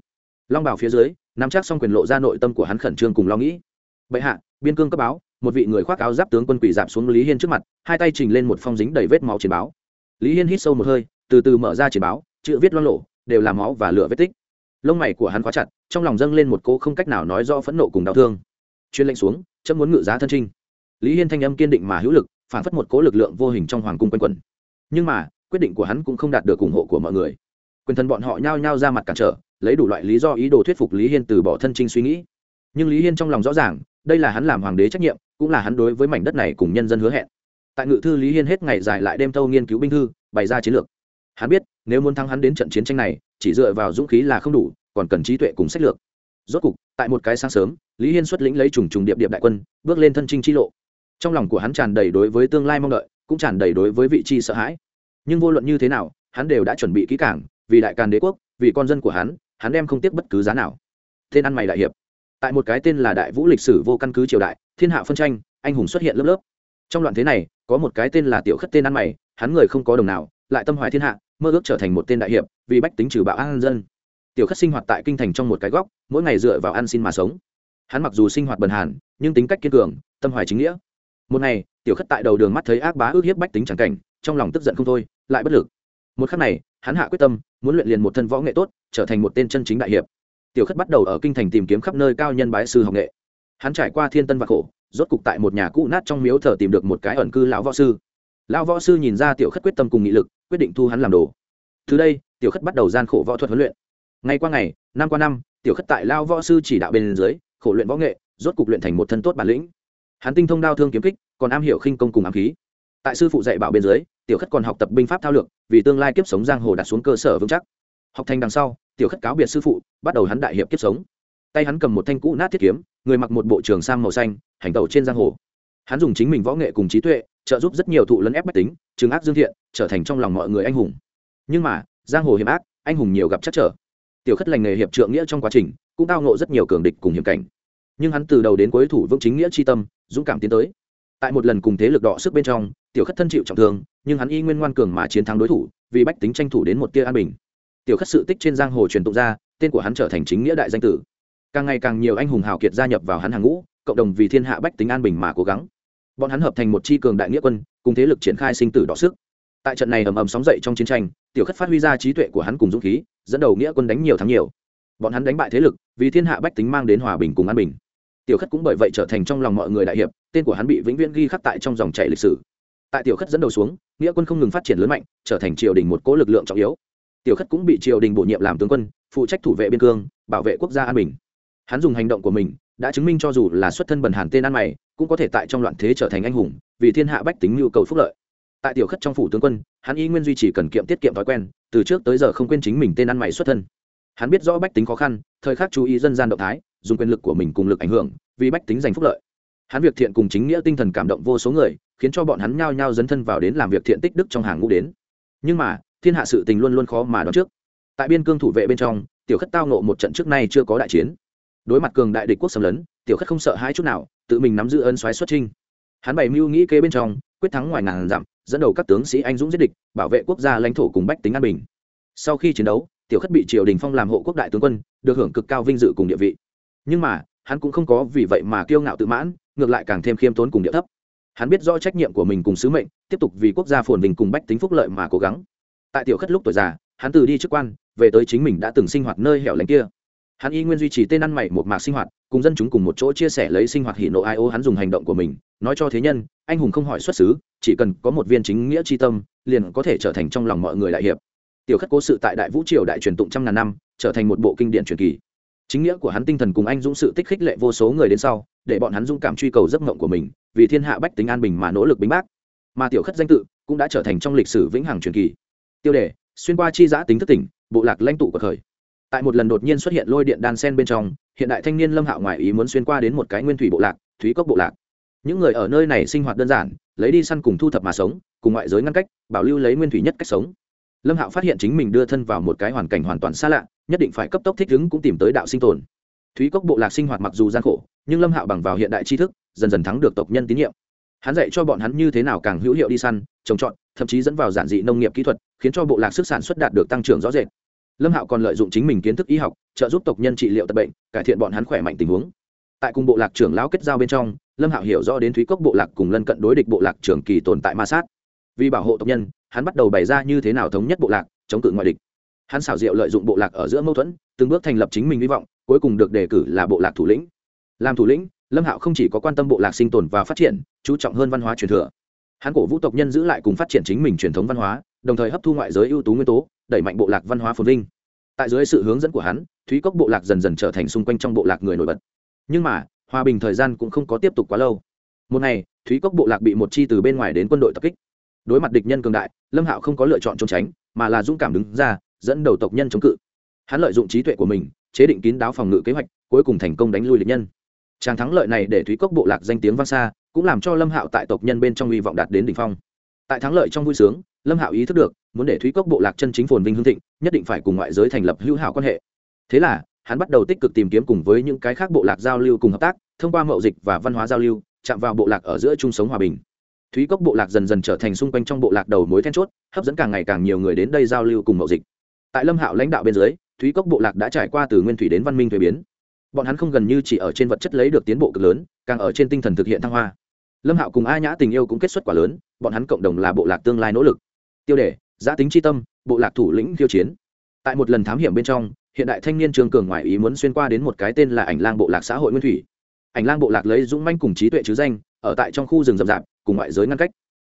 Long bảo phía dưới, nắm chắc xong quyền lộ ra nội tâm của hắn khẩn trương cùng lo nghĩ. Bệ hạ, biên cương cấp báo. Một vị người khoác áo giáp tướng quân quỷ dạp xuống lý hiên trước mặt, hai tay trình lên một phong dính đầy vết máu chiến báo. Lý hiên hít sâu một hơi, từ từ mở ra chiến báo, chữ viết lo lộ đều là máu và lửa vết tích. Lông mày của hắn khóa chặt, trong lòng dâng lên một cô không cách nào nói do phẫn nộ cùng đau thương. Chuyên lệnh xuống, chấm muốn ngự giá thân trinh. Lý hiên thanh âm kiên định mà hữu lực, phản phất một cố lực lượng vô hình trong hoàng cung quanh quẩn. Nhưng mà, quyết định của hắn cũng không đạt được ủng hộ của mọi người. Quyền thần bọn họ nhao nhao ra mặt cản trở, lấy đủ loại lý do ý đồ thuyết phục lý hiên từ bỏ thân trinh suy nghĩ. Nhưng lý hiên trong lòng rõ ràng, đây là hắn làm hoàng đế trách nhiệm, cũng là hắn đối với mảnh đất này cùng nhân dân hứa hẹn. Tại ngự thư lý hiên hết ngày dài lại đêm thâu nghiên cứu binh thư, bày ra chiến lược. Hắn biết nếu muốn thắng hắn đến trận chiến tranh này, chỉ dựa vào dũng khí là không đủ, còn cần trí tuệ cùng sách lược. Rốt cục, tại một cái sáng sớm, lý hiên xuất lĩnh lấy trùng trùng điệp điệp đại quân, bước lên thân trinh chi lộ. Trong lòng của hắn tràn đầy đối với tương lai mong đợi, cũng tràn đầy đối với vị chi sợ hãi. Nhưng vô luận như thế nào, hắn đều đã chuẩn bị kỹ cảng vì đại càn đế quốc, vì con dân của hắn hắn đem không tiếc bất cứ giá nào. Tên ăn mày đại hiệp. Tại một cái tên là đại vũ lịch sử vô căn cứ triều đại, thiên hạ phân tranh, anh hùng xuất hiện lớp lớp. Trong loạn thế này, có một cái tên là tiểu khất tên ăn mày, hắn người không có đồng nào, lại tâm hoài thiên hạ mơ ước trở thành một tên đại hiệp, vì bách tính trừ bạo an dân. Tiểu khất sinh hoạt tại kinh thành trong một cái góc, mỗi ngày dựa vào ăn xin mà sống. Hắn mặc dù sinh hoạt bần hàn, nhưng tính cách kiên cường, tâm hoài chính nghĩa. Một ngày, tiểu khất tại đầu đường mắt thấy ác bá ước hiếp bách tính c cảnh, trong lòng tức giận không thôi, lại bất lực. Một khắc này, hắn hạ quyết tâm, muốn luyện liền một thân võ nghệ tốt, trở thành một tên chân chính đại hiệp. Tiểu khất bắt đầu ở kinh thành tìm kiếm khắp nơi cao nhân bái sư học nghệ. Hắn trải qua thiên tân và khổ, rốt cục tại một nhà cũ nát trong miếu thờ tìm được một cái ẩn cư lão võ sư lão võ sư nhìn ra tiểu khất quyết tâm cùng nghị lực, quyết định thu hắn làm đồ. Từ đây, tiểu khất bắt đầu gian khổ võ thuật huấn luyện. Ngày qua ngày, năm qua năm, tiểu khất tại lao võ sư chỉ đạo bên dưới, khổ luyện võ nghệ, rốt cục luyện thành một thân tốt bản lĩnh. Hắn tinh thông đao thương kiếm kích, còn am hiểu khinh công cùng ám khí. Tại sư phụ dạy bảo bên dưới, tiểu khất còn học tập binh pháp thao lược, vì tương lai kiếp sống giang hồ đặt xuống cơ sở vững chắc. Học thành đằng sau, tiểu khất cáo biệt sư phụ, bắt đầu hắn đại hiệp kiếp sống. Tay hắn cầm một thanh cũ nát thiết kiếm, người mặc một bộ trường sang màu xanh, hành tẩu trên giang hồ. Hắn dùng chính mình võ nghệ cùng trí tuệ trợ giúp rất nhiều thụ lấn ép bách tính, trừng ác dương thiện, trở thành trong lòng mọi người anh hùng. Nhưng mà, giang hồ hiểm ác, anh hùng nhiều gặp chắc trở. Tiểu khất lành nghề hiệp trượng nghĩa trong quá trình, cũng tao ngộ rất nhiều cường địch cùng hiểm cảnh. Nhưng hắn từ đầu đến cuối thủ vững chính nghĩa tri tâm, dũng cảm tiến tới. Tại một lần cùng thế lực đọ sức bên trong, tiểu khất thân chịu trọng thương, nhưng hắn y nguyên ngoan cường mà chiến thắng đối thủ, vì bách tính tranh thủ đến một tia an bình. Tiểu khất sự tích trên giang hồ truyền tụng ra, tên của hắn trở thành chính nghĩa đại danh tử. Càng ngày càng nhiều anh hùng hào kiệt gia nhập vào hắn hàng ngũ, cộng đồng vì thiên hạ bách tính an bình mà cố gắng bọn hắn hợp thành một chi cường đại nghĩa quân, cùng thế lực triển khai sinh tử đọ sức. Tại trận này ầm ầm sóng dậy trong chiến tranh, tiểu khất phát huy ra trí tuệ của hắn cùng dũng khí, dẫn đầu nghĩa quân đánh nhiều thắng nhiều. Bọn hắn đánh bại thế lực, vì thiên hạ bách tính mang đến hòa bình cùng an bình. Tiểu khất cũng bởi vậy trở thành trong lòng mọi người đại hiệp, tên của hắn bị vĩnh viễn ghi khắc tại trong dòng chảy lịch sử. Tại tiểu khất dẫn đầu xuống, nghĩa quân không ngừng phát triển lớn mạnh, trở thành triều đình một cố lực lượng trọng yếu. Tiểu khất cũng bị triều đình bổ nhiệm làm tướng quân, phụ trách thủ vệ biên cương, bảo vệ quốc gia an bình. Hắn dùng hành động của mình đã chứng minh cho dù là xuất thân bần hàn tên ăn mày, cũng có thể tại trong loạn thế trở thành anh hùng, vì thiên hạ bách tính nhu cầu phúc lợi. Tại tiểu khất trong phủ tướng quân, hắn y nguyên duy trì cần kiệm tiết kiệm thói quen, từ trước tới giờ không quên chính mình tên ăn mày xuất thân. Hắn biết rõ bách tính khó khăn, thời khắc chú ý dân gian động thái, dùng quyền lực của mình cùng lực ảnh hưởng, vì bách tính giành phúc lợi. Hắn việc thiện cùng chính nghĩa tinh thần cảm động vô số người, khiến cho bọn hắn nhao nhao dấn thân vào đến làm việc thiện tích đức trong hàng ngũ đến. Nhưng mà, thiên hạ sự tình luôn luôn khó mà đoán trước. Tại biên cương thủ vệ bên trong, tiểu khất tao nộ một trận trước nay chưa có đại chiến đối mặt cường đại địch quốc xâm lấn, tiểu khất không sợ hãi chút nào, tự mình nắm giữ ân xoáy xuất trinh hắn bày mưu nghĩ kế bên trong, quyết thắng ngoài ngàn dặm, dẫn đầu các tướng sĩ anh dũng giết địch, bảo vệ quốc gia lãnh thổ cùng bách tính an bình. Sau khi chiến đấu, tiểu khất bị triều đình phong làm hộ quốc đại tướng quân, được hưởng cực cao vinh dự cùng địa vị. Nhưng mà, hắn cũng không có vì vậy mà kiêu ngạo tự mãn, ngược lại càng thêm khiêm tốn cùng địa thấp. Hắn biết rõ trách nhiệm của mình cùng sứ mệnh, tiếp tục vì quốc gia phồn vinh cùng bách tính phúc lợi mà cố gắng. Tại tiểu khất lúc tuổi già, hắn từ đi chức quan, về tới chính mình đã từng sinh hoạt nơi hẻo lánh kia hắn y nguyên duy trì tên ăn mày một mạc sinh hoạt, cùng dân chúng cùng một chỗ chia sẻ lấy sinh hoạt hỷ nộ ai ô hắn dùng hành động của mình, nói cho thế nhân, anh hùng không hỏi xuất xứ, chỉ cần có một viên chính nghĩa tri tâm, liền có thể trở thành trong lòng mọi người đại hiệp. Tiểu khất cố sự tại đại vũ triều đại truyền tụng trăm ngàn năm, trở thành một bộ kinh điển truyền kỳ. Chính nghĩa của hắn tinh thần cùng anh dũng sự tích khích lệ vô số người đến sau, để bọn hắn dũng cảm truy cầu giấc mộng của mình, vì thiên hạ bách tính an bình mà nỗ lực bính bác. Mà tiểu khất danh tự cũng đã trở thành trong lịch sử vĩnh hằng truyền kỳ. Tiêu đề, xuyên qua chi giã tính thức tỉnh, bộ lạc lãnh tụ của thời tại một lần đột nhiên xuất hiện lôi điện đan sen bên trong, hiện đại thanh niên lâm hạo ngoại ý muốn xuyên qua đến một cái nguyên thủy bộ lạc, thúy cốc bộ lạc. Những người ở nơi này sinh hoạt đơn giản, lấy đi săn cùng thu thập mà sống, cùng ngoại giới ngăn cách, bảo lưu lấy nguyên thủy nhất cách sống. Lâm hạo phát hiện chính mình đưa thân vào một cái hoàn cảnh hoàn toàn xa lạ, nhất định phải cấp tốc thích ứng cũng tìm tới đạo sinh tồn. Thúy cốc bộ lạc sinh hoạt mặc dù gian khổ, nhưng lâm hạo bằng vào hiện đại tri thức, dần dần thắng được tộc nhân tín nhiệm. Hắn dạy cho bọn hắn như thế nào càng hữu hiệu đi săn, trồng trọt, thậm chí dẫn vào giản dị nông nghiệp kỹ thuật, khiến cho bộ lạc sức sản xuất đạt được tăng trưởng rõ rệt lâm hạo còn lợi dụng chính mình kiến thức y học, trợ giúp tộc nhân trị liệu tật bệnh, cải thiện bọn hắn khỏe mạnh tình huống. Tại cùng bộ lạc trưởng lão kết giao bên trong, lâm hạo hiểu rõ đến thúy cốc bộ lạc cùng lân cận đối địch bộ lạc trưởng kỳ tồn tại ma sát. Vì bảo hộ tộc nhân, hắn bắt đầu bày ra như thế nào thống nhất bộ lạc, chống cự ngoại địch. Hắn xảo diệu lợi dụng bộ lạc ở giữa mâu thuẫn, từng bước thành lập chính mình hy vọng, cuối cùng được đề cử là bộ lạc thủ lĩnh. Làm thủ lĩnh, lâm hạo không chỉ có quan tâm bộ lạc sinh tồn và phát triển, chú trọng hơn văn hóa truyền thừa. Hắn cổ vũ tộc nhân giữ lại cùng phát triển chính mình truyền thống văn hóa đồng thời hấp thu ngoại giới ưu tú nguyên tố, đẩy mạnh bộ lạc văn hóa phồn vinh. Tại dưới sự hướng dẫn của hắn, thúy cốc bộ lạc dần dần trở thành xung quanh trong bộ lạc người nổi bật. Nhưng mà, hòa bình thời gian cũng không có tiếp tục quá lâu. Một ngày, thúy cốc bộ lạc bị một chi từ bên ngoài đến quân đội tập kích. Đối mặt địch nhân cường đại, lâm hạo không có lựa chọn trốn tránh, mà là dũng cảm đứng ra, dẫn đầu tộc nhân chống cự. Hắn lợi dụng trí tuệ của mình, chế định kín đáo phòng ngự kế hoạch, cuối cùng thành công đánh lui địch nhân. Tràng thắng lợi này để thúy cốc bộ lạc danh tiếng vang xa, cũng làm cho lâm hạo tại tộc nhân bên trong hy vọng đạt đến đ ỉ n h phong. Tại thắng lợi trong vui sướng lâm hạo ý thức được, muốn để thúy cốc bộ lạc chân chính phồn vinh hương thịnh, nhất định phải cùng ngoại giới thành lập hữu hảo quan hệ. Thế là, hắn bắt đầu tích cực tìm kiếm cùng với những cái khác bộ lạc giao lưu cùng hợp tác, thông qua mậu dịch và văn hóa giao lưu, chạm vào bộ lạc ở giữa chung sống hòa bình. Thúy cốc bộ lạc dần dần trở thành xung quanh trong bộ lạc đầu mối then chốt, hấp dẫn càng ngày càng nhiều người đến đây giao lưu cùng mậu dịch. Tại lâm hạo lãnh đạo bên dưới, thúy cốc bộ lạc đã trải qua từ nguyên thủy đến văn minh thuế biến. Bọn hắn không gần như chỉ ở trên vật chất lấy được tiến bộ cực lớn, càng ở trên tinh thần thực hiện thăng hoa. Lâm hạo cùng a nhã tình yêu cũng kết xuất quả lớn, bọn hắn cộng đồng là bộ lạc tương lai nỗ lực tiêu đề, giã tính c tâm, bộ lạc thủ lĩnh khiêu chiến. Tại một lần thám hiểm bên trong, hiện đại thanh niên trường cường ngoài ý muốn xuyên qua đến một cái tên là ảnh lang bộ lạc xã hội nguyên thủy. Ảnh lang bộ lạc lấy dũng manh cùng trí tuệ chứ danh, ở tại trong khu rừng rậm rạp, cùng ngoại giới ngăn cách.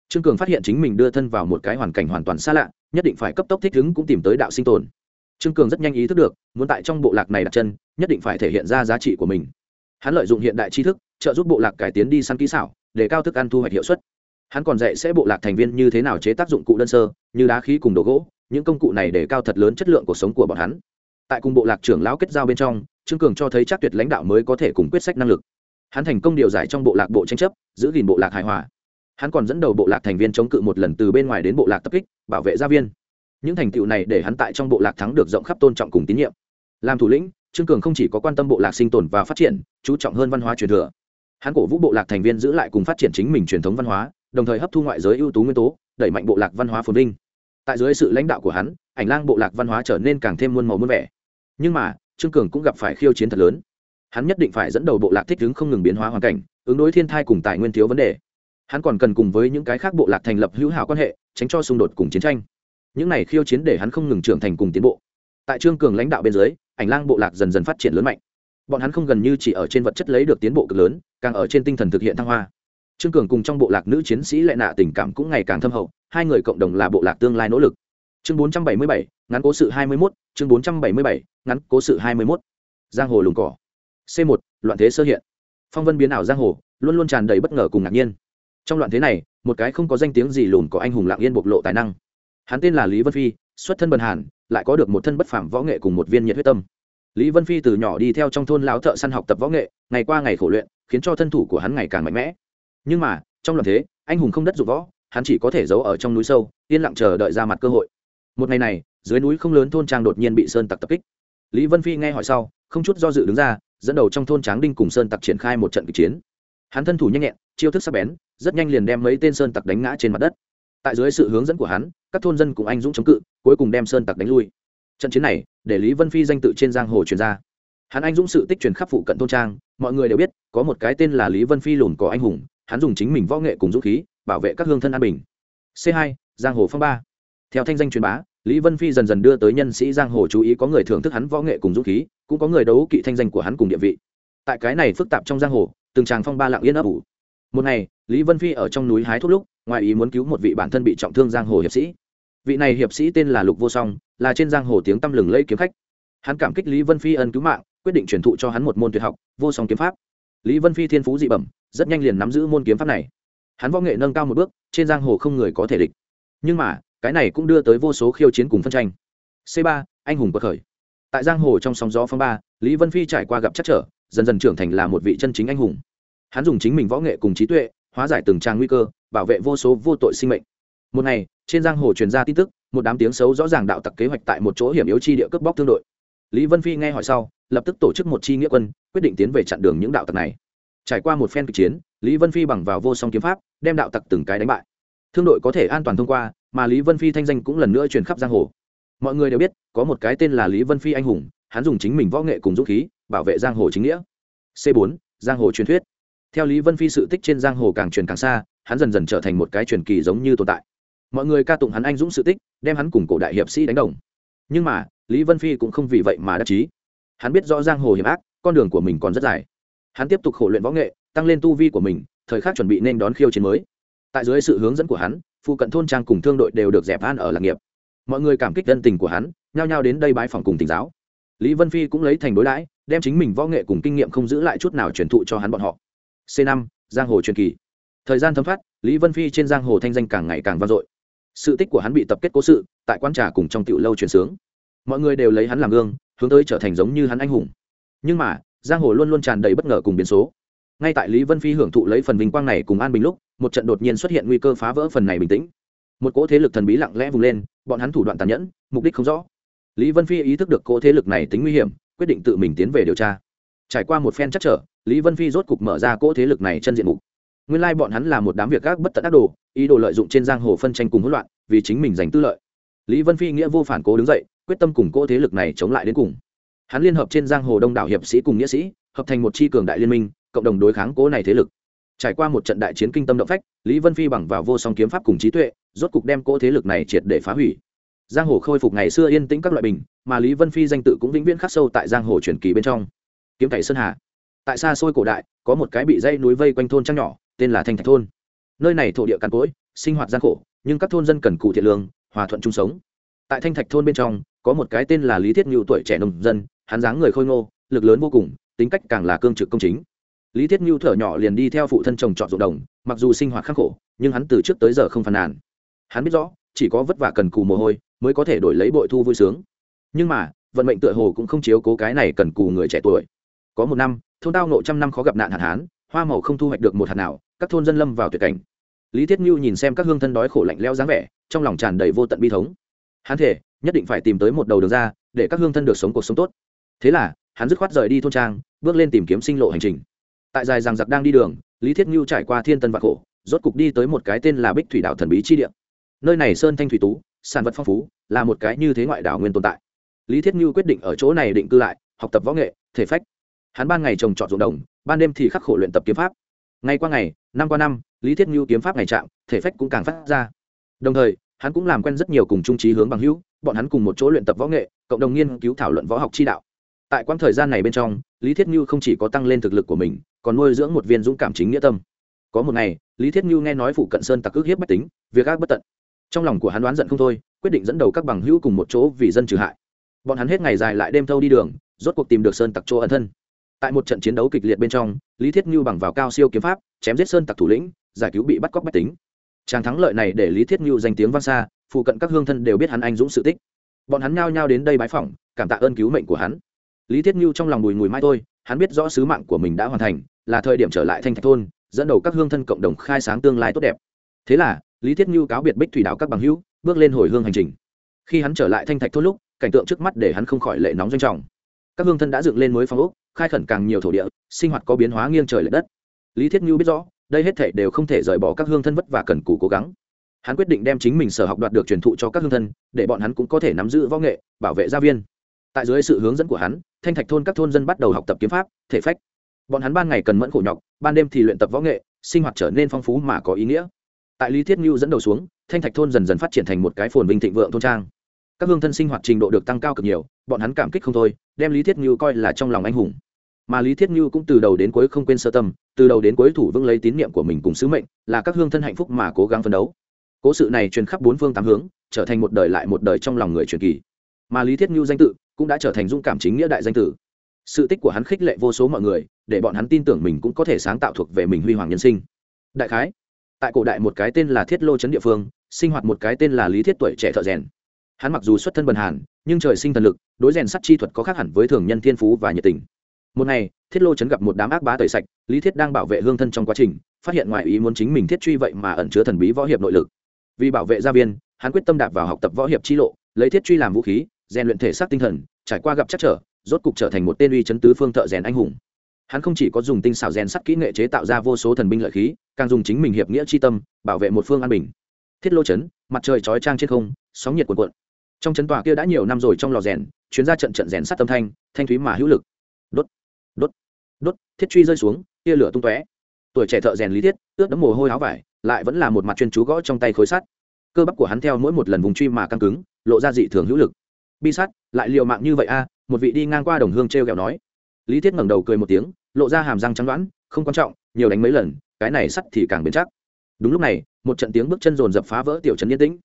Trương cường phát hiện chính mình đưa thân vào một cái hoàn cảnh hoàn toàn xa lạ, nhất định phải cấp tốc thích ứng cũng tìm tới đạo sinh tồn. Trương cường rất nhanh ý thức được, muốn tại trong bộ lạc này đặt chân, nhất định phải thể hiện ra giá trị của mình. Hắn lợi dụng hiện đại tri thức, trợ giúp bộ lạc cải tiến đi săn kỹ xảo, để cao thức ăn thu hoạch hiệu suất hắn còn dạy sẽ bộ lạc thành viên như thế nào chế tác dụng cụ đơn sơ, như đá khí cùng đồ gỗ, những công cụ này để cao thật lớn chất lượng cuộc sống của bọn hắn. Tại cùng bộ lạc trưởng lão kết giao bên trong, trương cường cho thấy chắc tuyệt lãnh đạo mới có thể cùng quyết sách năng lực. Hắn thành công điều giải trong bộ lạc bộ tranh chấp, giữ gìn bộ lạc hài hòa. Hắn còn dẫn đầu bộ lạc thành viên chống cự một lần từ bên ngoài đến bộ lạc tập kích, bảo vệ gia viên. Những thành tựu này để hắn tại trong bộ lạc thắng được rộng khắp tôn trọng cùng tín nhiệm. Làm thủ lĩnh, trương cường không chỉ có quan tâm bộ lạc sinh tồn và phát triển, chú trọng hơn văn hóa truyền thừa. Hắn cổ vũ bộ lạc thành viên giữ lại cùng phát triển chính mình truyền thống văn hóa đồng thời hấp thu ngoại giới ưu tú nguyên tố, đẩy mạnh bộ lạc văn hóa phồn vinh. Tại dưới sự lãnh đạo của hắn, ảnh lang bộ lạc văn hóa trở nên càng thêm muôn màu muôn vẻ. Nhưng mà, trương cường cũng gặp phải khiêu chiến thật lớn. Hắn nhất định phải dẫn đầu bộ lạc thích ứng không ngừng biến hóa hoàn cảnh, ứng đối thiên thai cùng tài nguyên thiếu vấn đề. Hắn còn cần cùng với những cái khác bộ lạc thành lập hữu hảo quan hệ, tránh cho xung đột cùng chiến tranh. Những này khiêu chiến để hắn không ngừng trưởng thành cùng tiến bộ. Tại trương cường lãnh đạo bên dưới, ảnh lang bộ lạc dần dần phát triển lớn mạnh. Bọn hắn không gần như chỉ ở trên vật chất lấy được tiến bộ cực lớn, càng ở trên tinh thần thực hiện thăng hoa trương cường cùng trong bộ lạc nữ chiến sĩ lại nạ tình cảm cũng ngày càng thâm hậu hai người cộng đồng là bộ lạc tương lai nỗ lực. Chương 477, ngắn cố sự 21, chương 477, ngắn cố sự 21. giang hồ lùng cỏ. C 1 loạn thế sơ hiện. Phong vân biến ảo giang hồ luôn luôn tràn đầy bất ngờ cùng ngạc nhiên. Trong loạn thế này một cái không có danh tiếng gì lùn có anh hùng lạng yên bộc lộ tài năng. Hắn tên là lý vân phi xuất thân bần hàn lại có được một thân bất phàm võ nghệ cùng một viên nhiệt huyết tâm. Lý vân phi từ nhỏ đi theo trong thôn lão thợ săn học tập võ nghệ ngày qua ngày khổ luyện khiến cho thân thủ của hắn ngày càng mạnh mẽ nhưng mà, trong loạn thế, anh hùng không đất dụng võ, hắn chỉ có thể giấu ở trong núi sâu, yên lặng chờ đợi ra mặt cơ hội. Một ngày này, dưới núi không lớn thôn trang đột nhiên bị sơn tặc tập kích. Lý vân phi nghe hỏi sau, không chút do dự đứng ra, dẫn đầu trong thôn tráng đinh cùng sơn tặc triển khai một trận kịch chiến. Hắn thân thủ nhanh nhẹn, chiêu thức sắc bén, rất nhanh liền đem mấy tên sơn tặc đánh ngã trên mặt đất. Tại dưới sự hướng dẫn của hắn, các thôn dân cùng anh dũng chống cự, cuối cùng đem sơn tặc đánh lui. Trận chiến này, để lý vân phi danh tự trên giang hồ truyền ra. Hắn anh dũng sự tích truyền khắp phụ cận thôn trang, mọi người đều biết, có một cái tên là lý vân phi lùn cỏ anh hùng hắn dùng chính mình võ nghệ cùng dũng khí, bảo vệ các hương thân an bình. C 2 giang hồ phong ba. Theo thanh danh truyền bá, lý vân phi dần dần đưa tới nhân sĩ giang hồ chú ý có người thưởng thức hắn võ nghệ cùng dũng khí, cũng có người đấu kỵ thanh danh của hắn cùng địa vị. Tại cái này phức tạp trong giang hồ, từng tràng phong ba lặng yên ấp ủ. Một ngày, lý vân phi ở trong núi hái thuốc lúc, ngoài ý muốn cứu một vị bản thân bị trọng thương giang hồ hiệp sĩ. Vị này hiệp sĩ tên là lục vô song, là trên giang hồ tiếng tăm lừng lẫy kiếm khách. Hắn cảm kích lý vân phi ân cứu mạng, quyết định truyền thụ cho hắn một môn tuyệt học, vô song kiếm pháp lý vân phi thiên phú dị bẩm, rất nhanh liền nắm giữ môn kiếm pháp này. Hắn võ nghệ nâng cao một bước, trên giang hồ không người có thể địch. Nhưng mà, cái này cũng đưa tới vô số khiêu chiến cùng phân tranh. C ba, anh hùng bậc khởi. Tại giang hồ trong sóng gió phong ba, lý vân phi trải qua gặp chắc trở, dần dần trưởng thành là một vị chân chính anh hùng. Hắn dùng chính mình võ nghệ cùng trí tuệ, hóa giải từng trang nguy cơ, bảo vệ vô số vô tội sinh mệnh. Một ngày, trên giang hồ truyền ra tin tức, một đám tiếng xấu rõ ràng đạo tặc kế hoạch tại một chỗ hiểm yếu chi địa cướp bóc thương đội. Lý vân phi nghe hỏi sau lập tức tổ chức một chi nghĩa quân, quyết định tiến về chặn đường những đạo tặc này. Trải qua một phen kịch chiến, lý vân phi bằng vào vô song kiếm pháp, đem đạo tặc từng cái đánh bại. Thương đội có thể an toàn thông qua, mà lý vân phi thanh danh cũng lần nữa truyền khắp giang hồ. Mọi người đều biết, có một cái tên là lý vân phi anh hùng, hắn dùng chính mình võ nghệ cùng dũng khí, bảo vệ giang hồ chính nghĩa. C 4 giang hồ truyền thuyết. Theo lý vân phi sự tích trên giang hồ càng truyền càng xa, hắn dần dần trở thành một cái truyền kỳ giống như tồn tại. Mọi người ca tụng hắn anh dũng sự tích, đem hắn cùng cổ đại hiệp sĩ đánh đồng. Nhưng mà, lý vân phi cũng không vì vậy mà đắc chí hắn biết rõ giang hồ hiểm ác, con đường của mình còn rất dài. Hắn tiếp tục khổ luyện võ nghệ, tăng lên tu vi của mình, thời khắc chuẩn bị nên đón khiêu chiến mới. Tại dưới sự hướng dẫn của hắn, phụ cận thôn trang cùng thương đội đều được dẹp an ở lạc nghiệp. Mọi người cảm kích dân tình của hắn, nhao nhao đến đây bái phòng cùng tỉnh giáo. Lý vân phi cũng lấy thành đối đãi, đem chính mình võ nghệ cùng kinh nghiệm không giữ lại chút nào truyền thụ cho hắn bọn họ. C năm, giang hồ truyền kỳ. Thời gian thấm thoát, lý vân phi trên giang hồ thanh danh càng ngày càng vang dội. Sự tích của hắn bị tập kết cố sự, tại quán trà cùng trong tiểu lâu truyền sướng. Mọi người đều lấy hắn làm gương hướng tới trở thành giống như hắn anh hùng. Nhưng mà, giang hồ luôn luôn tràn đầy bất ngờ cùng biến số. Ngay tại lý vân phi hưởng thụ lấy phần vinh quang này cùng an bình lúc, một trận đột nhiên xuất hiện nguy cơ phá vỡ phần này bình tĩnh. Một cỗ thế lực thần bí lặng lẽ vùng lên, bọn hắn thủ đoạn tàn nhẫn, mục đích không rõ. Lý vân phi ý thức được cỗ thế lực này tính nguy hiểm, quyết định tự mình tiến về điều tra. Trải qua một phen chắc trở, lý vân phi rốt cục mở ra cỗ thế lực này chân diện mục. Nguyên lai bọn hắn là một đám việc các bất tận ác đồ, ý đồ lợi dụng trên giang hồ phân tranh cùng hỗn loạn, vì chính mình giành tư lợi. Lý vân phi nghĩa vô phản cố đứng dậy quyết tâm cùng cỗ thế lực này chống lại đến cùng. Hắn liên hợp trên giang hồ đông đảo hiệp sĩ cùng nghĩa sĩ, hợp thành một chi cường đại liên minh, cộng đồng đối kháng cỗ này thế lực. Trải qua một trận đại chiến kinh tâm động phách, lý vân phi bằng vào vô song kiếm pháp cùng trí tuệ, rốt cục đem cỗ thế lực này triệt để phá hủy. Giang hồ khôi phục ngày xưa yên tĩnh các loại bình, mà lý vân phi danh tự cũng vĩnh viễn khắc sâu tại giang hồ truyền kỳ bên trong. Kiếm cày sơn hà. Tại xa xôi cổ đại, có một cái bị dây núi vây quanh thôn trăng nhỏ, tên là thanh thạch thôn. Nơi này thổ địa cằn cỗi, sinh hoạt gian khổ, nhưng các thôn dân cần cù thiện lương, hòa thuận chung sống tại thanh thạch thôn bên trong, có một cái tên là lý thiết ngưu tuổi trẻ nông dân, hắn dáng người khôi ngô, lực lớn vô cùng, tính cách càng là cương trực công chính. Lý thiết ngưu thở nhỏ liền đi theo phụ thân chồng trọt ruộng đồng, mặc dù sinh hoạt khắc khổ, nhưng hắn từ trước tới giờ không phàn nàn. Hắn biết rõ, chỉ có vất vả cần cù mồ hôi, mới có thể đổi lấy bội thu vui sướng. Nhưng mà, vận mệnh tựa hồ cũng không chiếu cố cái này cần cù người trẻ tuổi. Có một năm, thôn tao nộ trăm năm khó gặp nạn hạn hán, hoa màu không thu hoạch được một hạt nào, các thôn dân lâm vào tuyệt cảnh. Lý thiết ngưu nhìn xem các hương thân đói khổ lạnh leo dáng vẻ, trong lòng tràn đầy vô tận bi thống hắn thể nhất định phải tìm tới một đầu đường ra, để các hương thân được sống cuộc sống tốt. Thế là, hắn dứt khoát rời đi thôn trang, bước lên tìm kiếm sinh lộ hành trình. Tại dài rằng giặc đang đi đường, lý thiết ngưu trải qua thiên tân vạc khổ, rốt cục đi tới một cái tên là bích thủy đảo thần bí chi địa. Nơi này sơn thanh thủy tú, sản vật phong phú, là một cái như thế ngoại đảo nguyên tồn tại. Lý thiết ngưu quyết định ở chỗ này định cư lại, học tập võ nghệ, thể phách. Hắn ban ngày trồng trọt ruộng đồng, ban đêm thì khắc khổ luyện tập kiếm pháp. Ngày qua ngày, năm qua năm, lý thiết ngưu kiếm pháp ngày chạm thể phách cũng càng phát ra. Đồng thời hắn cũng làm quen rất nhiều cùng trung trí hướng bằng hữu, bọn hắn cùng một chỗ luyện tập võ nghệ, cộng đồng nghiên cứu thảo luận võ học chi đạo. Tại quãng thời gian này bên trong, lý thiết như không chỉ có tăng lên thực lực của mình, còn nuôi dưỡng một viên dũng cảm chính nghĩa tâm. Có một ngày, lý thiết như nghe nói phụ cận sơn tặc ước hiếp bách tính, việc ác bất tận. Trong lòng của hắn đoán giận không thôi, quyết định dẫn đầu các bằng hữu cùng một chỗ vì dân trừ hại. Bọn hắn hết ngày dài lại đêm thâu đi đường, rốt cuộc tìm được sơn tặc chỗ ẩn thân. Tại một trận chiến đấu kịch liệt bên trong, lý thiết như bằng vào cao siêu kiếm pháp, chém giết sơn tặc thủ lĩnh, giải cứu bị bắt cóc bách tính tràng thắng lợi này để lý thiết ngưu danh tiếng vang xa, phụ cận các hương thân đều biết hắn anh dũng sự tích. Bọn hắn nhao nhao đến đây bái phỏng, cảm tạ ơn cứu mệnh của hắn. Lý thiết ngưu trong lòng bùi ngùi mai thôi, hắn biết rõ sứ mạng của mình đã hoàn thành, là thời điểm trở lại thanh thạch thôn, dẫn đầu các hương thân cộng đồng khai sáng tương lai tốt đẹp. Thế là, lý thiết ngưu cáo biệt bích thủy đảo các bằng hữu, bước lên hồi hương hành trình. Khi hắn trở lại thanh thạch thôn lúc, cảnh tượng trước mắt để hắn không khỏi lệ nóng doanh trọng. Các hương thân đã dựng lên mới phong ốc, khai khẩn càng nhiều thổ địa, sinh hoạt có biến hóa nghiêng trời l ệ đất. Lý thiết ngưu biết rõ đây hết thể đều không thể rời bỏ các hương thân vất và cần cù cố gắng. Hắn quyết định đem chính mình sở học đoạt được truyền thụ cho các hương thân, để bọn hắn cũng có thể nắm giữ võ nghệ, bảo vệ gia viên. Tại dưới sự hướng dẫn của hắn, thanh thạch thôn các thôn dân bắt đầu học tập kiếm pháp, thể phách. Bọn hắn ban ngày cần mẫn khổ nhọc, ban đêm thì luyện tập võ nghệ, sinh hoạt trở nên phong phú mà có ý nghĩa. Tại lý thiết ngưu dẫn đầu xuống, thanh thạch thôn dần dần phát triển thành một cái phồn vinh thịnh vượng thôn trang. Các hương thân sinh hoạt trình độ được tăng cao cực nhiều, bọn hắn cảm kích không thôi, đem lý thiết ngưu coi là trong lòng anh hùng mà lý thiết như cũng từ đầu đến cuối không quên sơ tâm, từ đầu đến cuối thủ vững lấy tín nhiệm của mình cùng sứ mệnh, là các hương thân hạnh phúc mà cố gắng phấn đấu. Cố sự này truyền khắp bốn phương tám hướng, trở thành một đời lại một đời trong lòng người truyền kỳ. Mà lý thiết như danh tự cũng đã trở thành dung cảm chính nghĩa đại danh tử. Sự tích của hắn khích lệ vô số mọi người, để bọn hắn tin tưởng mình cũng có thể sáng tạo thuộc về mình huy hoàng nhân sinh. Đại khái, tại cổ đại một cái tên là thiết lô trấn địa phương, sinh hoạt một cái tên là lý thiết tuổi trẻ thợ rèn. Hắn mặc dù xuất thân bần hàn, nhưng trời sinh thần lực, đối rèn sắt chi thuật có khác hẳn với thường nhân thiên phú và nhiệt tình một ngày, thiết lô chấn gặp một đám ác bá tẩy sạch, lý thiết đang bảo vệ hương thân trong quá trình, phát hiện ngoài ý muốn chính mình thiết truy vậy mà ẩn chứa thần bí võ hiệp nội lực. Vì bảo vệ gia viên, hắn quyết tâm đạp vào học tập võ hiệp chi lộ, lấy thiết truy làm vũ khí, rèn luyện thể xác tinh thần, trải qua gặp chắc trở, rốt cục trở thành một tên uy chấn tứ phương thợ rèn anh hùng. Hắn không chỉ có dùng tinh xảo rèn sắt kỹ nghệ chế tạo ra vô số thần binh lợi khí, càng dùng chính mình hiệp nghĩa chi tâm, bảo vệ một phương an bình. Thiết lô chấn mặt trời chói trang trên không, sóng nhiệt cuộn cuộn. Trong chấn tòa kia đã nhiều năm rồi trong lò rèn chuyến ra trận trận rèn sắt tâm thanh thanh thúy mà hữu lực. Đốt đốt, thiết truy rơi xuống, tia lửa tung tóe. Tuổi trẻ thợ rèn lý thiết, ướt đẫm mồ hôi áo vải, lại vẫn là một mặt chuyên chú gõ trong tay khối sắt. Cơ bắp của hắn theo mỗi một lần vùng truy mà căng cứng, lộ ra dị thường hữu lực. Bi sắt, lại liều mạng như vậy a, một vị đi ngang qua đồng hương t r e o kẹo nói. Lý thiết ngẩng đầu cười một tiếng, lộ ra hàm răng trắng đoãn, không quan trọng, nhiều đánh mấy lần, cái này sắt thì càng bền chắc. Đúng lúc này, một trận tiếng bước chân rồn dập phá vỡ tiểu trấn yên tĩnh.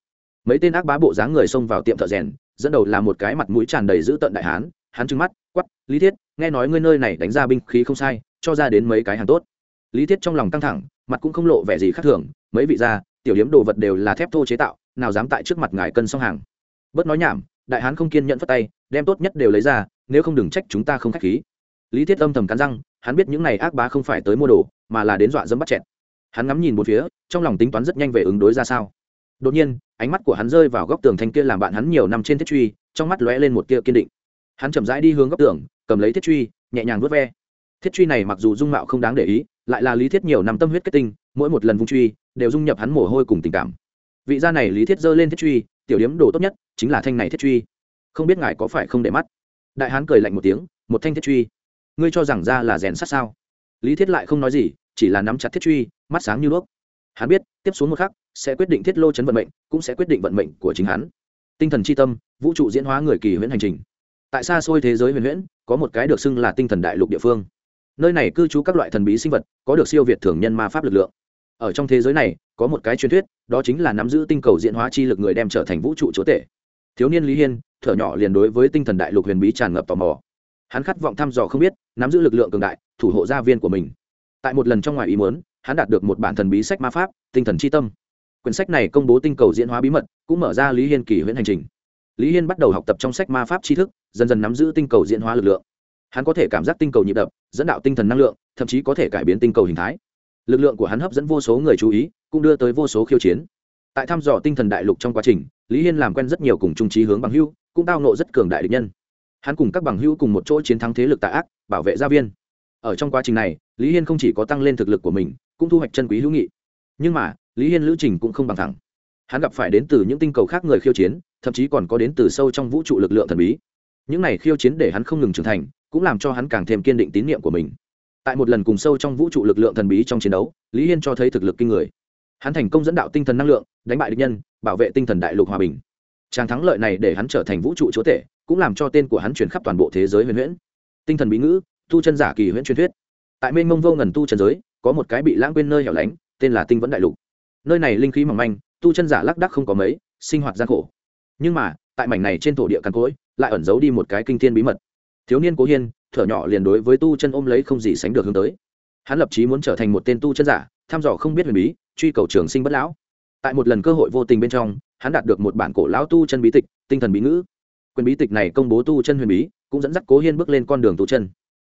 Mấy tên ác bá bộ dáng người xông vào tiệm thợ rèn, dẫn đầu là một cái mặt mũi tràn đầy dữ tợn đại hán, hắn trừng mắt quắp lý thiết nghe nói ngươi nơi này đánh ra binh khí không sai, cho ra đến mấy cái hàng tốt. Lý thiết trong lòng căng thẳng, mặt cũng không lộ vẻ gì khác thường, mấy vị gia, tiểu điếm đồ vật đều là thép thô chế tạo, nào dám tại trước mặt ngài cân xong hàng. Bớt nói nhảm, đại hán không kiên nhận phất tay, đem tốt nhất đều lấy ra, nếu không đừng trách chúng ta không k h á c h khí. Lý thiết âm thầm cắn răng, hắn biết những n à y ác bá không phải tới mua đồ, mà là đến dọa dẫm bắt chẹt. Hắn ngắm nhìn một phía, trong lòng tính toán rất nhanh về ứng đối ra sao. Đột nhiên, ánh mắt của hắn rơi vào góc tường thanh kia làm bạn hắn nhiều năm trên thiết truy, trong mắt lóe lên một tia kiên định. Hắn chậm rãi đi hướng góc tường cầm lấy thiết truy, nhẹ nhàng vớt ve. Thiết truy này mặc dù dung mạo không đáng để ý, lại là lý thiết nhiều năm tâm huyết kết tinh, mỗi một lần vung truy đều dung nhập hắn mồ hôi cùng tình cảm. Vị gia này lý thiết giơ lên thiết truy, tiểu điếm đồ tốt nhất chính là thanh này thiết truy. Không biết ngài có phải không để mắt? Đại hán cười lạnh một tiếng, một thanh thiết truy. Ngươi cho rằng ra là rèn sắt sao? Lý thiết lại không nói gì, chỉ là nắm chặt thiết truy, mắt sáng như đuốc. Hắn biết, tiếp xuống một khắc, sẽ quyết định thiết lô chấn vận mệnh, cũng sẽ quyết định vận mệnh của chính hắn. Tinh thần c h i tâm, vũ trụ diễn hóa người kỳ huyễn hành trình tại xa xôi thế giới huyền huyễn, có một cái được xưng là tinh thần đại lục địa phương. Nơi này cư trú các loại thần bí sinh vật, có được siêu việt thường nhân ma pháp lực lượng. Ở trong thế giới này, có một cái truyền thuyết, đó chính là nắm giữ tinh cầu diễn hóa chi lực người đem trở thành vũ trụ chúa tể. Thiếu niên lý hiên, thở nhỏ liền đối với tinh thần đại lục huyền bí tràn ngập tò mò. Hắn khát vọng thăm dò không biết, nắm giữ lực lượng cường đại, thủ hộ gia viên của mình. Tại một lần trong ngoài ý muốn, hắn đạt được một bản thần bí sách ma pháp, tinh thần c h i tâm. Quyển sách này công bố tinh cầu diễn hóa bí mật, cũng mở ra lý hiên kỳ huyễn hành trình lý hiên bắt đầu học tập trong sách ma pháp tri thức, dần dần nắm giữ tinh cầu diễn hóa lực lượng. Hắn có thể cảm giác tinh cầu nhịp đập, dẫn đạo tinh thần năng lượng, thậm chí có thể cải biến tinh cầu hình thái. Lực lượng của hắn hấp dẫn vô số người chú ý, cũng đưa tới vô số khiêu chiến. Tại thăm dò tinh thần đại lục trong quá trình, lý hiên làm quen rất nhiều cùng trung trí hướng bằng hưu cũng tao nộ rất cường đại địch nhân. Hắn cùng các bằng hưu cùng một chỗ chiến thắng thế lực tạ ác, bảo vệ gia viên. Ở trong quá trình này, lý hiên không chỉ có tăng lên thực lực của mình, cũng thu hoạch chân quý hữu nghị. Nhưng mà, lý hiên lữ trình cũng không bằng thẳng. Hắn gặp phải đến từ những tinh cầu khác người khiêu chiến thậm chí còn có đến từ sâu trong vũ trụ lực lượng thần bí. Những này khiêu chiến để hắn không ngừng trưởng thành, cũng làm cho hắn càng thêm kiên định tín nhiệm của mình. Tại một lần cùng sâu trong vũ trụ lực lượng thần bí trong chiến đấu, lý hiên cho thấy thực lực kinh người. Hắn thành công dẫn đạo tinh thần năng lượng, đánh bại địch nhân, bảo vệ tinh thần đại lục hòa bình. Tràng thắng lợi này để hắn trở thành vũ trụ chúa tể, cũng làm cho tên của hắn chuyển khắp toàn bộ thế giới huyền huyễn. Tinh thần bí ngữ, tu chân giả kỳ huyễn truyền thuyết. Tại mênh mông vô ngần tu chân giới, có một cái bị lãng quên nơi hẻo lánh, tên là tinh vẫn đại lục. Nơi này linh khí mỏng manh, tu chân giả lác đắc không có mấy, sinh hoạt gian khổ nhưng mà, tại mảnh này trên thổ địa càn cỗi, lại ẩn giấu đi một cái kinh thiên bí mật. Thiếu niên cố hiên, thở nhỏ liền đối với tu chân ôm lấy không gì sánh được hướng tới. Hắn lập chí muốn trở thành một tên tu chân giả, thăm dò không biết huyền bí, truy cầu trường sinh bất lão. Tại một lần cơ hội vô tình bên trong, hắn đạt được một bản cổ lão tu chân bí tịch, tinh thần bí ngữ. Quyền bí tịch này công bố tu chân huyền bí, cũng dẫn dắt cố hiên bước lên con đường tu chân.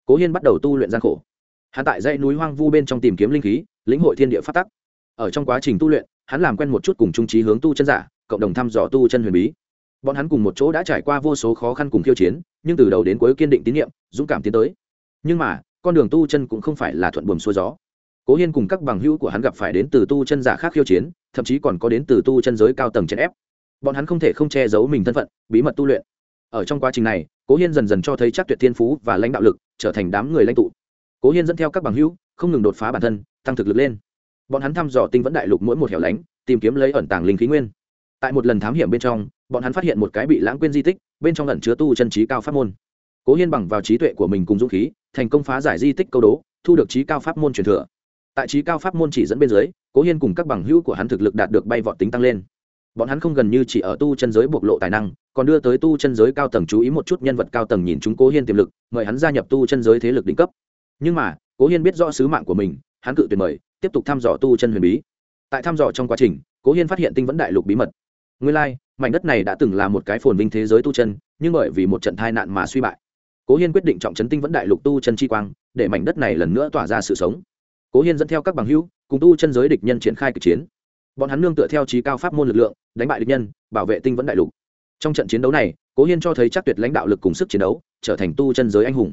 Cố hiên bắt đầu tu luyện gian khổ. Hắn tại dãy núi hoang vu bên trong tìm kiếm linh khí, lĩnh hội thiên địa phát tắc. Ở trong quá trình tu luyện, hắn làm quen một chút cùng trung trí hướng tu chân giả cộng đồng thăm dò tu chân huyền bí. Bọn hắn cùng một chỗ đã trải qua vô số khó khăn cùng khiêu chiến, nhưng từ đầu đến cuối kiên định tín nhiệm, dũng cảm tiến tới. Nhưng mà, con đường tu chân cũng không phải là thuận buồm xuôi gió. Cố hiên cùng các bằng hữu của hắn gặp phải đến từ tu chân giả khác khiêu chiến, thậm chí còn có đến từ tu chân giới cao tầng chèn ép. Bọn hắn không thể không che giấu mình thân phận, bí mật tu luyện. Ở trong quá trình này, cố hiên dần dần cho thấy chắc tuyệt thiên phú và lãnh đạo lực, trở thành đám người lãnh tụ. Cố hiên dẫn theo các bằng hữu, không ngừng đột phá bản thân, tăng thực lực lên. Bọn hắn thăm dò tinh vẫn đại lục mỗi một hẻo lánh, tìm kiếm lấy ẩn tàng linh khí nguyên tại một lần thám hiểm bên trong, bọn hắn phát hiện một cái bị lãng quên di tích, bên trong lần chứa tu chân trí cao pháp môn. Cố hiên bằng vào trí tuệ của mình cùng dũng khí, thành công phá giải di tích câu đố, thu được trí cao pháp môn truyền thừa. Tại trí cao pháp môn chỉ dẫn bên dưới, cố hiên cùng các bằng hữu của hắn thực lực đạt được bay vọt tính tăng lên. Bọn hắn không gần như chỉ ở tu chân giới bộc lộ tài năng, còn đưa tới tu chân giới cao tầng chú ý một chút nhân vật cao tầng nhìn chúng cố hiên tiềm lực, mời hắn gia nhập tu chân giới thế lực đỉnh cấp. Nhưng mà, cố hiên biết rõ sứ mạng của mình, hắn cự tuyệt mời, tiếp tục thăm dò tu chân huyền bí. Tại thăm dò trong quá trình, cố hiên phát hiện tinh vẫn đại lục bí mật nguyên lai、like, mảnh đất này đã từng là một cái phồn vinh thế giới tu chân nhưng bởi vì một trận tai nạn mà suy bại. Cố hiên quyết định trọng trấn tinh vẫn đại lục tu chân chi quang để mảnh đất này lần nữa tỏa ra sự sống. Cố hiên dẫn theo các bằng hữu cùng tu chân giới địch nhân triển khai kịch chiến. Bọn hắn nương tựa theo trí cao pháp môn lực lượng đánh bại địch nhân bảo vệ tinh vẫn đại lục. Trong trận chiến đấu này cố hiên cho thấy chắc tuyệt lãnh đạo lực cùng sức chiến đấu trở thành tu chân giới anh hùng.